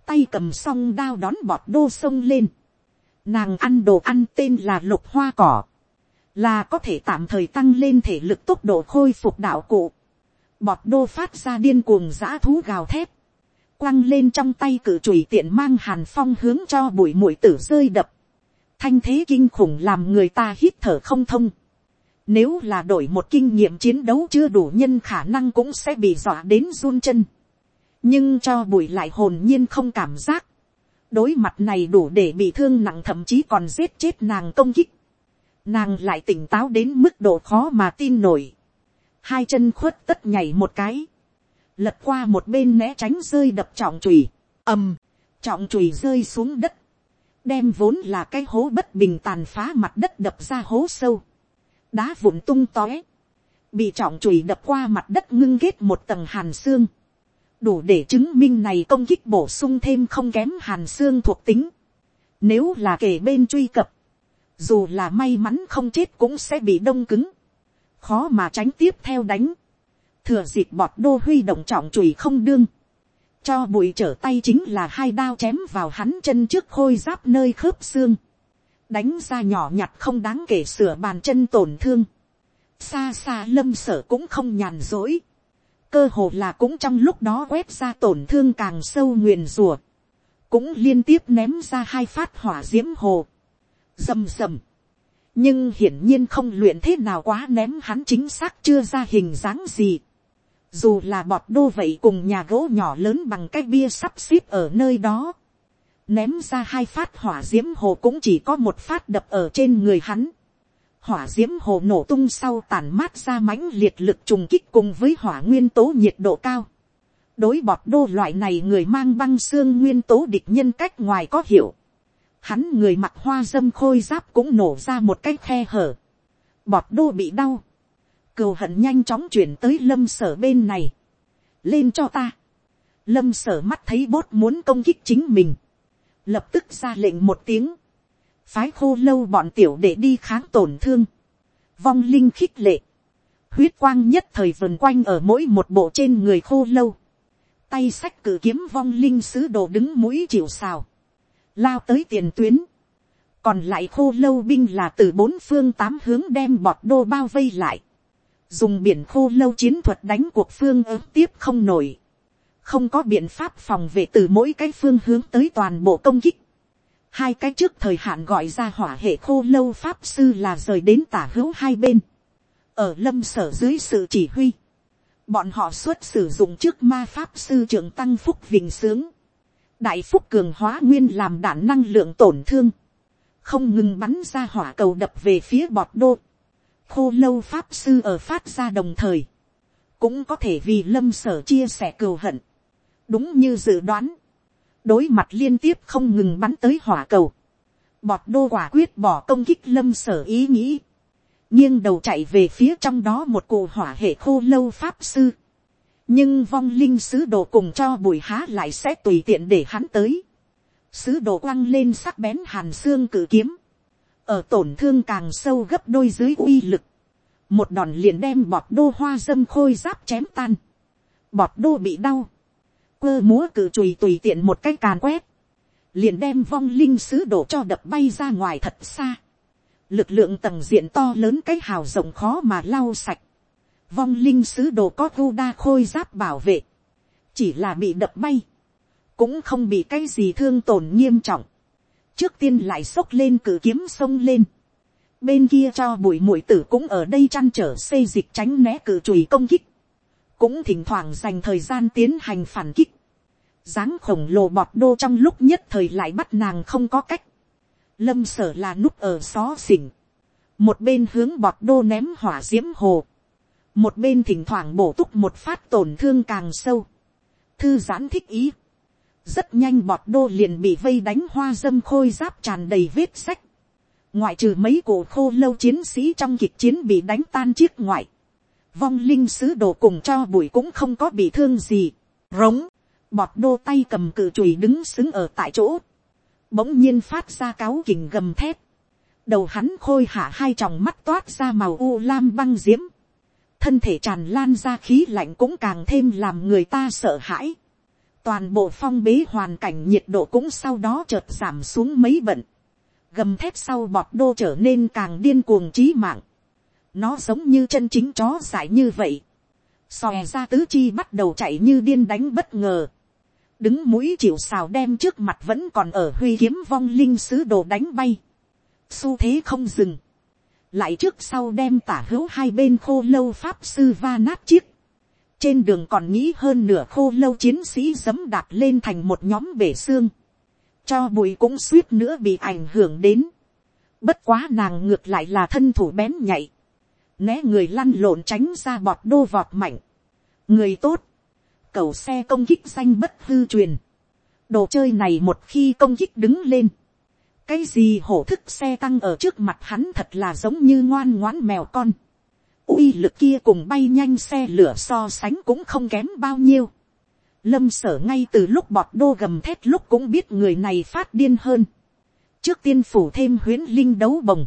tay cầm song đao đón bọt đô sông lên, nàng ăn đồ ăn tên là lục hoa cỏ, là có thể tạm thời tăng lên thể lực tốc độ khôi phục đạo cụ, bọt đô phát ra điên cuồng giã thú gào thép, quăng lên trong tay cử chùy tiện mang hàn phong hướng cho bụi mũi tử rơi đập, thanh thế kinh khủng làm người ta hít thở không thông, nếu là đổi một kinh nghiệm chiến đấu chưa đủ nhân khả năng cũng sẽ bị dọa đến run chân. Nhưng cho bùi lại hồn nhiên không cảm giác. Đối mặt này đủ để bị thương nặng thậm chí còn giết chết nàng công kích. Nàng lại tỉnh táo đến mức độ khó mà tin nổi. Hai chân khuất tất nhảy một cái. Lật qua một bên né tránh rơi đập trọng chùy ầm, trọng chùy rơi xuống đất. Đem vốn là cái hố bất bình tàn phá mặt đất đập ra hố sâu. Đá vụn tung tóe, bị trọng chùi đập qua mặt đất ngưng kết một tầng hàn xương, đủ để chứng minh này công kích bổ sung thêm không kém hàn xương thuộc tính. Nếu là kể bên truy cập, dù là may mắn không chết cũng sẽ bị đông cứng, khó mà tránh tiếp theo đánh, thừa dịp bọt đô huy động trọng chùi không đương, cho bụi trở tay chính là hai đao chém vào hắn chân trước khôi giáp nơi khớp xương, đánh ra nhỏ nhặt không đáng kể sửa bàn chân tổn thương. xa xa lâm sở cũng không nhàn dối. cơ hồ là cũng trong lúc đó quét ra tổn thương càng sâu nguyền rùa. cũng liên tiếp ném ra hai phát hỏa d i ễ m hồ. rầm rầm. nhưng hiển nhiên không luyện thế nào quá ném hắn chính xác chưa ra hình dáng gì dù là bọt đô vậy cùng nhà gỗ nhỏ lớn bằng cái bia sắp xếp ở nơi đó ném ra hai phát hỏa d i ễ m hồ cũng chỉ có một phát đập ở trên người hắn. hỏa d i ễ m hồ nổ tung sau tàn mát ra mãnh liệt lực trùng kích cùng với hỏa nguyên tố nhiệt độ cao. đối bọt đô loại này người mang băng xương nguyên tố địch nhân cách ngoài có hiệu. hắn người mặc hoa dâm khôi giáp cũng nổ ra một cái khe hở. bọt đô bị đau cừu hận nhanh chóng chuyển tới lâm sở bên này. lên cho ta. lâm sở mắt thấy bốt muốn công kích chính mình. Lập tức ra lệnh một tiếng, phái khô lâu bọn tiểu để đi kháng tổn thương, vong linh khích lệ, huyết quang nhất thời vần quanh ở mỗi một bộ trên người khô lâu, tay sách cử kiếm vong linh sứ đồ đứng mũi chịu xào, lao tới tiền tuyến, còn lại khô lâu binh là từ bốn phương tám hướng đem bọt đô bao vây lại, dùng biển khô lâu chiến thuật đánh cuộc phương ứng tiếp không nổi, không có biện pháp phòng vệ từ mỗi cái phương hướng tới toàn bộ công kích. Hai cái trước thời hạn gọi ra hỏa hệ khô lâu pháp sư là rời đến tả hữu hai bên. Ở lâm sở dưới sự chỉ huy. Bọn họ xuất sử dụng trước ma pháp sư trưởng tăng phúc vinh sướng. Đại phúc cường hóa nguyên làm đạn năng lượng tổn thương. Không ngừng bắn ra hỏa cầu đập về phía bọt đô. Khô lâu pháp sư ở phát ra đồng thời. Cũng có thể vì lâm sở chia sẻ cừu hận. Đúng như dự đoán, đối mặt liên tiếp không ngừng bắn tới hỏa cầu, bọt đô quả quyết bỏ công kích lâm sở ý nghĩ, nghiêng đầu chạy về phía trong đó một cụ hỏa hệ khô lâu pháp sư, nhưng vong linh sứ đồ cùng cho bùi há lại sẽ tùy tiện để hắn tới, sứ đồ quăng lên sắc bén hàn xương cử kiếm, ở tổn thương càng sâu gấp đôi dưới uy lực, một đòn liền đem bọt đô hoa dâm khôi giáp chém tan, bọt đô bị đau, quơ múa cử chùi tùy tiện một cái càn quét, liền đem vong linh sứ đổ cho đập bay ra ngoài thật xa. Lực lượng tầng diện to lớn cái hào rộng khó mà lau sạch. Vong linh sứ đồ có vu đa khôi giáp bảo vệ. Chỉ là bị đập bay. Cũng không bị cái gì thương tổn nghiêm trọng. Trước tiên lại xốc lên cử kiếm sông lên. Bên kia cho bụi mũi tử cũng ở đây chăn trở xây dịch tránh né cử chùi công kích. Cũng thỉnh thoảng dành thời gian tiến hành phản kích, dáng khổng lồ bọt đô trong lúc nhất thời lại bắt nàng không có cách, lâm sở là núp ở xó xỉnh, một bên hướng bọt đô ném hỏa d i ễ m hồ, một bên thỉnh thoảng bổ túc một phát tổn thương càng sâu, thư giãn thích ý, rất nhanh bọt đô liền bị vây đánh hoa dâm khôi giáp tràn đầy vết sách, ngoại trừ mấy cổ khô lâu chiến sĩ trong kịch chiến bị đánh tan chiếc ngoại, vong linh sứ đồ cùng cho bụi cũng không có bị thương gì, rống, bọt đô tay cầm cự chùy đứng xứng ở tại chỗ, bỗng nhiên phát ra cáo kình gầm thép, đầu hắn khôi hạ hai tròng mắt toát ra màu u lam băng diễm, thân thể tràn lan ra khí lạnh cũng càng thêm làm người ta sợ hãi, toàn bộ phong bế hoàn cảnh nhiệt độ cũng sau đó chợt giảm xuống mấy bận, gầm thép sau bọt đô trở nên càng điên cuồng trí mạng, nó giống như chân chính chó dại như vậy, xòe ra tứ chi bắt đầu chạy như điên đánh bất ngờ, đứng mũi chịu xào đem trước mặt vẫn còn ở huy kiếm vong linh sứ đồ đánh bay, xu thế không dừng, lại trước sau đem tả hữu hai bên khô lâu pháp sư va nát chiếc, trên đường còn nghĩ hơn nửa khô lâu chiến sĩ dấm đạp lên thành một nhóm bể xương, cho bụi cũng suýt nữa bị ảnh hưởng đến, bất quá nàng ngược lại là thân thủ bén nhạy, né người lăn lộn tránh ra bọt đô vọt mạnh, người tốt, cầu xe công kích xanh bất hư truyền, đồ chơi này một khi công kích đứng lên, cái gì hổ thức xe tăng ở trước mặt hắn thật là giống như ngoan ngoãn mèo con, uy lực kia cùng bay nhanh xe lửa so sánh cũng không kém bao nhiêu. Lâm sở ngay từ lúc bọt đô gầm thét lúc cũng biết người này phát điên hơn. Trước tiên phủ thêm huyến linh đấu bồng.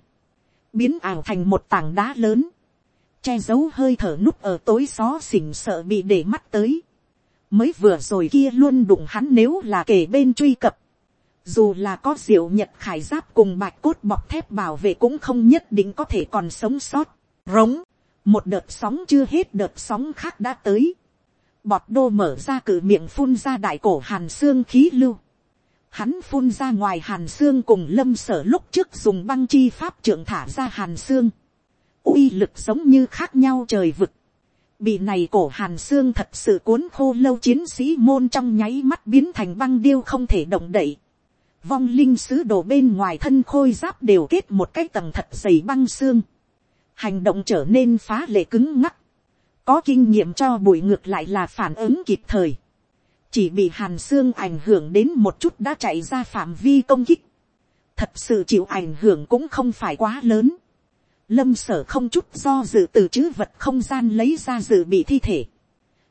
Biến ảo thành một tảng đá lớn. Che giấu hơi thở núp ở tối xó xỉnh sợ bị để mắt tới. Mới vừa rồi kia luôn đụng hắn nếu là kể bên truy cập. Dù là có diệu nhật khải giáp cùng bạch cốt bọc thép bảo vệ cũng không nhất định có thể còn sống sót. Rống một đợt sóng chưa hết đợt sóng khác đã tới. Bọt đô mở ra cử miệng phun ra đại cổ hàn xương khí lưu. Hắn phun ra ngoài hàn xương cùng lâm sở lúc trước dùng băng chi pháp trưởng thả ra hàn xương. uy lực giống như khác nhau trời vực. Bị này cổ hàn xương thật sự cuốn khô lâu chiến sĩ môn trong nháy mắt biến thành băng điêu không thể động đậy. Vong linh sứ đồ bên ngoài thân khôi giáp đều kết một cái tầng thật dày băng xương hành động trở nên phá lệ cứng ngắc, có kinh nghiệm cho bụi ngược lại là phản ứng kịp thời, chỉ bị hàn xương ảnh hưởng đến một chút đã chạy ra phạm vi công kích, thật sự chịu ảnh hưởng cũng không phải quá lớn, lâm sở không chút do dự từ chữ vật không gian lấy ra dự bị thi thể,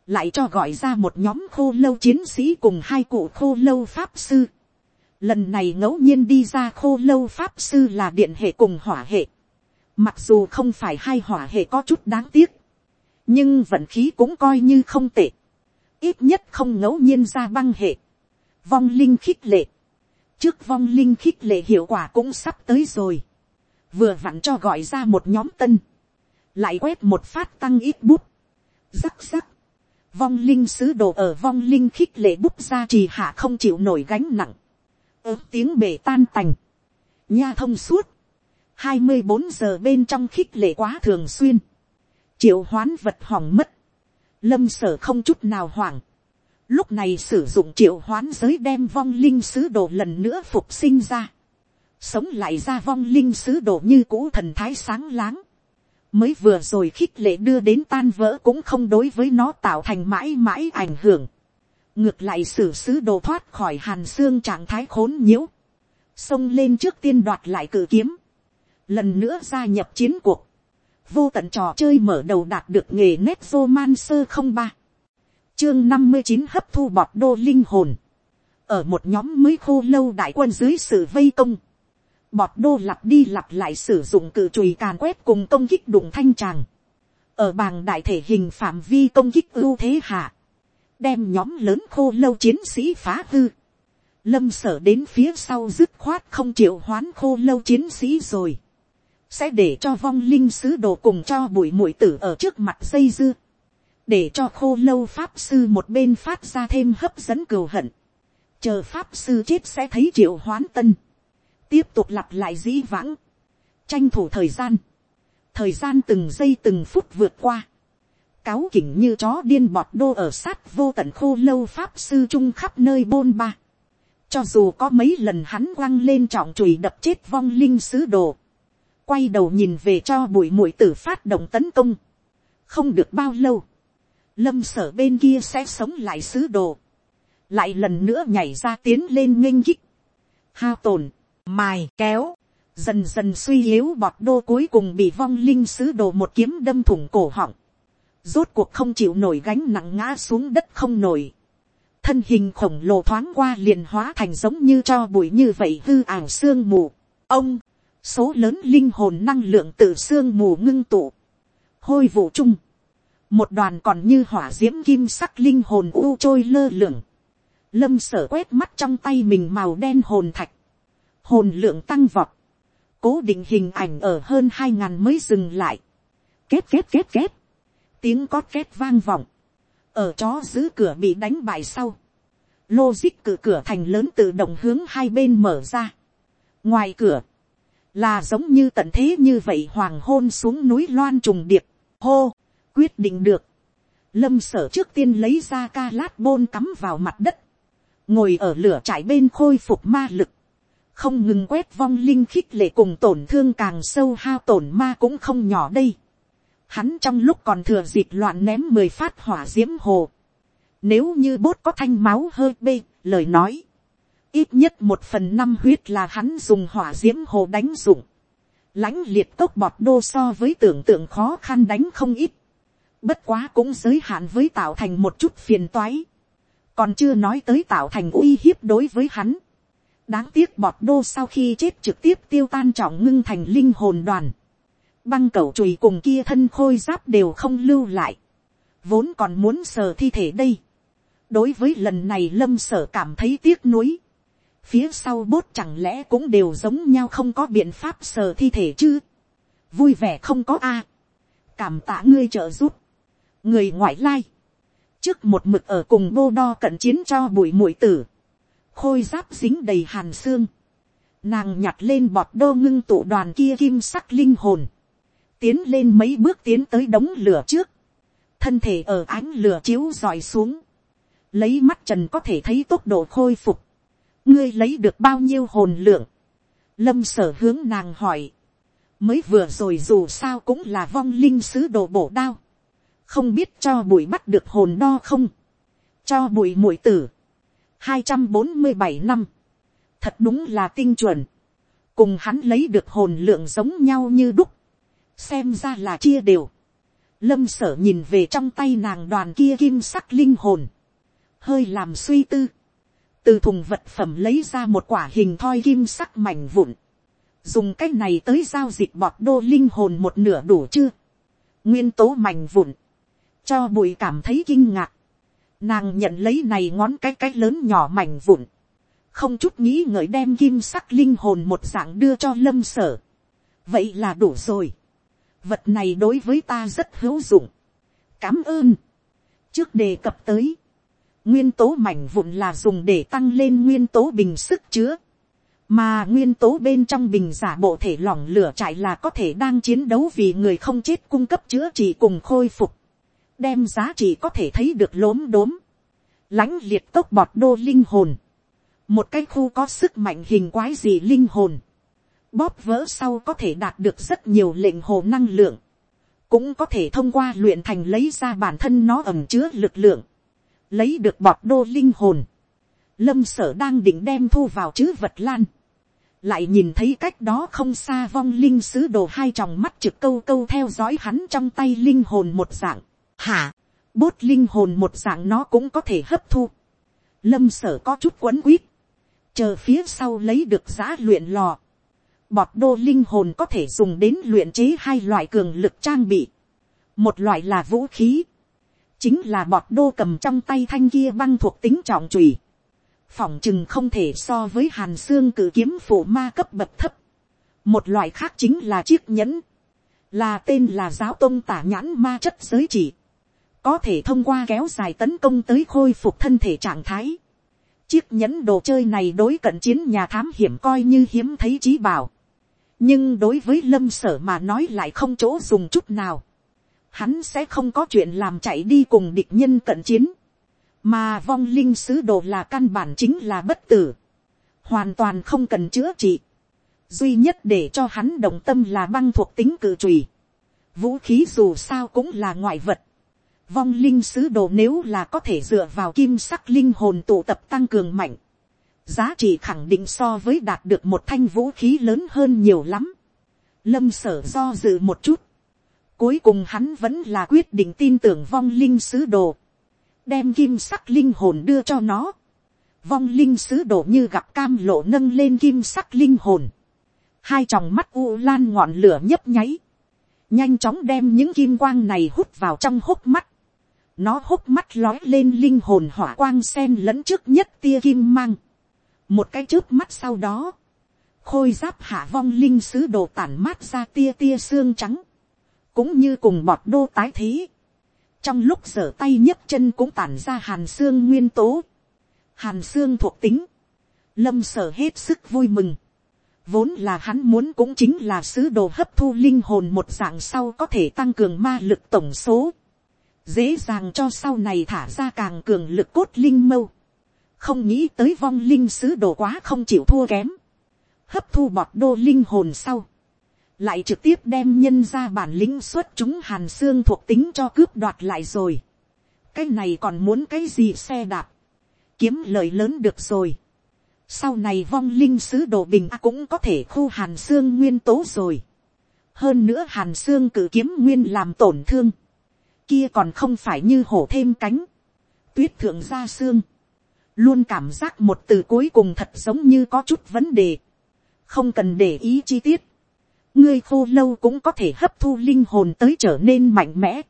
lại cho gọi ra một nhóm khô lâu chiến sĩ cùng hai cụ khô lâu pháp sư. Lần này ngẫu nhiên đi ra khô lâu pháp sư là điện hệ cùng hỏa hệ. Mặc dù không phải hai hỏa hệ có chút đáng tiếc. Nhưng vận khí cũng coi như không tệ. Ít nhất không ngẫu nhiên ra băng hệ. Vong linh khích lệ. Trước vong linh khích lệ hiệu quả cũng sắp tới rồi. Vừa vặn cho gọi ra một nhóm tân. Lại quét một phát tăng ít bút. Rắc rắc. Vong linh sứ đồ ở vong linh khích lệ bút ra trì hạ không chịu nổi gánh nặng. ớt tiếng bể tan tành. Nha thông suốt hai mươi bốn giờ bên trong khích lệ quá thường xuyên, triệu hoán vật hỏng mất, lâm sở không chút nào hoảng, lúc này sử dụng triệu hoán giới đem vong linh sứ đồ lần nữa phục sinh ra, sống lại ra vong linh sứ đồ như cũ thần thái sáng láng, mới vừa rồi khích lệ đưa đến tan vỡ cũng không đối với nó tạo thành mãi mãi ảnh hưởng, ngược lại sử sứ đồ thoát khỏi hàn xương trạng thái khốn nhiễu, xông lên trước tiên đoạt lại cử kiếm, lần nữa gia nhập chiến cuộc, vô tận trò chơi mở đầu đạt được nghề nét man sơ không ba, chương năm mươi chín hấp thu bọt đô linh hồn, ở một nhóm mới khô lâu đại quân dưới sự vây công, bọt đô lặp đi lặp lại sử dụng cự chùy càn quét cùng công kích đụng thanh tràng, ở bàng đại thể hình phạm vi công kích ưu thế hạ, đem nhóm lớn khô lâu chiến sĩ phá hư, lâm sở đến phía sau dứt khoát không chịu hoán khô lâu chiến sĩ rồi sẽ để cho vong linh sứ đồ cùng cho bụi mũi tử ở trước mặt dây dưa, để cho khô lâu pháp sư một bên phát ra thêm hấp dẫn cừu hận, chờ pháp sư chết sẽ thấy triệu hoán tân, tiếp tục lặp lại dĩ vãng, tranh thủ thời gian, thời gian từng giây từng phút vượt qua, cáo kỉnh như chó điên bọt đô ở sát vô tận khô lâu pháp sư chung khắp nơi bôn ba, cho dù có mấy lần hắn quăng lên trọng chùi đập chết vong linh sứ đồ, quay đầu nhìn về cho bụi mũi tử phát động tấn công. không được bao lâu, lâm sở bên kia sẽ sống lại sứ đồ, lại lần nữa nhảy ra tiến lên nghênh kích, hao tồn, mài kéo, dần dần suy yếu bọt đô cuối cùng bị vong linh sứ đồ một kiếm đâm thủng cổ họng, rốt cuộc không chịu nổi gánh nặng ngã xuống đất không nổi, thân hình khổng lồ thoáng qua liền hóa thành giống như cho bụi như vậy hư ảo sương mù. ông, số lớn linh hồn năng lượng từ sương mù ngưng tụ, hôi vụ chung, một đoàn còn như hỏa d i ễ m kim sắc linh hồn u trôi lơ lửng, lâm sở quét mắt trong tay mình màu đen hồn thạch, hồn lượng tăng vọt, cố định hình ảnh ở hơn hai ngàn mới dừng lại, kết kết kết kết, tiếng cót kết vang vọng, ở chó giữ cửa bị đánh bại sau, logic cử cửa thành lớn tự động hướng hai bên mở ra. ngoài cửa, là giống như tận thế như vậy hoàng hôn xuống núi loan trùng điệp, hô, quyết định được. Lâm sở trước tiên lấy ra ca lát bôn cắm vào mặt đất, ngồi ở lửa trải bên khôi phục ma lực, không ngừng quét vong linh khích lệ cùng tổn thương càng sâu hao tổn ma cũng không nhỏ đây. Hắn trong lúc còn thừa dịp loạn ném mười phát hỏa diễm hồ. Nếu như bốt có thanh máu hơi bê, lời nói ít nhất một phần năm huyết là hắn dùng hỏa d i ễ m hồ đánh dụng, lãnh liệt cốc bọt đô so với tưởng tượng khó khăn đánh không ít, bất quá cũng giới hạn với tạo thành một chút phiền toái, còn chưa nói tới tạo thành uy hiếp đối với hắn. đáng tiếc bọt đô sau khi chết trực tiếp tiêu tan trọng ngưng thành linh hồn đoàn, băng cẩu chùi cùng kia thân khôi giáp đều không lưu lại, vốn còn muốn sờ thi thể đây. đối với lần này lâm sở cảm thấy tiếc nuối, phía sau bốt chẳng lẽ cũng đều giống nhau không có biện pháp sờ thi thể chứ. vui vẻ không có a. cảm tạ ngươi trợ giúp. người ngoại lai. trước một mực ở cùng bô đo cận chiến cho bụi mũi tử. khôi giáp dính đầy hàn xương. nàng nhặt lên bọt đô ngưng tụ đoàn kia kim sắc linh hồn. tiến lên mấy bước tiến tới đống lửa trước. thân thể ở ánh lửa chiếu dọi xuống. lấy mắt trần có thể thấy tốc độ khôi phục ngươi lấy được bao nhiêu hồn lượng, lâm sở hướng nàng hỏi, mới vừa rồi dù sao cũng là vong linh sứ đồ bổ đao, không biết cho bụi bắt được hồn đo không, cho bụi mũi tử, hai trăm bốn mươi bảy năm, thật đúng là tinh chuẩn, cùng hắn lấy được hồn lượng giống nhau như đúc, xem ra là chia đều, lâm sở nhìn về trong tay nàng đoàn kia kim sắc linh hồn, hơi làm suy tư, từ thùng vật phẩm lấy ra một quả hình thoi kim sắc mảnh vụn, dùng cái này tới giao dịch bọt đô linh hồn một nửa đủ chưa, nguyên tố mảnh vụn, cho bụi cảm thấy kinh ngạc, nàng nhận lấy này ngón cái cái lớn nhỏ mảnh vụn, không chút nghĩ ngợi đem kim sắc linh hồn một dạng đưa cho lâm sở, vậy là đủ rồi, vật này đối với ta rất hữu dụng, cảm ơn, trước đề cập tới, nguyên tố mảnh vụn là dùng để tăng lên nguyên tố bình sức chứa. Mà nguyên tố bên trong bình giả bộ thể lỏng lửa chạy là có thể đang chiến đấu vì người không chết cung cấp chữa trị cùng khôi phục. Đem giá trị có thể thấy được lốm đốm. lãnh liệt tốc bọt đô linh hồn. Một cái khu có sức mạnh hình quái gì linh hồn. Bóp vỡ sau có thể đạt được rất nhiều lệnh hồ năng lượng. Cũng có thể thông qua luyện thành lấy ra bản thân nó ẩm chứa lực lượng lấy được bọt đô linh hồn, lâm sở đang định đem thu vào chữ vật lan, lại nhìn thấy cách đó không xa vong linh sứ đồ hai tròng mắt trực câu câu theo dõi hắn trong tay linh hồn một dạng, hả, bốt linh hồn một dạng nó cũng có thể hấp thu, lâm sở có chút quấn quýt, chờ phía sau lấy được giá luyện lò, bọt đô linh hồn có thể dùng đến luyện chế hai loại cường lực trang bị, một loại là vũ khí, chính là bọt đô cầm trong tay thanh kia băng thuộc tính trọng trùy. phỏng chừng không thể so với hàn xương cử kiếm phủ ma cấp bậc thấp. một loại khác chính là chiếc nhẫn, là tên là giáo tôn tả nhãn ma chất giới chỉ, có thể thông qua kéo dài tấn công tới khôi phục thân thể trạng thái. chiếc nhẫn đồ chơi này đối cận chiến nhà thám hiểm coi như hiếm thấy trí bảo. nhưng đối với lâm sở mà nói lại không chỗ dùng chút nào hắn sẽ không có chuyện làm chạy đi cùng địch nhân cận chiến, mà vong linh sứ đồ là căn bản chính là bất tử, hoàn toàn không cần chữa trị, duy nhất để cho hắn động tâm là băng thuộc tính cự trùy, vũ khí dù sao cũng là ngoại vật, vong linh sứ đồ nếu là có thể dựa vào kim sắc linh hồn tụ tập tăng cường mạnh, giá trị khẳng định so với đạt được một thanh vũ khí lớn hơn nhiều lắm. Lâm sở do dự một chút, Cuối cùng hắn vẫn là quyết định tin tưởng vong linh sứ đồ. đem kim sắc linh hồn đưa cho nó, vong linh sứ đồ như gặp cam lộ nâng lên kim sắc linh hồn, hai tròng mắt u lan ngọn lửa nhấp nháy, nhanh chóng đem những kim quang này hút vào trong hốc mắt, nó hốc mắt lói lên linh hồn hỏa quang sen lẫn trước nhất tia kim mang, một cái trước mắt sau đó, khôi giáp hạ vong linh sứ đồ tản mát ra tia tia xương trắng, cũng như cùng bọt đô tái thế, trong lúc giở tay nhấc chân cũng tản ra hàn xương nguyên tố, hàn xương thuộc tính, lâm sở hết sức vui mừng, vốn là hắn muốn cũng chính là sứ đồ hấp thu linh hồn một dạng sau có thể tăng cường ma lực tổng số, dễ dàng cho sau này thả ra càng cường lực cốt linh mâu, không nghĩ tới vong linh sứ đồ quá không chịu thua kém, hấp thu bọt đô linh hồn sau, lại trực tiếp đem nhân ra bản lĩnh xuất chúng hàn xương thuộc tính cho cướp đoạt lại rồi. cái này còn muốn cái gì xe đạp, kiếm lời lớn được rồi. sau này vong linh sứ đồ bình cũng có thể khu hàn xương nguyên tố rồi. hơn nữa hàn xương cử kiếm nguyên làm tổn thương, kia còn không phải như hổ thêm cánh, tuyết thượng ra xương, luôn cảm giác một từ cuối cùng thật giống như có chút vấn đề, không cần để ý chi tiết, ngươi khô lâu cũng có thể hấp thu linh hồn tới trở nên mạnh mẽ,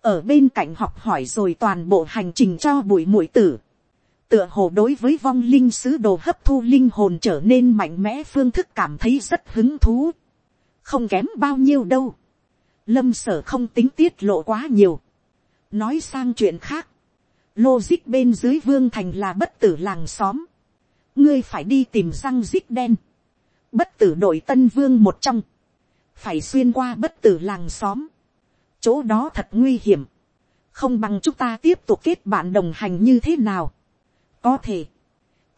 ở bên cạnh học hỏi rồi toàn bộ hành trình cho bụi mũi tử, tựa hồ đối với vong linh sứ đồ hấp thu linh hồn trở nên mạnh mẽ phương thức cảm thấy rất hứng thú, không kém bao nhiêu đâu, lâm sở không tính tiết lộ quá nhiều, nói sang chuyện khác, logic bên dưới vương thành là bất tử làng xóm, ngươi phải đi tìm răng rít đen, bất tử đội tân vương một trong, phải xuyên qua bất tử làng xóm, chỗ đó thật nguy hiểm, không bằng chúng ta tiếp tục kết bạn đồng hành như thế nào, có thể,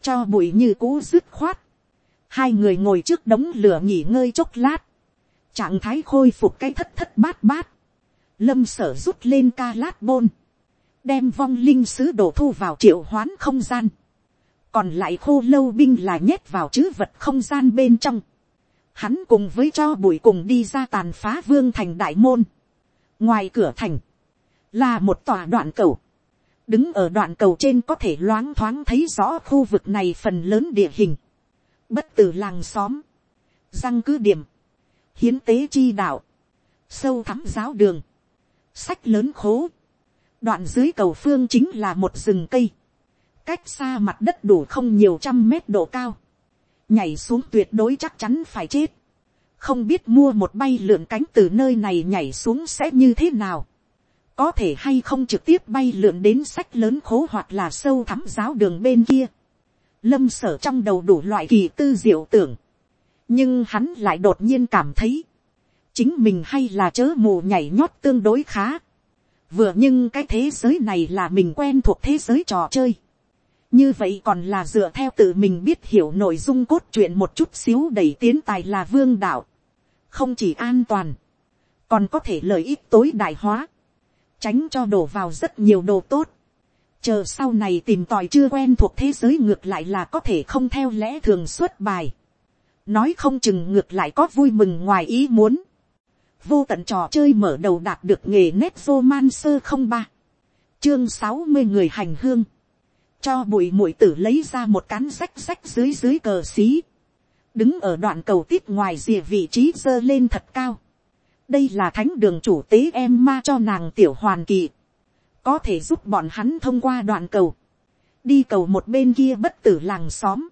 cho bụi như cũ dứt khoát, hai người ngồi trước đống lửa nghỉ ngơi chốc lát, trạng thái khôi phục cái thất thất bát bát, lâm sở rút lên ca lát bôn, đem vong linh sứ đổ thu vào triệu hoán không gian, còn lại khô lâu binh là nhét vào chữ vật không gian bên trong, hắn cùng với cho bụi cùng đi ra tàn phá vương thành đại môn, ngoài cửa thành, là một tòa đoạn cầu, đứng ở đoạn cầu trên có thể loáng thoáng thấy rõ khu vực này phần lớn địa hình, bất tử làng xóm, răng cứ điểm, hiến tế chi đạo, sâu thắm giáo đường, sách lớn khố, đoạn dưới cầu phương chính là một rừng cây, cách xa mặt đất đủ không nhiều trăm mét độ cao, nhảy xuống tuyệt đối chắc chắn phải chết, không biết mua một bay lượn cánh từ nơi này nhảy xuống sẽ như thế nào, có thể hay không trực tiếp bay lượn đến sách lớn khố hoặc là sâu thắm giáo đường bên kia, lâm sở trong đầu đủ loại kỳ tư diệu tưởng, nhưng hắn lại đột nhiên cảm thấy, chính mình hay là chớ mù nhảy nhót tương đối khá, vừa nhưng cái thế giới này là mình quen thuộc thế giới trò chơi, như vậy còn là dựa theo tự mình biết hiểu nội dung cốt truyện một chút xíu đẩy tiến tài là vương đạo, không chỉ an toàn, còn có thể lợi ích tối đại hóa, tránh cho đổ vào rất nhiều đồ tốt, chờ sau này tìm tòi chưa quen thuộc thế giới ngược lại là có thể không theo lẽ thường xuất bài, nói không chừng ngược lại có vui mừng ngoài ý muốn, vô tận trò chơi mở đầu đạt được nghề nét vô man sơ không ba, chương sáu mươi người hành hương, cho bụi mũi tử lấy ra một cán rách rách dưới dưới cờ xí, đứng ở đoạn cầu tiếp ngoài rìa vị trí dơ lên thật cao. đây là thánh đường chủ tế em ma cho nàng tiểu hoàn kỳ, có thể giúp bọn hắn thông qua đoạn cầu, đi cầu một bên kia bất tử làng xóm,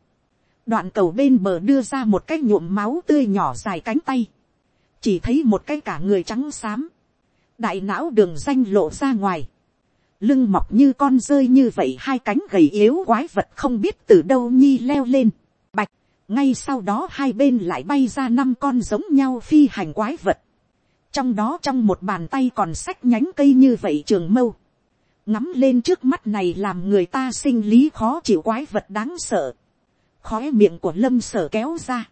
đoạn cầu bên bờ đưa ra một cái nhuộm máu tươi nhỏ dài cánh tay, chỉ thấy một cái cả người trắng xám, đại não đường danh lộ ra ngoài, lưng mọc như con rơi như vậy hai cánh gầy yếu quái vật không biết từ đâu nhi leo lên, bạch, ngay sau đó hai bên lại bay ra năm con giống nhau phi hành quái vật, trong đó trong một bàn tay còn sách nhánh cây như vậy trường mâu, ngắm lên trước mắt này làm người ta sinh lý khó chịu quái vật đáng sợ, khói miệng của lâm sở kéo ra,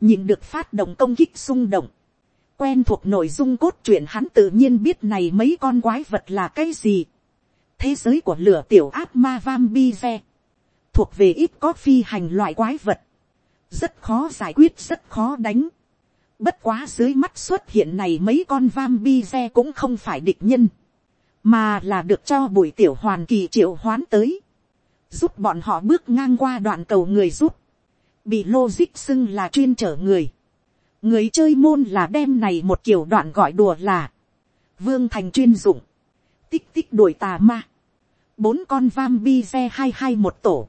nhìn được phát động công kích xung động, quen thuộc nội dung cốt truyện hắn tự nhiên biết này mấy con quái vật là cái gì, thế giới của lửa tiểu ác ma vam bi ve, thuộc về ít có phi hành loại quái vật, rất khó giải quyết rất khó đánh. Bất quá dưới mắt xuất hiện này mấy con vam bi ve cũng không phải địch nhân, mà là được cho buổi tiểu hoàn kỳ triệu hoán tới, giúp bọn họ bước ngang qua đoạn cầu người giúp, bị logic xưng là chuyên trở người, người chơi môn là đem này một kiểu đoạn gọi đùa là, vương thành chuyên dụng, tích tích đuổi tà ma, bốn con vam bi xe hai hai một tổ,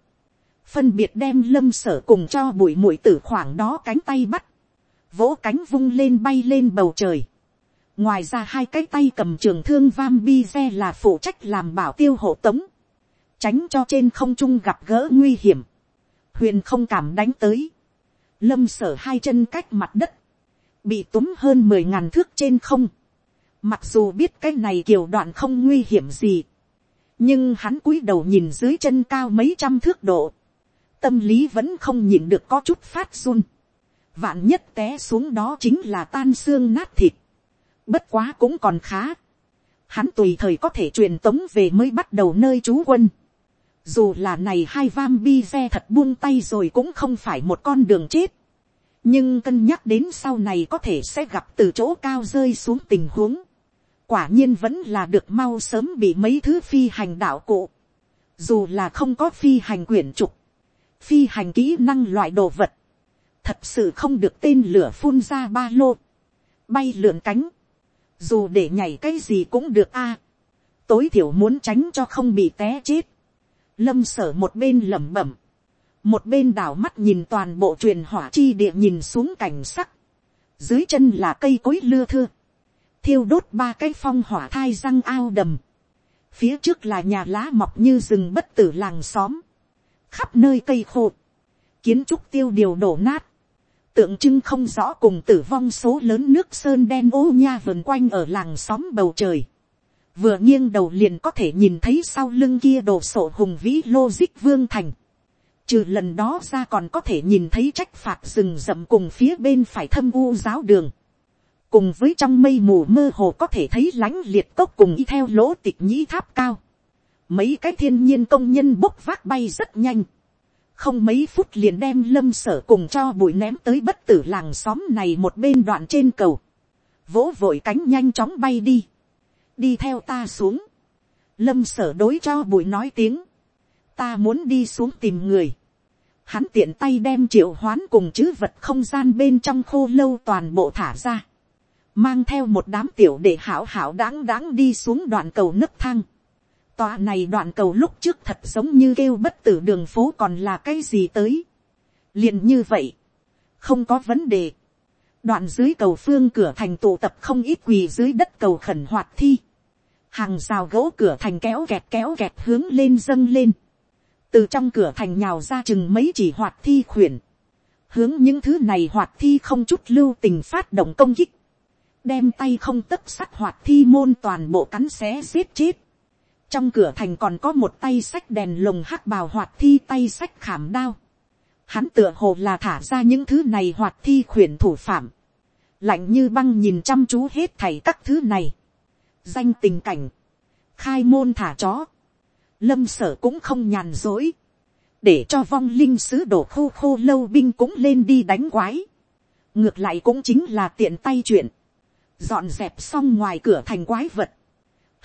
phân biệt đem lâm sở cùng cho bụi mũi tử khoảng đó cánh tay bắt, vỗ cánh vung lên bay lên bầu trời. ngoài ra hai cái tay cầm trường thương vam bi xe là phụ trách làm bảo tiêu hộ tống, tránh cho trên không trung gặp gỡ nguy hiểm, huyền không cảm đánh tới, lâm sở hai chân cách mặt đất, bị túm hơn mười ngàn thước trên không, mặc dù biết cái này kiều đoạn không nguy hiểm gì, nhưng hắn cúi đầu nhìn dưới chân cao mấy trăm thước độ, tâm lý vẫn không nhìn được có chút phát run, vạn nhất té xuống đó chính là tan xương nát thịt, bất quá cũng còn khá, hắn tùy thời có thể truyền tống về mới bắt đầu nơi trú quân, dù là này hai vam bi xe thật buông tay rồi cũng không phải một con đường chết, nhưng cân nhắc đến sau này có thể sẽ gặp từ chỗ cao rơi xuống tình huống, quả nhiên vẫn là được mau sớm bị mấy thứ phi hành đạo cụ, dù là không có phi hành quyển trục, phi hành kỹ năng loại đồ vật, thật sự không được tên lửa phun ra ba lô, bay lượn cánh, dù để nhảy cái gì cũng được a, tối thiểu muốn tránh cho không bị té chết, lâm sở một bên lẩm bẩm, một bên đảo mắt nhìn toàn bộ truyền hỏa chi địa nhìn xuống cảnh sắc, dưới chân là cây cối lưa thưa, thiêu đốt ba cái phong hỏa thai răng ao đầm, phía trước là nhà lá mọc như rừng bất tử làng xóm, khắp nơi cây khô, kiến trúc tiêu điều đổ nát, tượng trưng không rõ cùng tử vong số lớn nước sơn đen ô nha vườn quanh ở làng xóm bầu trời. Vừa nghiêng đầu liền có thể nhìn thấy sau lưng kia đồ sộ hùng vĩ logic vương thành. Trừ lần đó ra còn có thể nhìn thấy trách phạt rừng rậm cùng phía bên phải thâm u giáo đường. Cùng với trong mây mù mơ hồ có thể thấy lánh liệt cốc cùng y theo lỗ tịch nhĩ tháp cao. Mấy cái thiên nhiên công nhân bốc vác bay rất nhanh. Không mấy phút liền đem lâm sở cùng cho bụi ném tới bất tử làng xóm này một bên đoạn trên cầu, vỗ vội cánh nhanh chóng bay đi, đi theo ta xuống, lâm sở đối cho bụi nói tiếng, ta muốn đi xuống tìm người, hắn tiện tay đem triệu hoán cùng chữ vật không gian bên trong khô lâu toàn bộ thả ra, mang theo một đám tiểu để hảo hảo đáng đáng đi xuống đoạn cầu nấc thang, Tòa này đoạn cầu lúc trước thật giống như kêu bất tử đường phố còn là cái gì tới. liền như vậy. Không có vấn đề. Đoạn dưới cầu phương cửa thành tụ tập không ít quỳ dưới đất cầu khẩn hoạt thi. Hàng rào gỗ cửa thành kéo kẹt kéo kẹt hướng lên dâng lên. Từ trong cửa thành nhào ra chừng mấy chỉ hoạt thi khuyển. Hướng những thứ này hoạt thi không chút lưu tình phát động công kích. Đem tay không tấc sắt hoạt thi môn toàn bộ cắn xé giết chết trong cửa thành còn có một tay sách đèn lồng hắc bào hoạt thi tay sách khảm đao. Hắn tựa hồ là thả ra những thứ này hoạt thi khuyển thủ phạm. Lạnh như băng nhìn chăm chú hết thảy các thứ này. Danh tình cảnh. Khai môn thả chó. Lâm sở cũng không nhàn dối. Để cho vong linh sứ đổ khô khô lâu binh cũng lên đi đánh quái. Ngược lại cũng chính là tiện tay chuyện. Dọn dẹp xong ngoài cửa thành quái vật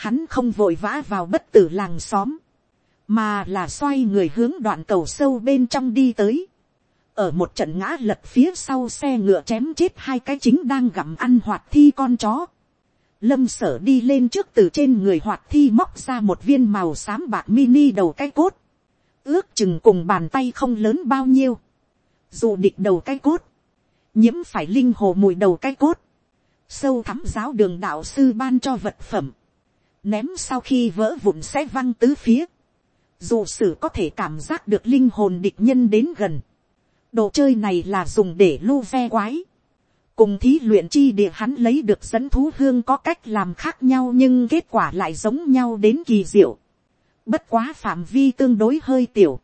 hắn không vội vã vào bất tử làng xóm, mà là xoay người hướng đoạn cầu sâu bên trong đi tới. ở một trận ngã lật phía sau xe ngựa chém chết hai cái chính đang gặm ăn hoạt thi con chó. lâm sở đi lên trước từ trên người hoạt thi móc ra một viên màu xám bạc mini đầu cái cốt. ước chừng cùng bàn tay không lớn bao nhiêu. dù địch đầu cái cốt, nhiễm phải linh hồ mùi đầu cái cốt sâu thắm giáo đường đạo sư ban cho vật phẩm. Ném sau khi vỡ vụn sẽ văng tứ phía, dù sử có thể cảm giác được linh hồn địch nhân đến gần, đồ chơi này là dùng để lu ve quái, cùng thí luyện chi địa hắn lấy được dẫn thú hương có cách làm khác nhau nhưng kết quả lại giống nhau đến kỳ diệu, bất quá phạm vi tương đối hơi tiểu,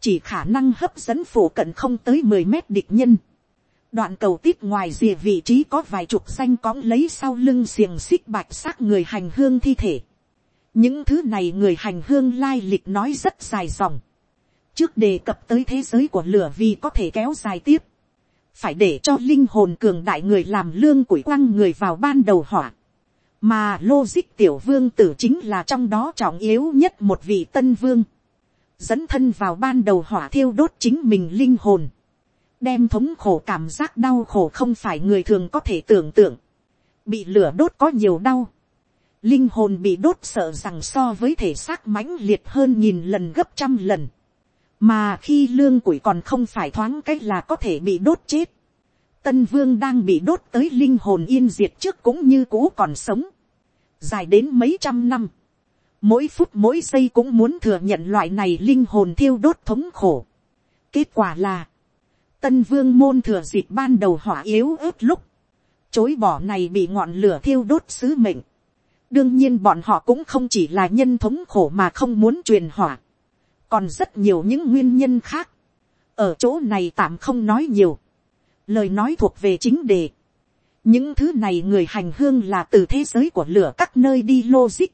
chỉ khả năng hấp dẫn phổ cận không tới mười mét địch nhân, đoạn cầu tiếp ngoài rìa vị trí có vài chục xanh cõng lấy sau lưng xiềng xích bạch xác người hành hương thi thể. những thứ này người hành hương lai lịch nói rất dài dòng. trước đề cập tới thế giới của lửa vì có thể kéo dài tiếp. phải để cho linh hồn cường đại người làm lương củi quăng người vào ban đầu hỏa. mà logic tiểu vương tử chính là trong đó trọng yếu nhất một vị tân vương, dẫn thân vào ban đầu hỏa thiêu đốt chính mình linh hồn, đem thống khổ cảm giác đau khổ không phải người thường có thể tưởng tượng, bị lửa đốt có nhiều đau, linh hồn bị đốt sợ rằng so với thể xác mãnh liệt hơn nghìn lần gấp trăm lần, mà khi lương củi còn không phải thoáng cách là có thể bị đốt chết, tân vương đang bị đốt tới linh hồn yên diệt trước cũng như cũ còn sống, dài đến mấy trăm năm, mỗi phút mỗi giây cũng muốn thừa nhận loại này linh hồn thiêu đốt thống khổ. kết quả là, tân vương môn thừa dịp ban đầu hỏa yếu ớt lúc, chối bỏ này bị ngọn lửa thiêu đốt sứ mệnh. đương nhiên bọn họ cũng không chỉ là nhân thống khổ mà không muốn truyền hỏa, còn rất nhiều những nguyên nhân khác. ở chỗ này tạm không nói nhiều, lời nói thuộc về chính đề. những thứ này người hành hương là từ thế giới của lửa các nơi đi logic,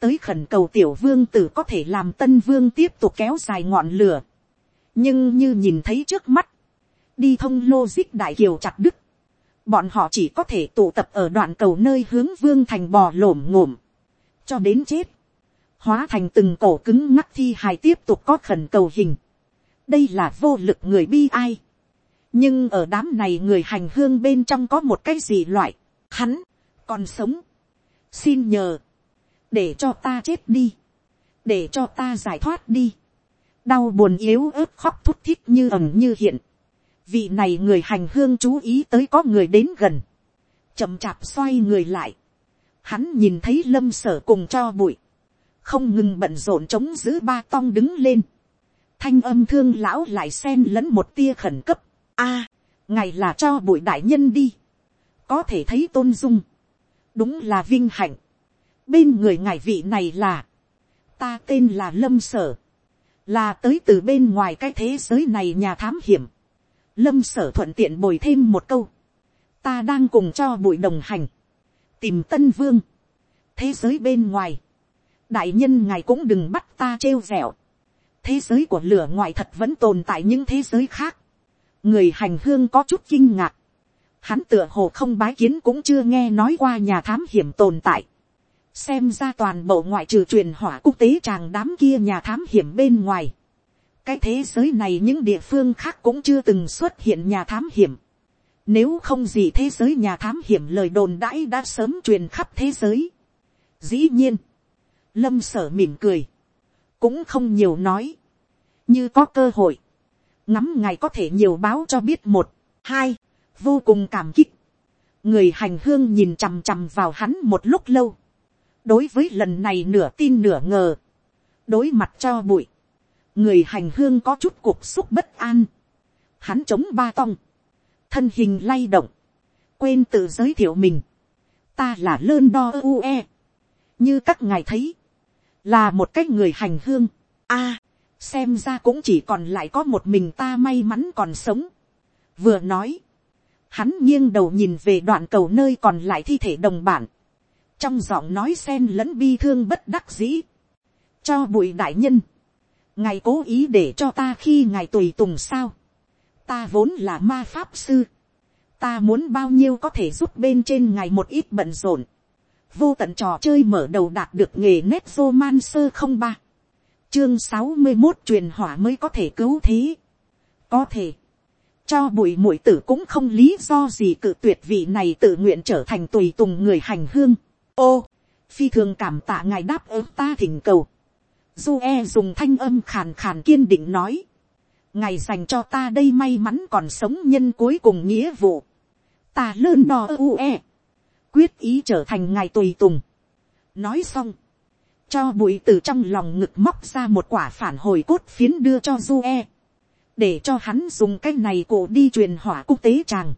tới khẩn cầu tiểu vương tử có thể làm tân vương tiếp tục kéo dài ngọn lửa. nhưng như nhìn thấy trước mắt, đi thông logic đại kiều chặt đứt, bọn họ chỉ có thể tụ tập ở đoạn cầu nơi hướng vương thành bò lổm ngổm, cho đến chết, hóa thành từng cổ cứng ngắc thi hài tiếp tục có khẩn cầu hình. đây là vô lực người bi ai. nhưng ở đám này người hành hương bên trong có một cái gì loại, hắn, còn sống. xin nhờ, để cho ta chết đi, để cho ta giải thoát đi. đau buồn yếu ớt khóc thút thít như ẩm như hiện vị này người hành hương chú ý tới có người đến gần, chậm chạp xoay người lại. hắn nhìn thấy lâm sở cùng cho bụi, không ngừng bận rộn chống giữ ba tong đứng lên. thanh âm thương lão lại xen lẫn một tia khẩn cấp. a, ngày là cho bụi đại nhân đi. có thể thấy tôn dung. đúng là vinh hạnh bên người ngài vị này là, ta tên là lâm sở, là tới từ bên ngoài cái thế giới này nhà thám hiểm, lâm sở thuận tiện bồi thêm một câu, ta đang cùng cho bụi đồng hành, tìm tân vương, thế giới bên ngoài, đại nhân ngài cũng đừng bắt ta trêu vẹo, thế giới của lửa ngoài thật vẫn tồn tại những thế giới khác, người hành hương có chút kinh ngạc, hắn tựa hồ không bái kiến cũng chưa nghe nói qua nhà thám hiểm tồn tại, xem ra toàn bộ ngoại trừ truyền hỏa quốc tế chàng đám kia nhà thám hiểm bên ngoài cái thế giới này những địa phương khác cũng chưa từng xuất hiện nhà thám hiểm. nếu không gì thế giới nhà thám hiểm lời đồn đãi đã sớm truyền khắp thế giới. dĩ nhiên, lâm sở mỉm cười, cũng không nhiều nói, như có cơ hội, ngắm ngài có thể nhiều báo cho biết một, hai, vô cùng cảm kích. người hành hương nhìn chằm chằm vào hắn một lúc lâu, đối với lần này nửa tin nửa ngờ, đối mặt cho bụi, người hành hương có chút cuộc xúc bất an, hắn chống ba tong, thân hình lay động, quên tự giới thiệu mình, ta là lơn đo ue, như các ngài thấy, là một cái người hành hương, a, xem ra cũng chỉ còn lại có một mình ta may mắn còn sống, vừa nói, hắn nghiêng đầu nhìn về đoạn cầu nơi còn lại thi thể đồng bản, trong giọng nói sen lẫn bi thương bất đắc dĩ, cho bụi đại nhân, ngài cố ý để cho ta khi ngài tùy tùng sao, ta vốn là ma pháp sư, ta muốn bao nhiêu có thể giúp bên trên ngài một ít bận rộn, vô tận trò chơi mở đầu đạt được nghề nét vô man sơ không ba, chương sáu mươi một truyền hỏa mới có thể cứu thế, có thể, cho bụi mũi tử cũng không lý do gì cự tuyệt vị này tự nguyện trở thành tùy tùng người hành hương. Ô, phi thường cảm tạ ngài đáp ứng ta thỉnh cầu. Du e dùng thanh âm khàn khàn kiên định nói. Ngày dành cho ta đây may mắn còn sống nhân cuối cùng nghĩa vụ. Ta lơn đo u e. Quyết ý trở thành ngài tùy tùng. Nói xong. Cho bụi từ trong lòng ngực móc ra một quả phản hồi cốt phiến đưa cho Du e. Để cho hắn dùng cái này cổ đi truyền hỏa quốc tế chàng.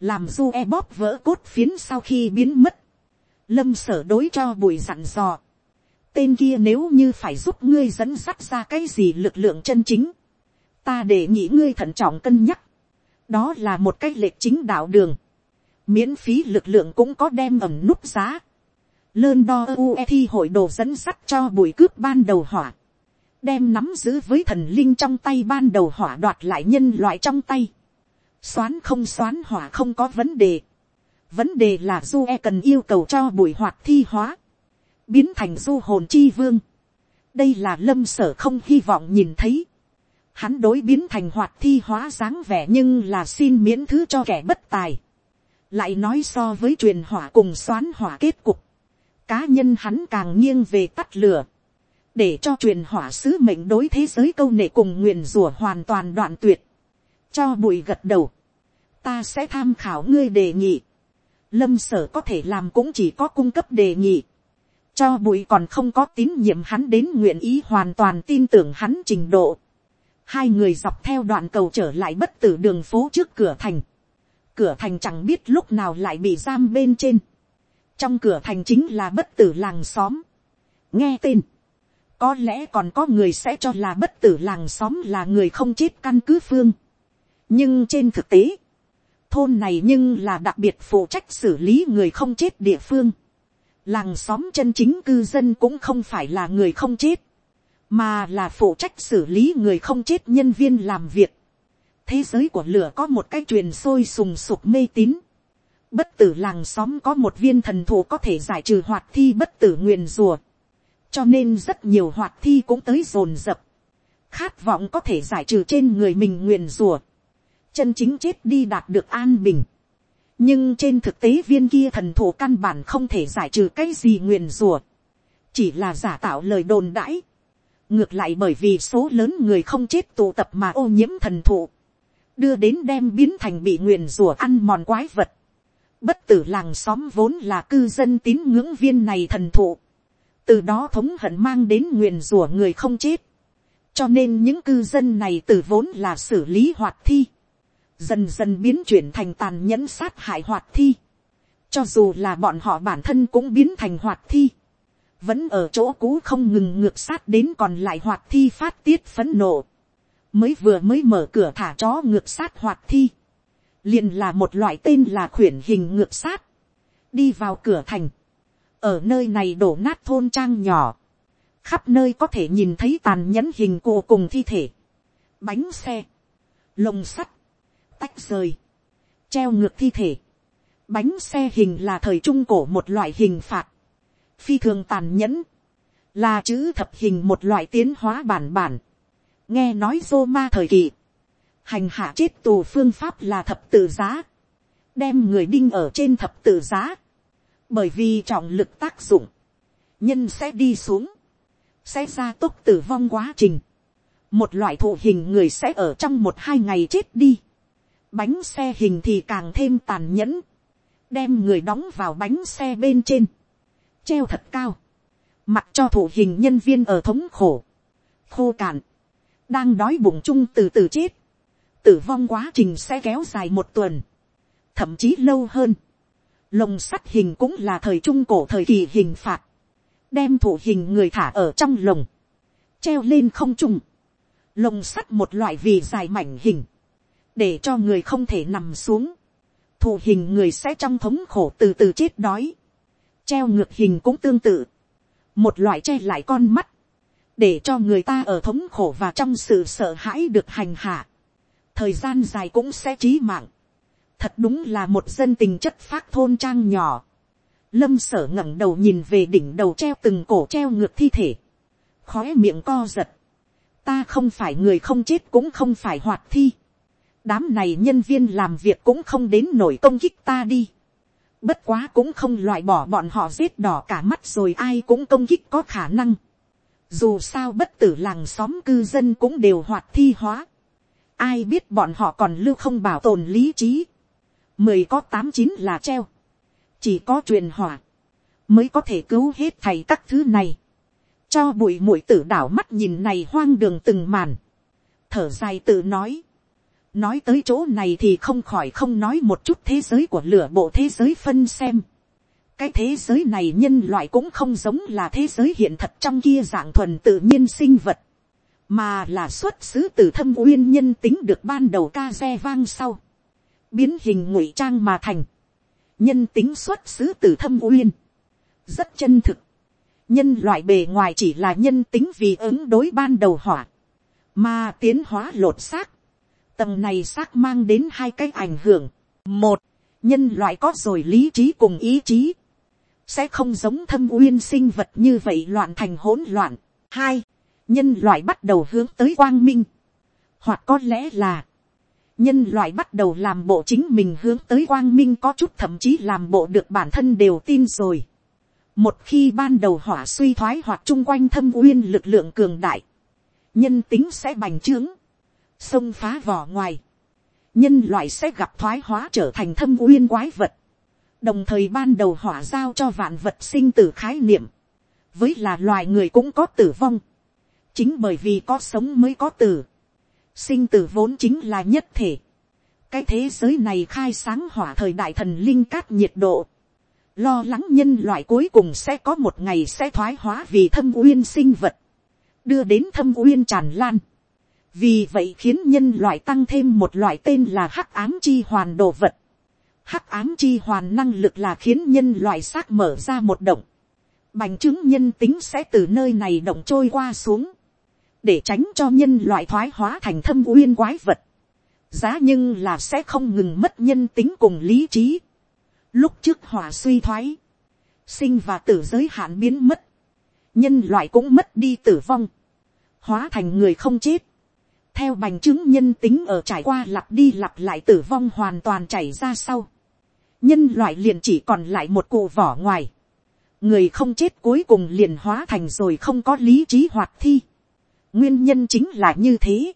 Làm Du e bóp vỡ cốt phiến sau khi biến mất, lâm sở đối cho bụi dặn dò tên kia nếu như phải giúp ngươi dẫn dắt ra cái gì lực lượng chân chính, ta để nghĩ ngươi thận trọng cân nhắc. đó là một cái lệch chính đạo đường. miễn phí lực lượng cũng có đem ẩm nút giá. lơn đo ue thi hội đồ dẫn dắt cho buổi cướp ban đầu hỏa. đem nắm giữ với thần linh trong tay ban đầu hỏa đoạt lại nhân loại trong tay. xoán không xoán hỏa không có vấn đề vấn đề là du e cần yêu cầu cho buổi hoạt thi hóa, biến thành du hồn chi vương. đây là lâm sở không hy vọng nhìn thấy. hắn đối biến thành hoạt thi hóa dáng vẻ nhưng là xin miễn thứ cho kẻ bất tài. lại nói so với truyền hỏa cùng xoán hỏa kết cục, cá nhân hắn càng nghiêng về tắt lửa để cho truyền hỏa sứ mệnh đối thế giới câu nệ cùng nguyền rủa hoàn toàn đoạn tuyệt, cho bụi gật đầu, ta sẽ tham khảo ngươi đề nghị, lâm sở có thể làm cũng chỉ có cung cấp đề nghị, cho bụi còn không có tín nhiệm hắn đến nguyện ý hoàn toàn tin tưởng hắn trình độ, hai người dọc theo đoạn cầu trở lại bất tử đường phố trước cửa thành, cửa thành chẳng biết lúc nào lại bị giam bên trên, trong cửa thành chính là bất tử làng xóm, nghe tên, có lẽ còn có người sẽ cho là bất tử làng xóm là người không chết căn cứ phương. nhưng trên thực tế, thôn này nhưng là đặc biệt phụ trách xử lý người không chết địa phương làng xóm chân chính cư dân cũng không phải là người không chết, mà là phụ trách xử lý người không chết nhân viên làm việc. thế giới của lửa có một cái truyền sôi sùng sục mê tín. bất tử làng xóm có một viên thần thù có thể giải trừ hoạt thi bất tử nguyền rùa cho nên rất nhiều hoạt thi cũng tới dồn dập, khát vọng có thể giải trừ trên người mình nguyền rùa, chân chính chết đi đạt được an bình nhưng trên thực tế viên kia thần thủ căn bản không thể giải trừ cái gì nguyền rùa, chỉ là giả tạo lời đồn đãi. ngược lại bởi vì số lớn người không chết tụ tập mà ô nhiễm thần thụ, đưa đến đem biến thành bị nguyền rùa ăn mòn quái vật. bất tử làng xóm vốn là cư dân tín ngưỡng viên này thần thụ từ đó thống hận mang đến nguyền rủa người không chết, cho nên những cư dân này từ vốn là xử lý hoạt thi, dần dần biến chuyển thành tàn nhẫn sát hại hoạt thi, cho dù là bọn họ bản thân cũng biến thành hoạt thi, vẫn ở chỗ cũ không ngừng ngược sát đến còn lại hoạt thi phát tiết phấn nộ, mới vừa mới mở cửa thả chó ngược sát hoạt thi, liền là một loại tên là khuyển hình ngược sát, đi vào cửa thành, ở nơi này đổ nát thôn trang nhỏ, khắp nơi có thể nhìn thấy tàn nhẫn hình cụ cùng thi thể, bánh xe, lồng sắt, tách rời, treo ngược thi thể, bánh xe hình là thời trung cổ một loại hình phạt, phi thường tàn nhẫn, là chữ thập hình một loại tiến hóa bản bản, nghe nói dô ma thời kỳ, hành hạ chết tù phương pháp là thập tự giá, đem người đinh ở trên thập tự giá, bởi vì trọng lực tác dụng, nhân sẽ đi xuống, sẽ ra tốc tử vong quá trình, một loại thụ hình người sẽ ở trong một hai ngày chết đi, bánh xe hình thì càng thêm tàn nhẫn, đem người đóng vào bánh xe bên trên, treo thật cao, mặc cho thụ hình nhân viên ở thống khổ, khô cạn, đang đói bụng chung từ từ chết, tử vong quá trình sẽ kéo dài một tuần, thậm chí lâu hơn, lồng sắt hình cũng là thời trung cổ thời kỳ hình phạt, đem thủ hình người thả ở trong lồng, treo lên không trung, lồng sắt một loại vì dài mảnh hình, để cho người không thể nằm xuống, thủ hình người sẽ trong thống khổ từ từ chết đói, treo ngược hình cũng tương tự, một loại che lại con mắt, để cho người ta ở thống khổ và trong sự sợ hãi được hành hạ, thời gian dài cũng sẽ trí mạng, thật đúng là một dân tình chất phát thôn trang nhỏ. lâm sở ngẩng đầu nhìn về đỉnh đầu treo từng cổ treo ngược thi thể, khói miệng co giật. ta không phải người không chết cũng không phải hoạt thi đám này nhân viên làm việc cũng không đến nổi công kích ta đi. bất quá cũng không loại bỏ bọn họ giết đỏ cả mắt rồi ai cũng công kích có khả năng. dù sao bất tử làng xóm cư dân cũng đều hoạt thi hóa. Ai biết bọn họ còn lưu không bảo tồn lý trí. Mười có tám chín là treo, chỉ có truyền hỏa, mới có thể cứu hết thầy các thứ này, cho bụi mũi tử đảo mắt nhìn này hoang đường từng màn, thở dài tự nói, nói tới chỗ này thì không khỏi không nói một chút thế giới của lửa bộ thế giới phân xem, cái thế giới này nhân loại cũng không giống là thế giới hiện thật trong kia dạng thuần tự nhiên sinh vật, mà là xuất xứ từ thâm uyên nhân tính được ban đầu ca xe vang sau. Biến hình ngụy trang mà thành, nhân tính xuất xứ từ thâm uyên, rất chân thực, nhân loại bề ngoài chỉ là nhân tính vì ứng đối ban đầu hỏa, mà tiến hóa lột xác, tầng này xác mang đến hai cái ảnh hưởng, một, nhân loại có rồi lý trí cùng ý chí, sẽ không giống thâm uyên sinh vật như vậy loạn thành hỗn loạn. hai, nhân loại bắt đầu hướng tới quang minh, hoặc có lẽ là, nhân loại bắt đầu làm bộ chính mình hướng tới quang minh có chút thậm chí làm bộ được bản thân đều tin rồi. một khi ban đầu hỏa suy thoái hoặc chung quanh thâm uyên lực lượng cường đại, nhân tính sẽ bành trướng, xông phá vỏ ngoài, nhân loại sẽ gặp thoái hóa trở thành thâm uyên quái vật, đồng thời ban đầu hỏa giao cho vạn vật sinh tử khái niệm, với là loài người cũng có tử vong, chính bởi vì có sống mới có tử, sinh tử vốn chính là nhất thể, cái thế giới này khai sáng hỏa thời đại thần linh cát nhiệt độ, lo lắng nhân loại cuối cùng sẽ có một ngày sẽ thoái hóa vì thâm uyên sinh vật, đưa đến thâm uyên tràn lan, vì vậy khiến nhân loại tăng thêm một loại tên là hắc ám chi hoàn đồ vật. hắc ám chi hoàn năng lực là khiến nhân loại xác mở ra một động. bành chứng nhân tính sẽ từ nơi này động trôi qua xuống. để tránh cho nhân loại thoái hóa thành thâm uyên quái vật. giá nhưng là sẽ không ngừng mất nhân tính cùng lý trí. lúc trước hỏa suy thoái, sinh và tử giới hạn biến mất. nhân loại cũng mất đi tử vong. hóa thành người không chết theo bành chứng nhân tính ở trải qua lặp đi lặp lại tử vong hoàn toàn chảy ra sau. nhân loại liền chỉ còn lại một cụ vỏ ngoài. người không chết cuối cùng liền hóa thành rồi không có lý trí hoạt thi. nguyên nhân chính là như thế.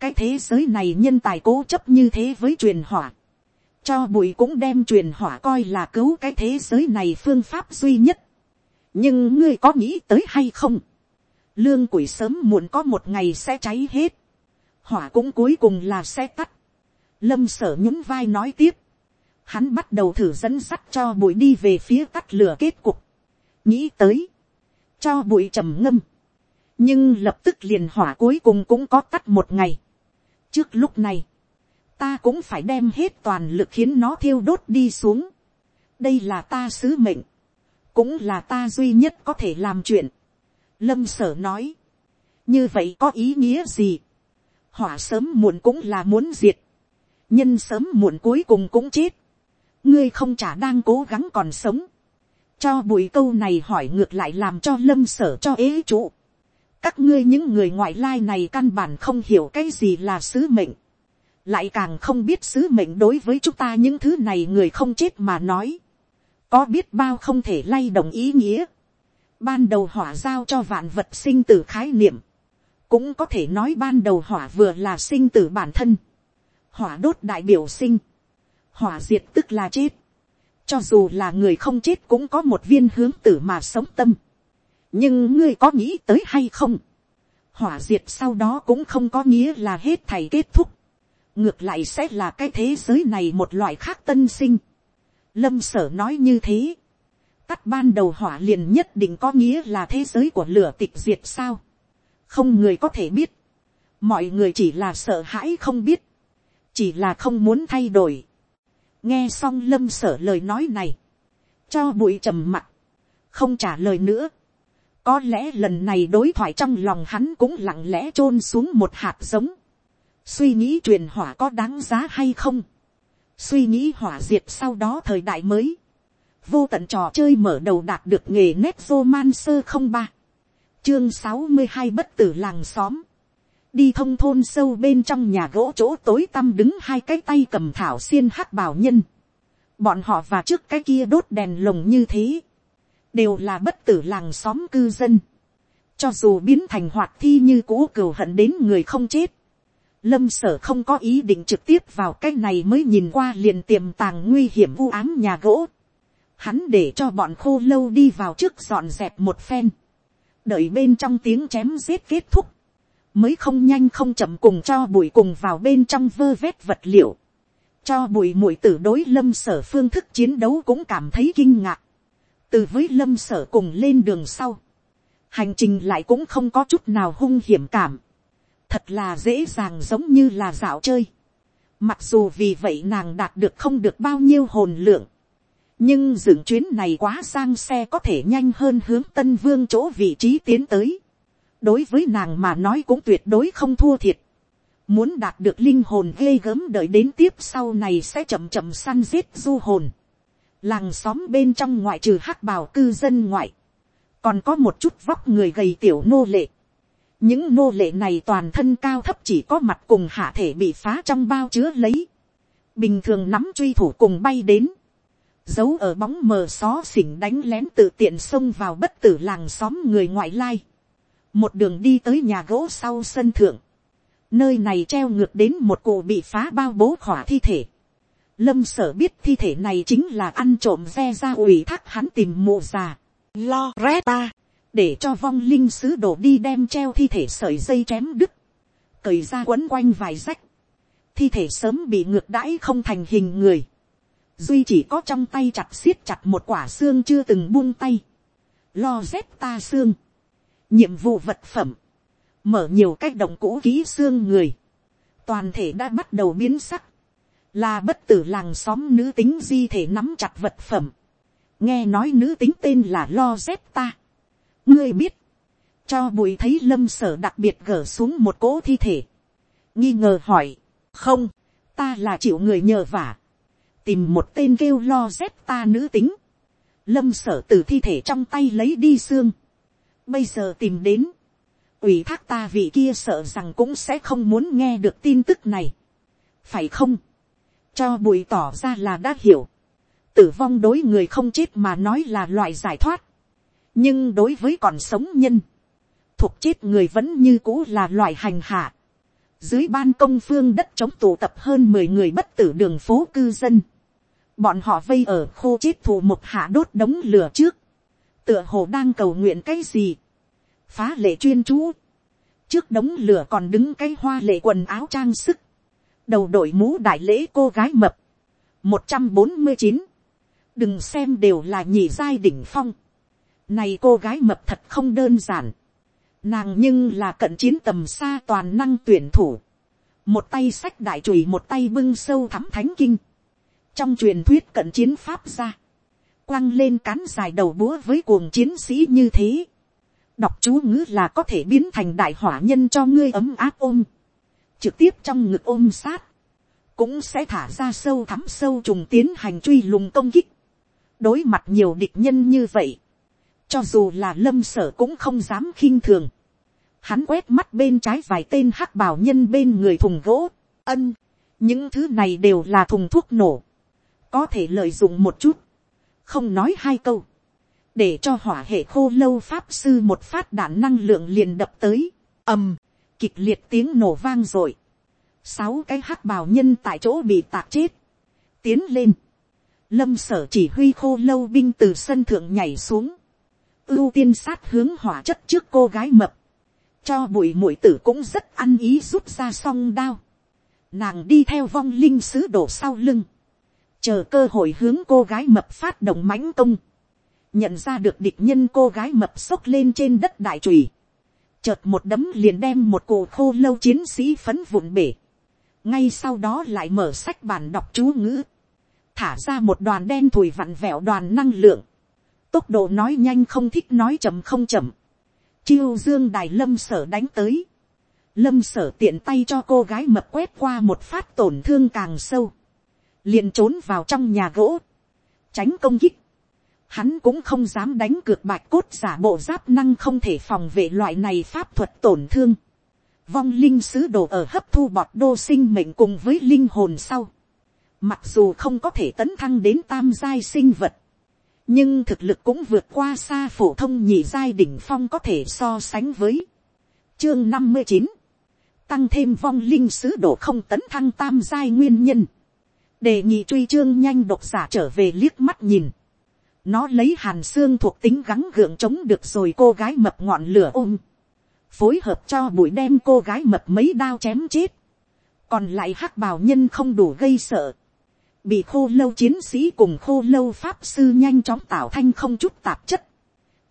cái thế giới này nhân tài cố chấp như thế với truyền hỏa. cho bụi cũng đem truyền hỏa coi là cứu cái thế giới này phương pháp duy nhất. nhưng ngươi có nghĩ tới hay không? lương củi sớm muộn có một ngày sẽ cháy hết hỏa cũng cuối cùng là xe tắt. lâm sở nhún vai nói tiếp. hắn bắt đầu thử dẫn sắt cho bụi đi về phía tắt lửa kết cục. nghĩ tới, cho bụi trầm ngâm. nhưng lập tức liền hỏa cuối cùng cũng có tắt một ngày. trước lúc này, ta cũng phải đem hết toàn lực khiến nó thiêu đốt đi xuống. đây là ta sứ mệnh, cũng là ta duy nhất có thể làm chuyện. lâm sở nói, như vậy có ý nghĩa gì hỏa sớm muộn cũng là muốn diệt, nhân sớm muộn cuối cùng cũng chết, ngươi không chả đang cố gắng còn sống, cho bụi câu này hỏi ngược lại làm cho lâm sở cho ế trụ, các ngươi những người ngoại lai này căn bản không hiểu cái gì là sứ mệnh, lại càng không biết sứ mệnh đối với chúng ta những thứ này người không chết mà nói, có biết bao không thể lay động ý nghĩa, ban đầu hỏa giao cho vạn vật sinh tử khái niệm, cũng có thể nói ban đầu hỏa vừa là sinh tử bản thân, hỏa đốt đại biểu sinh, hỏa diệt tức là chết, cho dù là người không chết cũng có một viên hướng tử mà sống tâm, nhưng ngươi có nghĩ tới hay không, hỏa diệt sau đó cũng không có nghĩa là hết thầy kết thúc, ngược lại sẽ là cái thế giới này một loại khác tân sinh. Lâm sở nói như thế, tắt ban đầu hỏa liền nhất định có nghĩa là thế giới của lửa tịch diệt sao? Không người có thể biết, mọi người chỉ là sợ hãi không biết, chỉ là không muốn thay đổi. nghe xong lâm sở lời nói này, cho bụi trầm mặt, không trả lời nữa. có lẽ lần này đối thoại trong lòng hắn cũng lặng lẽ t r ô n xuống một hạt giống, suy nghĩ truyền hỏa có đáng giá hay không, suy nghĩ hỏa diệt sau đó thời đại mới, vô tận trò chơi mở đầu đạt được nghề nét vô man sơ không ba chương sáu mươi hai bất tử làng xóm, đi thông thôn sâu bên trong nhà gỗ chỗ tối tăm đứng hai cái tay cầm thảo xiên hắc bảo nhân, bọn họ và trước cái kia đốt đèn lồng như thế, đều là bất tử làng xóm cư dân, cho dù biến thành hoạt thi như cũ cừu hận đến người không chết, lâm sở không có ý định trực tiếp vào cái này mới nhìn qua liền tiềm tàng nguy hiểm u ám nhà gỗ, hắn để cho bọn khô lâu đi vào trước dọn dẹp một phen, đợi bên trong tiếng chém giết kết thúc, mới không nhanh không chậm cùng cho bụi cùng vào bên trong vơ vét vật liệu, cho bụi mũi tử đối lâm sở phương thức chiến đấu cũng cảm thấy kinh ngạc, từ với lâm sở cùng lên đường sau, hành trình lại cũng không có chút nào hung hiểm cảm, thật là dễ dàng giống như là dạo chơi, mặc dù vì vậy nàng đạt được không được bao nhiêu hồn lượng, nhưng dựng chuyến này quá sang xe có thể nhanh hơn hướng tân vương chỗ vị trí tiến tới. đối với nàng mà nói cũng tuyệt đối không thua thiệt. muốn đạt được linh hồn ghê gớm đợi đến tiếp sau này sẽ chậm chậm săn giết du hồn. làng xóm bên trong ngoại trừ hắc bào cư dân ngoại, còn có một chút vóc người gầy tiểu nô lệ. những nô lệ này toàn thân cao thấp chỉ có mặt cùng hạ thể bị phá trong bao chứa lấy. bình thường nắm truy thủ cùng bay đến giấu ở bóng mờ xó xỉnh đánh lén tự tiện xông vào bất tử làng xóm người ngoại lai. một đường đi tới nhà gỗ sau sân thượng Nơi này treo ngược đến một cụ bị phá bao bố khỏa thi thể. Lâm sở biết thi thể này chính là ăn trộm ve ra ủy thác hắn tìm mộ già. Lo reta. Để cho vong linh sứ đổ đi đem treo thi thể sợi dây chém đứt. Cởi ra quấn quanh vài rách. Thi thể sớm bị ngược đãi không thành hình người. Duy chỉ có trong tay chặt siết chặt một quả xương chưa từng buông tay. Lo dép ta xương. Nhiệm vụ vật phẩm. Mở nhiều cách động cũ ký xương người, toàn thể đã bắt đầu biến sắc, là bất tử làng xóm nữ tính di thể nắm chặt vật phẩm, nghe nói nữ tính tên là lo dép ta, ngươi biết, cho bùi thấy lâm sở đặc biệt gỡ xuống một cỗ thi thể, nghi ngờ hỏi, không, ta là chịu người nhờ vả, tìm một tên kêu lo dép ta nữ tính, lâm sở từ thi thể trong tay lấy đi xương, bây giờ tìm đến, ủy thác ta vị kia sợ rằng cũng sẽ không muốn nghe được tin tức này. phải không, cho bùi tỏ ra là đã hiểu, tử vong đối người không chết mà nói là loại giải thoát, nhưng đối với còn sống nhân, thuộc chết người vẫn như cũ là loại hành hạ. dưới ban công phương đất chống tụ tập hơn mười người bất tử đường phố cư dân, bọn họ vây ở khô chết thù một hạ đốt đống lửa trước, tựa hồ đang cầu nguyện cái gì, phá lệ chuyên chú, trước đống lửa còn đứng cái hoa lệ quần áo trang sức, đầu đội mũ đại lễ cô gái mập, một trăm bốn mươi chín, đừng xem đều là nhị giai đỉnh phong, này cô gái mập thật không đơn giản, nàng nhưng là cận chiến tầm xa toàn năng tuyển thủ, một tay sách đại chùy một tay bưng sâu thắm thánh kinh, trong truyền thuyết cận chiến pháp ra, quăng lên cán dài đầu búa với cuồng chiến sĩ như thế, đọc chú ngữ là có thể biến thành đại hỏa nhân cho ngươi ấm áp ôm, trực tiếp trong ngực ôm sát, cũng sẽ thả ra sâu thắm sâu trùng tiến hành truy lùng công kích, đối mặt nhiều địch nhân như vậy, cho dù là lâm sở cũng không dám khinh thường, hắn quét mắt bên trái vài tên hắc bảo nhân bên người thùng gỗ, ân, những thứ này đều là thùng thuốc nổ, có thể lợi dụng một chút, không nói hai câu, để cho hỏa hệ khô lâu pháp sư một phát đạn năng lượng liền đập tới, ầm, kịch liệt tiếng nổ vang r ộ i sáu cái hắc bào nhân tại chỗ bị tạc chết, tiến lên, lâm sở chỉ huy khô lâu binh từ sân thượng nhảy xuống, ưu tiên sát hướng hỏa chất trước cô gái mập, cho bụi mũi tử cũng rất ăn ý rút ra song đao, nàng đi theo vong linh sứ đổ sau lưng, chờ cơ hội hướng cô gái mập phát động mãnh công, nhận ra được địch nhân cô gái mập xốc lên trên đất đại trùy, chợt một đấm liền đem một cổ khô lâu chiến sĩ phấn vụn bể, ngay sau đó lại mở sách bàn đọc chú ngữ, thả ra một đoàn đen thùi vặn vẹo đoàn năng lượng, tốc độ nói nhanh không thích nói chậm không chậm, chiêu dương đài lâm sở đánh tới, lâm sở tiện tay cho cô gái mập quét qua một phát tổn thương càng sâu, liền trốn vào trong nhà gỗ, tránh công kích, hắn cũng không dám đánh cược bạch cốt giả bộ giáp năng không thể phòng vệ loại này pháp thuật tổn thương. Vong linh sứ đồ ở hấp thu bọt đô sinh mệnh cùng với linh hồn sau. Mặc dù không có thể tấn thăng đến tam giai sinh vật. Nhưng thực lực cũng vượt qua xa phổ thông nhị giai đỉnh phong có thể so sánh với. Chương năm mươi chín Tăng thêm vong linh sứ đồ không tấn thăng tam giai nguyên nhân. Đề nghị truy chương nhanh độc giả trở về liếc mắt nhìn nó lấy hàn xương thuộc tính gắng gượng chống được rồi cô gái mập ngọn lửa ôm. Phối hợp cho bụi đem cô gái mập mấy đao chém chết. Còn lại hắc bào nhân không đủ gây sợ. Bị khô lâu chiến sĩ cùng khô lâu pháp sư nhanh chóng tạo thanh không chút tạp chất.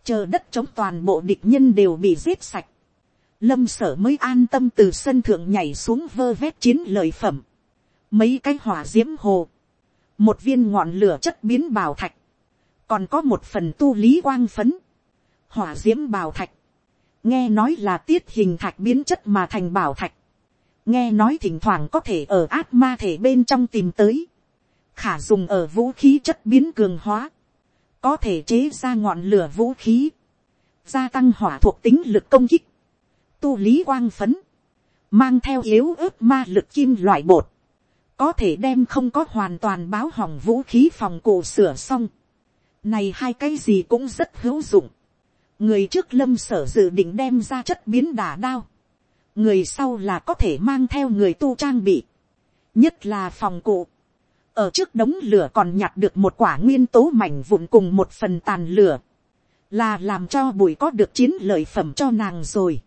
Chờ đất chống toàn bộ địch nhân đều bị giết sạch. Lâm sở mới an tâm từ sân thượng nhảy xuống vơ vét chiến lợi phẩm. Mấy cái hỏa diễm hồ. Một viên ngọn lửa chất biến bào thạch còn có một phần tu lý quang phấn, hỏa d i ễ m bào thạch, nghe nói là tiết hình thạch biến chất mà thành bảo thạch, nghe nói thỉnh thoảng có thể ở át ma thể bên trong tìm tới, khả dùng ở vũ khí chất biến cường hóa, có thể chế ra ngọn lửa vũ khí, gia tăng hỏa thuộc tính lực công kích, tu lý quang phấn, mang theo yếu ớt ma lực kim loại bột, có thể đem không có hoàn toàn báo hỏng vũ khí phòng cụ sửa xong. Này hai cái gì cũng rất hữu dụng. Người trước lâm sở dự định đem ra chất biến đả đao. Người sau là có thể mang theo người tu trang bị. Nhất là phòng cụ. Ở trước đống lửa còn nhặt được một quả nguyên tố mảnh vụn cùng một phần tàn lửa. Là làm cho bụi có được chiến lợi phẩm cho nàng rồi.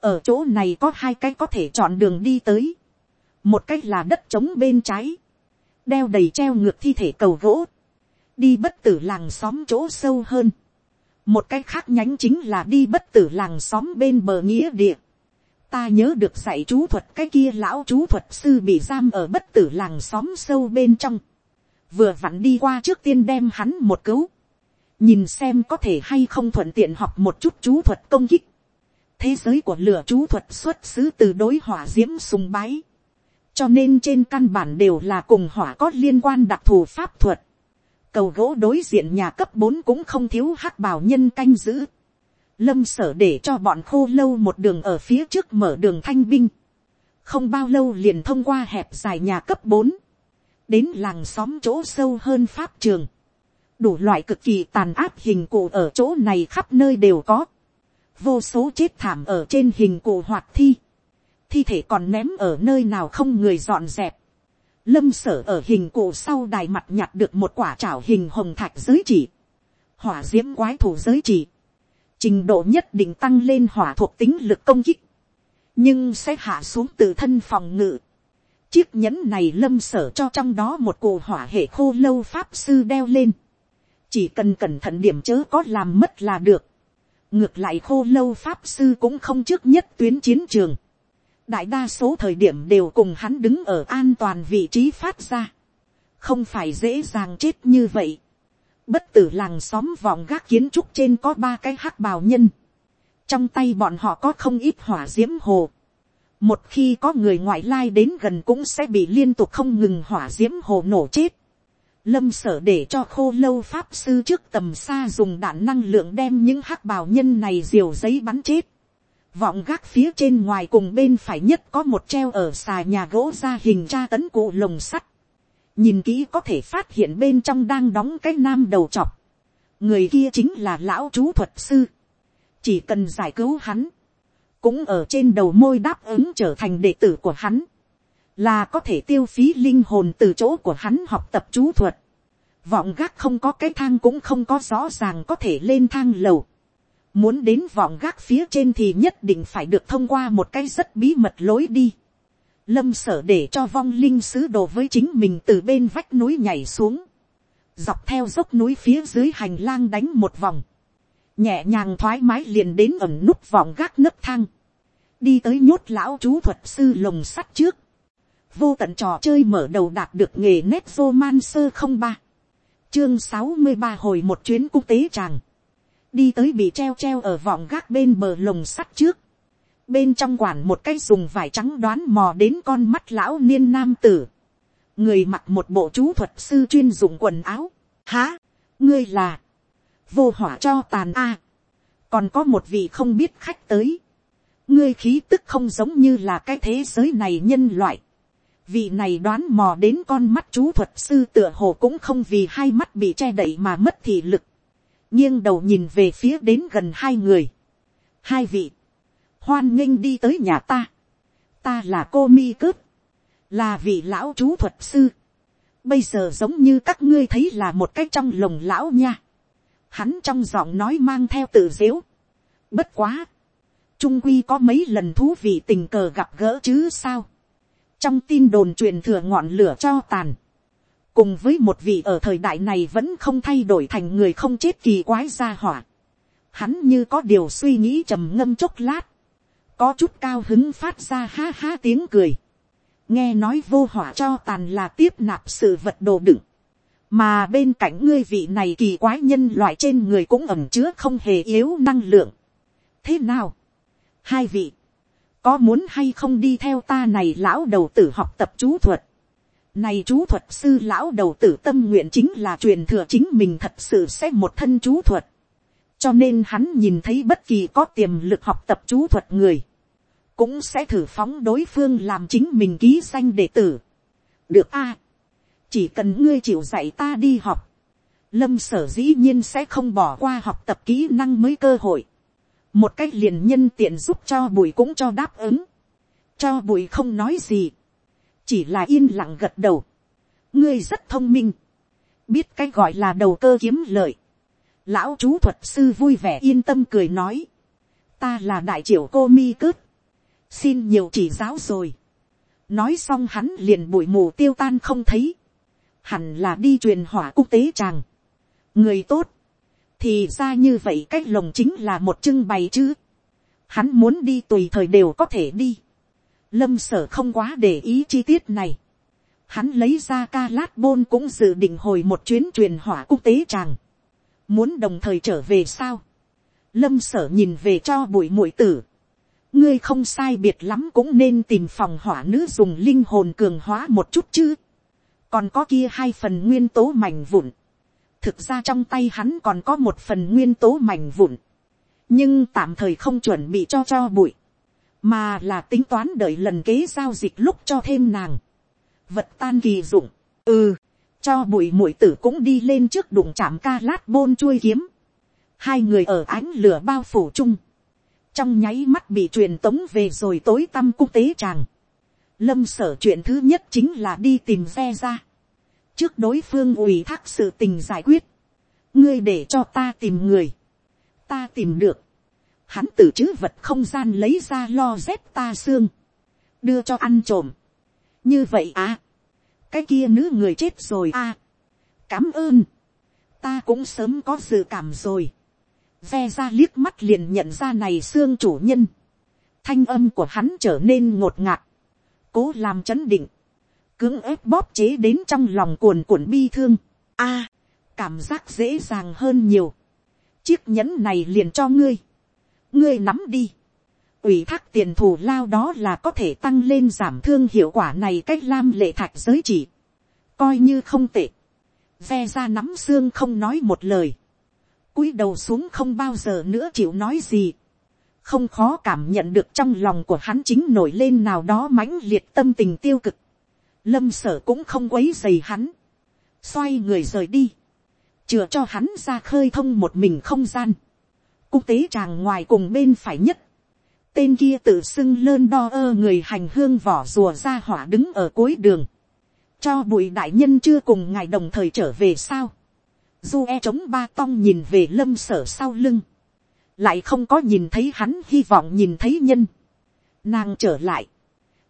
Ở chỗ này có hai cái có thể chọn đường đi tới một cách là đất trống bên trái, đeo đầy treo ngược thi thể cầu gỗ, đi bất tử làng xóm chỗ sâu hơn, một cách khác nhánh chính là đi bất tử làng xóm bên bờ nghĩa địa, ta nhớ được dạy chú thuật cái kia lão chú thuật sư bị giam ở bất tử làng xóm sâu bên trong, vừa vặn đi qua trước tiên đem hắn một cứu, nhìn xem có thể hay không thuận tiện học một chút chú thuật công kích. thế giới của lửa chú thuật xuất xứ từ đối hỏa d i ễ m sùng bái, cho nên trên căn bản đều là cùng hỏa có liên quan đặc thù pháp thuật. cầu gỗ đối diện nhà cấp bốn cũng không thiếu hắc bào nhân canh giữ. lâm sở để cho bọn khô lâu một đường ở phía trước mở đường thanh binh. không bao lâu liền thông qua hẹp dài nhà cấp bốn, đến làng xóm chỗ sâu hơn pháp trường. đủ loại cực kỳ tàn áp hình cụ ở chỗ này khắp nơi đều có. vô số chết thảm ở trên hình cụ hoạt thi thi thể còn ném ở nơi nào không người dọn dẹp. Lâm sở ở hình cụ sau đài mặt nhặt được một quả trảo hình hồng thạch giới chỉ. Hỏa diễm quái thủ giới chỉ. Trình độ nhất định tăng lên hỏa thuộc tính lực công kích. Nhưng sẽ hạ xuống từ thân phòng ngự. Chiếc nhẫn này lâm sở cho trong đó một cụ hỏa hệ khô lâu pháp sư đeo lên. Chỉ cần cẩn thận điểm chớ có làm mất là được. Ngược lại khô lâu pháp sư cũng không trước nhất tuyến chiến trường đại đa số thời điểm đều cùng hắn đứng ở an toàn vị trí phát ra, không phải dễ dàng chết như vậy. bất tử làng xóm vòng gác kiến trúc trên có ba cái hắc bào nhân, trong tay bọn họ có không ít hỏa d i ễ m hồ, một khi có người ngoại lai đến gần cũng sẽ bị liên tục không ngừng hỏa d i ễ m hồ nổ chết. Lâm sở để cho khô lâu pháp sư trước tầm xa dùng đạn năng lượng đem những hắc bào nhân này diều giấy bắn chết vọng gác phía trên ngoài cùng bên phải nhất có một treo ở xà nhà gỗ ra hình tra tấn cụ lồng sắt. nhìn kỹ có thể phát hiện bên trong đang đóng cái nam đầu chọc. người kia chính là lão chú thuật sư. chỉ cần giải cứu hắn, cũng ở trên đầu môi đáp ứng trở thành đệ tử của hắn, là có thể tiêu phí linh hồn từ chỗ của hắn học tập chú thuật. vọng gác không có cái thang cũng không có rõ ràng có thể lên thang lầu Muốn đến vọng gác phía trên thì nhất định phải được thông qua một cái rất bí mật lối đi. Lâm sở để cho vong linh sứ đồ với chính mình từ bên vách núi nhảy xuống. Dọc theo dốc núi phía dưới hành lang đánh một vòng. Nhẹ nhàng thoải mái liền đến ẩm nút vọng gác nấp thang. Đi tới nhốt lão chú thuật sư lồng sắt trước. Vô tận trò chơi mở đầu đạt được nghề nét vô man sơ không ba Chương sáu mươi ba hồi một chuyến quốc tế tràng đi tới bị treo treo ở vọng gác bên bờ lồng sắt trước, bên trong quản một cái dùng vải trắng đoán mò đến con mắt lão niên nam tử, người mặc một bộ chú thuật sư chuyên dụng quần áo, há, ngươi là, vô hỏa cho tàn a, còn có một vị không biết khách tới, ngươi khí tức không giống như là cái thế giới này nhân loại, vị này đoán mò đến con mắt chú thuật sư tựa hồ cũng không vì hai mắt bị che đậy mà mất thị lực, nghiêng đầu nhìn về phía đến gần hai người. hai vị, hoan nghênh đi tới nhà ta. ta là cô mi cướp, là vị lão chú thuật sư. bây giờ giống như các ngươi thấy là một cái trong lồng lão nha. hắn trong giọng nói mang theo tự dếu. bất quá, trung quy có mấy lần thú vị tình cờ gặp gỡ chứ sao. trong tin đồn truyền thừa ngọn lửa cho tàn cùng với một vị ở thời đại này vẫn không thay đổi thành người không chết kỳ quái gia hỏa. Hắn như có điều suy nghĩ trầm ngâm chốc lát, có chút cao hứng phát ra ha ha tiếng cười. nghe nói vô hỏa cho tàn là tiếp nạp sự vật đồ đựng, mà bên cạnh ngươi vị này kỳ quái nhân loại trên người cũng ẩm chứa không hề yếu năng lượng. thế nào, hai vị, có muốn hay không đi theo ta này lão đầu tử học tập chú thuật. Này chú thuật sư lão đầu tử tâm nguyện chính là truyền thừa chính mình thật sự sẽ một thân chú thuật. Cho nên hắn nhìn thấy bất kỳ có tiềm lực học tập chú thuật người. Cũng sẽ thử phóng đối phương làm chính mình ký danh đệ tử. Được a, Chỉ cần ngươi chịu dạy ta đi học. Lâm sở dĩ nhiên sẽ không bỏ qua học tập kỹ năng mới cơ hội. Một cách liền nhân tiện giúp cho bùi cũng cho đáp ứng. Cho bùi không nói gì chỉ là yên lặng gật đầu. ngươi rất thông minh, biết cái gọi là đầu cơ kiếm lợi. lão chú thuật sư vui vẻ yên tâm cười nói, ta là đại triệu cô mi cướp, xin nhiều chỉ giáo rồi. nói xong hắn liền bụi mù tiêu tan không thấy, hẳn là đi truyền hỏa quốc tế chàng. người tốt, thì ra như vậy cách lồng chính là một trưng bày chứ. hắn muốn đi tùy thời đều có thể đi Lâm sở không quá để ý chi tiết này. Hắn lấy ra ca lát bôn cũng dự định hồi một chuyến truyền hỏa quốc tế chàng. Muốn đồng thời trở về sao? Lâm sở nhìn về cho bụi mũi tử. Ngươi không sai biệt lắm cũng nên tìm phòng hỏa nữ dùng linh hồn cường hóa một chút chứ. Còn có kia hai phần nguyên tố mảnh vụn. Thực ra trong tay hắn còn có một phần nguyên tố mảnh vụn. Nhưng tạm thời không chuẩn bị cho cho bụi mà là tính toán đợi lần kế giao dịch lúc cho thêm nàng, vật tan kỳ dụng, ừ, cho bụi mũi tử cũng đi lên trước đụng chạm ca lát bôn chuôi kiếm, hai người ở ánh lửa bao phủ chung, trong nháy mắt bị truyền tống về rồi tối tăm cung tế chàng, lâm sở chuyện thứ nhất chính là đi tìm ve ra, trước đối phương ủy thác sự tình giải quyết, ngươi để cho ta tìm người, ta tìm được, hắn từ chữ vật không gian lấy ra lo dép ta xương, đưa cho ăn trộm. như vậy à, cái kia nữ người chết rồi à, cám ơn, ta cũng sớm có dự cảm rồi, ve ra liếc mắt liền nhận ra này xương chủ nhân, thanh âm của hắn trở nên ngột ngạt, cố làm chấn định, cưỡng ép bóp chế đến trong lòng cuồn cuộn bi thương, a, cảm giác dễ dàng hơn nhiều, chiếc nhẫn này liền cho ngươi, ngươi nắm đi. ủy thác tiền thù lao đó là có thể tăng lên giảm thương hiệu quả này cách lam lệ thạch giới chỉ. coi như không tệ. ve ra nắm xương không nói một lời. cúi đầu xuống không bao giờ nữa chịu nói gì. không khó cảm nhận được trong lòng của hắn chính nổi lên nào đó mãnh liệt tâm tình tiêu cực. lâm sở cũng không quấy dày hắn. xoay người rời đi. chừa cho hắn ra khơi thông một mình không gian quốc tế tràng ngoài cùng bên phải nhất. Tên kia tự xưng lơn đo ơ người hành hương vỏ rùa ra hỏa đứng ở cuối đường. Cho bụi đại nhân chưa cùng ngài đồng thời trở về sao. Du e chống ba tong nhìn về lâm sở sau lưng. Lại không có nhìn thấy hắn, hy vọng nhìn thấy nhân. Nàng trở lại.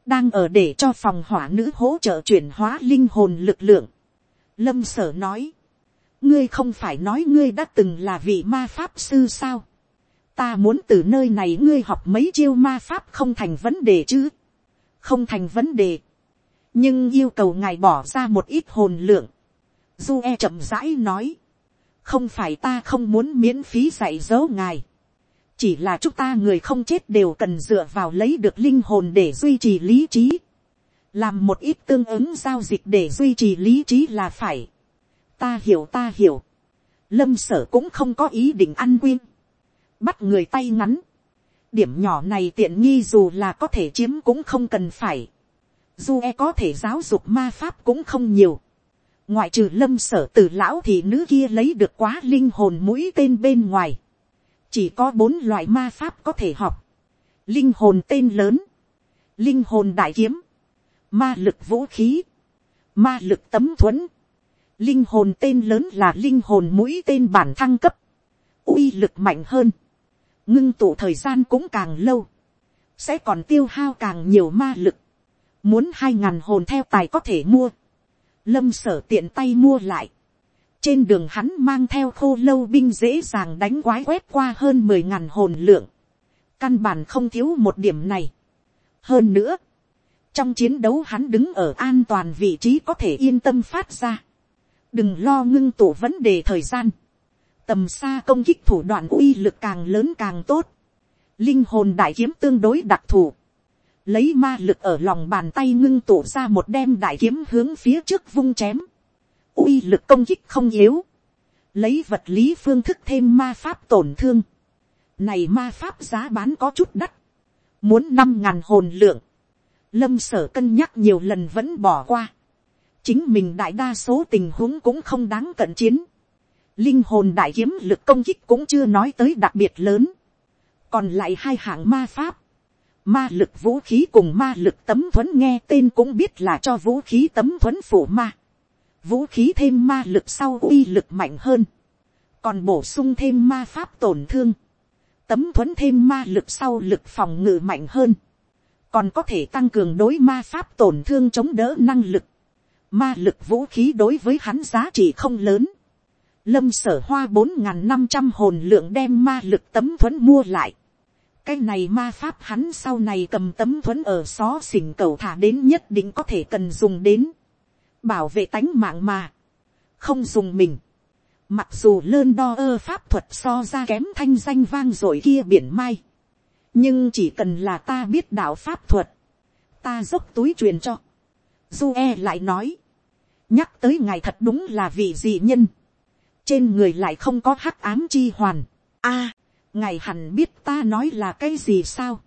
Đang ở để cho phòng hỏa nữ hỗ trợ chuyển hóa linh hồn lực lượng. Lâm sở nói. Ngươi không phải nói ngươi đã từng là vị ma pháp sư sao ta muốn từ nơi này ngươi học mấy chiêu ma pháp không thành vấn đề chứ. không thành vấn đề. nhưng yêu cầu ngài bỏ ra một ít hồn lượng. du e chậm rãi nói. không phải ta không muốn miễn phí dạy dỗ ngài. chỉ là chúng ta người không chết đều cần dựa vào lấy được linh hồn để duy trì lý trí. làm một ít tương ứng giao dịch để duy trì lý trí là phải. ta hiểu ta hiểu. lâm sở cũng không có ý định ăn quyên bắt người tay ngắn. điểm nhỏ này tiện nghi dù là có thể chiếm cũng không cần phải. dù e có thể giáo dục ma pháp cũng không nhiều. ngoại trừ lâm sở từ lão thì nữ kia lấy được quá linh hồn mũi tên bên ngoài. chỉ có bốn loại ma pháp có thể học. linh hồn tên lớn, linh hồn đại kiếm, ma lực vũ khí, ma lực tấm thuẫn, linh hồn tên lớn là linh hồn mũi tên bản thăng cấp, uy lực mạnh hơn, ngưng tụ thời gian cũng càng lâu, sẽ còn tiêu hao càng nhiều ma lực, muốn hai ngàn hồn theo tài có thể mua, lâm sở tiện tay mua lại, trên đường hắn mang theo khô lâu binh dễ dàng đánh quái quét qua hơn mười ngàn hồn lượng, căn bản không thiếu một điểm này. hơn nữa, trong chiến đấu hắn đứng ở an toàn vị trí có thể yên tâm phát ra, đừng lo ngưng tụ vấn đề thời gian, tầm xa công kích thủ đoạn uy lực càng lớn càng tốt. Linh hồn đại kiếm tương đối đặc thù. lấy ma lực ở lòng bàn tay ngưng tụ ra một đem đại kiếm hướng phía trước vung chém, uy lực công kích không yếu, lấy vật lý phương thức thêm ma pháp tổn thương, này ma pháp giá bán có chút đắt, muốn năm ngàn hồn lượng, lâm sở cân nhắc nhiều lần vẫn bỏ qua, chính mình đại đa số tình huống cũng không đáng cận chiến, linh hồn đại kiếm lực công kích cũng chưa nói tới đặc biệt lớn, còn lại hai hạng ma pháp, ma lực vũ khí cùng ma lực tấm thuấn nghe tên cũng biết là cho vũ khí tấm thuấn phủ ma, vũ khí thêm ma lực sau uy lực mạnh hơn, còn bổ sung thêm ma pháp tổn thương, tấm thuấn thêm ma lực sau lực phòng ngự mạnh hơn, còn có thể tăng cường đối ma pháp tổn thương chống đỡ năng lực, ma lực vũ khí đối với hắn giá trị không lớn, lâm sở hoa bốn n g h n năm trăm hồn lượng đem ma lực tấm thuẫn mua lại, cái này ma pháp hắn sau này cầm tấm thuẫn ở xó xỉnh cầu thả đến nhất định có thể cần dùng đến, bảo vệ tánh mạng mà, không dùng mình, Mặc dù lơn đo ơ pháp thuật so ra kém thanh danh vang rồi kia biển mai. Nhưng chỉ cần là ta biết đạo pháp thuật. Ta dốc túi truyền cho. Du e lại nói. Nhắc tới ngài thật đúng là vị dị nhân. Trên người lại không có hắc ám chi hoàn. a, ngài hẳn biết ta nói là cái gì sao.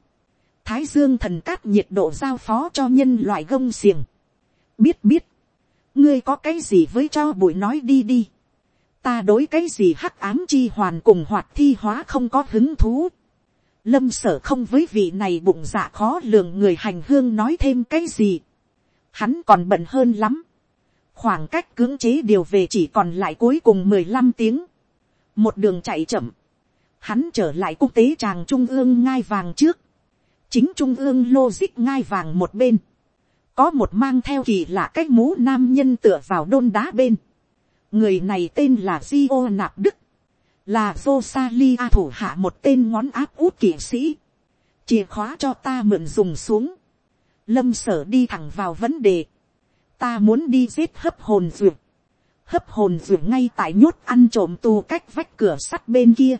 Thái dương thần cát nhiệt độ giao phó cho nhân loại gông xiềng. Biết biết. Ngươi có cái gì với cho bụi nói đi đi ta đối cái gì hắc ám chi hoàn cùng hoạt thi hóa không có hứng thú. lâm sở không với vị này bụng dạ khó lường người hành hương nói thêm cái gì. hắn còn bận hơn lắm khoảng cách cưỡng chế điều về chỉ còn lại cuối cùng mười lăm tiếng. một đường chạy chậm. hắn trở lại quốc tế tràng trung ương ngai vàng trước. chính trung ương logic ngai vàng một bên. có một mang theo kỳ lạ cách mũ nam nhân tựa vào đôn đá bên người này tên là di ô nạp đức, là Rosalia thủ hạ một tên ngón áp út kỵ sĩ, chìa khóa cho ta mượn dùng xuống, lâm sở đi thẳng vào vấn đề, ta muốn đi giết hấp hồn ruột, hấp hồn ruột ngay tại nhốt ăn trộm tù cách vách cửa sắt bên kia,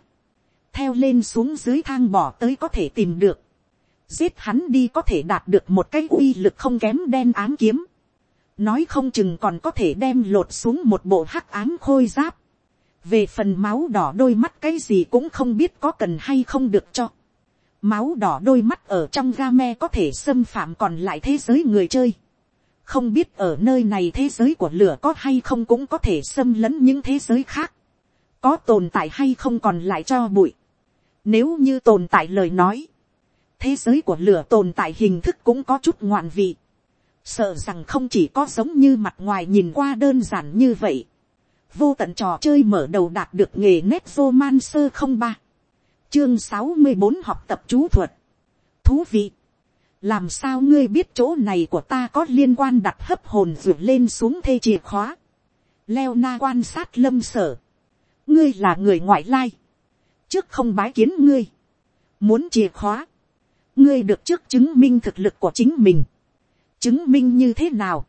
theo lên xuống dưới thang bỏ tới có thể tìm được, giết hắn đi có thể đạt được một cái uy lực không kém đen ám kiếm, nói không chừng còn có thể đem lột xuống một bộ hắc ám khôi giáp, về phần máu đỏ đôi mắt cái gì cũng không biết có cần hay không được cho. máu đỏ đôi mắt ở trong game có thể xâm phạm còn lại thế giới người chơi không biết ở nơi này thế giới của lửa có hay không cũng có thể xâm lấn những thế giới khác. có tồn tại hay không còn lại cho bụi. nếu như tồn tại lời nói, thế giới của lửa tồn tại hình thức cũng có chút ngoạn vị sợ rằng không chỉ có giống như mặt ngoài nhìn qua đơn giản như vậy. vô tận trò chơi mở đầu đạt được nghề nét vô man sơ không ba. chương sáu mươi bốn học tập chú thuật. thú vị làm sao ngươi biết chỗ này của ta có liên quan đặt hấp hồn ruột lên xuống thê chìa khóa. leo na quan sát lâm sở. ngươi là người ngoại lai. trước không bái kiến ngươi. muốn chìa khóa. ngươi được trước chứng minh thực lực của chính mình chứng minh như thế nào.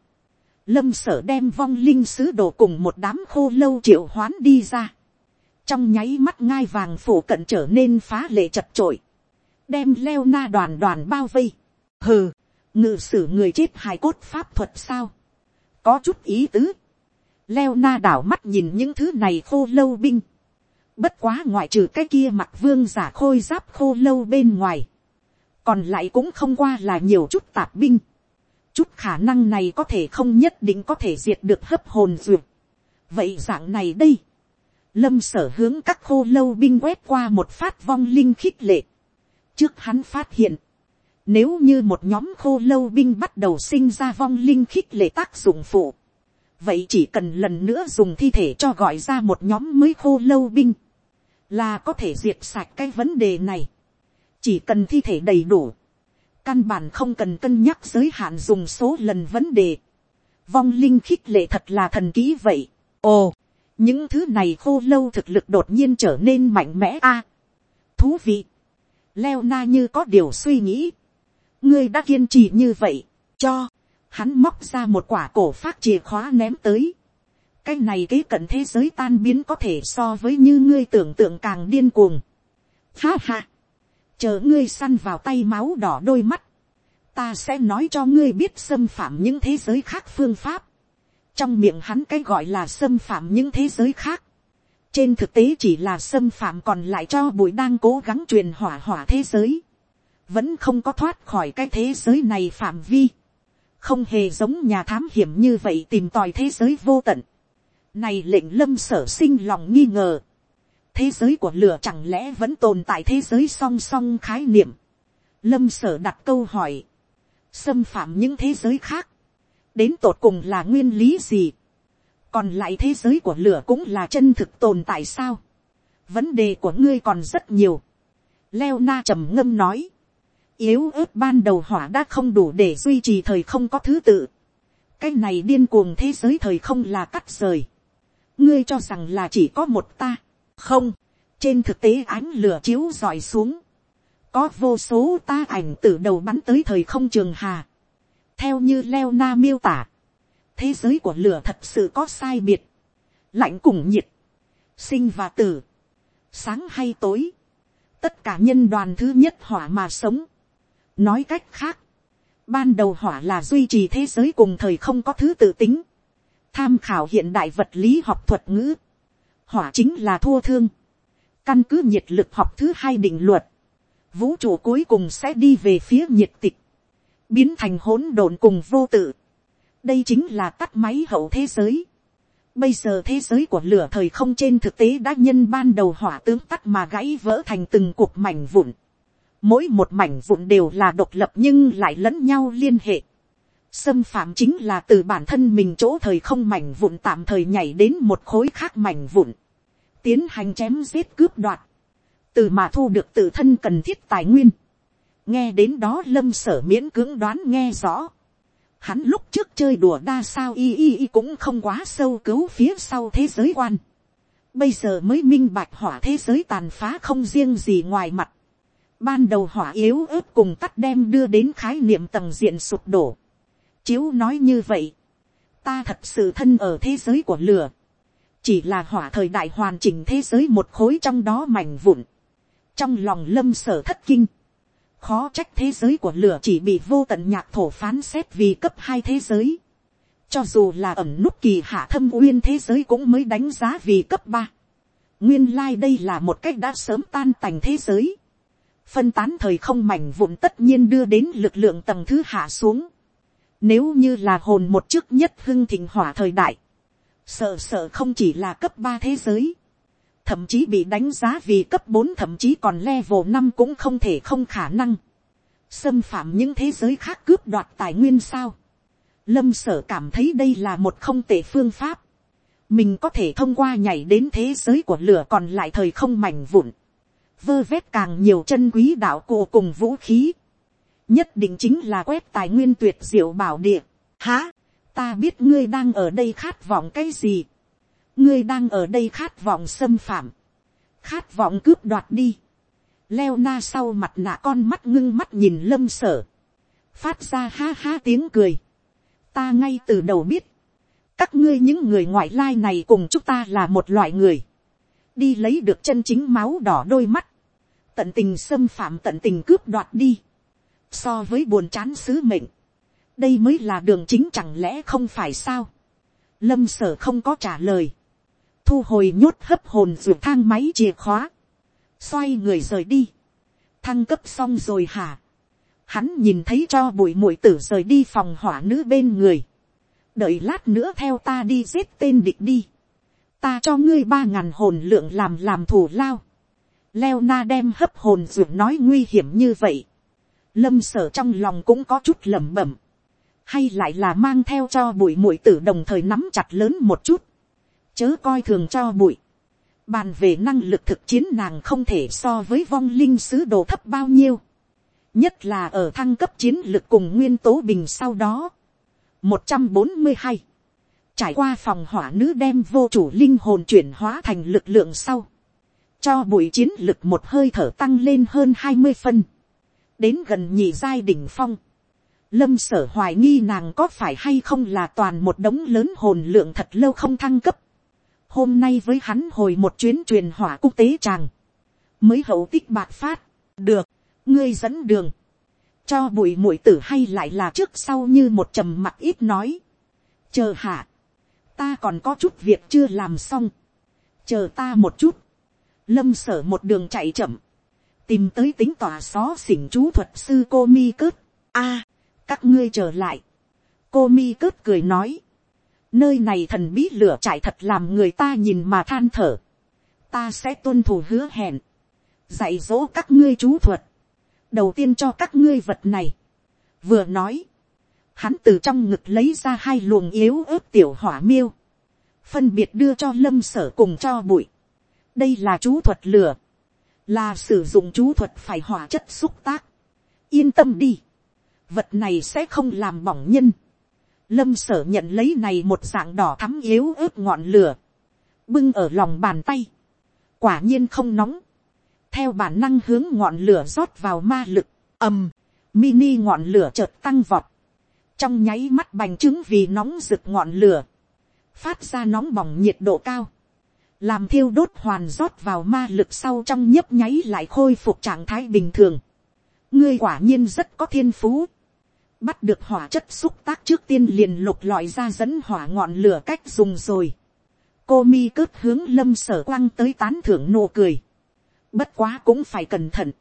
lâm sở đem vong linh sứ đồ cùng một đám khô lâu triệu hoán đi ra. trong nháy mắt ngai vàng phủ cận trở nên phá lệ chật trội. đem leo na đoàn đoàn bao vây hừ, ngự sử người chết hài cốt pháp thuật sao. có chút ý tứ. leo na đảo mắt nhìn những thứ này khô lâu binh. bất quá ngoại trừ cái kia mặt vương giả khôi giáp khô lâu bên ngoài. còn lại cũng không qua là nhiều chút tạp binh chút khả năng này có thể không nhất định có thể diệt được hấp hồn duyệt. vậy dạng này đây, lâm sở hướng các khô lâu binh quét qua một phát vong linh khích lệ. trước hắn phát hiện, nếu như một nhóm khô lâu binh bắt đầu sinh ra vong linh khích lệ tác dụng phụ, vậy chỉ cần lần nữa dùng thi thể cho gọi ra một nhóm mới khô lâu binh, là có thể diệt sạch cái vấn đề này. chỉ cần thi thể đầy đủ, căn bản không cần cân nhắc giới hạn dùng số lần vấn đề. vong linh khích lệ thật là thần ký vậy. ồ, những thứ này khô lâu thực lực đột nhiên trở nên mạnh mẽ a. thú vị. leo na như có điều suy nghĩ ngươi đã kiên trì như vậy, cho, hắn móc ra một quả cổ phát chìa khóa ném tới. cái này kế cận thế giới tan biến có thể so với như ngươi tưởng tượng càng điên cuồng. Ha ha chờ ngươi săn vào tay máu đỏ đôi mắt, ta sẽ nói cho ngươi biết xâm phạm những thế giới khác phương pháp. trong miệng hắn cái gọi là xâm phạm những thế giới khác. trên thực tế chỉ là xâm phạm còn lại cho bụi đang cố gắng truyền hỏa hỏa thế giới vẫn không có thoát khỏi cái thế giới này phạm vi. không hề giống nhà thám hiểm như vậy tìm tòi thế giới vô tận. này lệnh lâm sở sinh lòng nghi ngờ. thế giới của lửa chẳng lẽ vẫn tồn tại thế giới song song khái niệm. lâm sở đặt câu hỏi xâm phạm những thế giới khác, đến tột cùng là nguyên lý gì, còn lại thế giới của lửa cũng là chân thực tồn tại sao, vấn đề của ngươi còn rất nhiều, leo na trầm ngâm nói, yếu ớt ban đầu hỏa đã không đủ để duy trì thời không có thứ tự, cái này điên cuồng thế giới thời không là cắt rời, ngươi cho rằng là chỉ có một ta, không, trên thực tế ánh lửa chiếu dọi xuống, có vô số ta ảnh từ đầu bắn tới thời không trường hà. theo như leo na miêu tả, thế giới của lửa thật sự có sai biệt, lạnh cùng nhiệt, sinh và tử, sáng hay tối, tất cả nhân đoàn thứ nhất hỏa mà sống nói cách khác, ban đầu hỏa là duy trì thế giới cùng thời không có thứ tự tính, tham khảo hiện đại vật lý học thuật ngữ, hỏa chính là thua thương, căn cứ nhiệt lực học thứ hai định luật, vũ trụ cuối cùng sẽ đi về phía nhiệt tịch, biến thành hỗn độn cùng vô tự. đây chính là tắt máy hậu thế giới. bây giờ thế giới của lửa thời không trên thực tế đã nhân ban đầu hỏa tướng tắt mà gãy vỡ thành từng cuộc mảnh vụn mỗi một mảnh vụn đều là độc lập nhưng lại lẫn nhau liên hệ. xâm phạm chính là từ bản thân mình chỗ thời không mảnh vụn tạm thời nhảy đến một khối khác mảnh vụn. tiến hành chém giết cướp đoạt từ mà thu được tự thân cần thiết tài nguyên. nghe đến đó lâm sở miễn cưỡng đoán nghe rõ. hắn lúc trước chơi đùa đa sao y y y cũng không quá sâu cứu phía sau thế giới quan. bây giờ mới minh bạch hỏa thế giới tàn phá không riêng gì ngoài mặt ban đầu hỏa yếu ớt cùng tắt đem đưa đến khái niệm tầng diện sụp đổ. chiếu nói như vậy, ta thật sự thân ở thế giới của lửa. Chỉ là hỏa thời đại hoàn chỉnh thế giới một khối trong đó mảnh vụn. Trong lòng lâm sở thất kinh, khó trách thế giới của lửa chỉ bị vô tận nhạc thổ phán xét vì cấp hai thế giới, cho dù là ẩm nút kỳ hạ thâm uyên thế giới cũng mới đánh giá vì cấp ba, nguyên lai đây là một cách đã sớm tan tành thế giới, phân tán thời không mảnh vụn tất nhiên đưa đến lực lượng tầng thứ hạ xuống, nếu như là hồn một trước nhất hưng thịnh hỏa thời đại, sợ sợ không chỉ là cấp ba thế giới, thậm chí bị đánh giá vì cấp bốn thậm chí còn level năm cũng không thể không khả năng xâm phạm những thế giới khác cướp đoạt tài nguyên sao. Lâm sở cảm thấy đây là một không tệ phương pháp. Mình có thể thông qua nhảy đến thế giới của lửa còn lại thời không mảnh vụn. Vơ vét càng nhiều chân quý đạo cụ cùng vũ khí. Nhất định chính là quét tài nguyên tuyệt diệu bảo địa. Hả? Ta biết ngươi đang ở đây khát vọng cái gì? Ngươi đang ở đây khát vọng xâm phạm, khát vọng cướp đoạt đi, leo na sau mặt nạ con mắt ngưng mắt nhìn lâm sở, phát ra ha ha tiếng cười, ta ngay từ đầu biết, các ngươi những người ngoại lai này cùng chúng ta là một loại người, đi lấy được chân chính máu đỏ đôi mắt, tận tình xâm phạm tận tình cướp đoạt đi, so với buồn chán sứ mệnh, đây mới là đường chính chẳng lẽ không phải sao, lâm sở không có trả lời, thu hồi nhốt hấp hồn ruột thang máy chìa khóa, xoay người rời đi, thăng cấp xong rồi hả, hắn nhìn thấy cho bụi mũi tử rời đi phòng hỏa nữ bên người, đợi lát nữa theo ta đi giết tên địch đi, ta cho ngươi ba ngàn hồn lượng làm làm thủ lao, leo na đem hấp hồn ruột nói nguy hiểm như vậy, lâm sở trong lòng cũng có chút lẩm bẩm, hay lại là mang theo cho bụi mũi tử đồng thời nắm chặt lớn một chút, chớ coi thường cho bụi. Bàn về năng lực thực chiến nàng không thể so với vong linh sứ đồ thấp bao nhiêu. Nhất là ở thăng cấp chiến lực cùng nguyên tố bình sau đó. một trăm bốn mươi hai Trải qua phòng hỏa nữ đem vô chủ linh hồn chuyển hóa thành lực lượng sau. Cho bụi chiến lực một hơi thở tăng lên hơn hai mươi phân. Đến gần nhị giai đỉnh phong. Lâm sở hoài nghi nàng có phải hay không là toàn một đống lớn hồn lượng thật lâu không thăng cấp. Hôm nay với hắn hồi một chuyến truyền hỏa quốc tế chàng, mới hậu tích bạc phát, được, ngươi dẫn đường, cho bụi mũi tử hay lại là trước sau như một trầm mặt ít nói. chờ hạ, ta còn có chút việc chưa làm xong, chờ ta một chút, lâm sở một đường chạy chậm, tìm tới tính tòa xó xỉnh chú thuật sư cô mi cớt, a, các ngươi trở lại, cô mi cớt cười nói, nơi này thần bí lửa chạy thật làm người ta nhìn mà than thở, ta sẽ tuân thủ hứa hẹn, dạy dỗ các ngươi chú thuật, đầu tiên cho các ngươi vật này, vừa nói, hắn từ trong ngực lấy ra hai luồng yếu ớt tiểu hỏa miêu, phân biệt đưa cho lâm sở cùng cho bụi đây là chú thuật lửa, là sử dụng chú thuật phải hỏa chất xúc tác. yên tâm đi, vật này sẽ không làm bỏng nhân. lâm sở nhận lấy này một dạng đỏ thắm yếu ớt ngọn lửa, bưng ở lòng bàn tay, quả nhiên không nóng, theo bản năng hướng ngọn lửa rót vào ma lực, ầm, mini ngọn lửa chợt tăng vọt, trong nháy mắt bành trướng vì nóng rực ngọn lửa, phát ra nóng bỏng nhiệt độ cao, làm thiêu đốt hoàn rót vào ma lực sau trong nhấp nháy lại khôi phục trạng thái bình thường. ngươi quả nhiên rất có thiên phú. bắt được hỏa chất xúc tác trước tiên liền lục lọi ra dẫn hỏa ngọn lửa cách dùng rồi. cô mi cướp hướng lâm sở quang tới tán thưởng nụ cười. bất quá cũng phải cẩn thận.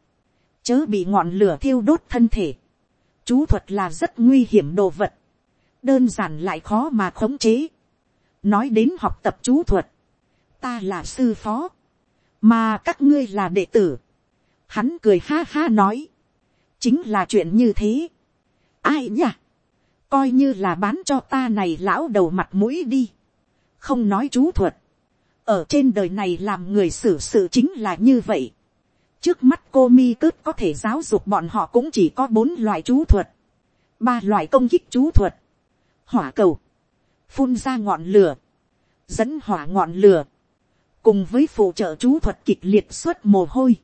chớ bị ngọn lửa thiêu đốt thân thể. chú thuật là rất nguy hiểm đồ vật. đơn giản lại khó mà khống chế nói đến học tập chú thuật, ta là sư phó, mà các ngươi là đệ tử. Hắn cười ha ha nói, chính là chuyện như thế. ai nhỉ, coi như là bán cho ta này lão đầu mặt mũi đi, không nói chú thuật, ở trên đời này làm người xử sự chính là như vậy. trước mắt cô mi cướp có thể giáo dục bọn họ cũng chỉ có bốn loại chú thuật, ba loại công kích chú thuật, hỏa cầu, phun ra ngọn lửa, dẫn hỏa ngọn lửa, cùng với phụ trợ chú thuật kịch liệt suốt mồ hôi,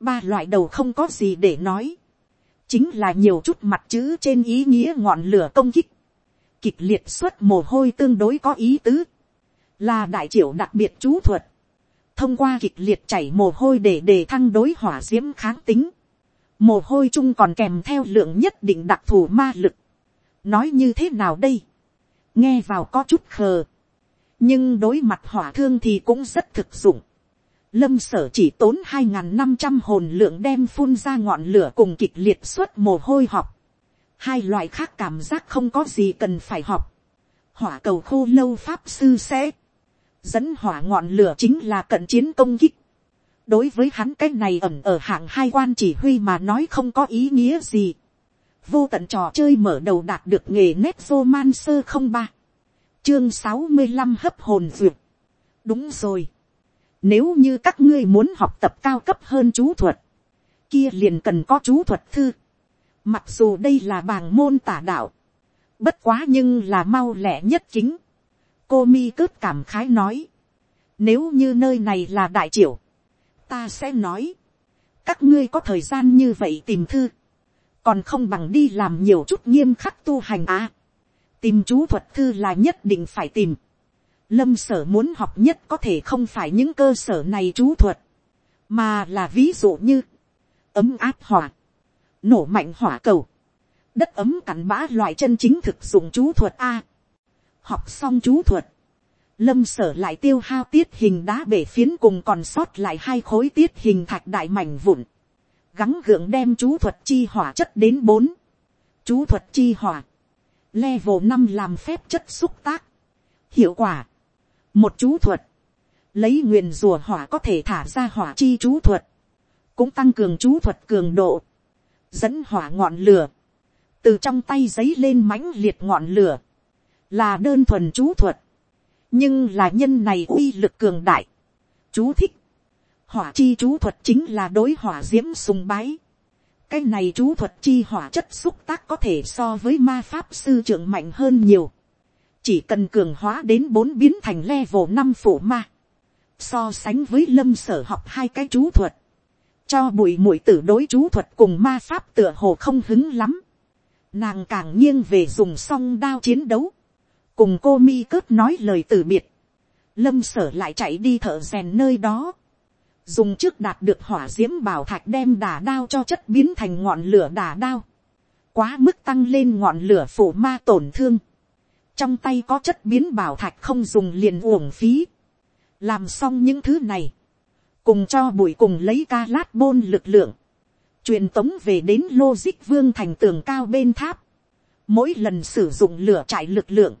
ba loại đầu không có gì để nói, chính là nhiều chút mặt chữ trên ý nghĩa ngọn lửa công kích, kịch liệt suốt mồ hôi tương đối có ý tứ, là đại triệu đặc biệt chú thuật, thông qua kịch liệt chảy mồ hôi để đề thăng đối hỏa d i ễ m kháng tính, mồ hôi chung còn kèm theo lượng nhất định đặc thù ma lực, nói như thế nào đây, nghe vào có chút khờ, nhưng đối mặt hỏa thương thì cũng rất thực dụng. Lâm sở chỉ tốn hai năm trăm hồn lượng đem phun ra ngọn lửa cùng kịch liệt suốt mồ hôi học. Hai loại khác cảm giác không có gì cần phải học. Hỏa cầu khô lâu pháp sư sẽ dẫn hỏa ngọn lửa chính là cận chiến công kích. Đối với hắn cái này ẩn ở hạng hai quan chỉ huy mà nói không có ý nghĩa gì. Vô tận trò chơi mở đầu đạt được nghề nét vô man sơ không ba chương sáu mươi 65 hấp hồn duyệt. đúng rồi. nếu như các ngươi muốn học tập cao cấp hơn chú thuật, kia liền cần có chú thuật thư. mặc dù đây là bảng môn tả đạo, bất quá nhưng là mau lẹ nhất chính. cô mi cướp cảm khái nói. nếu như nơi này là đại triều, ta sẽ nói, các ngươi có thời gian như vậy tìm thư, còn không bằng đi làm nhiều chút nghiêm khắc tu hành à tìm chú thuật thư là nhất định phải tìm. lâm sở muốn học nhất có thể không phải những cơ sở này chú thuật, mà là ví dụ như ấm áp hỏa, nổ mạnh hỏa cầu, đất ấm cắn bã loại chân chính thực dụng chú thuật a. học xong chú thuật, lâm sở lại tiêu hao tiết hình đá bể phiến cùng còn sót lại hai khối tiết hình thạch đại mảnh vụn, gắng gượng đem chú thuật chi hỏa chất đến bốn, chú thuật chi hỏa, level năm làm phép chất xúc tác. Hiệu quả. Một chú thuật. Lấy nguyền rùa hỏa có thể thả ra hỏa chi chú thuật. Cũng tăng cường chú thuật cường độ. Dẫn hỏa ngọn lửa. Từ trong tay giấy lên mãnh liệt ngọn lửa. Là đơn thuần chú thuật. Nhưng là nhân này uy lực cường đại. Chú thích. Hỏa chi chú thuật chính là đối hỏa diễm sùng bái cái này chú thuật chi hỏa chất xúc tác có thể so với ma pháp sư trưởng mạnh hơn nhiều. chỉ cần cường hóa đến bốn biến thành level năm phủ ma. so sánh với lâm sở học hai cái chú thuật. cho bụi mũi tử đối chú thuật cùng ma pháp tựa hồ không hứng lắm. nàng càng nghiêng về dùng song đao chiến đấu. cùng cô mi cớt nói lời từ biệt. lâm sở lại chạy đi thợ rèn nơi đó dùng trước đạt được hỏa d i ễ m bảo thạch đem đà đao cho chất biến thành ngọn lửa đà đao, quá mức tăng lên ngọn lửa phủ ma tổn thương, trong tay có chất biến bảo thạch không dùng liền uổng phí, làm xong những thứ này, cùng cho bụi cùng lấy ca lát bôn lực lượng, truyền tống về đến logic vương thành tường cao bên tháp, mỗi lần sử dụng lửa trại lực lượng,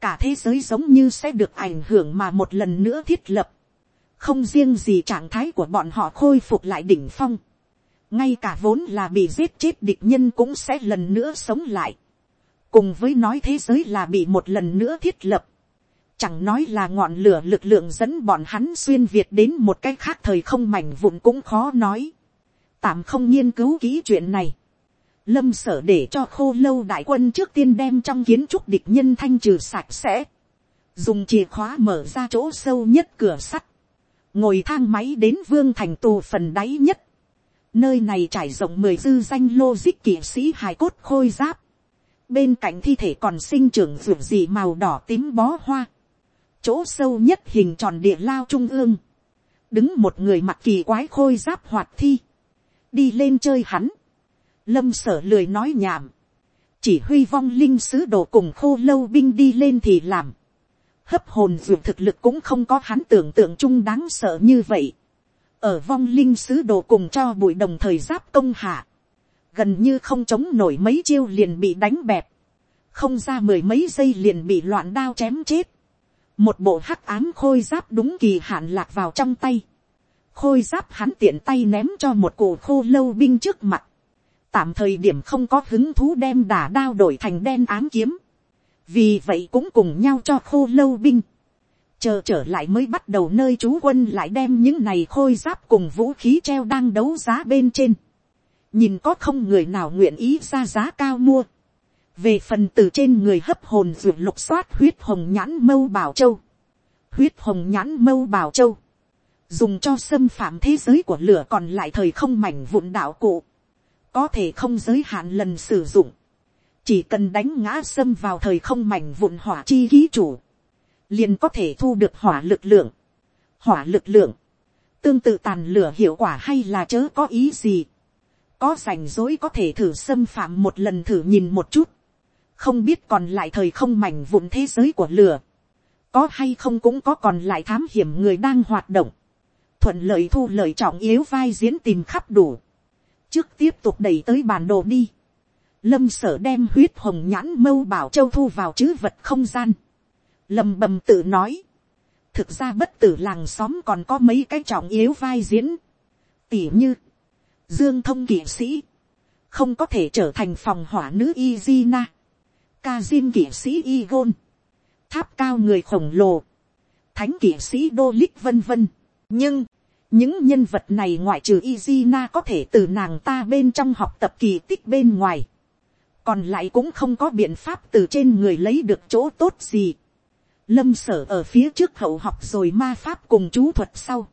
cả thế giới giống như sẽ được ảnh hưởng mà một lần nữa thiết lập, không riêng gì trạng thái của bọn họ khôi phục lại đỉnh phong, ngay cả vốn là bị giết chết địch nhân cũng sẽ lần nữa sống lại, cùng với nói thế giới là bị một lần nữa thiết lập, chẳng nói là ngọn lửa lực lượng dẫn bọn hắn xuyên việt đến một cái khác thời không mảnh vụn cũng khó nói, tạm không nghiên cứu kỹ chuyện này, lâm sở để cho khô lâu đại quân trước tiên đem trong kiến trúc địch nhân thanh trừ sạch sẽ, dùng chìa khóa mở ra chỗ sâu nhất cửa sắt, ngồi thang máy đến vương thành tù phần đáy nhất, nơi này trải rộng mười dư danh logic kỵ sĩ hài cốt khôi giáp, bên cạnh thi thể còn sinh trưởng ruộng gì màu đỏ tím bó hoa, chỗ sâu nhất hình tròn địa lao trung ương, đứng một người mặt kỳ quái khôi giáp hoạt thi, đi lên chơi hắn, lâm sở lười nói nhảm, chỉ huy vong linh sứ đồ cùng khô lâu binh đi lên thì làm, hấp hồn dược thực lực cũng không có hắn tưởng tượng chung đáng sợ như vậy, ở vong linh sứ đồ cùng cho bụi đồng thời giáp công hạ, gần như không chống nổi mấy chiêu liền bị đánh bẹp, không ra mười mấy giây liền bị loạn đao chém chết, một bộ hắc ám khôi giáp đúng kỳ hạn lạc vào trong tay, khôi giáp hắn tiện tay ném cho một cổ khô lâu binh trước mặt, tạm thời điểm không có hứng thú đem đả đao đổi thành đen ám kiếm, vì vậy cũng cùng nhau cho khô lâu binh, chờ trở lại mới bắt đầu nơi chú quân lại đem những này khôi giáp cùng vũ khí treo đang đấu giá bên trên, nhìn có không người nào nguyện ý ra giá cao mua, về phần từ trên người hấp hồn ruột lục xoát huyết hồng nhãn mâu bảo châu, huyết hồng nhãn mâu bảo châu, dùng cho xâm phạm thế giới của lửa còn lại thời không mảnh vụn đạo cụ, có thể không giới hạn lần sử dụng, chỉ cần đánh ngã xâm vào thời không mảnh vụn hỏa chi ký chủ, liền có thể thu được hỏa lực lượng, hỏa lực lượng, tương tự tàn lửa hiệu quả hay là chớ có ý gì, có rảnh rỗi có thể thử xâm phạm một lần thử nhìn một chút, không biết còn lại thời không mảnh vụn thế giới của lửa, có hay không cũng có còn lại thám hiểm người đang hoạt động, thuận lợi thu lợi trọng yếu vai diễn tìm khắp đủ, trước tiếp tục đẩy tới bản đồ đi, lâm sở đem huyết hồng nhãn mâu bảo châu thu vào chữ vật không gian, lầm bầm tự nói, thực ra bất tử làng xóm còn có mấy cái trọng yếu vai diễn, tỉ như, dương thông kỵ sĩ, không có thể trở thành phòng hỏa nữ Izina, Kazim kỵ sĩ Igon, tháp cao người khổng lồ, thánh kỵ sĩ đô lích vân vân. nhưng, những nhân vật này ngoại trừ Izina có thể từ nàng ta bên trong học tập kỳ tích bên ngoài, còn lại cũng không có biện pháp từ trên người lấy được chỗ tốt gì. Lâm sở ở phía trước hậu học rồi ma pháp cùng chú thuật sau.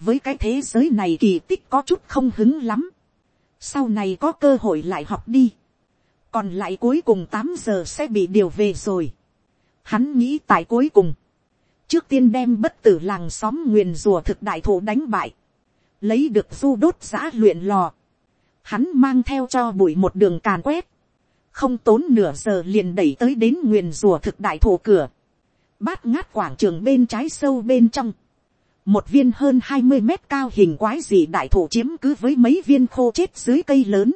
Với cái thế giới này kỳ tích có chút không hứng lắm. Sau này có cơ hội lại học đi. Còn lại cuối cùng tám giờ sẽ bị điều về rồi. Hắn nghĩ tại cuối cùng. Trước tiên đem bất tử làng xóm nguyền rùa thực đại thủ đánh bại. Lấy được du đốt giã luyện lò. Hắn mang theo cho bụi một đường càn quét. Không tốn nửa giờ liền đẩy tới đến nguyền rùa thực đại thủ cửa. Bát ngát quảng trường bên trái sâu bên trong một viên hơn hai mươi mét cao hình quái dị đại thổ chiếm cứ với mấy viên khô chết dưới cây lớn.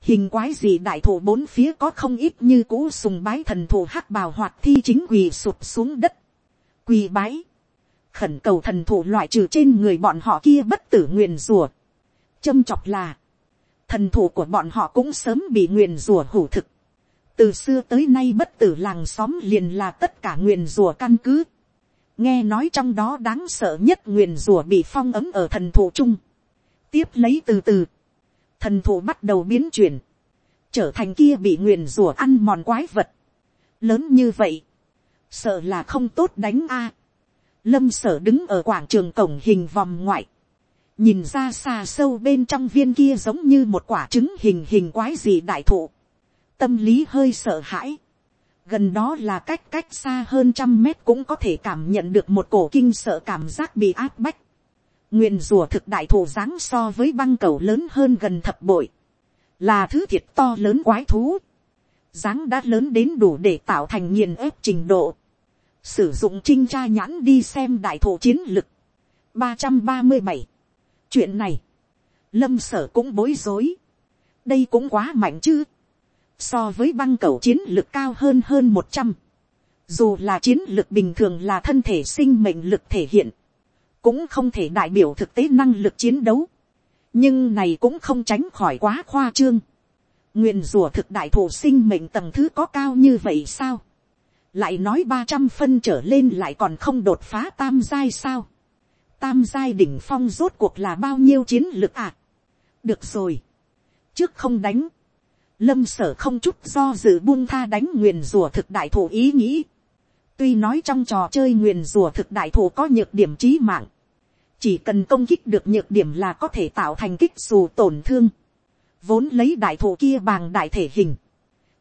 Hình quái dị đại thổ bốn phía có không ít như cũ sùng bái thần thổ hắc bào hoạt thi chính quỳ sụp xuống đất. Quỳ bái. Khẩn cầu thần thổ loại trừ trên người bọn họ kia bất tử nguyền rùa. Châm chọc là. Thần thủ của bọn họ cũng sớm bị nguyền rùa hủ thực. Từ xưa tới nay bất tử làng xóm liền là tất cả nguyền rùa căn cứ nghe nói trong đó đáng sợ nhất nguyền rùa bị phong ấm ở thần thủ chung. tiếp lấy từ từ, thần thủ bắt đầu biến chuyển, trở thành kia bị nguyền rùa ăn mòn quái vật. lớn như vậy, sợ là không tốt đánh a. lâm sở đứng ở quảng trường cổng hình vòng ngoại, nhìn ra xa sâu bên trong viên kia giống như một quả trứng hình hình quái gì đại thụ, tâm lý hơi sợ hãi, gần đó là cách cách xa hơn trăm mét cũng có thể cảm nhận được một cổ kinh sợ cảm giác bị áp bách. Nguyện rùa thực đại thụ dáng so với băng cầu lớn hơn gần thập bội. là thứ thiệt to lớn quái thú, dáng đã lớn đến đủ để tạo thành nghiền ép trình độ, sử dụng trinh tra nhãn đi xem đại thổ chiến lực, ba trăm ba mươi bảy, chuyện này, lâm sở cũng bối rối, đây cũng quá mạnh chứ, so với băng cầu chiến lực cao hơn hơn một trăm, dù là chiến lực bình thường là thân thể sinh mệnh lực thể hiện, cũng không thể đại biểu thực tế năng lực chiến đấu, nhưng này cũng không tránh khỏi quá khoa trương. Nguyện rùa thực đại thủ sinh mệnh tầng thứ có cao như vậy sao? Lại nói ba trăm phân trở lên lại còn không đột phá tam giai sao? Tam giai đỉnh phong rốt cuộc là bao nhiêu chiến lược à? Được rồi. Trước không đánh. Lâm sở không chút do dự buông tha đánh nguyền rùa thực đại thủ ý nghĩ. Tuy nói trong trò chơi nguyền rùa thực đại thủ có nhược điểm trí mạng. Chỉ cần công kích được nhược điểm là có thể tạo thành kích dù tổn thương. Vốn lấy đại thủ kia bằng đại thể hình.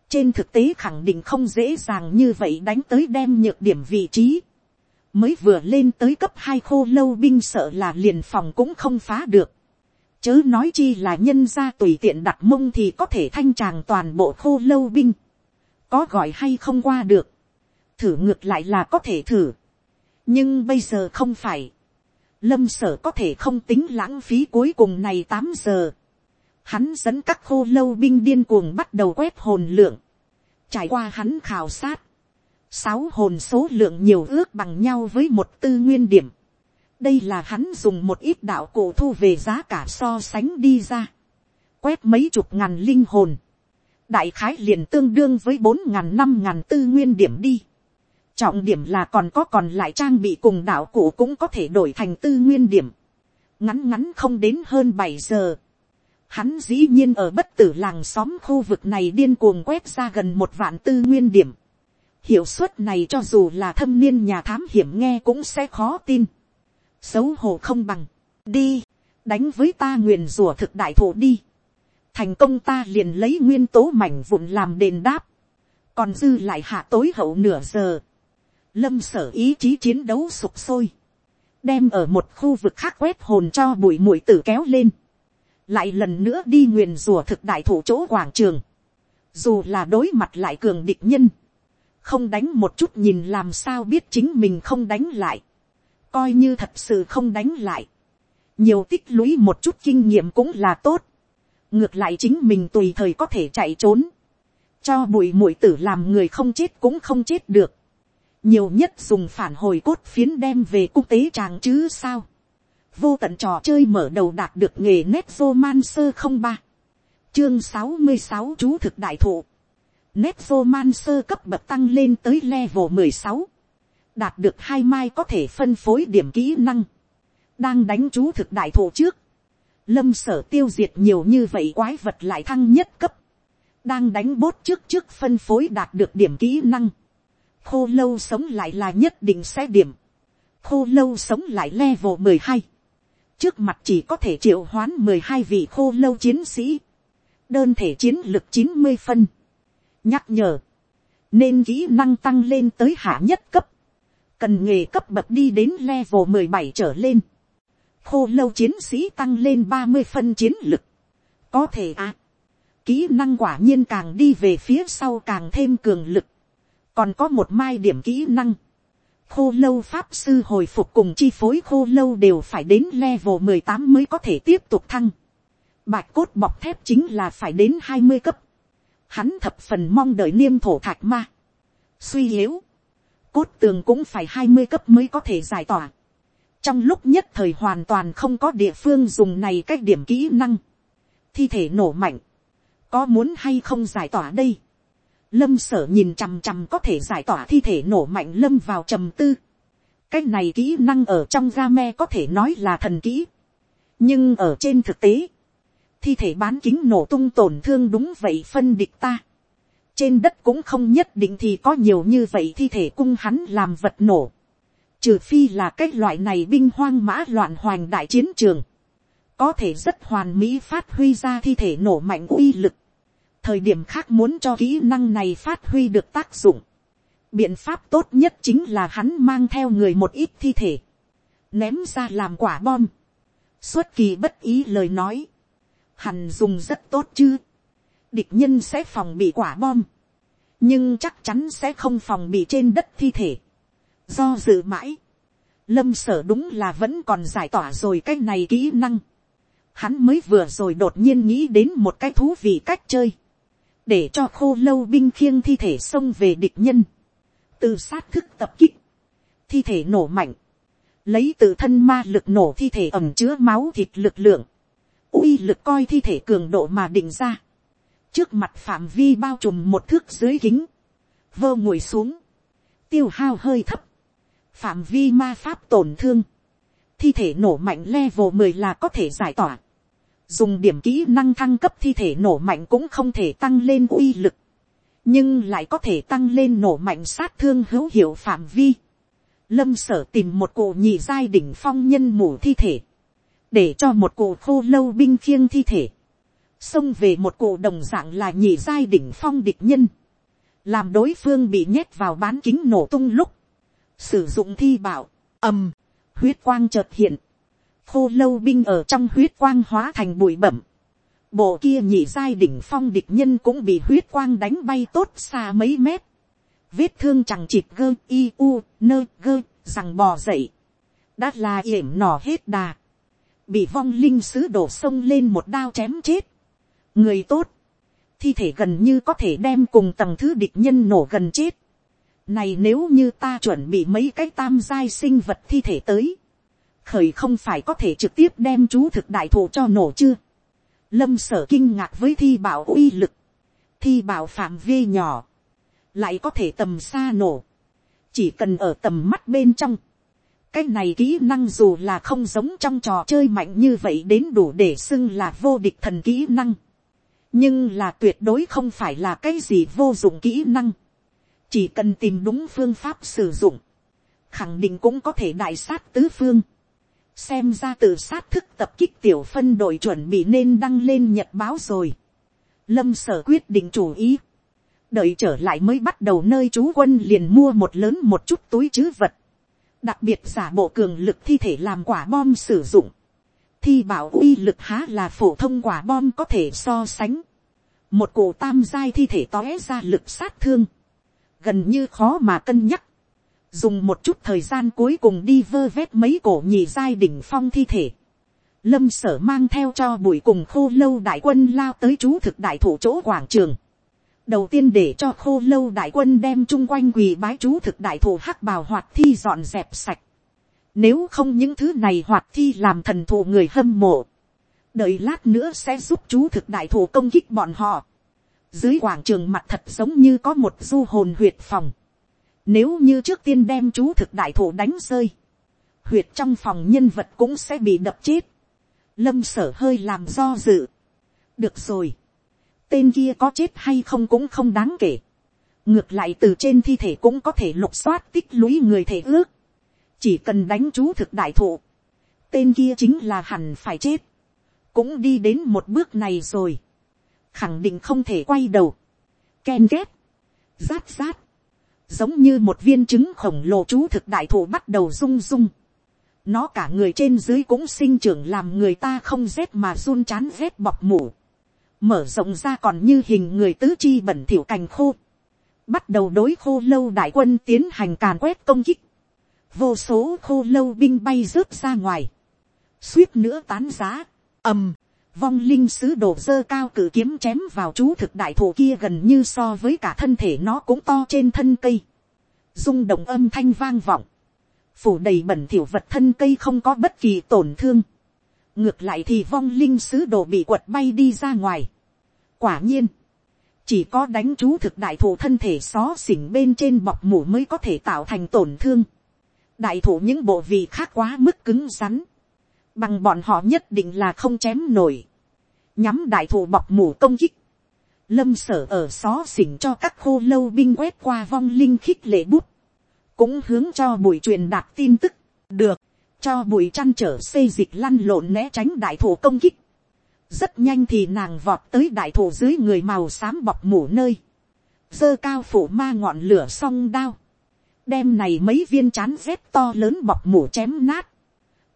Trên thực tế khẳng định không dễ dàng như vậy đánh tới đem nhược điểm vị trí. Mới vừa lên tới cấp hai khô lâu binh sợ là liền phòng cũng không phá được. Chớ nói chi là nhân ra tùy tiện đặt mông thì có thể thanh tràng toàn bộ khô lâu binh. Có gọi hay không qua được thử ngược lại là có thể thử. nhưng bây giờ không phải. lâm sở có thể không tính lãng phí cuối cùng này tám giờ. hắn dẫn các khô lâu binh điên cuồng bắt đầu quét hồn lượng. trải qua hắn khảo sát sáu hồn số lượng nhiều ước bằng nhau với một tư nguyên điểm. đây là hắn dùng một ít đạo cổ thu về giá cả so sánh đi ra. quét mấy chục ngàn linh hồn đại khái liền tương đương với bốn ngàn năm ngàn tư nguyên điểm đi. Trọng điểm là còn có còn lại trang bị cùng đạo cổ cũng có thể đổi thành tư nguyên điểm. Ngắn ngắn không đến hơn bảy giờ. Hắn dĩ nhiên ở bất tử làng xóm khu vực này điên cuồng quét ra gần một vạn tư nguyên điểm. Hiệu suất này cho dù là thâm niên nhà thám hiểm nghe cũng sẽ khó tin. Xấu hổ không bằng. Đi, đánh với ta nguyền rủa thực đại thổ đi. Thành công ta liền lấy nguyên tố mảnh vụn làm đền đáp. Còn dư lại hạ tối hậu nửa giờ lâm sở ý chí chiến đấu sục sôi, đem ở một khu vực khác quét hồn cho bụi mũi tử kéo lên, lại lần nữa đi nguyền rủa thực đại thủ chỗ quảng trường, dù là đối mặt lại cường địch nhân, không đánh một chút nhìn làm sao biết chính mình không đánh lại, coi như thật sự không đánh lại, nhiều tích lũy một chút kinh nghiệm cũng là tốt, ngược lại chính mình tùy thời có thể chạy trốn, cho bụi mũi tử làm người không chết cũng không chết được, nhiều nhất dùng phản hồi cốt phiến đem về quốc tế tràng chứ sao. vô tận trò chơi mở đầu đạt được nghề nét roman sơ không ba. chương sáu mươi sáu chú thực đại thụ nét roman sơ cấp bậc tăng lên tới level mười sáu. đạt được hai mai có thể phân phối điểm kỹ năng. đang đánh chú thực đại thổ trước. lâm sở tiêu diệt nhiều như vậy quái vật lại thăng nhất cấp. đang đánh bốt trước trước phân phối đạt được điểm kỹ năng khô lâu sống lại là nhất định sẽ điểm, khô lâu sống lại level mười hai, trước mặt chỉ có thể triệu hoán mười hai vị khô lâu chiến sĩ, đơn thể chiến lực chín mươi phân, nhắc nhở, nên kỹ năng tăng lên tới hạ nhất cấp, cần nghề cấp bậc đi đến level mười bảy trở lên, khô lâu chiến sĩ tăng lên ba mươi phân chiến lực, có thể à, kỹ năng quả nhiên càng đi về phía sau càng thêm cường lực, còn có một mai điểm kỹ năng, khô lâu pháp sư hồi phục cùng chi phối khô lâu đều phải đến level mười tám mới có thể tiếp tục thăng. Bạch cốt bọc thép chính là phải đến hai mươi cấp. Hắn thập phần mong đợi niêm thổ thạch ma. Suy yếu. Cốt tường cũng phải hai mươi cấp mới có thể giải tỏa. Trong lúc nhất thời hoàn toàn không có địa phương dùng này cách điểm kỹ năng. Thi thể nổ mạnh. Có muốn hay không giải tỏa đây? lâm sở nhìn chằm chằm có thể giải tỏa thi thể nổ mạnh lâm vào trầm tư. cái này kỹ năng ở trong game có thể nói là thần kỹ. nhưng ở trên thực tế, thi thể bán kính nổ tung tổn thương đúng vậy phân địch ta. trên đất cũng không nhất định thì có nhiều như vậy thi thể cung hắn làm vật nổ. trừ phi là cái loại này binh hoang mã loạn hoành đại chiến trường. có thể rất hoàn mỹ phát huy ra thi thể nổ mạnh uy lực thời điểm khác muốn cho kỹ năng này phát huy được tác dụng. biện pháp tốt nhất chính là hắn mang theo người một ít thi thể, ném ra làm quả bom. xuất kỳ bất ý lời nói, hẳn dùng rất tốt chứ. địch nhân sẽ phòng bị quả bom, nhưng chắc chắn sẽ không phòng bị trên đất thi thể. do dự mãi, lâm sở đúng là vẫn còn giải tỏa rồi cái này kỹ năng. hắn mới vừa rồi đột nhiên nghĩ đến một cái thú vị cách chơi, để cho khô lâu binh khiêng thi thể xông về địch nhân, từ sát thức tập kích, thi thể nổ mạnh, lấy tự thân ma lực nổ thi thể ẩm chứa máu thịt lực lượng, uy lực coi thi thể cường độ mà định ra, trước mặt phạm vi bao trùm một thước dưới kính, vơ ngồi xuống, tiêu hao hơi thấp, phạm vi ma pháp tổn thương, thi thể nổ mạnh level mười là có thể giải tỏa, dùng điểm kỹ năng thăng cấp thi thể nổ mạnh cũng không thể tăng lên uy lực, nhưng lại có thể tăng lên nổ mạnh sát thương hữu hiệu phạm vi. Lâm sở tìm một cụ nhị giai đỉnh phong nhân mù thi thể, để cho một cụ khô lâu binh khiêng thi thể, xông về một cụ đồng dạng là nhị giai đỉnh phong địch nhân, làm đối phương bị nhét vào bán kính nổ tung lúc, sử dụng thi bảo, ầm, huyết quang chợt hiện, khô lâu binh ở trong huyết quang hóa thành bụi bẩm, bộ kia nhị giai đỉnh phong địch nhân cũng bị huyết quang đánh bay tốt xa mấy mét, vết thương chẳng chịt gơ i u nơ gơ rằng bò dậy, đã là yểm nỏ hết đà, bị vong linh sứ đổ sông lên một đao chém chết, người tốt, thi thể gần như có thể đem cùng tầng thứ địch nhân nổ gần chết. Này nếu như ta chuẩn bị mấy cái tam giai sinh vật thi thể tới, khởi không phải có thể trực tiếp đem chú thực đại thụ cho nổ chưa. Lâm sở kinh ngạc với thi bảo uy lực, thi bảo phạm vi nhỏ, lại có thể tầm xa nổ, chỉ cần ở tầm mắt bên trong cái này kỹ năng dù là không giống trong trò chơi mạnh như vậy đến đủ để xưng là vô địch thần kỹ năng. Nhưng là tuyệt đối không phải là cái gì vô dụng kỹ năng, chỉ cần tìm đúng phương pháp sử dụng, khẳng định cũng có thể đại sát tứ phương, xem ra từ sát thức tập kích tiểu phân đội chuẩn bị nên đăng lên nhật báo rồi, lâm sở quyết định chủ ý, đợi trở lại mới bắt đầu nơi chú quân liền mua một lớn một chút túi chứ vật, đặc biệt giả bộ cường lực thi thể làm quả bom sử dụng, thi bảo uy lực há là phổ thông quả bom có thể so sánh. Một cổ tam giai thi thể tóe ra lực sát thương. Gần như khó mà cân nhắc. Dùng một chút thời gian cuối cùng đi vơ vét mấy cổ nhì giai đỉnh phong thi thể. Lâm sở mang theo cho bụi cùng khô lâu đại quân lao tới chú thực đại thủ chỗ quảng trường. Đầu tiên để cho khô lâu đại quân đem chung quanh quỳ bái chú thực đại thủ hắc bào hoạt thi dọn dẹp sạch nếu không những thứ này hoạt thi làm thần thù người hâm mộ. Đợi lát nữa sẽ giúp chú thực đại thủ công kích bọn họ. Dưới quảng trường mặt thật giống như có một du hồn huyệt phòng. Nếu như trước tiên đem chú thực đại thủ đánh rơi. Huyệt trong phòng nhân vật cũng sẽ bị đập chết. Lâm sở hơi làm do dự. Được rồi. Tên kia có chết hay không cũng không đáng kể. Ngược lại từ trên thi thể cũng có thể lục soát tích lũy người thể ước. Chỉ cần đánh chú thực đại thụ, tên kia chính là hẳn phải chết, cũng đi đến một bước này rồi, khẳng định không thể quay đầu, ken ghét, rát rát, giống như một viên trứng khổng lồ chú thực đại thụ bắt đầu rung rung, nó cả người trên dưới cũng sinh trưởng làm người ta không rét mà run chán rét bọc mủ, mở rộng ra còn như hình người tứ chi bẩn thỉu cành khô, bắt đầu đối khô lâu đại quân tiến hành càn quét công kích, vô số khô lâu binh bay rớt ra ngoài, suýt nữa tán giá, ầm, vong linh sứ đồ dơ cao cử kiếm chém vào chú thực đại thổ kia gần như so với cả thân thể nó cũng to trên thân cây, rung động âm thanh vang vọng, phủ đầy bẩn thiểu vật thân cây không có bất kỳ tổn thương, ngược lại thì vong linh sứ đồ bị quật bay đi ra ngoài. quả nhiên, chỉ có đánh chú thực đại thụ thân thể xó xỉnh bên trên bọc mủ mới có thể tạo thành tổn thương. Đại thủ những bộ vị khác quá mức cứng rắn, bằng bọn họ nhất định là không chém nổi, nhắm đại thủ bọc mủ công kích, lâm sở ở xó xỉnh cho các khô lâu binh quét qua vong linh khích lệ bút, cũng hướng cho buổi truyền đạt tin tức, được, cho bụi chăn trở xây dịch lăn lộn né tránh đại thủ công kích, rất nhanh thì nàng vọt tới đại thủ dưới người màu xám bọc mủ nơi, dơ cao phủ ma ngọn lửa song đao, đem này mấy viên chán rét to lớn bọc mủ chém nát.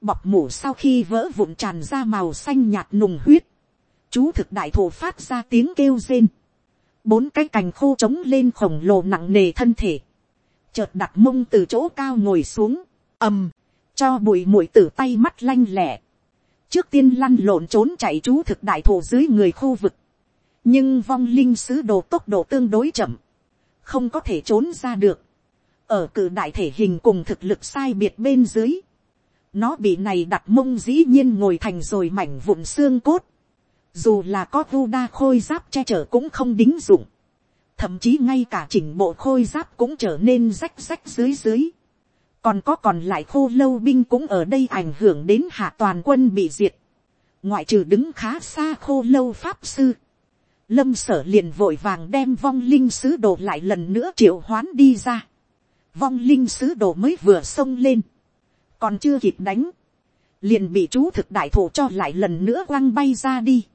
Bọc mủ sau khi vỡ vụn tràn ra màu xanh nhạt nùng huyết. chú thực đại thổ phát ra tiếng kêu rên, bốn cái cành khô trống lên khổng lồ nặng nề thân thể, chợt đặt mông từ chỗ cao ngồi xuống, ầm, cho bụi mũi tử tay mắt lanh lẹ, trước tiên lăn lộn trốn chạy chú thực đại thổ dưới người khu vực, nhưng vong linh sứ đồ tốc độ tương đối chậm, không có thể trốn ra được, ở cử đại thể hình cùng thực lực sai biệt bên dưới, nó bị này đặt mông dĩ nhiên ngồi thành rồi mảnh vụn xương cốt, dù là có vu đa khôi giáp che chở cũng không đính dụng, thậm chí ngay cả chỉnh bộ khôi giáp cũng trở nên rách rách dưới dưới, còn có còn lại khô lâu binh cũng ở đây ảnh hưởng đến hạ toàn quân bị diệt, ngoại trừ đứng khá xa khô lâu pháp sư, lâm sở liền vội vàng đem vong linh sứ đồ lại lần nữa triệu hoán đi ra, vong linh sứ đồ mới vừa xông lên, còn chưa kịp đánh, liền bị chú thực đại thổ cho lại lần nữa quăng bay ra đi.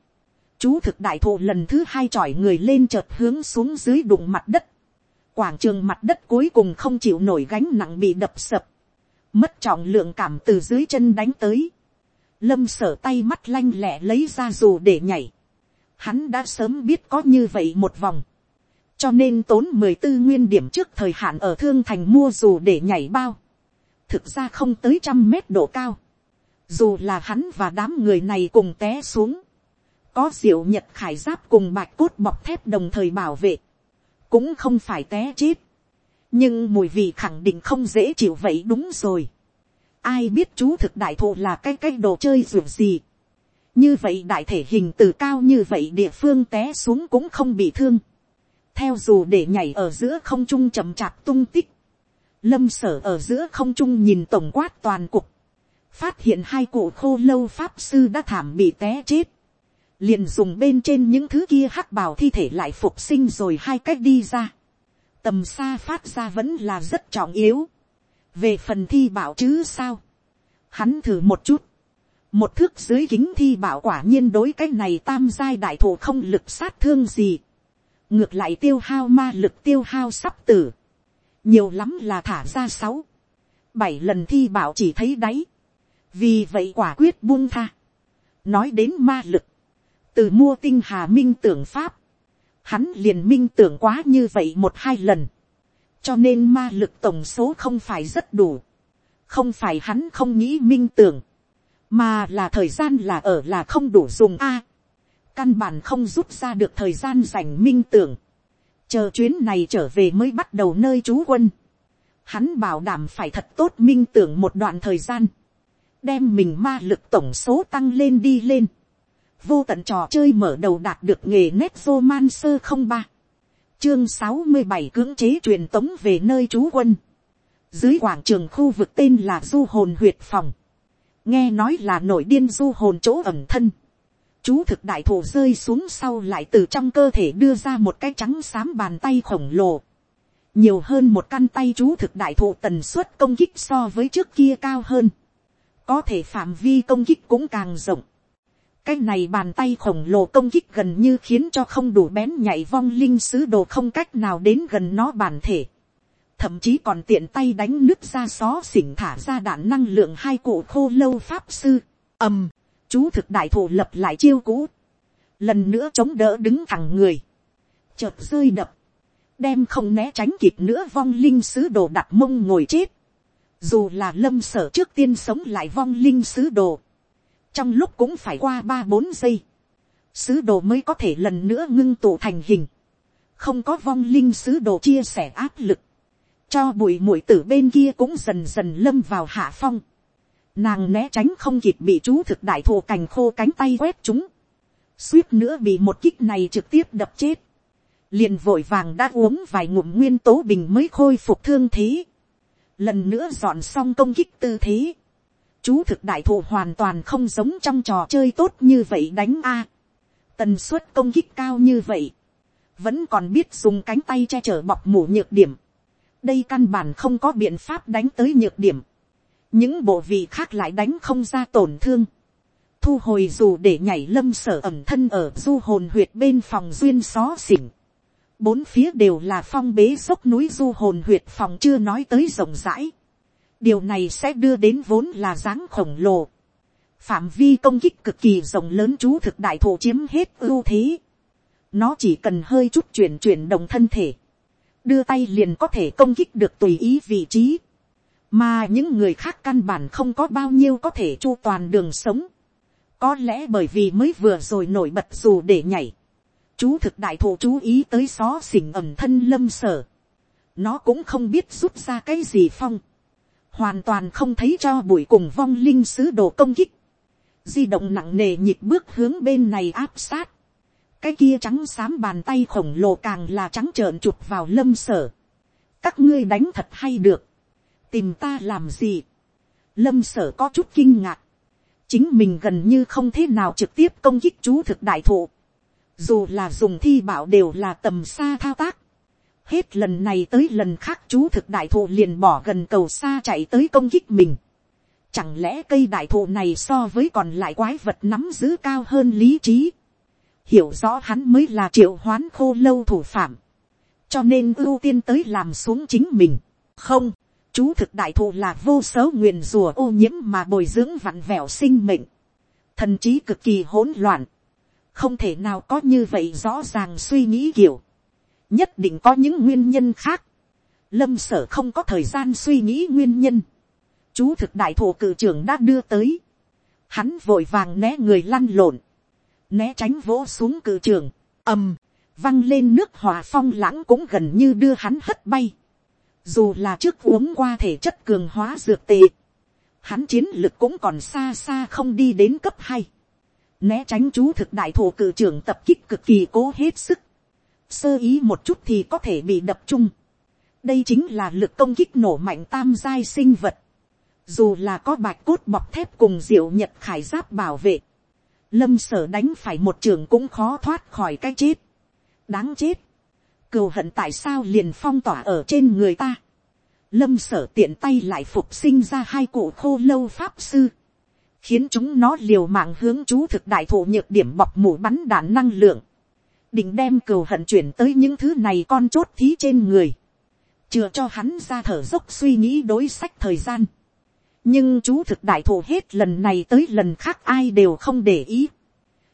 chú thực đại thổ lần thứ hai chọi người lên chợt hướng xuống dưới đụng mặt đất quảng trường mặt đất cuối cùng không chịu nổi gánh nặng bị đập sập. mất trọng lượng cảm từ dưới chân đánh tới. lâm sở tay mắt lanh lẹ lấy ra dù để nhảy. hắn đã sớm biết có như vậy một vòng. cho nên tốn mười tư nguyên điểm trước thời hạn ở thương thành mua dù để nhảy bao thực ra không tới trăm mét độ cao. Dù là hắn và đám người này cùng té xuống. Có diệu nhật khải giáp cùng bạch cốt bọc thép đồng thời bảo vệ. Cũng không phải té chết. Nhưng mùi vị khẳng định không dễ chịu vậy đúng rồi. Ai biết chú thực đại thụ là cái cái đồ chơi ruột gì. Như vậy đại thể hình từ cao như vậy địa phương té xuống cũng không bị thương. Theo dù để nhảy ở giữa không trung chậm chạp tung tích lâm sở ở giữa không trung nhìn tổng quát toàn cục, phát hiện hai cụ khô lâu pháp sư đã thảm bị té chết, liền dùng bên trên những thứ kia hắc bào thi thể lại phục sinh rồi hai cách đi ra, tầm xa phát ra vẫn là rất trọng yếu, về phần thi bảo chứ sao, hắn thử một chút, một thước dưới kính thi bảo quả nhiên đối cái này tam giai đại thổ không lực sát thương gì, ngược lại tiêu hao ma lực tiêu hao sắp tử, nhiều lắm là thả ra sáu, bảy lần thi bảo chỉ thấy đáy, vì vậy quả quyết buông tha. nói đến ma lực, từ mua tinh hà minh tưởng pháp, hắn liền minh tưởng quá như vậy một hai lần, cho nên ma lực tổng số không phải rất đủ, không phải hắn không nghĩ minh tưởng, mà là thời gian là ở là không đủ dùng a, căn bản không rút ra được thời gian dành minh tưởng, chờ chuyến này trở về mới bắt đầu nơi trú quân. Hắn bảo đảm phải thật tốt minh tưởng một đoạn thời gian. Đem mình ma lực tổng số tăng lên đi lên. Vô tận trò chơi mở đầu đạt được nghề nét vô man sơ không ba. Chương sáu mươi bảy cưỡng chế truyền tống về nơi trú quân. Dưới quảng trường khu vực tên là Du Hồn Huyệt Phòng. Nghe nói là nổi điên Du Hồn chỗ ẩm thân chú thực đại thổ rơi xuống sau lại từ trong cơ thể đưa ra một cái trắng xám bàn tay khổng lồ. nhiều hơn một căn tay chú thực đại thụ tần suất công kích so với trước kia cao hơn. có thể phạm vi công kích cũng càng rộng cái này bàn tay khổng lồ công kích gần như khiến cho không đủ bén nhảy vong linh sứ đồ không cách nào đến gần nó bản thể. thậm chí còn tiện tay đánh nứt ra xó xỉnh thả ra đạn năng lượng hai cụ khô lâu pháp sư. ầm chú thực đại thủ lập lại chiêu cũ, lần nữa chống đỡ đứng thẳng người, chợt rơi đập, đem không né tránh kịp nữa vong linh sứ đồ đặt mông ngồi chết, dù là lâm sở trước tiên sống lại vong linh sứ đồ, trong lúc cũng phải qua ba bốn giây, sứ đồ mới có thể lần nữa ngưng tụ thành hình, không có vong linh sứ đồ chia sẻ áp lực, cho bụi mũi tử bên kia cũng dần dần lâm vào hạ phong, Nàng né tránh không kịp bị chú thực đại thù cành khô cánh tay quét chúng. Suýt nữa bị một kích này trực tiếp đập chết. Liền vội vàng đã uống vài ngụm nguyên tố bình mới khôi phục thương thế. Lần nữa dọn xong công kích tư thế. Chú thực đại thụ hoàn toàn không giống trong trò chơi tốt như vậy đánh a. Tần suất công kích cao như vậy. Vẫn còn biết dùng cánh tay che chở bọc mủ nhược điểm. Đây căn bản không có biện pháp đánh tới nhược điểm những bộ vị khác lại đánh không ra tổn thương. thu hồi dù để nhảy lâm sở ẩm thân ở du hồn huyệt bên phòng duyên xó xỉnh. bốn phía đều là phong bế dốc núi du hồn huyệt phòng chưa nói tới rộng rãi điều này sẽ đưa đến vốn là dáng khổng lồ. phạm vi công kích cực kỳ rộng lớn chú thực đại thổ chiếm hết ưu thế. nó chỉ cần hơi chút chuyển chuyển động thân thể, đưa tay liền có thể công kích được tùy ý vị trí, mà những người khác căn bản không có bao nhiêu có thể chu toàn đường sống. có lẽ bởi vì mới vừa rồi nổi bật dù để nhảy, chú thực đại thổ chú ý tới xó xỉnh ẩm thân lâm sở, nó cũng không biết rút ra cái gì phong, hoàn toàn không thấy cho bụi cùng vong linh sứ đồ công kích, di động nặng nề nhịp bước hướng bên này áp sát, cái kia trắng xám bàn tay khổng lồ càng là trắng trợn chụp vào lâm sở, các ngươi đánh thật hay được, tìm ta làm gì, lâm sở có chút kinh ngạc, chính mình gần như không thế nào trực tiếp công kích chú thực đại thụ, dù là dùng thi bảo đều là tầm xa thao tác, hết lần này tới lần khác chú thực đại thụ liền bỏ gần cầu xa chạy tới công kích mình. Chẳng lẽ cây đại thụ này so với còn lại quái vật nắm giữ cao hơn lý trí. Hiểu rõ hắn mới là triệu hoán khô lâu thủ phạm. Cho nên ưu tiên tới làm xuống chính mình. Không, chú thực đại thụ là vô số nguyền rùa ô nhiễm mà bồi dưỡng vặn vẹo sinh mệnh. Thần trí cực kỳ hỗn loạn. Không thể nào có như vậy rõ ràng suy nghĩ kiểu nhất định có những nguyên nhân khác. lâm sở không có thời gian suy nghĩ nguyên nhân. chú thực đại thổ cử trưởng đã đưa tới. hắn vội vàng né người lăn lộn. né tránh vỗ xuống cử trưởng. ầm, văng lên nước hòa phong lãng cũng gần như đưa hắn hất bay. dù là trước uống qua thể chất cường hóa dược tệ. hắn chiến lực cũng còn xa xa không đi đến cấp hai. né tránh chú thực đại thổ cử trưởng tập kích cực kỳ cố hết sức sơ ý một chút thì có thể bị đập trung. đây chính là lực công kích nổ mạnh tam giai sinh vật. dù là có bạch cốt bọc thép cùng diệu nhật khải giáp bảo vệ, lâm sở đánh phải một trường cũng khó thoát khỏi cái chết. đáng chết. cừu hận tại sao liền phong tỏa ở trên người ta. lâm sở tiện tay lại phục sinh ra hai cụ khô lâu pháp sư khiến chúng nó liều mạng hướng chú thực đại thụ nhược điểm bọc mũ bắn đạn năng lượng định đem cừu hận chuyển tới những thứ này con chốt thí trên người, chừa cho hắn ra thở dốc suy nghĩ đối sách thời gian. nhưng chú thực đại thù hết lần này tới lần khác ai đều không để ý,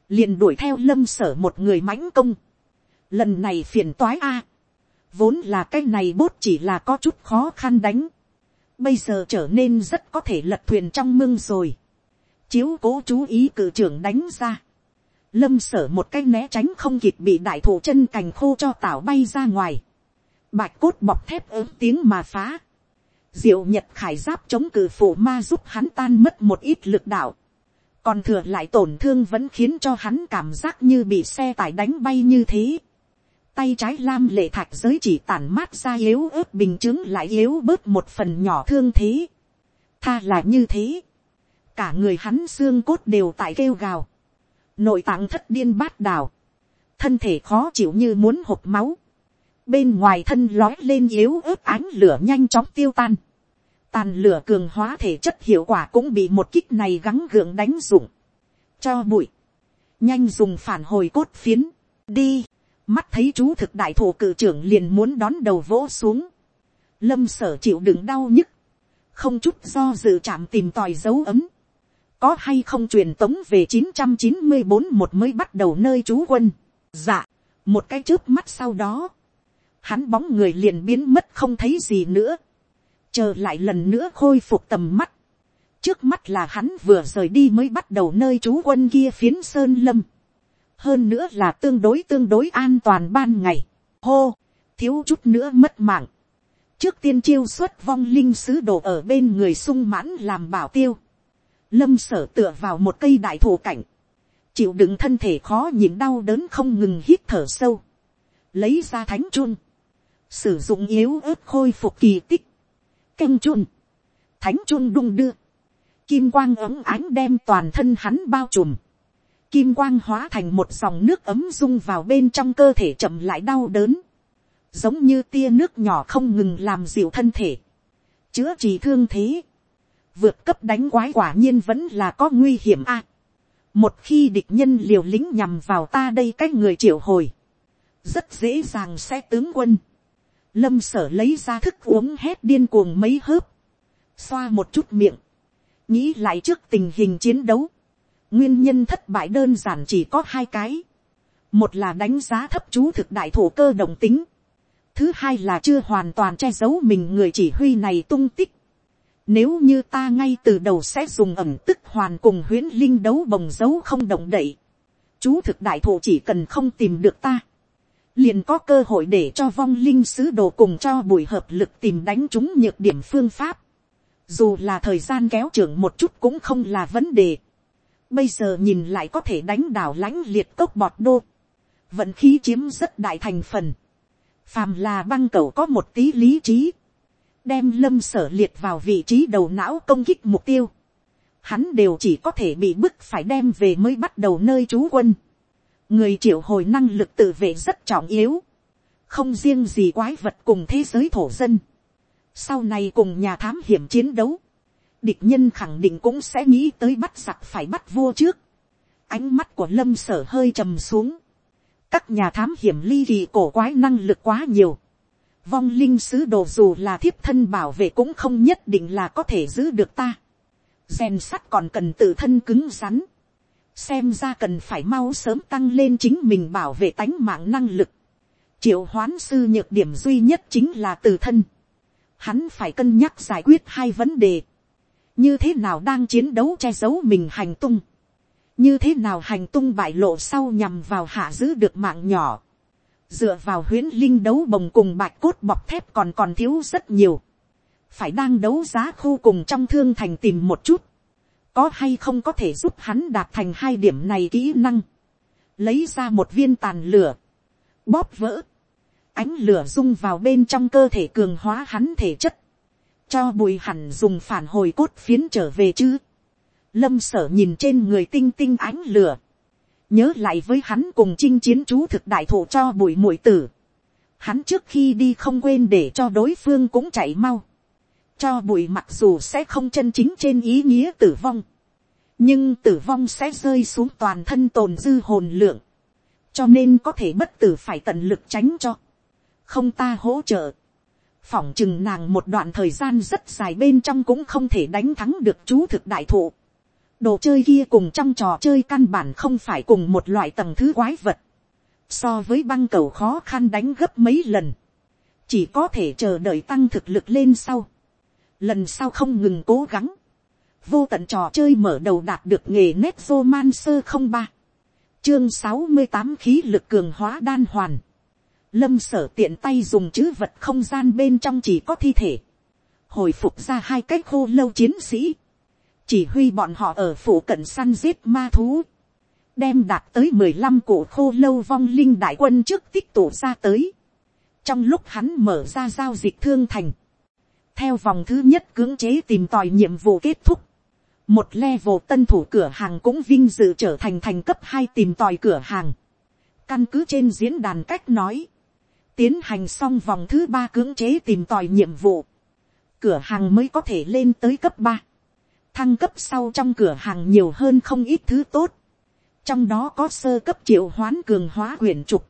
liền đuổi theo lâm sở một người mãnh công. lần này phiền toái a, vốn là cái này bốt chỉ là có chút khó khăn đánh, bây giờ trở nên rất có thể lật thuyền trong mương rồi, chiếu cố chú ý cử trưởng đánh ra, lâm sở một cái né tránh không kịp bị đại thủ chân cành khô cho tảo bay ra ngoài. bạch cốt bọc thép ớm tiếng mà phá. diệu nhật khải giáp chống cử phủ ma giúp hắn tan mất một ít lực đạo. còn thừa lại tổn thương vẫn khiến cho hắn cảm giác như bị xe tải đánh bay như thế. tay trái lam lệ thạch giới chỉ tản mát ra yếu ớt bình chứng lại yếu bớt một phần nhỏ thương thế. tha là như thế. cả người hắn xương cốt đều tại kêu gào nội tạng thất điên bát đào, thân thể khó chịu như muốn hộp máu, bên ngoài thân lói lên yếu ớt ánh lửa nhanh chóng tiêu tan, tàn lửa cường hóa thể chất hiệu quả cũng bị một kích này gắng gượng đánh dụng, cho bụi, nhanh dùng phản hồi cốt phiến, đi, mắt thấy chú thực đại thủ cự trưởng liền muốn đón đầu vỗ xuống, lâm sở chịu đựng đau nhức, không chút do dự chạm tìm tòi dấu ấm, có hay không truyền tống về chín trăm chín mươi bốn một mới bắt đầu nơi trú quân. Dạ, một cái trước mắt sau đó, hắn bóng người liền biến mất không thấy gì nữa. Chờ lại lần nữa khôi phục tầm mắt. Trước mắt là hắn vừa rời đi mới bắt đầu nơi trú quân kia phiến sơn lâm. Hơn nữa là tương đối tương đối an toàn ban ngày. Hô, thiếu chút nữa mất mạng. Trước tiên chiêu xuất vong linh sứ đồ ở bên người sung mãn làm bảo tiêu lâm sở tựa vào một cây đại thổ cảnh, chịu đựng thân thể khó nhìn đau đớn không ngừng hít thở sâu, lấy ra thánh chun, sử dụng yếu ớt khôi phục kỳ tích, canh chun, thánh chun đung đưa, kim quang ấm ánh đem toàn thân hắn bao trùm, kim quang hóa thành một dòng nước ấm dung vào bên trong cơ thể chậm lại đau đớn, giống như tia nước nhỏ không ngừng làm dịu thân thể, chữa trị thương thế, vượt cấp đánh quái quả nhiên vẫn là có nguy hiểm a. một khi địch nhân liều lĩnh nhằm vào ta đây cái người triệu hồi, rất dễ dàng sẽ tướng quân. lâm sở lấy ra thức uống hét điên cuồng mấy hớp, xoa một chút miệng, nghĩ lại trước tình hình chiến đấu, Nguyên nhân thất bại đơn giản chỉ có hai cái. Một là đánh giá thấp chú thực đại thổ cơ động tính. Thứ hai là chưa hoàn toàn che giấu mình người chỉ huy này tung tích. Nếu như ta ngay từ đầu sẽ dùng ẩm tức hoàn cùng huyễn linh đấu bồng dấu không động đậy. Chú thực đại thủ chỉ cần không tìm được ta. Liền có cơ hội để cho vong linh sứ đồ cùng cho buổi hợp lực tìm đánh chúng nhược điểm phương pháp. Dù là thời gian kéo trưởng một chút cũng không là vấn đề. Bây giờ nhìn lại có thể đánh đảo lãnh liệt cốc bọt đô. Vận khí chiếm rất đại thành phần. Phàm là băng cầu có một tí lý trí đem lâm sở liệt vào vị trí đầu não công kích mục tiêu, hắn đều chỉ có thể bị bức phải đem về mới bắt đầu nơi trú quân. người triệu hồi năng lực tự vệ rất trọng yếu, không riêng gì quái vật cùng thế giới thổ dân. sau này cùng nhà thám hiểm chiến đấu, địch nhân khẳng định cũng sẽ nghĩ tới bắt giặc phải bắt vua trước. ánh mắt của lâm sở hơi trầm xuống. các nhà thám hiểm ly kỳ cổ quái năng lực quá nhiều vong linh sứ đồ dù là thiếp thân bảo vệ cũng không nhất định là có thể giữ được ta. rèn sắt còn cần tự thân cứng rắn. xem ra cần phải mau sớm tăng lên chính mình bảo vệ tánh mạng năng lực. triệu hoán sư nhược điểm duy nhất chính là tự thân. hắn phải cân nhắc giải quyết hai vấn đề. như thế nào đang chiến đấu che giấu mình hành tung. như thế nào hành tung bại lộ sau nhằm vào hạ giữ được mạng nhỏ dựa vào huyễn linh đấu bồng cùng bạch cốt bọc thép còn còn thiếu rất nhiều, phải đang đấu giá khu cùng trong thương thành tìm một chút, có hay không có thể giúp hắn đạt thành hai điểm này kỹ năng, lấy ra một viên tàn lửa, bóp vỡ, ánh lửa rung vào bên trong cơ thể cường hóa hắn thể chất, cho bùi hẳn dùng phản hồi cốt phiến trở về chứ, lâm sở nhìn trên người tinh tinh ánh lửa, nhớ lại với hắn cùng chinh chiến chú thực đại thụ cho bụi mũi tử. Hắn trước khi đi không quên để cho đối phương cũng chạy mau. Cho bụi mặc dù sẽ không chân chính trên ý nghĩa tử vong. Nhưng tử vong sẽ rơi xuống toàn thân tồn dư hồn lượng. Cho nên có thể bất tử phải tận lực tránh cho. Không ta hỗ trợ. Phỏng chừng nàng một đoạn thời gian rất dài bên trong cũng không thể đánh thắng được chú thực đại thụ đồ chơi kia cùng trong trò chơi căn bản không phải cùng một loại tầng thứ quái vật. So với băng cầu khó khăn đánh gấp mấy lần. Chỉ có thể chờ đợi tăng thực lực lên sau. Lần sau không ngừng cố gắng. Vô tận trò chơi mở đầu đạt được nghề nét vô man sơ không ba Chương sáu mươi tám khí lực cường hóa đan hoàn. Lâm sở tiện tay dùng chữ vật không gian bên trong chỉ có thi thể. Hồi phục ra hai cái khô lâu chiến sĩ chỉ huy bọn họ ở phủ cận săn giết ma thú, đem đạt tới mười lăm cổ khô lâu vong linh đại quân trước tích tụ ra tới, trong lúc hắn mở ra giao dịch thương thành, theo vòng thứ nhất cưỡng chế tìm tòi nhiệm vụ kết thúc, một level tân thủ cửa hàng cũng vinh dự trở thành thành cấp hai tìm tòi cửa hàng, căn cứ trên diễn đàn cách nói, tiến hành xong vòng thứ ba cưỡng chế tìm tòi nhiệm vụ, cửa hàng mới có thể lên tới cấp ba thăng cấp sau trong cửa hàng nhiều hơn không ít thứ tốt, trong đó có sơ cấp triệu hoán cường hóa quyển trục,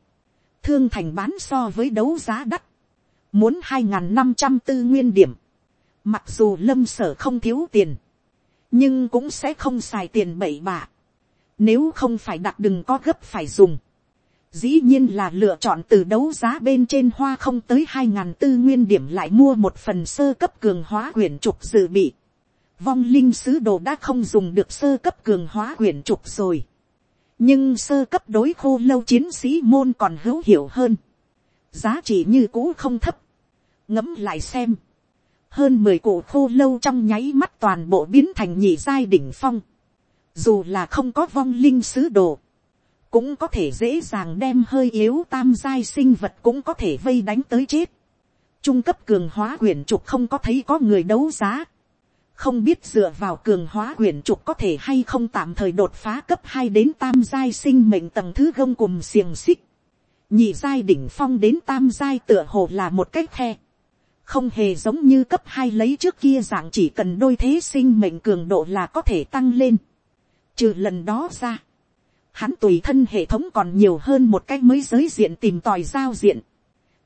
thương thành bán so với đấu giá đắt, muốn hai n g h n năm trăm tư nguyên điểm, mặc dù lâm sở không thiếu tiền, nhưng cũng sẽ không xài tiền bậy bạ, nếu không phải đặt đừng có gấp phải dùng, dĩ nhiên là lựa chọn từ đấu giá bên trên hoa không tới hai ngàn tư nguyên điểm lại mua một phần sơ cấp cường hóa quyển trục dự bị vong linh sứ đồ đã không dùng được sơ cấp cường hóa quyển trục rồi. nhưng sơ cấp đối khô lâu chiến sĩ môn còn hữu hiệu hơn. giá trị như cũ không thấp. ngẫm lại xem. hơn mười cổ khô lâu trong nháy mắt toàn bộ biến thành nhị giai đỉnh phong. dù là không có vong linh sứ đồ, cũng có thể dễ dàng đem hơi yếu tam giai sinh vật cũng có thể vây đánh tới chết. trung cấp cường hóa quyển trục không có thấy có người đấu giá không biết dựa vào cường hóa quyển trục có thể hay không tạm thời đột phá cấp hai đến tam giai sinh mệnh tầng thứ gông cùng xiềng xích. nhị giai đỉnh phong đến tam giai tựa hồ là một cách khe. không hề giống như cấp hai lấy trước kia dạng chỉ cần đôi thế sinh mệnh cường độ là có thể tăng lên. trừ lần đó ra, hắn tùy thân hệ thống còn nhiều hơn một cách mới giới diện tìm tòi giao diện.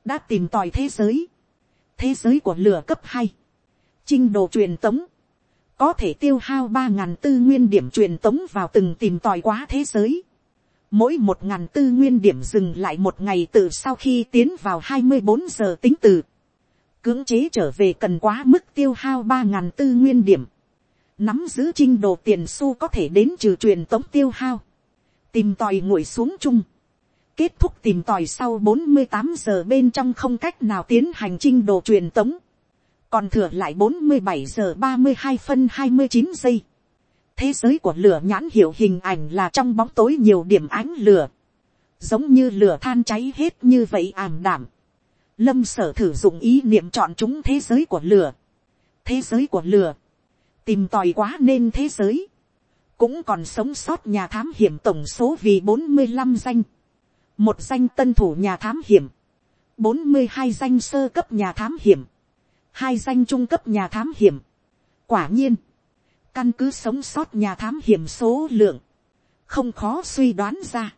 đã tìm tòi thế giới. thế giới của lửa cấp hai. trinh đồ truyền tống có thể tiêu hao ba ngàn tư nguyên điểm truyền tống vào từng tìm tòi quá thế giới. Mỗi một ngàn tư nguyên điểm dừng lại một ngày từ sau khi tiến vào hai mươi bốn giờ tính từ. Cưỡng chế trở về cần quá mức tiêu hao ba ngàn tư nguyên điểm. Nắm giữ trinh đồ tiền xu có thể đến trừ truyền tống tiêu hao. Tìm tòi ngồi xuống chung. Kết thúc tìm tòi sau bốn mươi tám giờ bên trong không cách nào tiến hành trinh đồ truyền tống còn thừa lại bốn mươi bảy giờ ba mươi hai phân hai mươi chín giây. thế giới của lửa nhãn hiệu hình ảnh là trong bóng tối nhiều điểm ánh lửa, giống như lửa than cháy hết như vậy ảm đảm. lâm sở thử dụng ý niệm chọn chúng thế giới của lửa, thế giới của lửa, tìm tòi quá nên thế giới, cũng còn sống sót nhà thám hiểm tổng số vì bốn mươi năm danh, một danh tân thủ nhà thám hiểm, bốn mươi hai danh sơ cấp nhà thám hiểm, hai danh trung cấp nhà thám hiểm. quả nhiên, căn cứ sống sót nhà thám hiểm số lượng, không khó suy đoán ra.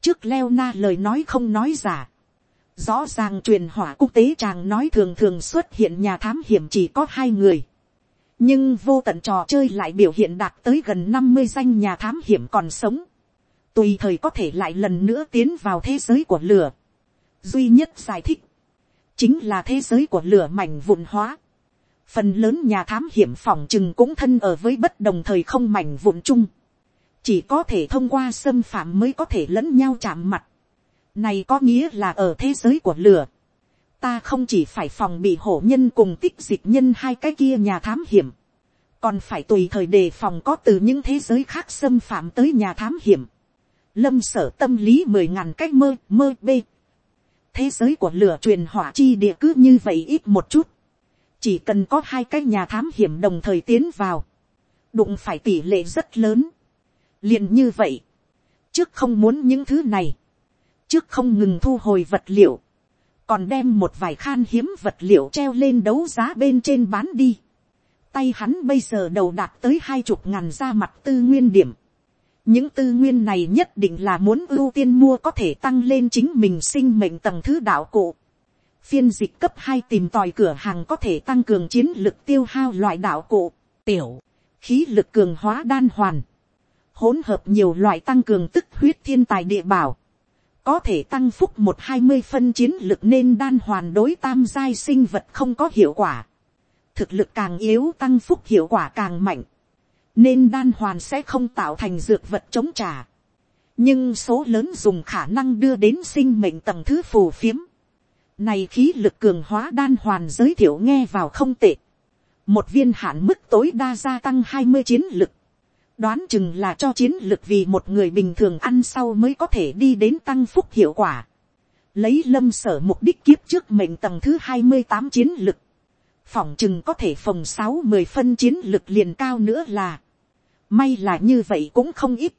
trước leo na lời nói không nói giả. rõ ràng truyền hỏa quốc tế chàng nói thường thường xuất hiện nhà thám hiểm chỉ có hai người. nhưng vô tận trò chơi lại biểu hiện đạt tới gần năm mươi danh nhà thám hiểm còn sống. tùy thời có thể lại lần nữa tiến vào thế giới của lửa. duy nhất giải thích chính là thế giới của lửa mảnh vụn hóa. Phần lớn nhà thám hiểm phòng chừng cũng thân ở với bất đồng thời không mảnh vụn chung. Chỉ có thể thông qua xâm phạm mới có thể lẫn nhau chạm mặt. Này có nghĩa là ở thế giới của lửa. Ta không chỉ phải phòng bị hổ nhân cùng tích dịch nhân hai cái kia nhà thám hiểm. Còn phải tùy thời đề phòng có từ những thế giới khác xâm phạm tới nhà thám hiểm. Lâm sở tâm lý mười ngàn cách mơ, mơ bê, thế giới của lửa truyền hỏa chi địa cứ như vậy ít một chút, chỉ cần có hai cái nhà thám hiểm đồng thời tiến vào, đụng phải tỷ lệ rất lớn, liền như vậy, trước không muốn những thứ này, trước không ngừng thu hồi vật liệu, còn đem một vài khan hiếm vật liệu treo lên đấu giá bên trên bán đi. Tay hắn bây giờ đầu đạt tới hai chục ngàn ra mặt tư nguyên điểm những tư nguyên này nhất định là muốn ưu tiên mua có thể tăng lên chính mình sinh mệnh tầng thứ đạo cụ. phiên dịch cấp hai tìm tòi cửa hàng có thể tăng cường chiến lực tiêu hao loại đạo cụ, tiểu, khí lực cường hóa đan hoàn, hỗn hợp nhiều loại tăng cường tức huyết thiên tài địa bảo, có thể tăng phúc một hai mươi phân chiến lực nên đan hoàn đối tam giai sinh vật không có hiệu quả. thực lực càng yếu tăng phúc hiệu quả càng mạnh nên đan hoàn sẽ không tạo thành dược vật chống trả. nhưng số lớn dùng khả năng đưa đến sinh mệnh tầng thứ phù phiếm. này khí lực cường hóa đan hoàn giới thiệu nghe vào không tệ. một viên hạn mức tối đa gia tăng hai mươi chiến lực. đoán chừng là cho chiến lực vì một người bình thường ăn sau mới có thể đi đến tăng phúc hiệu quả. lấy lâm sở mục đích kiếp trước mệnh tầng thứ hai mươi tám chiến lực phỏng chừng có thể phòng sáu mười phân chiến lực liền cao nữa là, may là như vậy cũng không ít.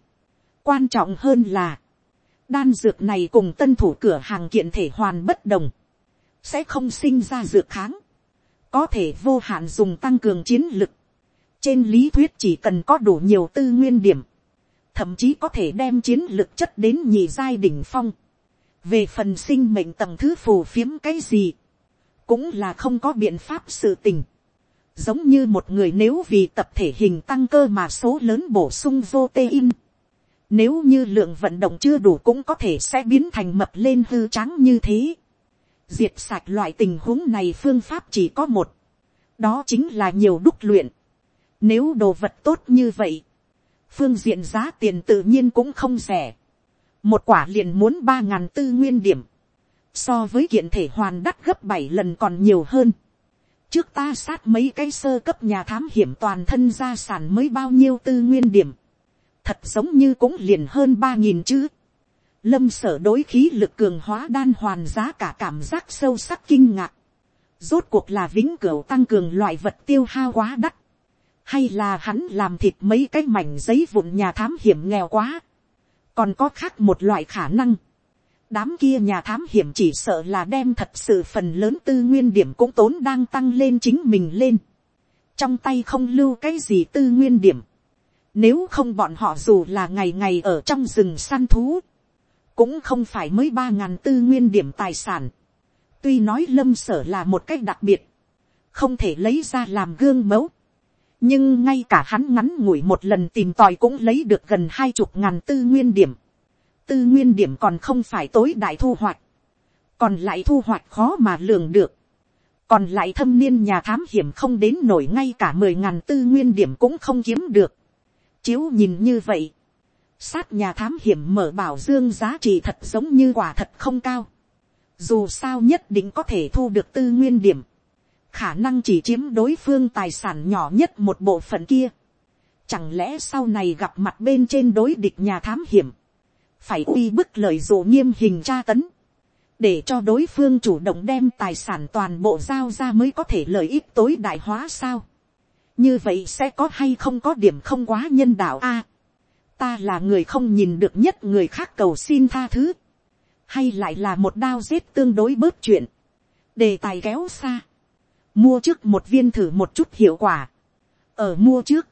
quan trọng hơn là, đan dược này cùng tân thủ cửa hàng kiện thể hoàn bất đồng, sẽ không sinh ra dược kháng, có thể vô hạn dùng tăng cường chiến lực. trên lý thuyết chỉ cần có đủ nhiều tư nguyên điểm, thậm chí có thể đem chiến lực chất đến nhị giai đ ỉ n h phong. về phần sinh mệnh tầng thứ phù phiếm cái gì, cũng là không có biện pháp sự tình. Giống như một người nếu vì tập thể hình tăng cơ mà số lớn bổ sung vô tê in. Nếu như lượng vận động chưa đủ cũng có thể sẽ biến thành mập lên hư trắng như thế. Diệt sạch loại tình huống này phương pháp chỉ có một. Đó chính là nhiều đúc luyện. Nếu đồ vật tốt như vậy. Phương diện giá tiền tự nhiên cũng không rẻ. Một quả liền muốn ba ngàn tư nguyên điểm so với kiện thể hoàn đắt gấp bảy lần còn nhiều hơn. trước ta sát mấy cái sơ cấp nhà thám hiểm toàn thân gia sản mới bao nhiêu tư nguyên điểm. thật giống như cũng liền hơn ba nghìn chứ. lâm sở đối khí lực cường hóa đan hoàn giá cả cảm giác sâu sắc kinh ngạc. rốt cuộc là vĩnh cửu tăng cường loại vật tiêu hao quá đắt. hay là hắn làm thịt mấy cái mảnh giấy vụn nhà thám hiểm nghèo quá. còn có khác một loại khả năng đám kia nhà thám hiểm chỉ sợ là đem thật sự phần lớn tư nguyên điểm cũng tốn đang tăng lên chính mình lên. Trong tay không lưu cái gì tư nguyên điểm. Nếu không bọn họ dù là ngày ngày ở trong rừng săn thú. Cũng không phải mới ba ngàn tư nguyên điểm tài sản. Tuy nói lâm sở là một cách đặc biệt. Không thể lấy ra làm gương mẫu. nhưng ngay cả hắn ngắn ngủi một lần tìm tòi cũng lấy được gần hai chục ngàn tư nguyên điểm tư nguyên điểm còn không phải tối đại thu hoạch, còn lại thu hoạch khó mà lường được. còn lại thâm niên nhà thám hiểm không đến nổi ngay cả mười ngàn tư nguyên điểm cũng không kiếm được. chiếu nhìn như vậy, sát nhà thám hiểm mở bảo dương giá trị thật giống như quả thật không cao. dù sao nhất định có thể thu được tư nguyên điểm khả năng chỉ chiếm đối phương tài sản nhỏ nhất một bộ phận kia. Chẳng lẽ sau này gặp mặt bên trên đối địch nhà thám hiểm, phải uy bức lời dụ nghiêm hình tra tấn, để cho đối phương chủ động đem tài sản toàn bộ giao ra mới có thể lợi ích tối đại hóa sao. như vậy sẽ có hay không có điểm không quá nhân đạo a. ta là người không nhìn được nhất người khác cầu xin tha thứ, hay lại là một đao giết tương đối bớt chuyện, đề tài kéo xa mua trước một viên thử một chút hiệu quả. ở mua trước,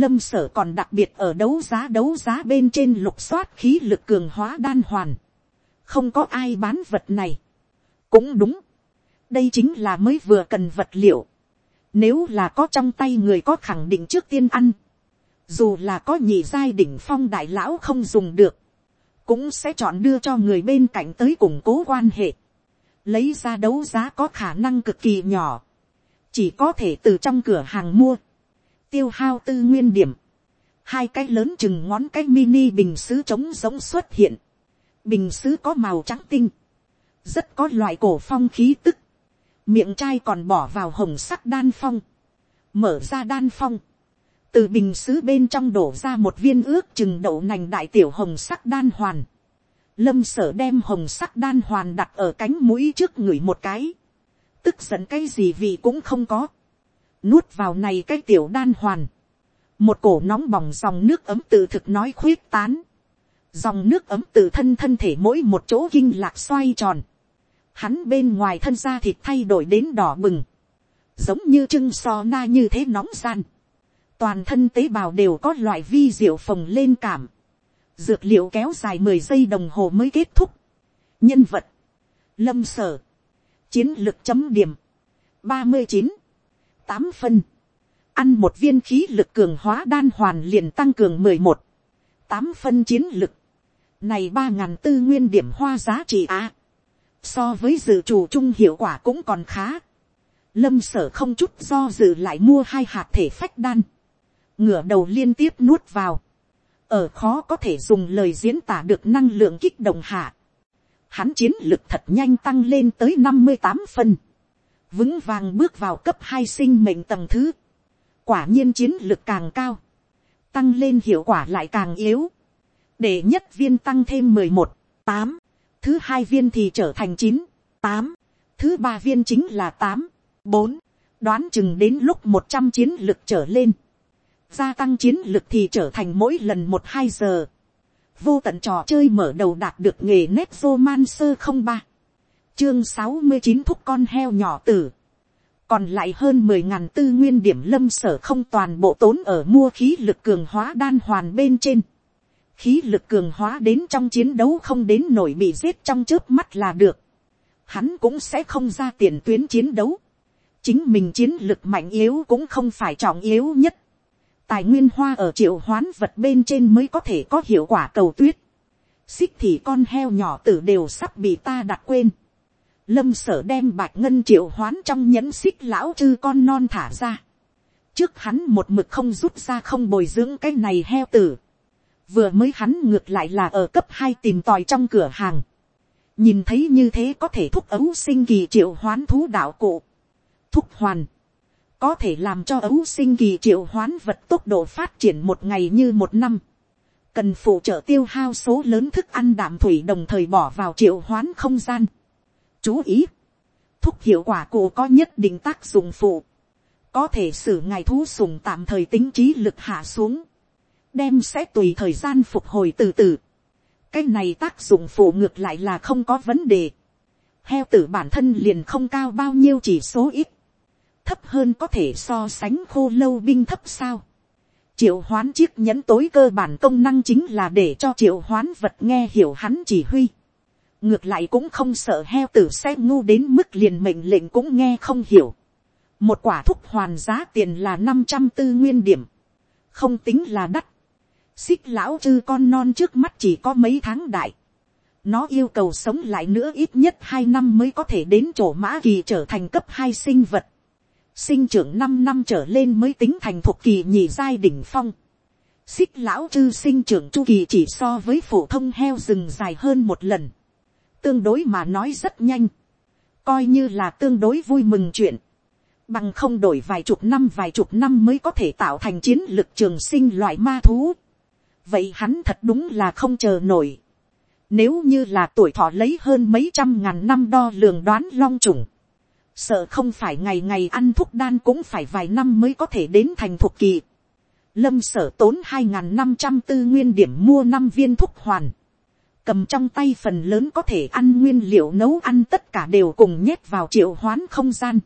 lâm sở còn đặc biệt ở đấu giá đấu giá bên trên lục soát khí lực cường hóa đan hoàn. không có ai bán vật này. cũng đúng. đây chính là mới vừa cần vật liệu. nếu là có trong tay người có khẳng định trước tiên ăn. dù là có nhị giai đỉnh phong đại lão không dùng được. cũng sẽ chọn đưa cho người bên cạnh tới củng cố quan hệ lấy ra đấu giá có khả năng cực kỳ nhỏ, chỉ có thể từ trong cửa hàng mua, tiêu hao tư nguyên điểm, hai cái lớn chừng ngón cái mini bình xứ trống giống xuất hiện, bình xứ có màu trắng tinh, rất có loại cổ phong khí tức, miệng chai còn bỏ vào hồng sắc đan phong, mở ra đan phong, từ bình xứ bên trong đổ ra một viên ước chừng đậu nành đại tiểu hồng sắc đan hoàn, lâm sở đem hồng sắc đan hoàn đặt ở cánh mũi trước người một cái, tức giận cái gì vì cũng không có, nuốt vào này cái tiểu đan hoàn, một cổ nóng bỏng dòng nước ấm tự thực nói khuyết tán, dòng nước ấm từ thân thân thể mỗi một chỗ kinh lạc xoay tròn, hắn bên ngoài thân da thịt thay đổi đến đỏ bừng, giống như trưng so na như thế nóng gian, toàn thân tế bào đều có loại vi diệu phồng lên cảm, dược liệu kéo dài mười giây đồng hồ mới kết thúc. nhân vật, lâm sở, chiến lược chấm điểm, ba mươi chín, tám phân, ăn một viên khí lực cường hóa đan hoàn liền tăng cường mười một, tám phân chiến lực, này ba ngàn tư nguyên điểm hoa giá trị á, so với dự trù chung hiệu quả cũng còn khá, lâm sở không chút do dự lại mua hai hạt thể phách đan, ngửa đầu liên tiếp nuốt vào, ở khó có thể dùng lời diễn tả được năng lượng kích động hạ. Hắn chiến lực thật nhanh tăng lên tới năm mươi tám phân. Vững vàng bước vào cấp hai sinh mệnh tầng thứ. Quả nhiên chiến lực càng cao. Tăng lên hiệu quả lại càng yếu. Để nhất viên tăng thêm mười một, tám Thứ hai viên thì trở thành chín, tám Thứ ba viên chính là tám, bốn Đoán chừng đến lúc một trăm chiến lực trở lên gia tăng chiến lực thì trở thành mỗi lần một hai giờ. vô tận trò chơi mở đầu đạt được nghề nét man sơ không ba chương sáu mươi chín thúc con heo nhỏ tử. còn lại hơn mười ngàn tư nguyên điểm lâm sở không toàn bộ tốn ở mua khí lực cường hóa đan hoàn bên trên. khí lực cường hóa đến trong chiến đấu không đến nổi bị giết trong trước mắt là được. hắn cũng sẽ không ra tiền tuyến chiến đấu. chính mình chiến lực mạnh yếu cũng không phải trọng yếu nhất tài nguyên hoa ở triệu hoán vật bên trên mới có thể có hiệu quả cầu tuyết. xích thì con heo nhỏ tử đều sắp bị ta đặt quên lâm sở đem bạch ngân triệu hoán trong nhẫn xích lão chư con non thả ra. trước hắn một mực không rút ra không bồi dưỡng cái này heo tử. vừa mới hắn ngược lại là ở cấp hai tìm tòi trong cửa hàng. nhìn thấy như thế có thể thúc ấu sinh kỳ triệu hoán thú đạo cụ. thúc hoàn có thể làm cho ấu sinh kỳ triệu hoán vật tốc độ phát triển một ngày như một năm, cần phụ trợ tiêu hao số lớn thức ăn đạm thủy đồng thời bỏ vào triệu hoán không gian. Chú ý, thúc hiệu quả cụ có nhất định tác dụng phụ, có thể xử ngày thú sùng tạm thời tính trí lực hạ xuống, đem sẽ tùy thời gian phục hồi từ từ. cái này tác dụng phụ ngược lại là không có vấn đề. heo tử bản thân liền không cao bao nhiêu chỉ số ít thấp hơn có thể so sánh khô lâu binh thấp sao. triệu hoán chiếc nhẫn tối cơ bản công năng chính là để cho triệu hoán vật nghe hiểu hắn chỉ huy ngược lại cũng không sợ heo tử sẽ ngu đến mức liền mệnh lệnh cũng nghe không hiểu. một quả thúc hoàn giá tiền là năm trăm tư nguyên điểm, không tính là đắt, xích lão chư con non trước mắt chỉ có mấy tháng đại, nó yêu cầu sống lại nữa ít nhất hai năm mới có thể đến chỗ mã kỳ trở thành cấp hai sinh vật, sinh trưởng năm năm trở lên mới tính thành thuộc kỳ nhị giai đỉnh phong, xích lão chư sinh trưởng chu kỳ chỉ so với phổ thông heo rừng dài hơn một lần, tương đối mà nói rất nhanh, coi như là tương đối vui mừng chuyện, bằng không đổi vài chục năm vài chục năm mới có thể tạo thành chiến lực trường sinh loại ma thú. vậy hắn thật đúng là không chờ nổi. nếu như là tuổi thọ lấy hơn mấy trăm ngàn năm đo lường đoán long trùng, sợ không phải ngày ngày ăn thuốc đan cũng phải vài năm mới có thể đến thành thuộc kỳ. lâm sở tốn hai ngàn năm trăm tư nguyên điểm mua năm viên thuốc hoàn cầm trong tay phần lớn có thể ăn nguyên liệu nấu ăn tất cả đều cùng nhét vào triệu hoán không gian,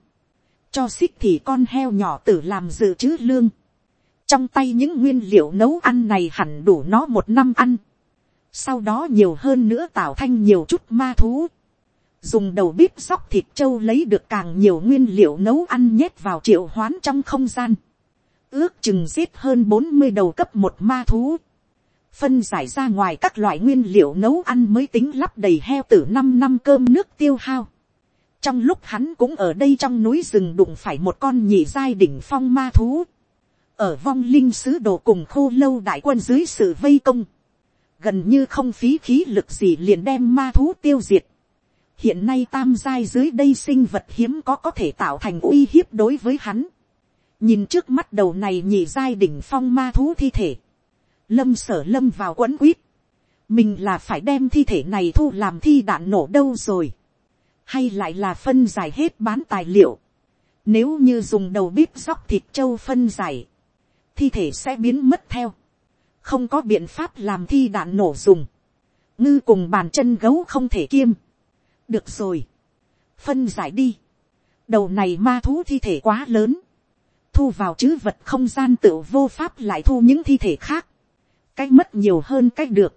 cho xích thì con heo nhỏ tử làm dự trữ lương, trong tay những nguyên liệu nấu ăn này hẳn đủ nó một năm ăn, sau đó nhiều hơn nữa tạo thanh nhiều chút ma thú, dùng đầu bếp sóc thịt trâu lấy được càng nhiều nguyên liệu nấu ăn nhét vào triệu hoán trong không gian, ước chừng giết hơn bốn mươi đầu cấp một ma thú, phân giải ra ngoài các loại nguyên liệu nấu ăn mới tính lắp đầy heo từ năm năm cơm nước tiêu hao. Trong lúc hắn cũng ở đây trong núi rừng đụng phải một con nhị giai đỉnh phong ma thú. Ở vong linh sứ đồ cùng khô lâu đại quân dưới sự vây công. Gần như không phí khí lực gì liền đem ma thú tiêu diệt. Hiện nay tam giai dưới đây sinh vật hiếm có có thể tạo thành uy hiếp đối với hắn. Nhìn trước mắt đầu này nhị giai đỉnh phong ma thú thi thể lâm sở lâm vào quấn quýt, mình là phải đem thi thể này thu làm thi đạn nổ đâu rồi, hay lại là phân giải hết bán tài liệu, nếu như dùng đầu bếp dóc thịt trâu phân giải, thi thể sẽ biến mất theo, không có biện pháp làm thi đạn nổ dùng, ngư cùng bàn chân gấu không thể kiêm, được rồi, phân giải đi, đầu này ma thú thi thể quá lớn, thu vào chữ vật không gian tự vô pháp lại thu những thi thể khác, cách mất nhiều hơn cách được.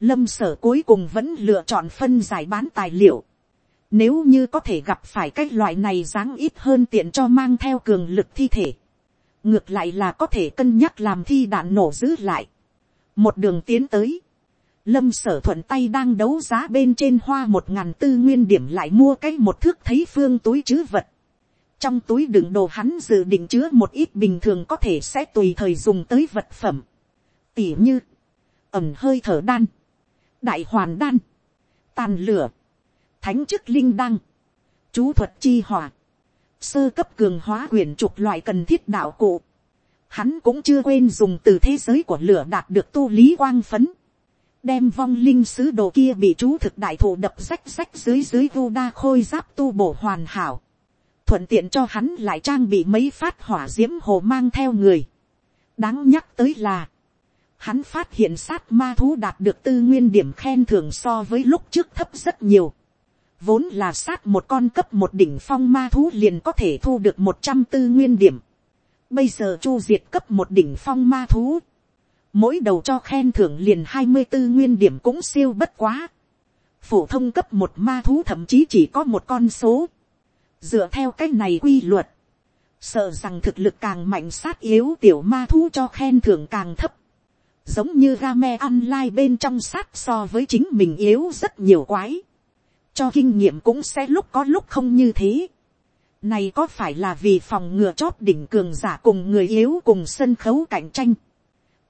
Lâm sở cuối cùng vẫn lựa chọn phân giải bán tài liệu. Nếu như có thể gặp phải cái loại này dáng ít hơn tiện cho mang theo cường lực thi thể. Ngược lại là có thể cân nhắc làm thi đạn nổ giữ lại. Một đường tiến tới. Lâm sở thuận tay đang đấu giá bên trên hoa một ngàn tư nguyên điểm lại mua cái một thước thấy phương túi chứ vật. Trong túi đựng đồ hắn dự định chứa một ít bình thường có thể sẽ tùy thời dùng tới vật phẩm tỉ như, ẩm hơi thở đan, đại hoàn đan, tàn lửa, thánh chức linh đăng, chú thuật chi hỏa, sơ cấp cường hóa quyền trục loại cần thiết đạo cụ. Hắn cũng chưa quên dùng từ thế giới của lửa đạt được tu lý quang phấn. Đem vong linh sứ đồ kia bị chú thực đại thủ đập rách rách dưới dưới vô đa khôi giáp tu bổ hoàn hảo. Thuận tiện cho hắn lại trang bị mấy phát hỏa diễm hồ mang theo người. Đáng nhắc tới là hắn phát hiện sát ma thú đạt được tư nguyên điểm khen thưởng so với lúc trước thấp rất nhiều. Vốn là sát một con cấp một đỉnh phong ma thú liền có thể thu được một trăm tư nguyên điểm. Bây giờ chu diệt cấp một đỉnh phong ma thú. Mỗi đầu cho khen thưởng liền hai mươi tư nguyên điểm cũng siêu bất quá. Phổ thông cấp một ma thú thậm chí chỉ có một con số. Dựa theo cách này quy luật. Sợ rằng thực lực càng mạnh sát yếu tiểu ma thú cho khen thưởng càng thấp giống như game online bên trong sát so với chính mình yếu rất nhiều quái, cho kinh nghiệm cũng sẽ lúc có lúc không như thế. Này có phải là vì phòng ngừa chót đỉnh cường giả cùng người yếu cùng sân khấu cạnh tranh.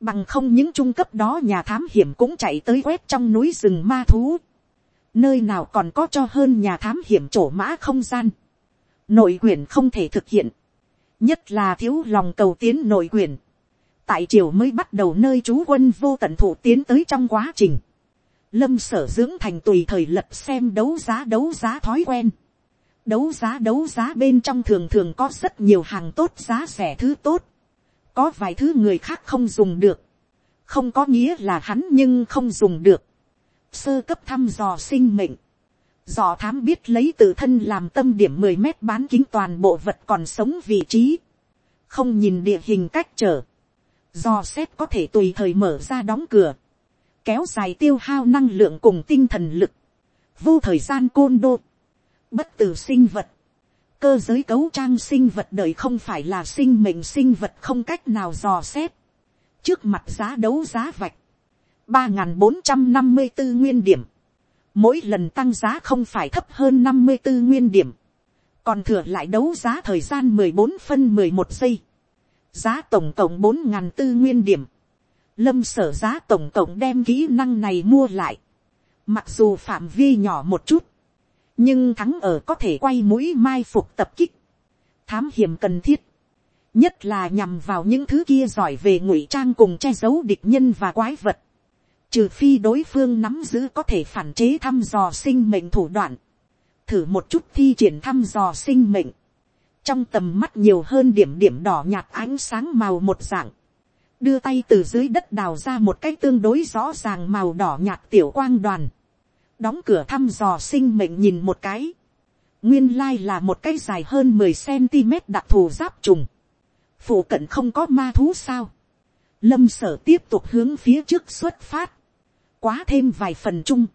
Bằng không những trung cấp đó nhà thám hiểm cũng chạy tới quét trong núi rừng ma thú. Nơi nào còn có cho hơn nhà thám hiểm trổ mã không gian. Nội quyền không thể thực hiện. Nhất là thiếu lòng cầu tiến nội quyền tại triều mới bắt đầu nơi chú quân vô tận thủ tiến tới trong quá trình. Lâm sở dưỡng thành tùy thời lập xem đấu giá đấu giá thói quen. Đấu giá đấu giá bên trong thường thường có rất nhiều hàng tốt giá rẻ thứ tốt. Có vài thứ người khác không dùng được. Không có nghĩa là hắn nhưng không dùng được. Sơ cấp thăm dò sinh mệnh. Dò thám biết lấy tự thân làm tâm điểm 10 mét bán kính toàn bộ vật còn sống vị trí. Không nhìn địa hình cách trở do xét có thể tùy thời mở ra đóng cửa, kéo dài tiêu hao năng lượng cùng tinh thần lực, vô thời gian côn đô, bất tử sinh vật, cơ giới cấu trang sinh vật đời không phải là sinh mệnh sinh vật không cách nào dò xét. trước mặt giá đấu giá vạch, ba n g h n bốn trăm năm mươi bốn nguyên điểm, mỗi lần tăng giá không phải thấp hơn năm mươi bốn nguyên điểm, còn thừa lại đấu giá thời gian mười bốn phân mười một giây, giá tổng cộng bốn n g h n nguyên điểm, lâm sở giá tổng cộng đem kỹ năng này mua lại, mặc dù phạm vi nhỏ một chút, nhưng thắng ở có thể quay mũi mai phục tập kích, thám hiểm cần thiết, nhất là nhằm vào những thứ kia giỏi về ngụy trang cùng che giấu địch nhân và quái vật, trừ phi đối phương nắm giữ có thể phản chế thăm dò sinh mệnh thủ đoạn, thử một chút thi triển thăm dò sinh mệnh, trong tầm mắt nhiều hơn điểm điểm đỏ nhạt ánh sáng màu một dạng, đưa tay từ dưới đất đào ra một cái tương đối rõ ràng màu đỏ nhạt tiểu quang đoàn, đóng cửa thăm dò sinh mệnh nhìn một cái, nguyên lai là một cái dài hơn mười cm đặc thù giáp trùng, phụ cận không có ma thú sao, lâm sở tiếp tục hướng phía trước xuất phát, quá thêm vài phần chung,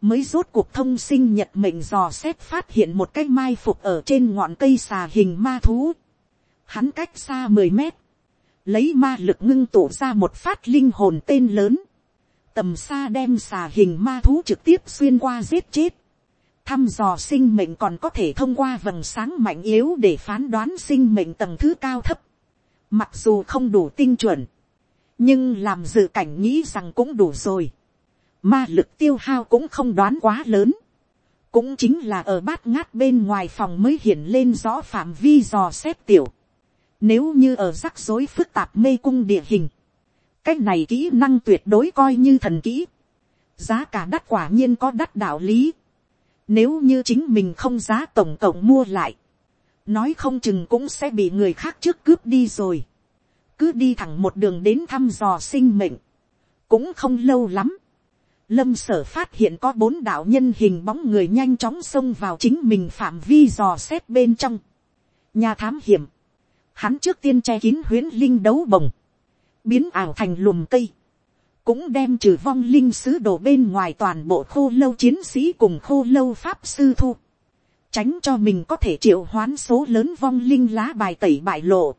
mới rốt cuộc thông sinh nhật mệnh dò xét phát hiện một cái mai phục ở trên ngọn cây xà hình ma thú, hắn cách xa mười mét, lấy ma lực ngưng tụ ra một phát linh hồn tên lớn, tầm xa đem xà hình ma thú trực tiếp xuyên qua giết chết. Thăm dò sinh mệnh còn có thể thông qua vầng sáng mạnh yếu để phán đoán sinh mệnh tầng thứ cao thấp. Mặc dù không đủ tinh chuẩn, nhưng làm dự cảnh nghĩ rằng cũng đủ rồi. Ma lực tiêu hao cũng không đoán quá lớn. Cũng chính là ở bát ngát bên ngoài phòng mới hiện lên rõ phạm vi dò xét tiểu. Nếu như ở rắc rối phức tạp mê cung địa hình, cái này kỹ năng tuyệt đối coi như thần kỹ. giá cả đắt quả nhiên có đắt đạo lý. nếu như chính mình không giá tổng cộng mua lại, nói không chừng cũng sẽ bị người khác trước cướp đi rồi. cứ đi thẳng một đường đến thăm dò sinh mệnh. cũng không lâu lắm lâm sở phát hiện có bốn đạo nhân hình bóng người nhanh chóng xông vào chính mình phạm vi dò xét bên trong. nhà thám hiểm. hắn trước tiên che kín huyến linh đấu bồng biến ảo thành lùm cây, cũng đem trừ vong linh sứ đồ bên ngoài toàn bộ khô lâu chiến sĩ cùng khô lâu pháp sư thu, tránh cho mình có thể triệu hoán số lớn vong linh lá bài tẩy bại lộ.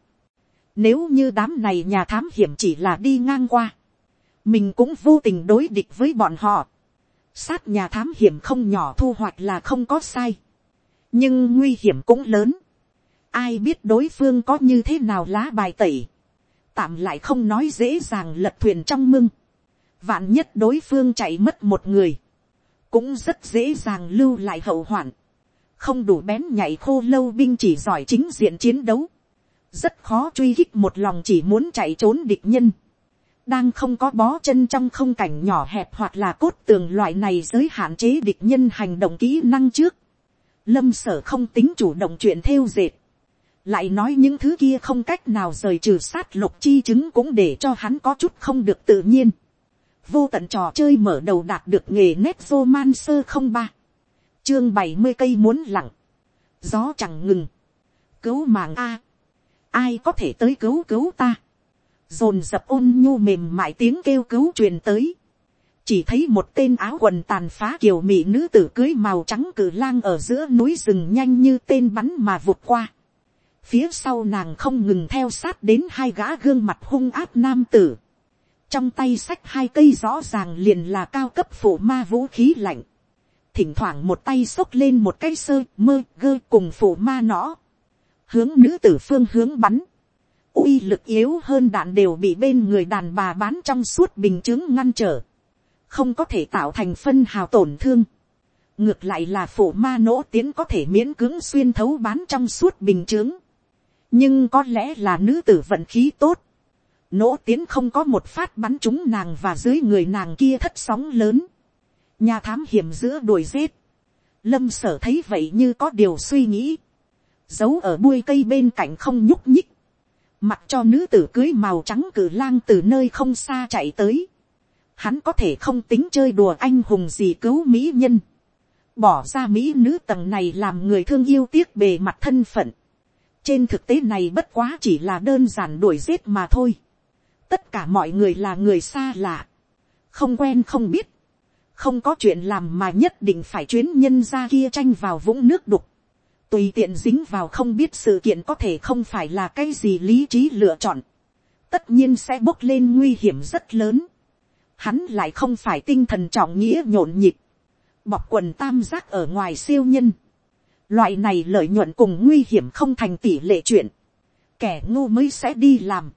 Nếu như đám này nhà thám hiểm chỉ là đi ngang qua, mình cũng vô tình đối địch với bọn họ. Sát nhà thám hiểm không nhỏ thu hoạch là không có sai, nhưng nguy hiểm cũng lớn. Ai biết đối phương có như thế nào lá bài tẩy tạm lại không nói dễ dàng lật thuyền trong mưng. Vạn nhất đối phương chạy mất một người. Cũng rất dễ dàng lưu lại hậu hoạn. Không đủ bén nhảy khô lâu binh chỉ giỏi chính diện chiến đấu. Rất khó truy hích một lòng chỉ muốn chạy trốn địch nhân. Đang không có bó chân trong không cảnh nhỏ hẹp hoặc là cốt tường loại này giới hạn chế địch nhân hành động kỹ năng trước. Lâm sở không tính chủ động chuyện theo dệt. Lại nói những thứ kia không cách nào rời trừ sát lục chi chứng cũng để cho hắn có chút không được tự nhiên. vô tận trò chơi mở đầu đạt được nghề nét vô man sơ không ba, chương bảy mươi cây muốn lặng, gió chẳng ngừng, cứu mạng a, ai có thể tới cứu cứu ta, dồn dập ôn nhu mềm mại tiếng kêu cứu truyền tới, chỉ thấy một tên áo quần tàn phá kiều mỹ nữ tử cưới màu trắng cử lang ở giữa núi rừng nhanh như tên bắn mà vụt qua Phía sau nàng không ngừng theo sát đến hai gã gương mặt hung áp nam tử. Trong tay sách hai cây rõ ràng liền là cao cấp phủ ma vũ khí lạnh. Thỉnh thoảng một tay xốc lên một cây sơ mơ gơ cùng phủ ma nõ. Hướng nữ tử phương hướng bắn uy lực yếu hơn đạn đều bị bên người đàn bà bán trong suốt bình chứng ngăn trở. Không có thể tạo thành phân hào tổn thương. Ngược lại là phổ ma nỗ tiến có thể miễn cưỡng xuyên thấu bán trong suốt bình chứng. nhưng có lẽ là nữ tử vận khí tốt, nỗ tiến không có một phát bắn trúng nàng và dưới người nàng kia thất sóng lớn, nhà thám hiểm giữa đuổi giết, lâm sở thấy vậy như có điều suy nghĩ, giấu ở bui cây bên cạnh không nhúc nhích, mặc cho nữ tử cưới màu trắng cử lang từ nơi không xa chạy tới, hắn có thể không tính chơi đùa anh hùng gì cứu mỹ nhân, bỏ ra mỹ nữ tầng này làm người thương yêu tiếc bề mặt thân phận, trên thực tế này bất quá chỉ là đơn giản đuổi giết mà thôi. tất cả mọi người là người xa lạ, không quen không biết, không có chuyện làm mà nhất định phải chuyến nhân ra kia tranh vào vũng nước đục, tùy tiện dính vào không biết sự kiện có thể không phải là cái gì lý trí lựa chọn, tất nhiên sẽ bốc lên nguy hiểm rất lớn. Hắn lại không phải tinh thần trọng nghĩa nhộn nhịp, bọc quần tam giác ở ngoài siêu nhân. Loại này lợi nhuận cùng nguy hiểm không thành tỷ lệ chuyện, kẻ ngu mới sẽ đi làm.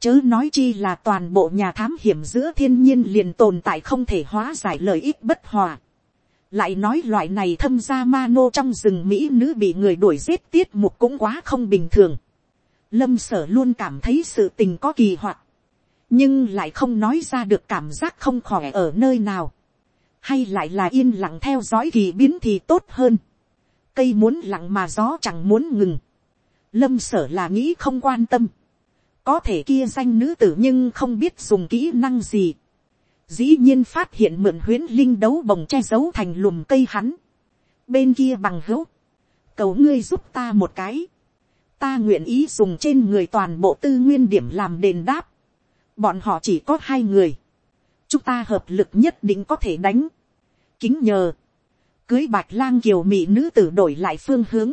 Chớ nói chi là toàn bộ nhà thám hiểm giữa thiên nhiên liền tồn tại không thể hóa giải lợi ích bất hòa lại nói loại này thâm gia ma nô trong rừng mỹ nữ bị người đuổi giết tiết mục cũng quá không bình thường. lâm sở luôn cảm thấy sự tình có kỳ hoạt, nhưng lại không nói ra được cảm giác không khỏe ở nơi nào, hay lại là yên lặng theo dõi kỳ biến thì tốt hơn. cây muốn lặng mà gió chẳng muốn ngừng. lâm sở là nghĩ không quan tâm. có thể kia danh nữ tử nhưng không biết dùng kỹ năng gì dĩ nhiên phát hiện mượn huyến linh đấu bồng che giấu thành lùm cây hắn. bên kia bằng hữu, cầu ngươi giúp ta một cái. ta nguyện ý dùng trên người toàn bộ tư nguyên điểm làm đền đáp. bọn họ chỉ có hai người. chúng ta hợp lực nhất định có thể đánh. kính nhờ. cưới bạch lang kiều mỹ nữ tử đổi lại phương hướng.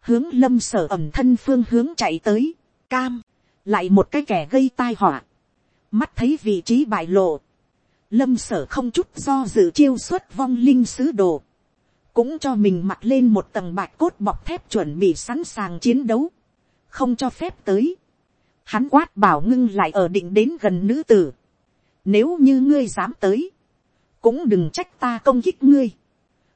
hướng lâm sở ẩm thân phương hướng chạy tới. cam. lại một cái kẻ gây tai họa. mắt thấy vị trí bại lộ lâm sở không chút do dự chiêu xuất vong linh sứ đồ, cũng cho mình mặc lên một tầng bạch cốt bọc thép chuẩn bị sẵn sàng chiến đấu, không cho phép tới. Hắn quát bảo ngưng lại ở định đến gần nữ tử. Nếu như ngươi dám tới, cũng đừng trách ta công kích ngươi.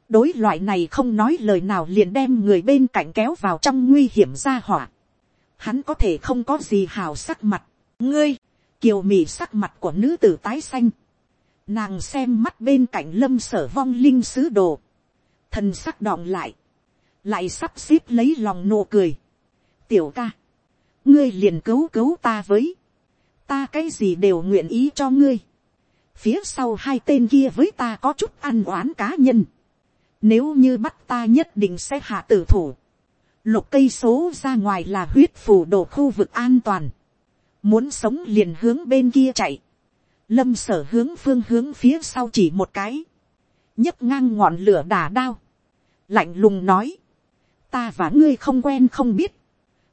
đối loại này không nói lời nào liền đem người bên cạnh kéo vào trong nguy hiểm ra hỏa. Hắn có thể không có gì hào sắc mặt. ngươi, kiều mị sắc mặt của nữ tử tái xanh Nàng xem mắt bên cạnh lâm sở vong linh sứ đồ. Thần sắc đọng lại. Lại sắp xếp lấy lòng nụ cười. Tiểu ca. Ngươi liền cứu cứu ta với. Ta cái gì đều nguyện ý cho ngươi. Phía sau hai tên kia với ta có chút ăn oán cá nhân. Nếu như bắt ta nhất định sẽ hạ tử thủ. Lục cây số ra ngoài là huyết phủ đồ khu vực an toàn. Muốn sống liền hướng bên kia chạy lâm sở hướng phương hướng phía sau chỉ một cái, nhấc ngang ngọn lửa đà đao, lạnh lùng nói, ta và ngươi không quen không biết,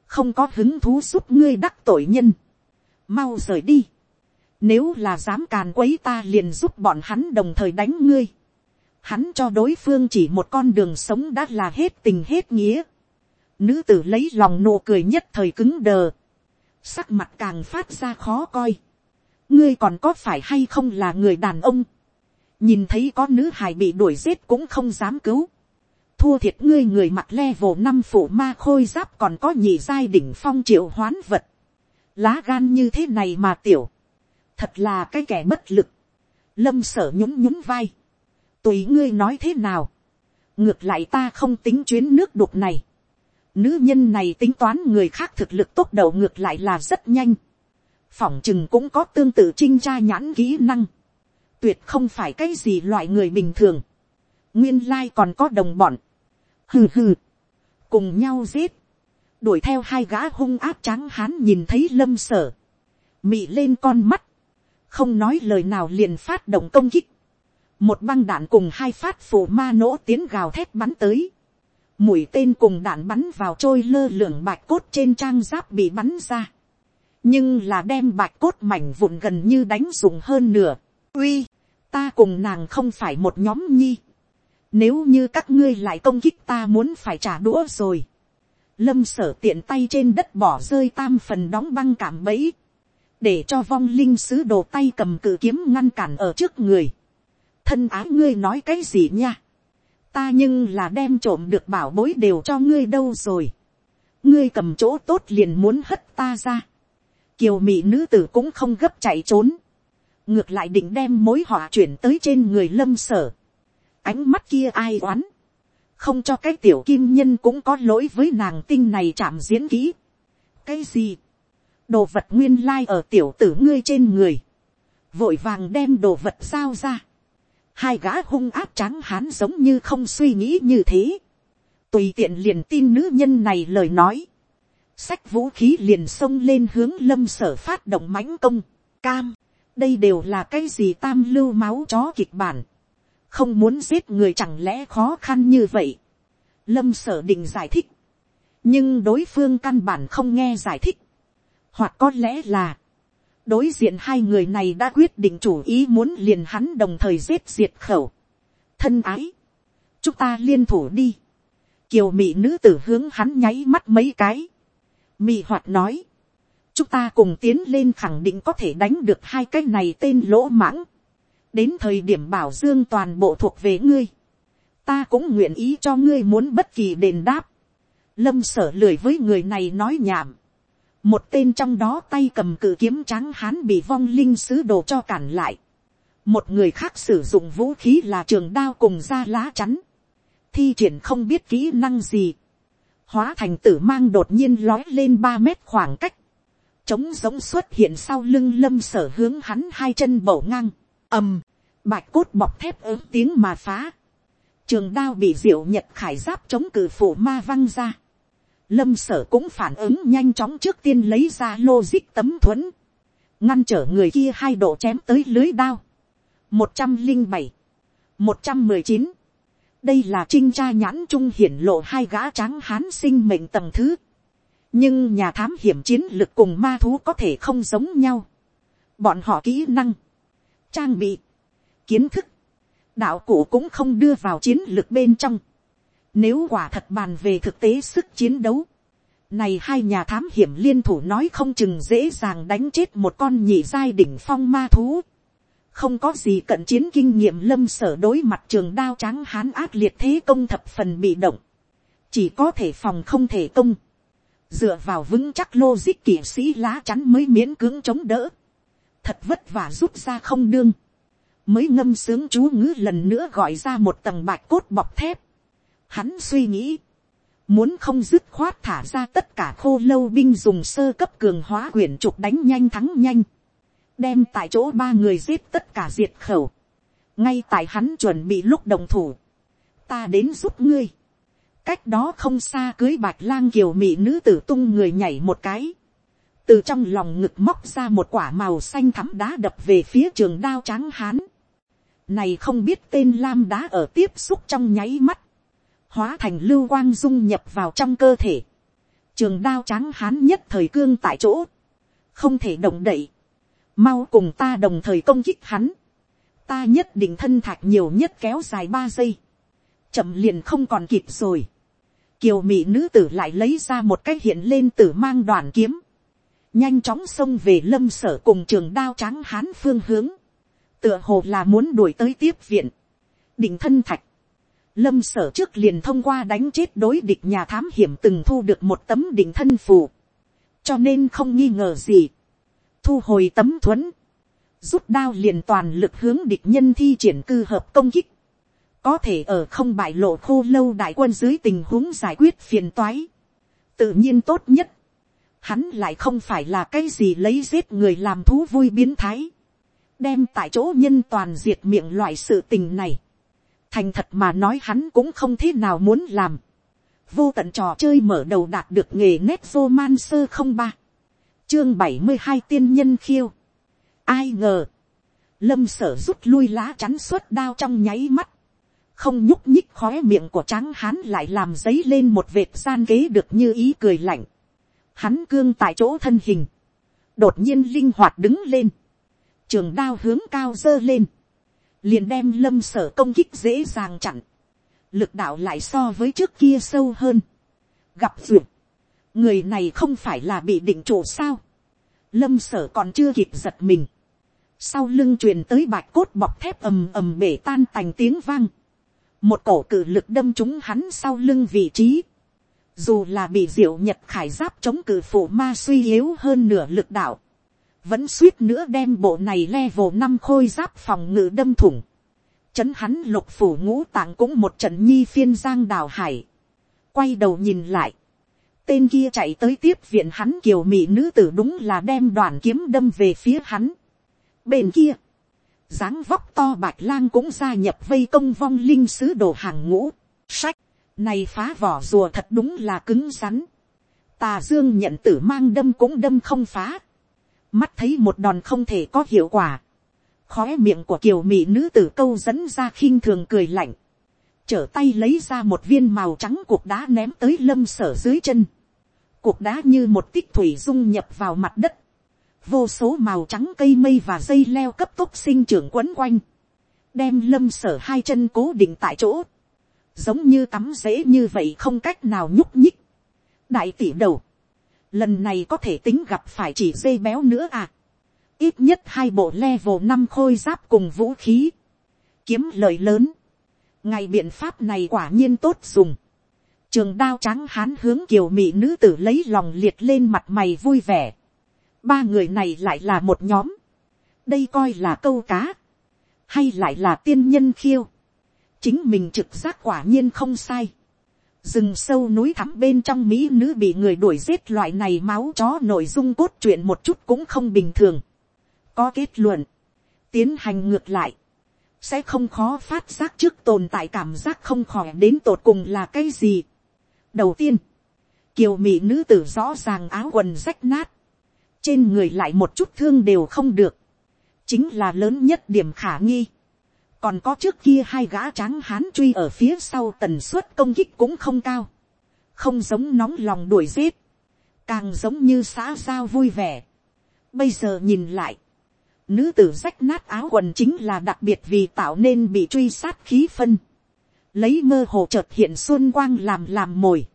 không có hứng thú giúp ngươi đắc tội nhân, mau rời đi, nếu là dám càn quấy ta liền giúp bọn hắn đồng thời đánh ngươi, hắn cho đối phương chỉ một con đường sống đã là hết tình hết nghĩa, nữ tử lấy lòng nụ cười nhất thời cứng đờ, sắc mặt càng phát ra khó coi, ngươi còn có phải hay không là người đàn ông, nhìn thấy có nữ hài bị đuổi giết cũng không dám cứu, thua thiệt ngươi người mặt le vồ năm phủ ma khôi giáp còn có nhị giai đỉnh phong triệu hoán vật, lá gan như thế này mà tiểu, thật là cái kẻ bất lực, lâm sở nhún nhún vai, tùy ngươi nói thế nào, ngược lại ta không tính chuyến nước đục này, nữ nhân này tính toán người khác thực lực tốt đầu ngược lại là rất nhanh, phỏng chừng cũng có tương tự trinh tra nhãn kỹ năng, tuyệt không phải cái gì loại người bình thường, nguyên lai còn có đồng bọn, hừ hừ, cùng nhau giết, đuổi theo hai gã hung áp trắng hán nhìn thấy lâm sở, mị lên con mắt, không nói lời nào liền phát động công kích, một băng đạn cùng hai phát phủ ma nỗ tiến gào thét bắn tới, mũi tên cùng đạn bắn vào trôi lơ lửng bạch cốt trên trang giáp bị bắn ra, nhưng là đem bạch cốt mảnh vụn gần như đánh dùng hơn nửa. uy, ta cùng nàng không phải một nhóm nhi. nếu như các ngươi lại công kích ta muốn phải trả đũa rồi. lâm sở tiện tay trên đất bỏ rơi tam phần đóng băng cảm bẫy. để cho vong linh sứ đồ tay cầm cự kiếm ngăn cản ở trước người. thân ái ngươi nói cái gì nha. ta nhưng là đem trộm được bảo bối đều cho ngươi đâu rồi. ngươi cầm chỗ tốt liền muốn hất ta ra kiều mị nữ tử cũng không gấp chạy trốn, ngược lại định đem mối họa chuyển tới trên người lâm sở. ánh mắt kia ai oán, không cho cái tiểu kim nhân cũng có lỗi với nàng tinh này chạm diễn kỹ. cái gì, đồ vật nguyên lai ở tiểu tử ngươi trên người, vội vàng đem đồ vật sao ra. hai gã hung áp tráng hán giống như không suy nghĩ như thế. tùy tiện liền tin nữ nhân này lời nói sách vũ khí liền xông lên hướng lâm sở phát động mãnh công, cam, đây đều là cái gì tam lưu máu chó kịch bản, không muốn giết người chẳng lẽ khó khăn như vậy, lâm sở định giải thích, nhưng đối phương căn bản không nghe giải thích, hoặc có lẽ là, đối diện hai người này đã quyết định chủ ý muốn liền hắn đồng thời giết diệt khẩu. thân ái, chúng ta liên thủ đi, kiều mị nữ tử hướng hắn nháy mắt mấy cái, mị hoạt nói, chúng ta cùng tiến lên khẳng định có thể đánh được hai cái này tên lỗ mãng, đến thời điểm bảo dương toàn bộ thuộc về ngươi, ta cũng nguyện ý cho ngươi muốn bất kỳ đền đáp, lâm sở lười với người này nói nhảm, một tên trong đó tay cầm cự kiếm trắng hán bị vong linh sứ đồ cho cản lại, một người khác sử dụng vũ khí là trường đao cùng da lá chắn, thi triển không biết kỹ năng gì, hóa thành tử mang đột nhiên lói lên ba mét khoảng cách, trống giống xuất hiện sau lưng lâm sở hướng hắn hai chân bổ ngang, ầm, bạch cốt bọc thép ớm tiếng mà phá, trường đao bị diệu nhật khải giáp chống cử phủ ma văng ra, lâm sở cũng phản ứng nhanh chóng trước tiên lấy ra logic tấm thuẫn, ngăn trở người kia hai độ chém tới lưới đao, một trăm linh bảy, một trăm mười chín, đây là trinh tra nhãn trung hiển lộ hai gã tráng hán sinh mệnh tầng thứ, nhưng nhà thám hiểm chiến lực cùng ma thú có thể không giống nhau, bọn họ kỹ năng, trang bị, kiến thức, đạo cụ cũng không đưa vào chiến lược bên trong, nếu quả thật bàn về thực tế sức chiến đấu, này hai nhà thám hiểm liên thủ nói không chừng dễ dàng đánh chết một con nhị giai đỉnh phong ma thú. Không có gì cận chiến kinh nghiệm lâm sở đối mặt trường đao trắng hán ác liệt thế công thập phần bị động. Chỉ có thể phòng không thể công. Dựa vào vững chắc logic kỷ sĩ lá chắn mới miễn cưỡng chống đỡ. Thật vất vả rút ra không đương. Mới ngâm sướng chú ngữ lần nữa gọi ra một tầng bạch cốt bọc thép Hắn suy nghĩ. Muốn không dứt khoát thả ra tất cả khô lâu binh dùng sơ cấp cường hóa quyển trục đánh nhanh thắng nhanh. Đem tại chỗ ba người giết tất cả diệt khẩu. Ngay tại hắn chuẩn bị lúc đồng thủ. Ta đến giúp ngươi. Cách đó không xa cưới bạch lang kiều mị nữ tử tung người nhảy một cái từ trong lòng ngực móc ra một quả màu xanh thắm đá đập về phía trường đao tráng hán. Này không biết tên lam đá ở tiếp xúc trong nháy mắt hóa thành lưu quang dung nhập vào trong cơ thể, trường đao tráng hán nhất thời cương tại chỗ, không thể động đậy, mau cùng ta đồng thời công kích hắn, ta nhất định thân thạch nhiều nhất kéo dài ba giây, chậm liền không còn kịp rồi, kiều mỹ nữ tử lại lấy ra một cái hiện lên tử mang đoàn kiếm, nhanh chóng xông về lâm sở cùng trường đao tráng hán phương hướng, tựa hồ là muốn đuổi tới tiếp viện, định thân thạch, Lâm sở trước liền thông qua đánh chết đối địch nhà thám hiểm từng thu được một tấm định thân phù. Cho nên không nghi ngờ gì. Thu hồi tấm thuẫn. Rút đao liền toàn lực hướng địch nhân thi triển cư hợp công kích. Có thể ở không bại lộ khô lâu đại quân dưới tình huống giải quyết phiền toái. Tự nhiên tốt nhất. Hắn lại không phải là cái gì lấy giết người làm thú vui biến thái. Đem tại chỗ nhân toàn diệt miệng loại sự tình này thành thật mà nói hắn cũng không thế nào muốn làm. vô tận trò chơi mở đầu đạt được nghề nét vô man sơ không ba chương bảy mươi hai tiên nhân khiêu. ai ngờ, lâm sở rút lui lá chắn suốt đao trong nháy mắt. không nhúc nhích khóe miệng của tráng hắn lại làm giấy lên một vệt gian kế được như ý cười lạnh. hắn cương tại chỗ thân hình. đột nhiên linh hoạt đứng lên. trường đao hướng cao dơ lên liền đem lâm sở công kích dễ dàng chặn, lực đạo lại so với trước kia sâu hơn, gặp duyệt, người này không phải là bị định chủ sao, lâm sở còn chưa kịp giật mình, sau lưng truyền tới bạch cốt bọc thép ầm ầm bể tan tành tiếng vang, một cổ cử lực đâm trúng hắn sau lưng vị trí, dù là bị diệu nhật khải giáp chống cử phủ ma suy yếu hơn nửa lực đạo, vẫn suýt nữa đem bộ này level năm khôi giáp phòng ngự đâm thủng. Chấn hắn lục phủ ngũ tạng cũng một trận nhi phiên giang đào hải. Quay đầu nhìn lại. Tên kia chạy tới tiếp viện hắn kiều mỹ nữ tử đúng là đem đoàn kiếm đâm về phía hắn. Bên kia. dáng vóc to bạch lang cũng gia nhập vây công vong linh sứ đồ hàng ngũ. Sách. Này phá vỏ rùa thật đúng là cứng rắn. Tà dương nhận tử mang đâm cũng đâm không phá mắt thấy một đòn không thể có hiệu quả, khóe miệng của kiều mỹ nữ tử câu dẫn ra khinh thường cười lạnh, trở tay lấy ra một viên màu trắng cục đá ném tới lâm sở dưới chân. Cục đá như một tích thủy dung nhập vào mặt đất. Vô số màu trắng cây mây và dây leo cấp tốc sinh trưởng quấn quanh. Đem lâm sở hai chân cố định tại chỗ. Giống như tắm rễ như vậy không cách nào nhúc nhích. Đại tỷ đầu. Lần này có thể tính gặp phải chỉ dây béo nữa à. Ít nhất hai bộ level năm khôi giáp cùng vũ khí. Kiếm lời lớn ngày biện pháp này quả nhiên tốt dùng. trường đao trắng hán hướng kiều mỹ nữ tử lấy lòng liệt lên mặt mày vui vẻ. ba người này lại là một nhóm. đây coi là câu cá. hay lại là tiên nhân khiêu. chính mình trực giác quả nhiên không sai. rừng sâu núi thẳm bên trong mỹ nữ bị người đuổi giết loại này máu chó nội dung cốt truyện một chút cũng không bình thường. có kết luận. tiến hành ngược lại sẽ không khó phát giác trước tồn tại cảm giác không khỏi đến tột cùng là cái gì. đầu tiên, kiều mỹ nữ tử rõ ràng áo quần rách nát, trên người lại một chút thương đều không được, chính là lớn nhất điểm khả nghi. còn có trước kia hai gã tráng hán truy ở phía sau tần suất công kích cũng không cao, không giống nóng lòng đuổi giết, càng giống như xã giao vui vẻ. bây giờ nhìn lại, Nữ tử rách nát áo quần chính là đặc biệt vì tạo nên bị truy sát khí phân. Lấy mơ hồ chợt hiện xuân quang làm làm mồi.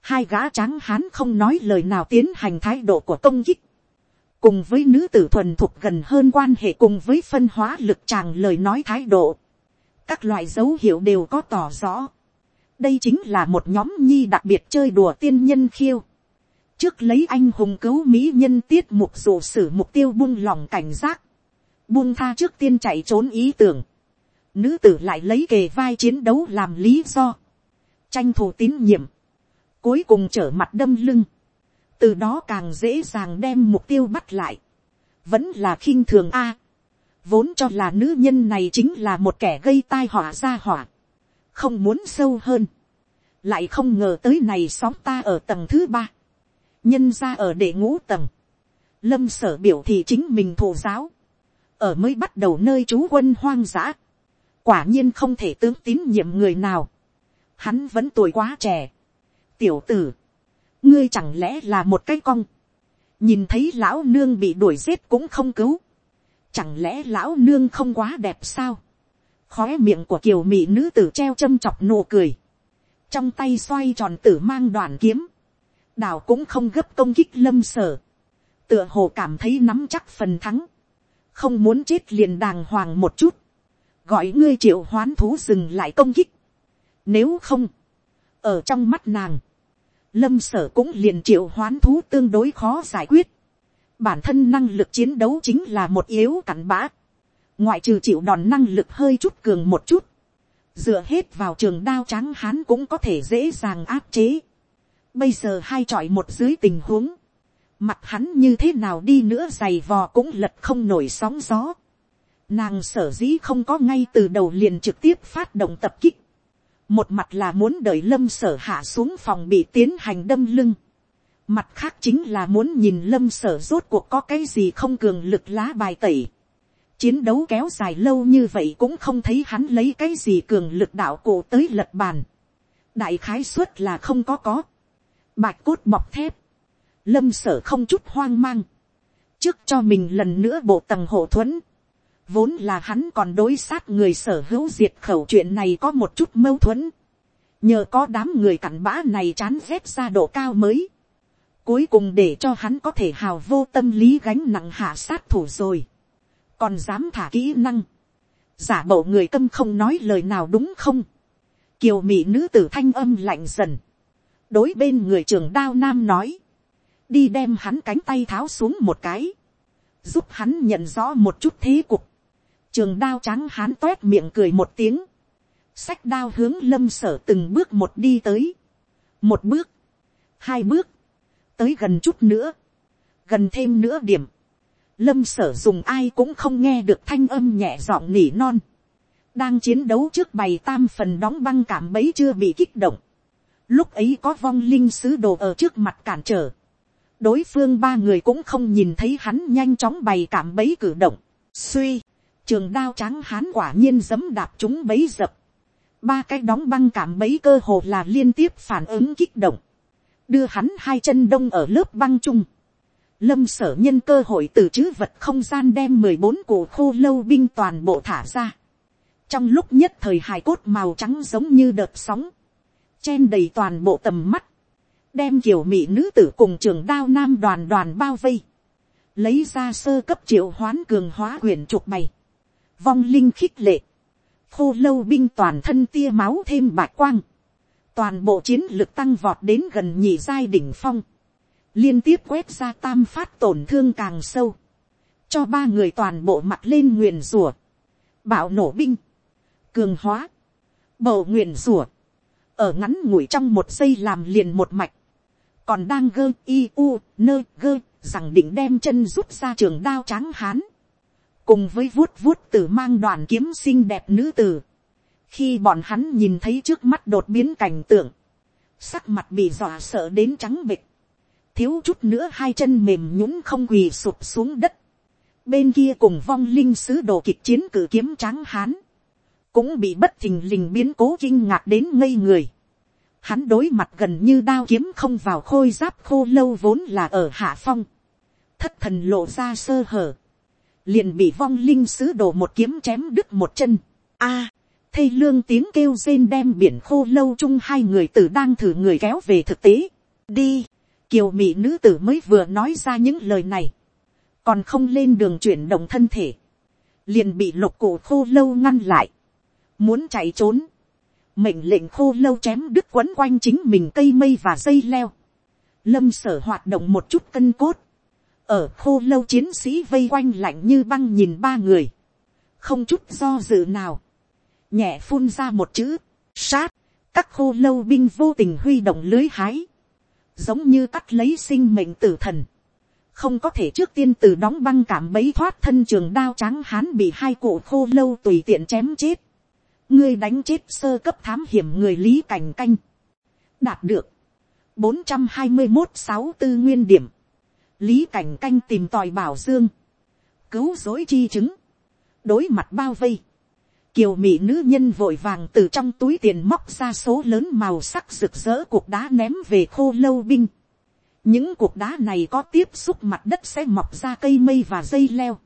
Hai gã trắng hán không nói lời nào tiến hành thái độ của công kích. Cùng với nữ tử thuần thuộc gần hơn quan hệ cùng với phân hóa lực chàng lời nói thái độ. Các loại dấu hiệu đều có tỏ rõ. Đây chính là một nhóm nhi đặc biệt chơi đùa tiên nhân khiêu trước lấy anh hùng cứu mỹ nhân tiết mục dụ sử mục tiêu buông lòng cảnh giác, buông tha trước tiên chạy trốn ý tưởng, nữ tử lại lấy kề vai chiến đấu làm lý do, tranh thủ tín nhiệm, cuối cùng trở mặt đâm lưng, từ đó càng dễ dàng đem mục tiêu bắt lại, vẫn là khinh thường a, vốn cho là nữ nhân này chính là một kẻ gây tai họa ra họa, không muốn sâu hơn, lại không ngờ tới này xóm ta ở tầng thứ ba, nhân ra ở đệ ngũ tầng, lâm sở biểu thì chính mình thụ giáo, ở mới bắt đầu nơi trú quân hoang dã, quả nhiên không thể tướng tín nhiệm người nào, hắn vẫn tuổi quá trẻ, tiểu tử, ngươi chẳng lẽ là một cái cong, nhìn thấy lão nương bị đuổi giết cũng không cứu, chẳng lẽ lão nương không quá đẹp sao, khó miệng của kiều mỹ nữ tử treo châm chọc nụ cười, trong tay xoay tròn tử mang đoàn kiếm, đào cũng không gấp công kích lâm sở, tựa hồ cảm thấy nắm chắc phần thắng, không muốn chết liền đàng hoàng một chút, gọi ngươi triệu hoán thú dừng lại công kích, nếu không, ở trong mắt nàng, lâm sở cũng liền triệu hoán thú tương đối khó giải quyết, bản thân năng lực chiến đấu chính là một yếu cặn bã, ngoại trừ chịu đòn năng lực hơi chút cường một chút, dựa hết vào trường đao trắng hán cũng có thể dễ dàng áp chế. Bây giờ hai trọi một dưới tình huống. Mặt hắn như thế nào đi nữa giày vò cũng lật không nổi sóng gió. Nàng sở dĩ không có ngay từ đầu liền trực tiếp phát động tập kích. Một mặt là muốn đợi lâm sở hạ xuống phòng bị tiến hành đâm lưng. Mặt khác chính là muốn nhìn lâm sở rốt cuộc có cái gì không cường lực lá bài tẩy. Chiến đấu kéo dài lâu như vậy cũng không thấy hắn lấy cái gì cường lực đạo cổ tới lật bàn. Đại khái suất là không có có bạch cốt bọc thép, lâm sở không chút hoang mang, trước cho mình lần nữa bộ tầng hộ thuẫn, vốn là hắn còn đối sát người sở hữu diệt khẩu chuyện này có một chút mâu thuẫn, nhờ có đám người cặn bã này chán rét ra độ cao mới, cuối cùng để cho hắn có thể hào vô tâm lý gánh nặng hạ sát thủ rồi, còn dám thả kỹ năng, giả bộ người tâm không nói lời nào đúng không, kiều mỹ nữ tử thanh âm lạnh dần, đối bên người trường đao nam nói, đi đem hắn cánh tay tháo xuống một cái, giúp hắn nhận rõ một chút thế cục, trường đao trắng hắn toét miệng cười một tiếng, sách đao hướng lâm sở từng bước một đi tới, một bước, hai bước, tới gần chút nữa, gần thêm nữa điểm, lâm sở dùng ai cũng không nghe được thanh âm nhẹ giọng nỉ non, đang chiến đấu trước bày tam phần đóng băng cảm bấy chưa bị kích động, Lúc ấy có vong linh sứ đồ ở trước mặt cản trở. Đối phương ba người cũng không nhìn thấy hắn nhanh chóng bày cảm bấy cử động. Suy, trường đao trắng hán quả nhiên dấm đạp chúng bấy dập. ba cái đóng băng cảm bấy cơ hồ là liên tiếp phản ứng kích động, đưa hắn hai chân đông ở lớp băng chung, lâm sở nhân cơ hội từ chữ vật không gian đem mười bốn cổ khô lâu binh toàn bộ thả ra, trong lúc nhất thời hài cốt màu trắng giống như đợt sóng, chen đầy toàn bộ tầm mắt, đem kiểu mỹ nữ tử cùng trường đao nam đoàn đoàn bao vây, lấy ra sơ cấp triệu hoán cường hóa quyền trục mày, vong linh khích lệ, khô lâu binh toàn thân tia máu thêm bạc quang, toàn bộ chiến lực tăng vọt đến gần nhị giai đỉnh phong, liên tiếp quét ra tam phát tổn thương càng sâu, cho ba người toàn bộ mặt lên nguyền rủa, bạo nổ binh, cường hóa, bầu nguyền rủa, ở ngắn ngủi trong một giây làm liền một mạch, còn đang gơ i u nơ gơ rằng định đem chân rút ra trường đao tráng hán, cùng với vuốt vuốt từ mang đoàn kiếm xinh đẹp nữ tử, khi bọn hắn nhìn thấy trước mắt đột biến cảnh tượng, sắc mặt bị dọa sợ đến trắng bịch, thiếu chút nữa hai chân mềm nhũng không quỳ sụp xuống đất, bên kia cùng vong linh sứ đồ kịch chiến cử kiếm tráng hán, cũng bị bất thình lình biến cố kinh ngạc đến ngây người. Hắn đối mặt gần như đao kiếm không vào khôi giáp khô lâu vốn là ở hạ phong. Thất thần lộ ra sơ hở. Liền bị vong linh sứ đồ một kiếm chém đứt một chân. a à, thây lương tiếng kêu rên đem biển khô lâu chung hai người tử đang thử người kéo về thực tế. Đi, kiều mỹ nữ tử mới vừa nói ra những lời này. Còn không lên đường chuyển động thân thể. Liền bị lục cổ khô lâu ngăn lại muốn chạy trốn, mệnh lệnh khô lâu chém đứt quấn quanh chính mình cây mây và dây leo, lâm sở hoạt động một chút cân cốt, ở khô lâu chiến sĩ vây quanh lạnh như băng nhìn ba người, không chút do dự nào, nhẹ phun ra một chữ, sát, các khô lâu binh vô tình huy động lưới hái, giống như cắt lấy sinh mệnh tử thần, không có thể trước tiên từ đóng băng cảm bấy thoát thân trường đao trắng hán bị hai cụ khô lâu tùy tiện chém chết, ngươi đánh chết sơ cấp thám hiểm người lý cảnh canh, đạt được, bốn trăm hai mươi một sáu tư nguyên điểm, lý cảnh canh tìm tòi bảo dương, cứu dối chi chứng, đối mặt bao vây, kiều mỹ nữ nhân vội vàng từ trong túi tiền móc ra số lớn màu sắc rực rỡ cuộc đá ném về khô lâu binh. những cuộc đá này có tiếp xúc mặt đất sẽ mọc ra cây mây và dây leo,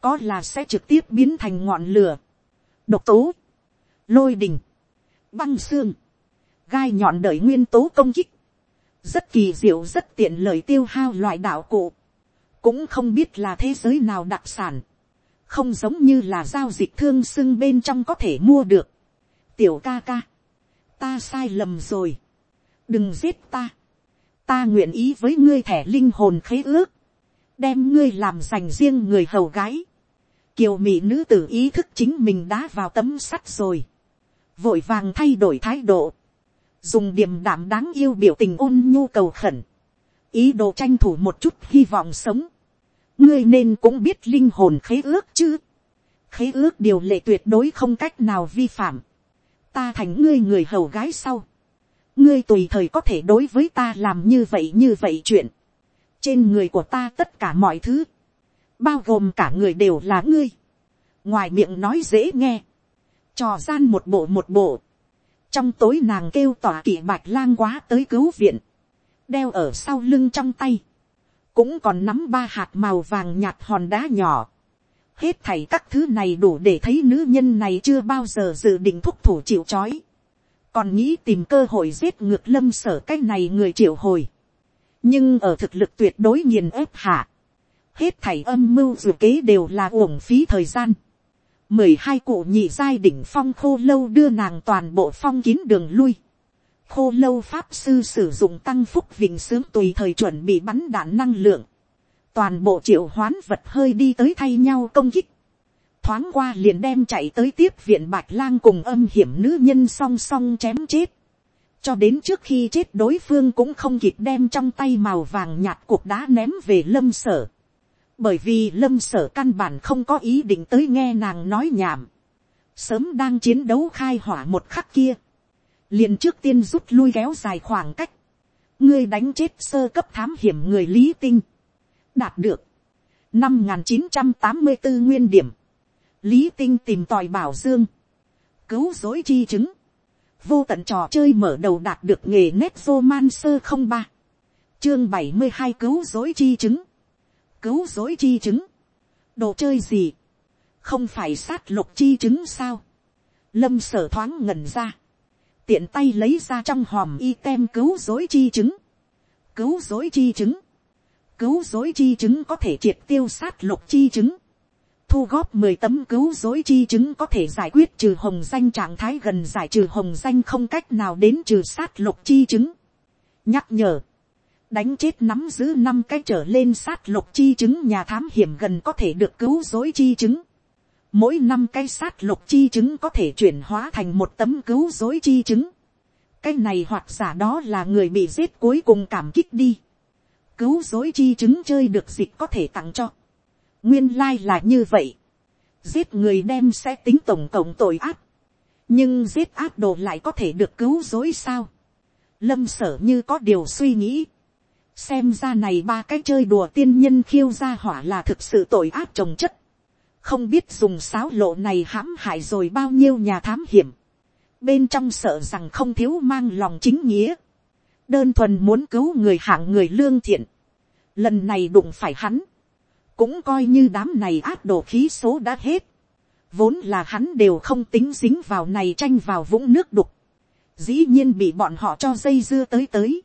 có là sẽ trực tiếp biến thành ngọn lửa, độc tố, lôi đình, băng xương, gai nhọn đời nguyên tố công kích, rất kỳ diệu rất tiện lời tiêu hao loại đạo cụ, cũng không biết là thế giới nào đặc sản, không giống như là giao dịch thương xưng bên trong có thể mua được. tiểu ca ca, ta sai lầm rồi, đừng giết ta, ta nguyện ý với ngươi thẻ linh hồn khế ước, đem ngươi làm dành riêng người hầu gái, kiều mỹ nữ tử ý thức chính mình đã vào tấm sắt rồi, vội vàng thay đổi thái độ, dùng điềm đạm đáng yêu biểu tình ôn nhu cầu khẩn, ý đồ tranh thủ một chút hy vọng sống, ngươi nên cũng biết linh hồn khế ước chứ, khế ước điều lệ tuyệt đối không cách nào vi phạm, ta thành ngươi người hầu gái sau, ngươi tùy thời có thể đối với ta làm như vậy như vậy chuyện, trên người của ta tất cả mọi thứ, bao gồm cả người đều là ngươi, ngoài miệng nói dễ nghe, trò gian một bộ một bộ, trong tối nàng kêu tỏa kỵ bạch lang quá tới cứu viện, đeo ở sau lưng trong tay, cũng còn nắm ba hạt màu vàng nhạt hòn đá nhỏ. Hết thảy các thứ này đủ để thấy nữ nhân này chưa bao giờ dự định thúc thủ chịu c còn nghĩ tìm cơ hội giết ngược lâm sở cái này người triệu hồi. nhưng ở thực lực tuyệt đối nghiền ép hạ, hết thảy âm mưu dù kế đều là uổng phí thời gian mười hai cụ nhị giai đỉnh phong khô lâu đưa nàng toàn bộ phong kín đường lui. khô lâu pháp sư sử dụng tăng phúc vịnh sướng tùy thời chuẩn bị bắn đạn năng lượng. toàn bộ triệu hoán vật hơi đi tới thay nhau công kích. thoáng qua liền đem chạy tới tiếp viện bạch lang cùng âm hiểm nữ nhân song song chém chết. cho đến trước khi chết đối phương cũng không kịp đem trong tay màu vàng nhạt cuộc đá ném về lâm sở bởi vì lâm sở căn bản không có ý định tới nghe nàng nói nhảm, sớm đang chiến đấu khai hỏa một khắc kia, liền trước tiên rút lui kéo dài khoảng cách, ngươi đánh chết sơ cấp thám hiểm người lý tinh, đạt được, năm nghìn chín trăm tám mươi bốn nguyên điểm, lý tinh tìm tòi bảo dương, cứu dối chi chứng, vô tận trò chơi mở đầu đạt được nghề nét man sơ không ba. Chương bảy mươi hai cứu dối chi chứng cứu dối chi chứng. Đồ chơi gì? Không phải sát lục chi chứng sao? Lâm sở thoáng ngẩn ra. Tiện tay lấy ra trong hòm y tem cứu dối chi chứng. Cứu dối chi chứng. Cứu dối chi chứng có thể triệt tiêu sát lục chi chứng. Thu góp mười tấm cứu dối chi chứng có thể giải quyết trừ hồng danh trạng thái gần giải trừ hồng danh không cách nào đến trừ sát lục chi chứng. Nhắc nhở. Đánh chết nắm giữ năm cái trở lên sát lục chi chứng nhà thám hiểm gần có thể được cứu dối chi chứng. Mỗi năm cái sát lục chi chứng có thể chuyển hóa thành một tấm cứu dối chi chứng. Cái này hoặc giả đó là người bị giết cuối cùng cảm kích đi. Cứu dối chi chứng chơi được dịch có thể tặng cho nguyên lai là như vậy. giết người đem sẽ tính tổng cộng tội ác. nhưng giết ác đồ lại có thể được cứu dối sao. lâm sở như có điều suy nghĩ xem ra này ba cái chơi đùa tiên nhân khiêu ra hỏa là thực sự tội ác trồng chất. không biết dùng sáo lộ này hãm hại rồi bao nhiêu nhà thám hiểm. bên trong sợ rằng không thiếu mang lòng chính nghĩa. đơn thuần muốn cứu người hạng người lương thiện. lần này đụng phải hắn cũng coi như đám này áp đồ khí số đã hết, vốn là hắn đều không tính dính vào này tranh vào vũng nước đục, dĩ nhiên bị bọn họ cho dây dưa tới tới,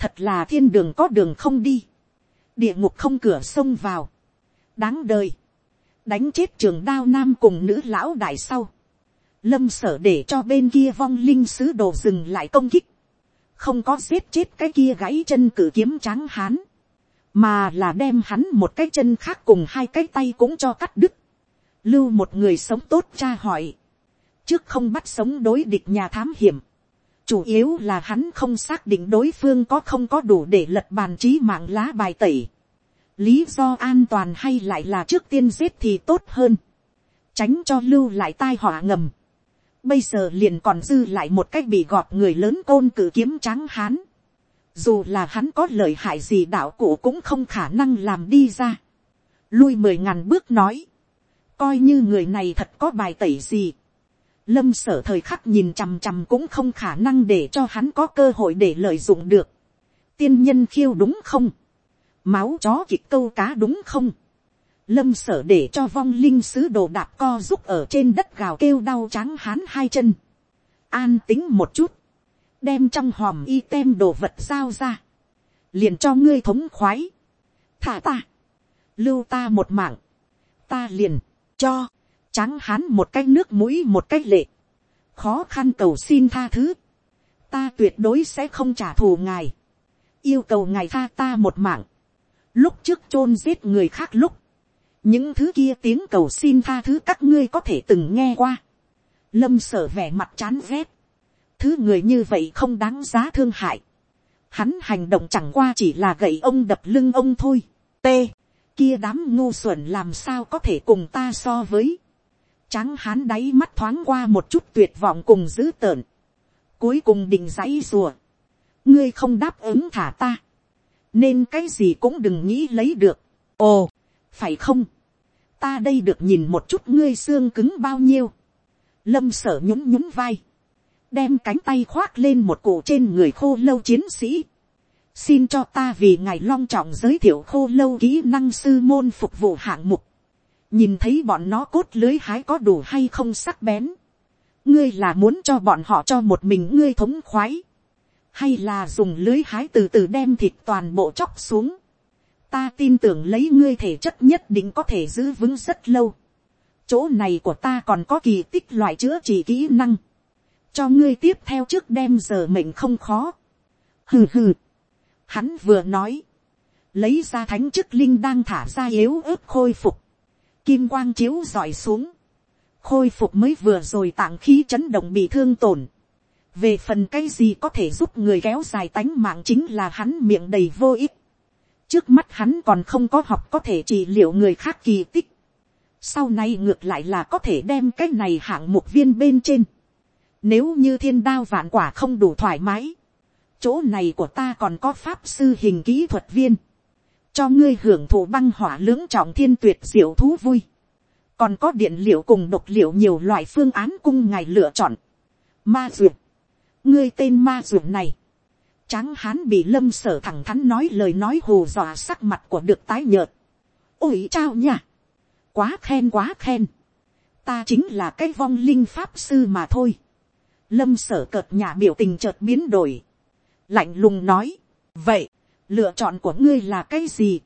thật là thiên đường có đường không đi, địa ngục không cửa sông vào, đáng đời, đánh chết trường đao nam cùng nữ lão đại sau, lâm sở để cho bên kia vong linh sứ đồ dừng lại công kích, không có giết chết cái kia gãy chân cử kiếm trắng hán, mà là đem hắn một cái chân khác cùng hai cái tay cũng cho cắt đứt, lưu một người sống tốt cha hỏi, trước không bắt sống đối địch nhà thám hiểm, chủ yếu là hắn không xác định đối phương có không có đủ để lật bàn trí mạng lá bài tẩy, lý do an toàn hay lại là trước tiên giết thì tốt hơn, tránh cho lưu lại tai họa ngầm, bây giờ liền còn dư lại một cách bị gọt người lớn côn cử kiếm trắng hán, dù là hắn có lợi hại gì đạo cụ cũng không khả năng làm đi ra. lui mười ngàn bước nói, coi như người này thật có bài tẩy gì lâm sở thời khắc nhìn chằm chằm cũng không khả năng để cho hắn có cơ hội để lợi dụng được. tiên nhân khiêu đúng không, máu chó kịch câu cá đúng không. lâm sở để cho vong linh sứ đồ đạp co giúp ở trên đất gào kêu đau trắng hắn hai chân. an tính một chút. Đem trong hòm y tem đồ vật giao ra, liền cho ngươi thống khoái, thả ta, lưu ta một mạng, ta liền, cho, Tráng hán một cái nước mũi một cái lệ, khó khăn cầu xin tha thứ, ta tuyệt đối sẽ không trả thù ngài, yêu cầu ngài tha ta một mạng, lúc trước chôn giết người khác lúc, những thứ kia tiếng cầu xin tha thứ các ngươi có thể từng nghe qua, lâm sở vẻ mặt chán ghét, thứ người như vậy không đáng giá thương hại. Hắn hành động chẳng qua chỉ là gậy ông đập lưng ông thôi. T. Kia đám ngu xuẩn làm sao có thể cùng ta so với. Tráng hắn đáy mắt thoáng qua một chút tuyệt vọng cùng dữ tợn. Cuối cùng định dãy rùa. Ngươi không đáp ứng thả ta. Nên cái gì cũng đừng nghĩ lấy được. Ồ, phải không? Ta đây được nhìn một chút ngươi xương cứng bao nhiêu. Lâm sở nhún nhún vai đem cánh tay khoác lên một cổ trên người khô lâu chiến sĩ. xin cho ta vì ngài long trọng giới thiệu khô lâu kỹ năng sư môn phục vụ hạng mục nhìn thấy bọn nó cốt lưới hái có đủ hay không sắc bén. ngươi là muốn cho bọn họ cho một mình ngươi thống khoái. hay là dùng lưới hái từ từ đem thịt toàn bộ chóc xuống. ta tin tưởng lấy ngươi thể chất nhất định có thể giữ vững rất lâu. chỗ này của ta còn có kỳ tích loại chữa trị kỹ năng cho ngươi tiếp theo trước đem giờ mệnh không khó. hừ hừ. Hắn vừa nói, lấy ra thánh chức linh đang thả ra yếu ớt khôi phục, kim quang chiếu dọi xuống, khôi phục mới vừa rồi tạng khí chấn động bị thương tổn. về phần cái gì có thể giúp người kéo dài tánh mạng chính là hắn miệng đầy vô ích. trước mắt hắn còn không có học có thể trị liệu người khác kỳ tích. sau này ngược lại là có thể đem cái này hạng mục viên bên trên nếu như thiên đao vạn quả không đủ thoải mái. Chỗ này của ta còn có pháp sư hình kỹ thuật viên. Cho ngươi hưởng thụ băng hỏa lưỡng trọng thiên tuyệt diệu thú vui. Còn có điện liệu cùng độc liệu nhiều loại phương án cung ngài lựa chọn. Ma duyệt. ngươi tên ma duyệt này, tráng hán bị lâm sở thẳng thắn nói lời nói hù dọa sắc mặt của được tái nhợt. ôi chao nha, quá khen quá khen, ta chính là cái vong linh pháp sư mà thôi. lâm sở cợt nhà biểu tình chợt biến đổi, lạnh lùng nói, vậy, lựa chọn của ngươi là cái gì,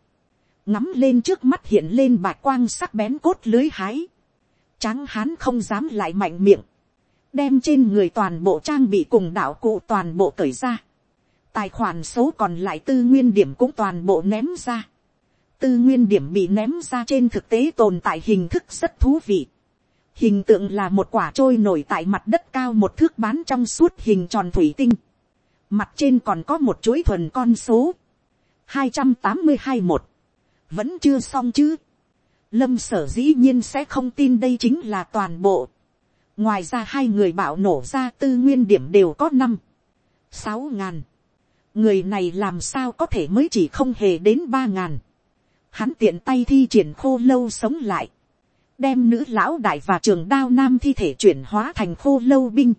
ngắm lên trước mắt hiện lên bạc quang sắc bén cốt lưới hái, tráng hán không dám lại mạnh miệng, đem trên người toàn bộ trang bị cùng đạo cụ toàn bộ cởi ra, tài khoản số còn lại tư nguyên điểm cũng toàn bộ ném ra, tư nguyên điểm bị ném ra trên thực tế tồn tại hình thức rất thú vị, hình tượng là một quả trôi nổi tại mặt đất cao một thước bán trong suốt hình tròn thủy tinh, mặt trên còn có một chuỗi thuần con số, hai trăm tám mươi hai một, vẫn chưa xong chứ, lâm sở dĩ nhiên sẽ không tin đây chính là toàn bộ, ngoài ra hai người bảo nổ ra tư nguyên điểm đều có năm, sáu ngàn, người này làm sao có thể mới chỉ không hề đến ba ngàn, hắn tiện tay thi triển khô lâu sống lại, đem nữ lão đại và trường đao nam thi thể chuyển hóa thành khô lâu binh,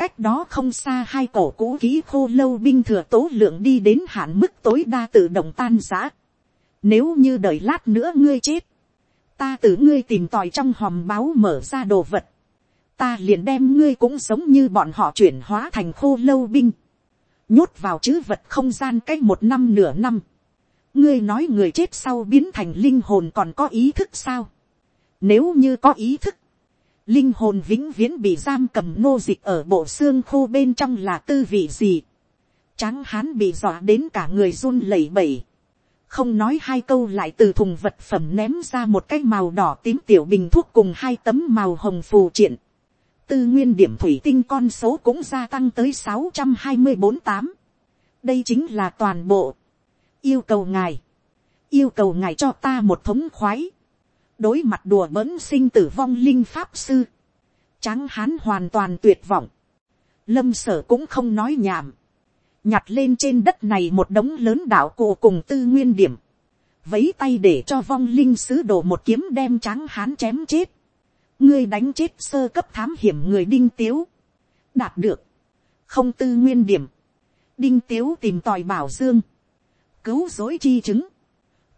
cách đó không xa hai cổ cũ ký khô lâu binh thừa tố lượng đi đến hạn mức tối đa tự động tan giã. Nếu như đợi lát nữa ngươi chết, ta tự ngươi tìm tòi trong hòm báo mở ra đồ vật, ta liền đem ngươi cũng giống như bọn họ chuyển hóa thành khô lâu binh, nhốt vào chữ vật không gian cách một năm nửa năm. ngươi nói người chết sau biến thành linh hồn còn có ý thức sao. nếu như có ý thức, linh hồn vĩnh viễn bị giam cầm nô dịch ở bộ xương khô bên trong là tư vị gì. Tráng hán bị dọa đến cả người run lẩy bẩy. Không nói hai câu lại từ thùng vật phẩm ném ra một cái màu đỏ tím tiểu bình thuốc cùng hai tấm màu hồng phù triện. Tư nguyên điểm thủy tinh con số cũng gia tăng tới sáu trăm hai mươi bốn tám Đây chính là toàn bộ. Yêu cầu ngài. Yêu cầu ngài cho ta một thống khoái đối mặt đùa bỡn sinh tử vong linh pháp sư, tráng hán hoàn toàn tuyệt vọng, lâm sở cũng không nói nhảm, nhặt lên trên đất này một đống lớn đạo cụ cùng tư nguyên điểm, vấy tay để cho vong linh sứ đổ một kiếm đem tráng hán chém chết, ngươi đánh chết sơ cấp thám hiểm người đinh tiếu, đạt được, không tư nguyên điểm, đinh tiếu tìm tòi bảo dương, cứu dối chi chứng,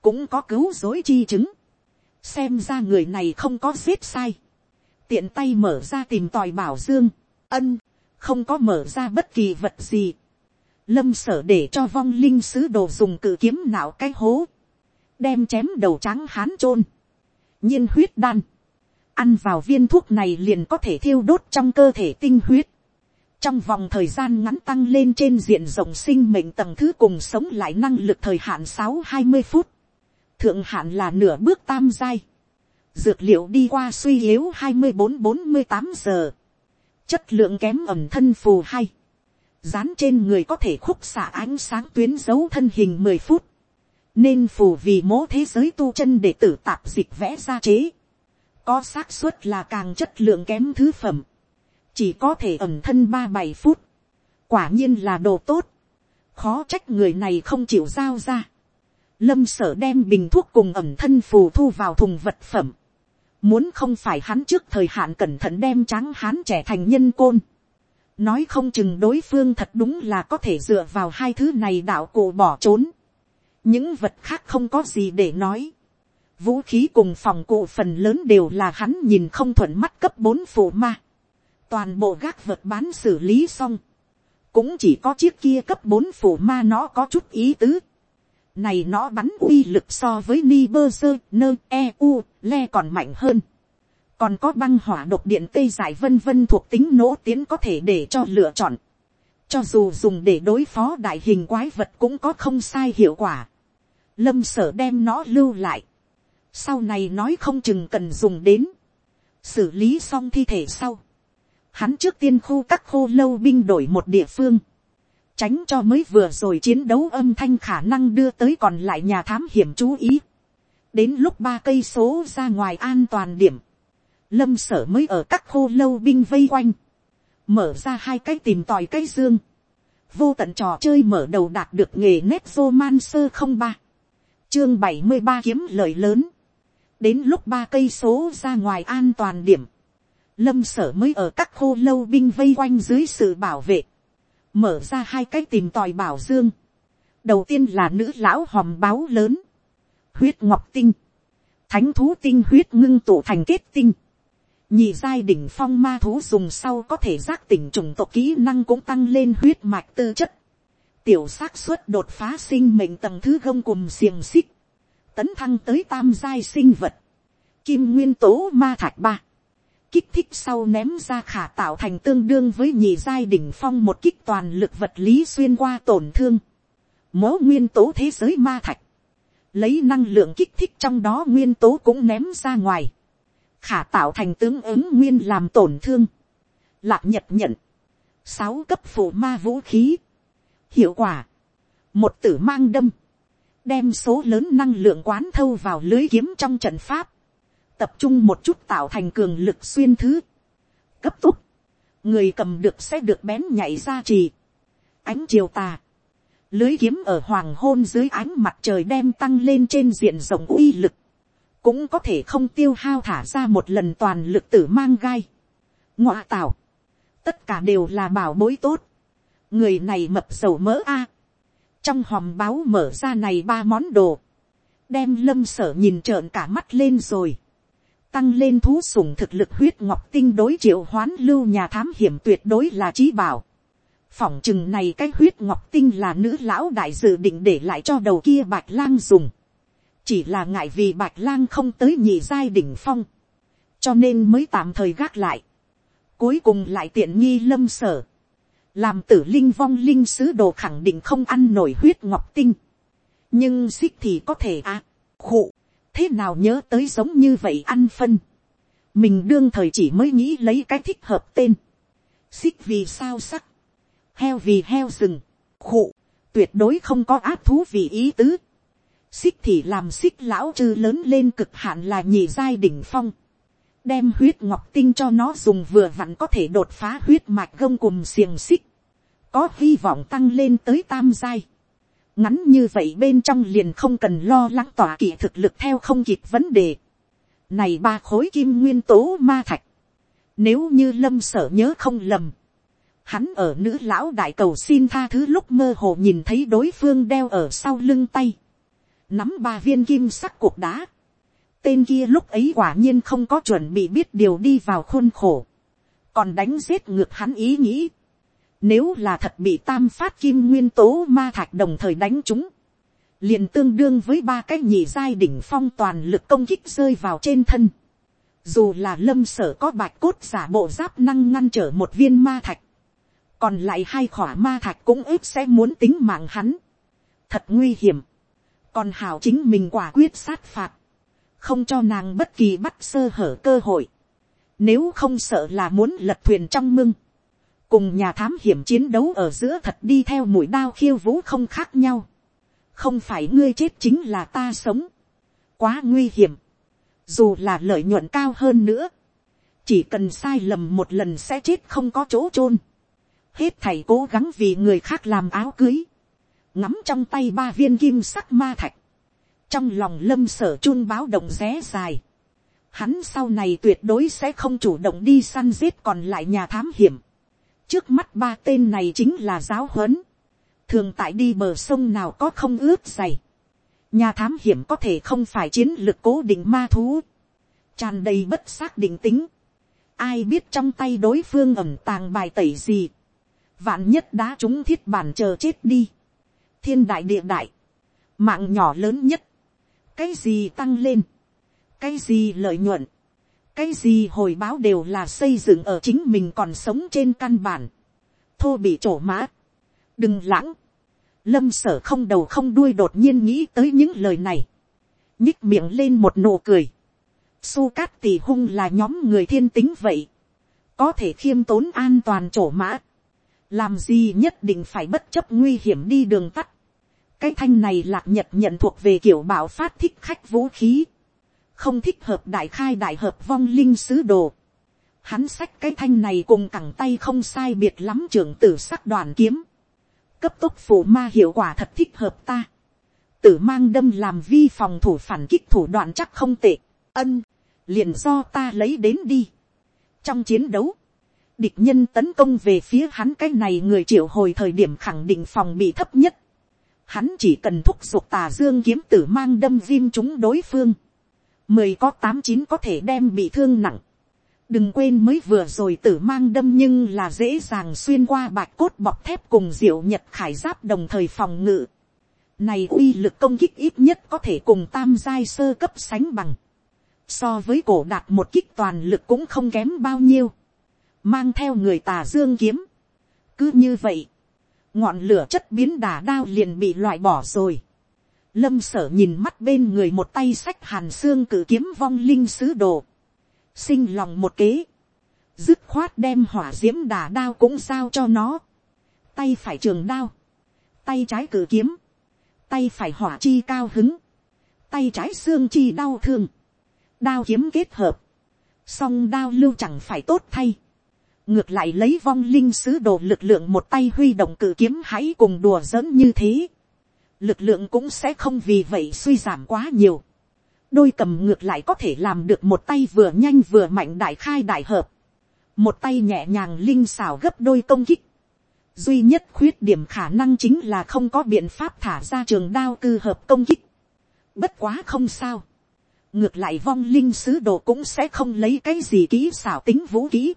cũng có cứu dối chi chứng, xem ra người này không có giết sai, tiện tay mở ra tìm tòi bảo dương, ân, không có mở ra bất kỳ vật gì, lâm sở để cho vong linh sứ đồ dùng cự kiếm nạo cái hố, đem chém đầu trắng hán chôn, nhiên huyết đan, ăn vào viên thuốc này liền có thể thiêu đốt trong cơ thể tinh huyết, trong vòng thời gian ngắn tăng lên trên diện rộng sinh mệnh tầng thứ cùng sống lại năng lực thời hạn sáu hai mươi phút, thượng hạn là nửa bước tam giai, dược liệu đi qua suy yếu hai mươi bốn bốn mươi tám giờ, chất lượng kém ẩm thân phù hay, dán trên người có thể khúc xạ ánh sáng tuyến dấu thân hình mười phút, nên phù vì mố thế giới tu chân để tử tạp dịch vẽ ra chế, có xác suất là càng chất lượng kém thứ phẩm, chỉ có thể ẩm thân ba bảy phút, quả nhiên là đồ tốt, khó trách người này không chịu giao ra, lâm sở đem bình thuốc cùng ẩm thân phù thu vào thùng vật phẩm. Muốn không phải hắn trước thời hạn cẩn thận đem tráng hán trẻ thành nhân côn. Nói không chừng đối phương thật đúng là có thể dựa vào hai thứ này đạo cổ bỏ trốn. Những vật khác không có gì để nói. Vũ khí cùng phòng cụ phần lớn đều là hắn nhìn không thuận mắt cấp bốn phụ ma. Toàn bộ gác vật bán xử lý xong. Cũng chỉ có chiếc kia cấp bốn phụ ma nó có chút ý tứ này nó bắn uy lực so với ni bơ sơ, nơ e u, le còn mạnh hơn. còn có băng hỏa độc điện tê giải vân vân thuộc tính nỗ tiến có thể để cho lựa chọn. cho dù dùng để đối phó đại hình quái vật cũng có không sai hiệu quả. lâm sở đem nó lưu lại. sau này nói không chừng cần dùng đến. xử lý xong thi thể sau. hắn trước tiên khu các khô lâu binh đổi một địa phương tránh cho mới vừa rồi chiến đấu âm thanh khả năng đưa tới còn lại nhà thám hiểm chú ý. đến lúc ba cây số ra ngoài an toàn điểm, lâm sở mới ở các khô lâu binh vây quanh, mở ra hai cái tìm tòi cái dương, vô tận trò chơi mở đầu đạt được nghề nét vô man sơ không ba, chương bảy mươi ba kiếm lời lớn, đến lúc ba cây số ra ngoài an toàn điểm, lâm sở mới ở các khô lâu binh vây quanh dưới sự bảo vệ, mở ra hai cái tìm tòi bảo dương, đầu tiên là nữ lão hòm báo lớn, huyết ngọc tinh, thánh thú tinh huyết ngưng tụ thành kết tinh, nhị giai đỉnh phong ma thú dùng sau có thể giác tỉnh chủng tộc kỹ năng cũng tăng lên huyết mạch tư chất, tiểu xác suất đột phá sinh mệnh tầng thứ gông cùng xiềng xích, tấn thăng tới tam giai sinh vật, kim nguyên tố ma thạch ba, kích thích sau ném ra khả tạo thành tương đương với nhị giai đỉnh phong một kích toàn lực vật lý xuyên qua tổn thương, mố nguyên tố thế giới ma thạch, lấy năng lượng kích thích trong đó nguyên tố cũng ném ra ngoài, khả tạo thành tướng ứng nguyên làm tổn thương, lạc nhật nhận, sáu cấp phủ ma vũ khí, hiệu quả, một tử mang đâm, đem số lớn năng lượng quán thâu vào lưới kiếm trong trận pháp, tập trung một chút tạo thành cường lực xuyên thứ, cấp tốc, người cầm được sẽ được bén nhảy ra trì, ánh chiều tà, lưới kiếm ở hoàng hôn dưới ánh mặt trời đem tăng lên trên diện rộng uy lực, cũng có thể không tiêu hao thả ra một lần toàn lực tử mang gai. ngoạ tạo, tất cả đều là bảo bối tốt, người này mập dầu mỡ a, trong hòm báo mở ra này ba món đồ, đem lâm sở nhìn trợn cả mắt lên rồi, tăng lên thú sủng thực lực huyết ngọc tinh đối triệu hoán lưu nhà thám hiểm tuyệt đối là trí bảo. phỏng chừng này cái huyết ngọc tinh là nữ lão đại dự định để lại cho đầu kia bạch lang dùng. chỉ là ngại vì bạch lang không tới nhị giai đỉnh phong, cho nên mới tạm thời gác lại. cuối cùng lại tiện nghi lâm sở làm tử linh vong linh sứ đồ khẳng định không ăn nổi huyết ngọc tinh, nhưng xích thì có thể à, khụ, thế nào nhớ tới giống như vậy ăn phân, mình đương thời chỉ mới nghĩ lấy cái thích hợp tên, xích vì sao sắc, heo vì heo rừng, khụ, tuyệt đối không có áp thú vì ý tứ, xích thì làm xích lão chư lớn lên cực hạn là nhị giai đỉnh phong, đem huyết ngọc tinh cho nó dùng vừa vặn có thể đột phá huyết mạch gông cùng xiềng xích, có hy vọng tăng lên tới tam giai ngắn như vậy bên trong liền không cần lo lắng tỏa kỳ thực lực theo không kịp vấn đề. này ba khối kim nguyên tố ma thạch, nếu như lâm sở nhớ không lầm, hắn ở nữ lão đại cầu xin tha thứ lúc mơ hồ nhìn thấy đối phương đeo ở sau lưng tay, nắm ba viên kim sắc cục đá, tên kia lúc ấy quả nhiên không có chuẩn bị biết điều đi vào khuôn khổ, còn đánh giết ngược hắn ý nghĩ. Nếu là thật bị tam phát kim nguyên tố ma thạch đồng thời đánh chúng, liền tương đương với ba cái nhị giai đỉnh phong toàn lực công kích rơi vào trên thân. Dù là lâm sở có bạch cốt giả bộ giáp năng ngăn trở một viên ma thạch, còn lại hai khỏa ma thạch cũng ếp sẽ muốn tính mạng hắn. Thật nguy hiểm. Còn hảo chính mình quả quyết sát phạt không cho nàng bất kỳ bắt sơ hở cơ hội, nếu không sợ là muốn lật thuyền trong mưng, cùng nhà thám hiểm chiến đấu ở giữa thật đi theo mũi đao khiêu vũ không khác nhau, không phải ngươi chết chính là ta sống, quá nguy hiểm, dù là lợi nhuận cao hơn nữa, chỉ cần sai lầm một lần sẽ chết không có chỗ chôn, hết thầy cố gắng vì người khác làm áo cưới, ngắm trong tay ba viên kim sắc ma thạch, trong lòng lâm sở chun báo động ré dài, hắn sau này tuyệt đối sẽ không chủ động đi săn giết còn lại nhà thám hiểm trước mắt ba tên này chính là giáo huấn, thường tại đi bờ sông nào có không ướt dày, nhà thám hiểm có thể không phải chiến lược cố định ma thú, tràn đầy bất xác định tính, ai biết trong tay đối phương ẩm tàng bài tẩy gì, vạn nhất đá chúng thiết bản chờ chết đi, thiên đại địa đại, mạng nhỏ lớn nhất, cái gì tăng lên, cái gì lợi nhuận, cái gì hồi báo đều là xây dựng ở chính mình còn sống trên căn bản, thô bị trổ mã, đừng lãng, lâm sở không đầu không đuôi đột nhiên nghĩ tới những lời này, nhích miệng lên một nụ cười, su cát tỳ hung là nhóm người thiên tính vậy, có thể khiêm tốn an toàn trổ mã, làm gì nhất định phải bất chấp nguy hiểm đi đường tắt, cái thanh này lạc nhật nhận thuộc về kiểu bảo phát thích khách vũ khí, không thích hợp đại khai đại hợp vong linh sứ đồ. Hắn xách cái thanh này cùng cẳng tay không sai biệt lắm trưởng tử sắc đoàn kiếm. Cấp tốc phủ ma hiệu quả thật thích hợp ta. Tử mang đâm làm vi phòng thủ phản kích thủ đoạn chắc không tệ. Ân, liền do ta lấy đến đi. Trong chiến đấu, địch nhân tấn công về phía hắn cái này người triệu hồi thời điểm khẳng định phòng bị thấp nhất. Hắn chỉ cần thúc giục tà dương kiếm tử mang đâm viêm chúng đối phương. Mười có tám chín có thể đem bị thương nặng. Đừng quên mới vừa rồi tử mang đâm nhưng là dễ dàng xuyên qua bạch cốt bọc thép cùng diệu nhật khải giáp đồng thời phòng ngự. Này uy lực công kích ít nhất có thể cùng tam giai sơ cấp sánh bằng. So với cổ đạt một kích toàn lực cũng không kém bao nhiêu. Mang theo người tà dương kiếm. Cứ như vậy. Ngọn lửa chất biến đà đao liền bị loại bỏ rồi. Lâm sở nhìn mắt bên người một tay sách hàn xương cử kiếm vong linh sứ đồ. Sinh lòng một kế. Dứt khoát đem hỏa diễm đà đao cũng sao cho nó. Tay phải trường đao. Tay trái cử kiếm. Tay phải hỏa chi cao hứng. Tay trái xương chi đau thương. Đao kiếm kết hợp. Song đao lưu chẳng phải tốt thay ngược lại lấy vong linh sứ đồ lực lượng một tay huy động cử kiếm hãy cùng đùa giỡn như thế lực lượng cũng sẽ không vì vậy suy giảm quá nhiều. đôi cầm ngược lại có thể làm được một tay vừa nhanh vừa mạnh đại khai đại hợp. một tay nhẹ nhàng linh xào gấp đôi công kích. duy nhất khuyết điểm khả năng chính là không có biện pháp thả ra trường đao cư hợp công kích. bất quá không sao. ngược lại vong linh sứ đồ cũng sẽ không lấy cái gì kỹ xảo tính vũ kỹ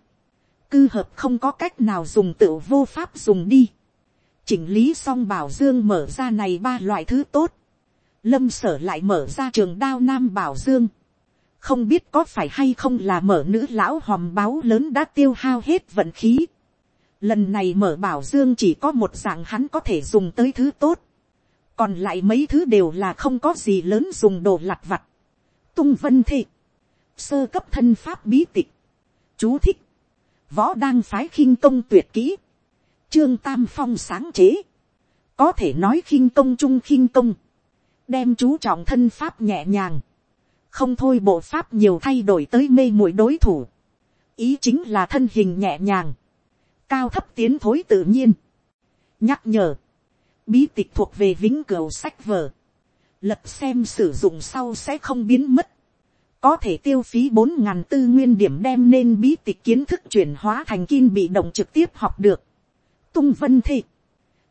cư hợp không có cách nào dùng tự vô pháp dùng đi chỉnh lý xong bảo dương mở ra này ba loại thứ tốt. lâm sở lại mở ra trường đao nam bảo dương. không biết có phải hay không là mở nữ lão hòm báo lớn đã tiêu hao hết vận khí. lần này mở bảo dương chỉ có một dạng hắn có thể dùng tới thứ tốt. còn lại mấy thứ đều là không có gì lớn dùng đồ lặt vặt. tung vân thị. sơ cấp thân pháp bí tịch. chú thích võ đang phái khinh công tuyệt kỹ, trương tam phong sáng chế, có thể nói khinh công trung khinh công, đem chú trọng thân pháp nhẹ nhàng, không thôi bộ pháp nhiều thay đổi tới mê muội đối thủ, ý chính là thân hình nhẹ nhàng, cao thấp tiến thối tự nhiên, nhắc nhở, bí tịch thuộc về vĩnh cửu sách vở, lật xem sử dụng sau sẽ không biến mất, có thể tiêu phí bốn ngàn tư nguyên điểm đem nên bí tịch kiến thức chuyển hóa thành kim bị động trực tiếp học được tung vân thị,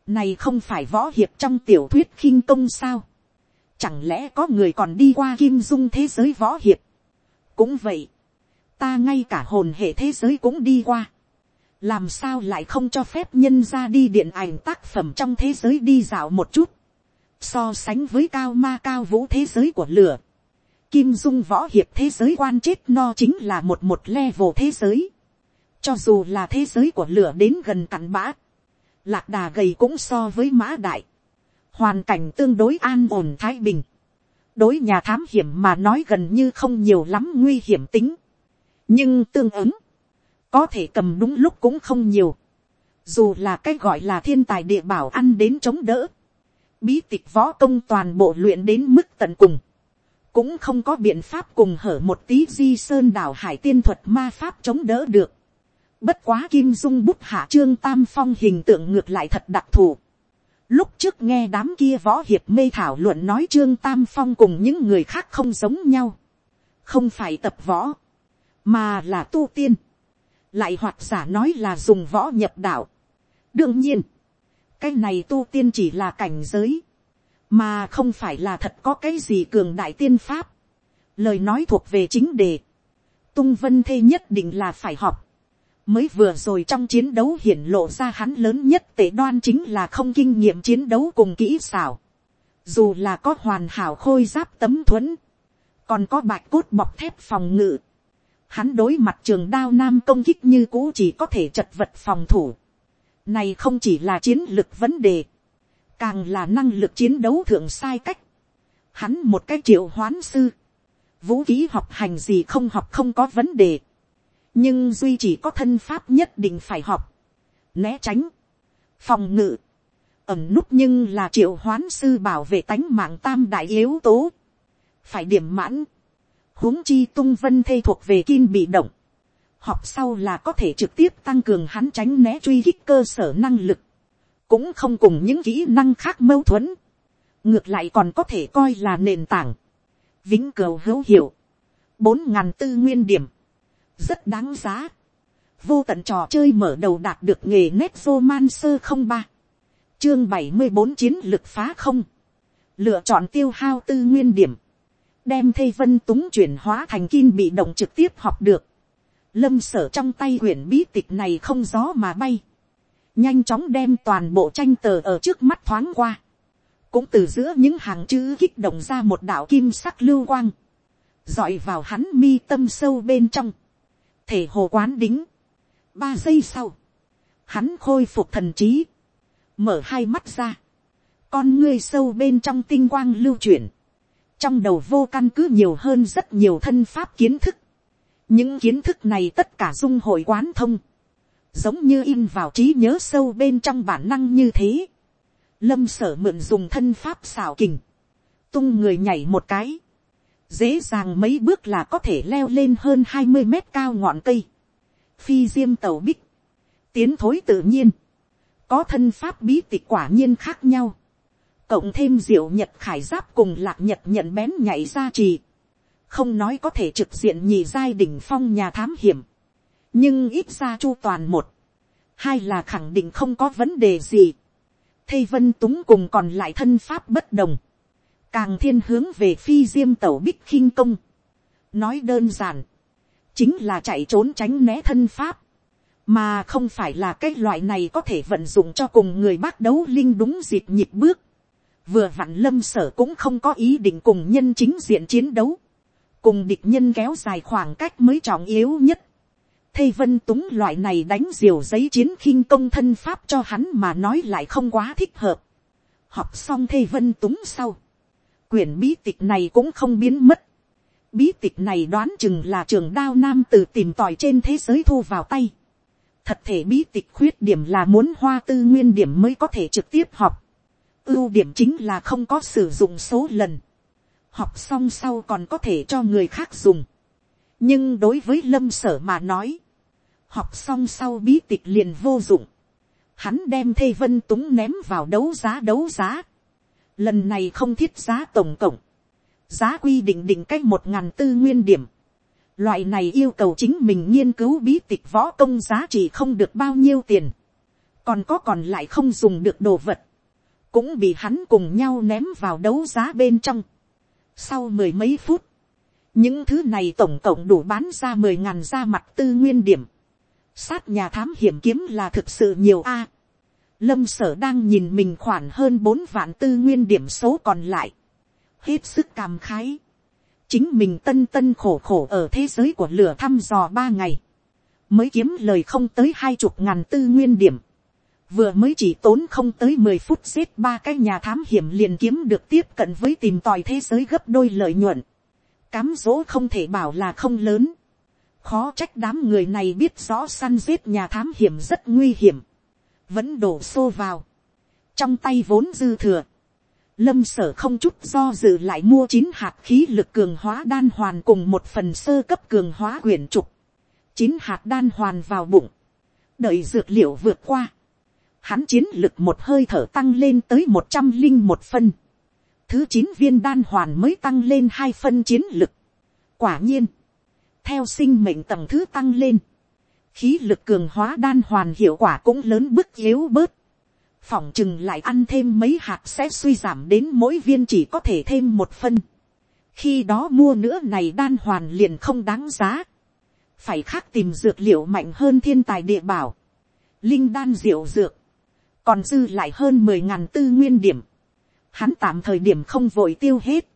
này không phải võ hiệp trong tiểu thuyết khinh công sao. chẳng lẽ có người còn đi qua kim dung thế giới võ hiệp. cũng vậy, ta ngay cả hồn hệ thế giới cũng đi qua. làm sao lại không cho phép nhân ra đi điện ảnh tác phẩm trong thế giới đi dạo một chút. so sánh với cao ma cao vũ thế giới của lửa Kim dung võ hiệp thế giới quan chết no chính là một một level thế giới. Cho dù là thế giới của lửa đến gần cặn bã. Lạc đà gầy cũng so với mã đại. Hoàn cảnh tương đối an ổn thái bình. Đối nhà thám hiểm mà nói gần như không nhiều lắm nguy hiểm tính. Nhưng tương ứng. Có thể cầm đúng lúc cũng không nhiều. Dù là cái gọi là thiên tài địa bảo ăn đến chống đỡ. Bí tịch võ công toàn bộ luyện đến mức tận cùng cũng không có biện pháp cùng hở một tí di sơn đảo hải tiên thuật ma pháp chống đỡ được. Bất quá kim dung bút hạ trương tam phong hình tượng ngược lại thật đặc thù. Lúc trước nghe đám kia võ hiệp mê thảo luận nói trương tam phong cùng những người khác không giống nhau. Không phải tập võ, mà là tu tiên. Lại hoặc giả nói là dùng võ nhập đạo. đương nhiên, cái này tu tiên chỉ là cảnh giới mà không phải là thật có cái gì cường đại tiên pháp. lời nói thuộc về chính đề. tung vân thê nhất định là phải học mới vừa rồi trong chiến đấu hiển lộ ra hắn lớn nhất tệ đoan chính là không kinh nghiệm chiến đấu cùng kỹ xảo. dù là có hoàn hảo khôi giáp tấm thuẫn, còn có bạch cốt bọc thép phòng ngự. hắn đối mặt trường đao nam công kích như cũ chỉ có thể chật vật phòng thủ. này không chỉ là chiến lực vấn đề càng là năng lực chiến đấu thượng sai cách, hắn một cái triệu hoán sư, vũ khí học hành gì không học không có vấn đề, nhưng duy chỉ có thân pháp nhất định phải học, né tránh, phòng ngự, ẩm nút nhưng là triệu hoán sư bảo vệ tánh mạng tam đại yếu tố, phải điểm mãn, huống chi tung vân thê thuộc về kim bị động, học sau là có thể trực tiếp tăng cường hắn tránh né truy kích cơ sở năng lực, cũng không cùng những kỹ năng khác mâu thuẫn, ngược lại còn có thể coi là nền tảng, vĩnh cửu hữu hiệu, bốn ngàn tư nguyên điểm, rất đáng giá, vô tận trò chơi mở đầu đạt được nghề nét roman sơ không ba. Chương bảy mươi bốn chiến lực phá không. Lựa chọn tiêu hao tư nguyên điểm. Đem thây vân túng chuyển hóa thành kim bị động trực tiếp học được. Lâm sở trong tay quyển bí tịch này không gió mà bay. Nhanh chóng đem toàn bộ tranh tờ ở trước mắt thoáng qua. Cũng từ giữa những hàng chữ kích động ra một đạo kim sắc lưu quang. Dọi vào hắn mi tâm sâu bên trong thể hồ quán đính. Ba giây sau hắn khôi phục thần trí mở hai mắt ra. Con ngươi sâu bên trong tinh quang lưu chuyển, trong đầu vô căn cứ nhiều hơn rất nhiều thân pháp kiến thức, những kiến thức này tất cả dung hội quán thông, giống như in vào trí nhớ sâu bên trong bản năng như thế, lâm sở mượn dùng thân pháp xào kình, tung người nhảy một cái, dễ dàng mấy bước là có thể leo lên hơn hai mươi mét cao ngọn cây, phi diêm tàu bích, tiến thối tự nhiên, có thân pháp bí tịch quả nhiên khác nhau, cộng thêm diệu nhật khải giáp cùng lạc nhật nhận bén nhảy ra trì, không nói có thể trực diện nhì giai đỉnh phong nhà thám hiểm, nhưng ít ra chu toàn một, hai là khẳng định không có vấn đề gì, thây vân túng cùng còn lại thân pháp bất đồng, càng thiên hướng về phi diêm tẩu bích khinh công, nói đơn giản, chính là chạy trốn tránh né thân pháp, mà không phải là cái loại này có thể vận dụng cho cùng người bác đấu linh đúng dịp nhịp bước, vừa vặn lâm sở cũng không có ý định cùng nhân chính diện chiến đấu, cùng địch nhân kéo dài khoảng cách mới trọng yếu nhất. Thây vân túng loại này đánh diều giấy chiến khinh công thân pháp cho hắn mà nói lại không quá thích hợp. Học xong thây vân túng sau. Quyển bí tịch này cũng không biến mất. Bí tịch này đoán chừng là trường đao nam từ tìm tòi trên thế giới thu vào tay. Thật thể bí tịch khuyết điểm là muốn hoa tư nguyên điểm mới có thể trực tiếp học ưu điểm chính là không có sử dụng số lần. Học xong sau còn có thể cho người khác dùng. Nhưng đối với lâm sở mà nói. Học xong sau bí tịch liền vô dụng. Hắn đem thê vân túng ném vào đấu giá đấu giá. Lần này không thiết giá tổng cộng. Giá quy định định cách một ngàn tư nguyên điểm. Loại này yêu cầu chính mình nghiên cứu bí tịch võ công giá trị không được bao nhiêu tiền. Còn có còn lại không dùng được đồ vật cũng bị hắn cùng nhau ném vào đấu giá bên trong. Sau mười mấy phút, những thứ này tổng cộng đủ bán ra mười ngàn ra mặt tư nguyên điểm. Sát nhà thám hiểm kiếm là thực sự nhiều a lâm sở đang nhìn mình khoản hơn bốn vạn tư nguyên điểm số còn lại. Hết sức cảm khái. Chính mình tân tân khổ khổ ở thế giới của lửa thăm dò ba ngày. Mới kiếm lời không tới hai chục ngàn tư nguyên điểm vừa mới chỉ tốn không tới mười phút giết ba cái nhà thám hiểm liền kiếm được tiếp cận với tìm tòi thế giới gấp đôi lợi nhuận. Cám dỗ không thể bảo là không lớn. Khó trách đám người này biết rõ săn giết nhà thám hiểm rất nguy hiểm. Vẫn đổ xô vào. Trong tay vốn dư thừa. Lâm sở không chút do dự lại mua chín hạt khí lực cường hóa đan hoàn cùng một phần sơ cấp cường hóa quyển trục. chín hạt đan hoàn vào bụng. Đợi dược liệu vượt qua hắn chiến lực một hơi thở tăng lên tới một trăm linh một phân. Thứ chín viên đan hoàn mới tăng lên hai phân chiến lực. Quả nhiên, theo sinh mệnh tầng thứ tăng lên, khí lực cường hóa đan hoàn hiệu quả cũng lớn bức yếu bớt. Phỏng chừng lại ăn thêm mấy hạt sẽ suy giảm đến mỗi viên chỉ có thể thêm một phân. Khi đó mua nữa này đan hoàn liền không đáng giá. Phải khác tìm dược liệu mạnh hơn thiên tài địa bảo. Linh đan diệu dược còn dư lại hơn mười ngàn tư nguyên điểm, hắn tạm thời điểm không vội tiêu hết,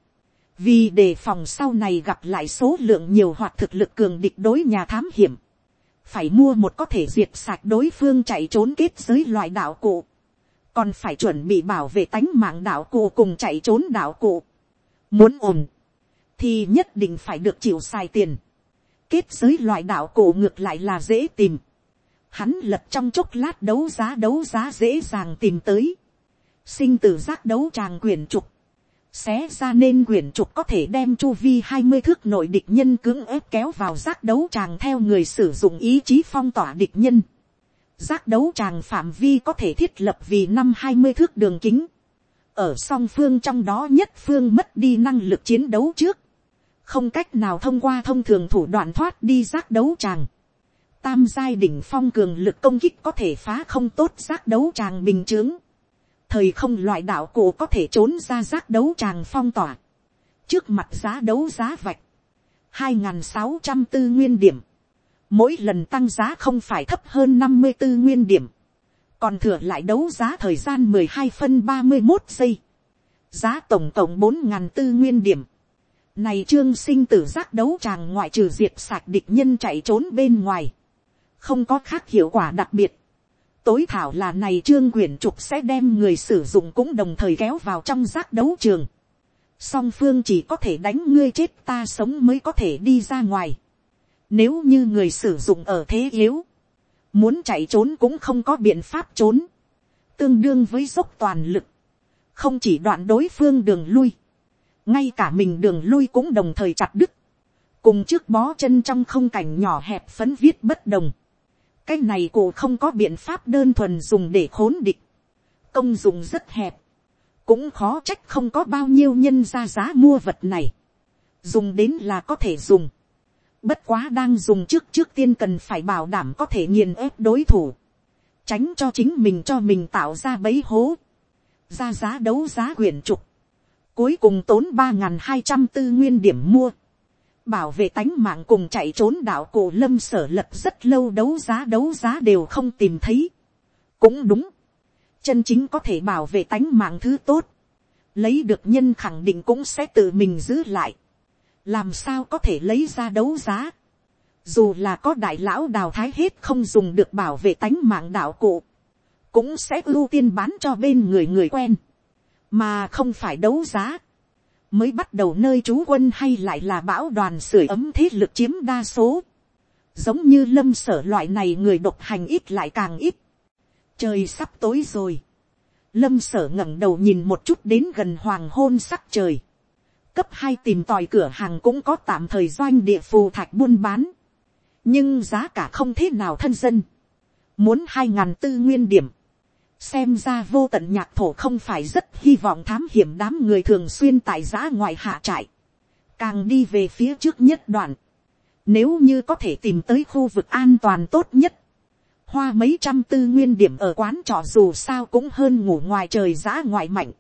vì đề phòng sau này gặp lại số lượng nhiều hoặc thực lực cường địch đối nhà thám hiểm, phải mua một có thể diệt sạch đối phương chạy trốn kết giới loại đạo cụ, còn phải chuẩn bị bảo vệ tánh mạng đạo cụ cùng chạy trốn đạo cụ. Muốn ổn, thì nhất định phải được chịu sai tiền. Kết giới loại đạo cụ ngược lại là dễ tìm. Hắn lật trong chốc lát đấu giá đấu giá dễ dàng tìm tới. Sinh tử giác đấu tràng quyền trục. Xé ra nên quyển trục có thể đem chu vi hai mươi thước nội địch nhân cưỡng ép kéo vào giác đấu tràng theo người sử dụng ý chí phong tỏa địch nhân. Giác đấu tràng phạm vi có thể thiết lập vì năm hai mươi thước đường kính. Ở song phương trong đó nhất phương mất đi năng lực chiến đấu trước. Không cách nào thông qua thông thường thủ đoạn thoát đi giác đấu tràng tam giai đỉnh phong cường lực công kích có thể phá không tốt giác đấu tràng bình chướng, thời không loại đạo cổ có thể trốn ra giác đấu tràng phong tỏa, trước mặt giá đấu giá vạch, hai n g h n sáu trăm tư nguyên điểm, mỗi lần tăng giá không phải thấp hơn năm mươi tư nguyên điểm, còn thừa lại đấu giá thời gian mười hai phân ba mươi một giây, giá tổng cộng bốn n g h n tư nguyên điểm, này trương sinh tử giác đấu tràng ngoại trừ diệt sạc địch nhân chạy trốn bên ngoài, không có khác hiệu quả đặc biệt, tối thảo là này trương quyển trục sẽ đem người sử dụng cũng đồng thời kéo vào trong giác đấu trường song phương chỉ có thể đánh ngươi chết ta sống mới có thể đi ra ngoài. Nếu như người sử dụng ở thế yếu, muốn chạy trốn cũng không có biện pháp trốn, tương đương với dốc toàn lực, không chỉ đoạn đối phương đường lui, ngay cả mình đường lui cũng đồng thời chặt đứt, cùng trước bó chân trong không cảnh nhỏ hẹp phấn viết bất đồng cái này cổ không có biện pháp đơn thuần dùng để khốn địch, công dụng rất hẹp, cũng khó trách không có bao nhiêu nhân ra giá mua vật này, dùng đến là có thể dùng, bất quá đang dùng trước trước tiên cần phải bảo đảm có thể nghiền ép đối thủ, tránh cho chính mình cho mình tạo ra bấy hố, ra giá đấu giá quyển trục, cuối cùng tốn ba n g h n hai trăm tư nguyên điểm mua, bảo vệ tánh mạng cùng chạy trốn đạo cổ lâm sở lập rất lâu đấu giá đấu giá đều không tìm thấy, cũng đúng, chân chính có thể bảo vệ tánh mạng thứ tốt, lấy được nhân khẳng định cũng sẽ tự mình giữ lại, làm sao có thể lấy ra đấu giá, dù là có đại lão đào thái hết không dùng được bảo vệ tánh mạng đạo cụ, cũng sẽ ưu tiên bán cho bên người người quen, mà không phải đấu giá, mới bắt đầu nơi trú quân hay lại là bão đoàn sưởi ấm thế lực chiếm đa số, giống như lâm sở loại này người độc hành ít lại càng ít, trời sắp tối rồi. Lâm sở ngẩng đầu nhìn một chút đến gần hoàng hôn sắc trời. Cấp hai tìm tòi cửa hàng cũng có tạm thời doanh địa phù thạch buôn bán. Nhưng giá cả không thế nào thân dân. Muốn hai ngàn tư nguyên điểm. Xem ra vô tận nhạc thổ không phải rất hy vọng thám hiểm đám người thường xuyên tại giã ngoài hạ trại. Càng đi về phía trước nhất đoạn. Nếu như có thể tìm tới khu vực an toàn tốt nhất hoa mấy trăm tư nguyên điểm ở quán trọ dù sao cũng hơn ngủ ngoài trời giã ngoại mạnh.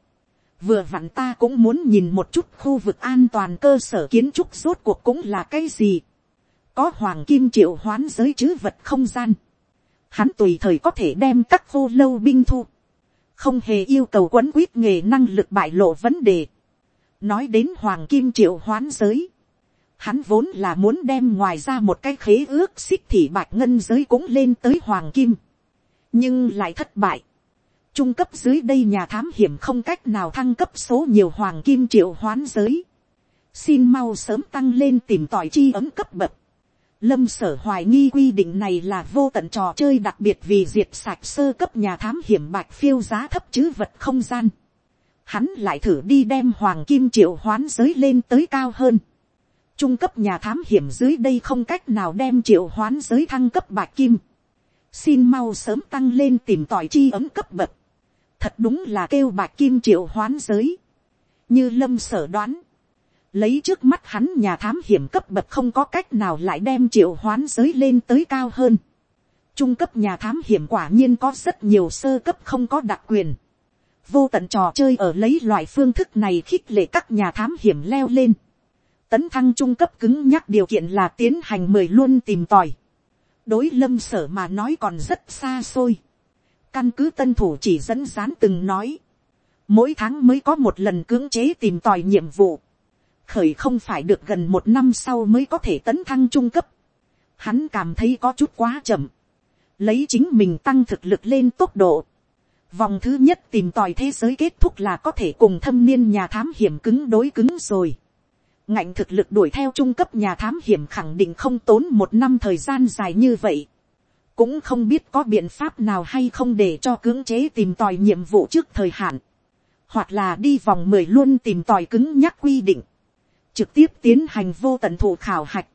Vừa vặn ta cũng muốn nhìn một chút khu vực an toàn cơ sở kiến trúc rốt cuộc cũng là cái gì. Có hoàng kim triệu hoán giới chứ vật không gian. Hắn tùy thời có thể đem các khô lâu binh thu. Không hề yêu cầu quấn quýt nghề năng lực bại lộ vấn đề. Nói đến hoàng kim triệu hoán giới Hắn vốn là muốn đem ngoài ra một cái khế ước xích thị bạch ngân giới cũng lên tới hoàng kim. Nhưng lại thất bại. Trung cấp dưới đây nhà thám hiểm không cách nào thăng cấp số nhiều hoàng kim triệu hoán giới. Xin mau sớm tăng lên tìm tòi chi ấm cấp bậc. Lâm sở hoài nghi quy định này là vô tận trò chơi đặc biệt vì diệt sạch sơ cấp nhà thám hiểm bạch phiêu giá thấp chứ vật không gian. Hắn lại thử đi đem hoàng kim triệu hoán giới lên tới cao hơn trung cấp nhà thám hiểm dưới đây không cách nào đem triệu hoán giới thăng cấp bạc kim. xin mau sớm tăng lên tìm tỏi chi ấm cấp bậc. thật đúng là kêu bạc kim triệu hoán giới. như lâm sở đoán, lấy trước mắt hắn nhà thám hiểm cấp bậc không có cách nào lại đem triệu hoán giới lên tới cao hơn. trung cấp nhà thám hiểm quả nhiên có rất nhiều sơ cấp không có đặc quyền. vô tận trò chơi ở lấy loại phương thức này khích lệ các nhà thám hiểm leo lên tấn thăng trung cấp cứng nhắc điều kiện là tiến hành mười luôn tìm tòi. đối lâm sở mà nói còn rất xa xôi. căn cứ tân thủ chỉ dẫn dán từng nói. mỗi tháng mới có một lần cưỡng chế tìm tòi nhiệm vụ khởi không phải được gần một năm sau mới có thể tấn thăng trung cấp. hắn cảm thấy có chút quá chậm. lấy chính mình tăng thực lực lên tốc độ. vòng thứ nhất tìm tòi thế giới kết thúc là có thể cùng thâm niên nhà thám hiểm cứng đối cứng rồi ngạnh thực lực đuổi theo trung cấp nhà thám hiểm khẳng định không tốn một năm thời gian dài như vậy. cũng không biết có biện pháp nào hay không để cho cưỡng chế tìm tòi nhiệm vụ trước thời hạn. hoặc là đi vòng mười luôn tìm tòi cứng nhắc quy định trực tiếp tiến hành vô tận thủ khảo hạch.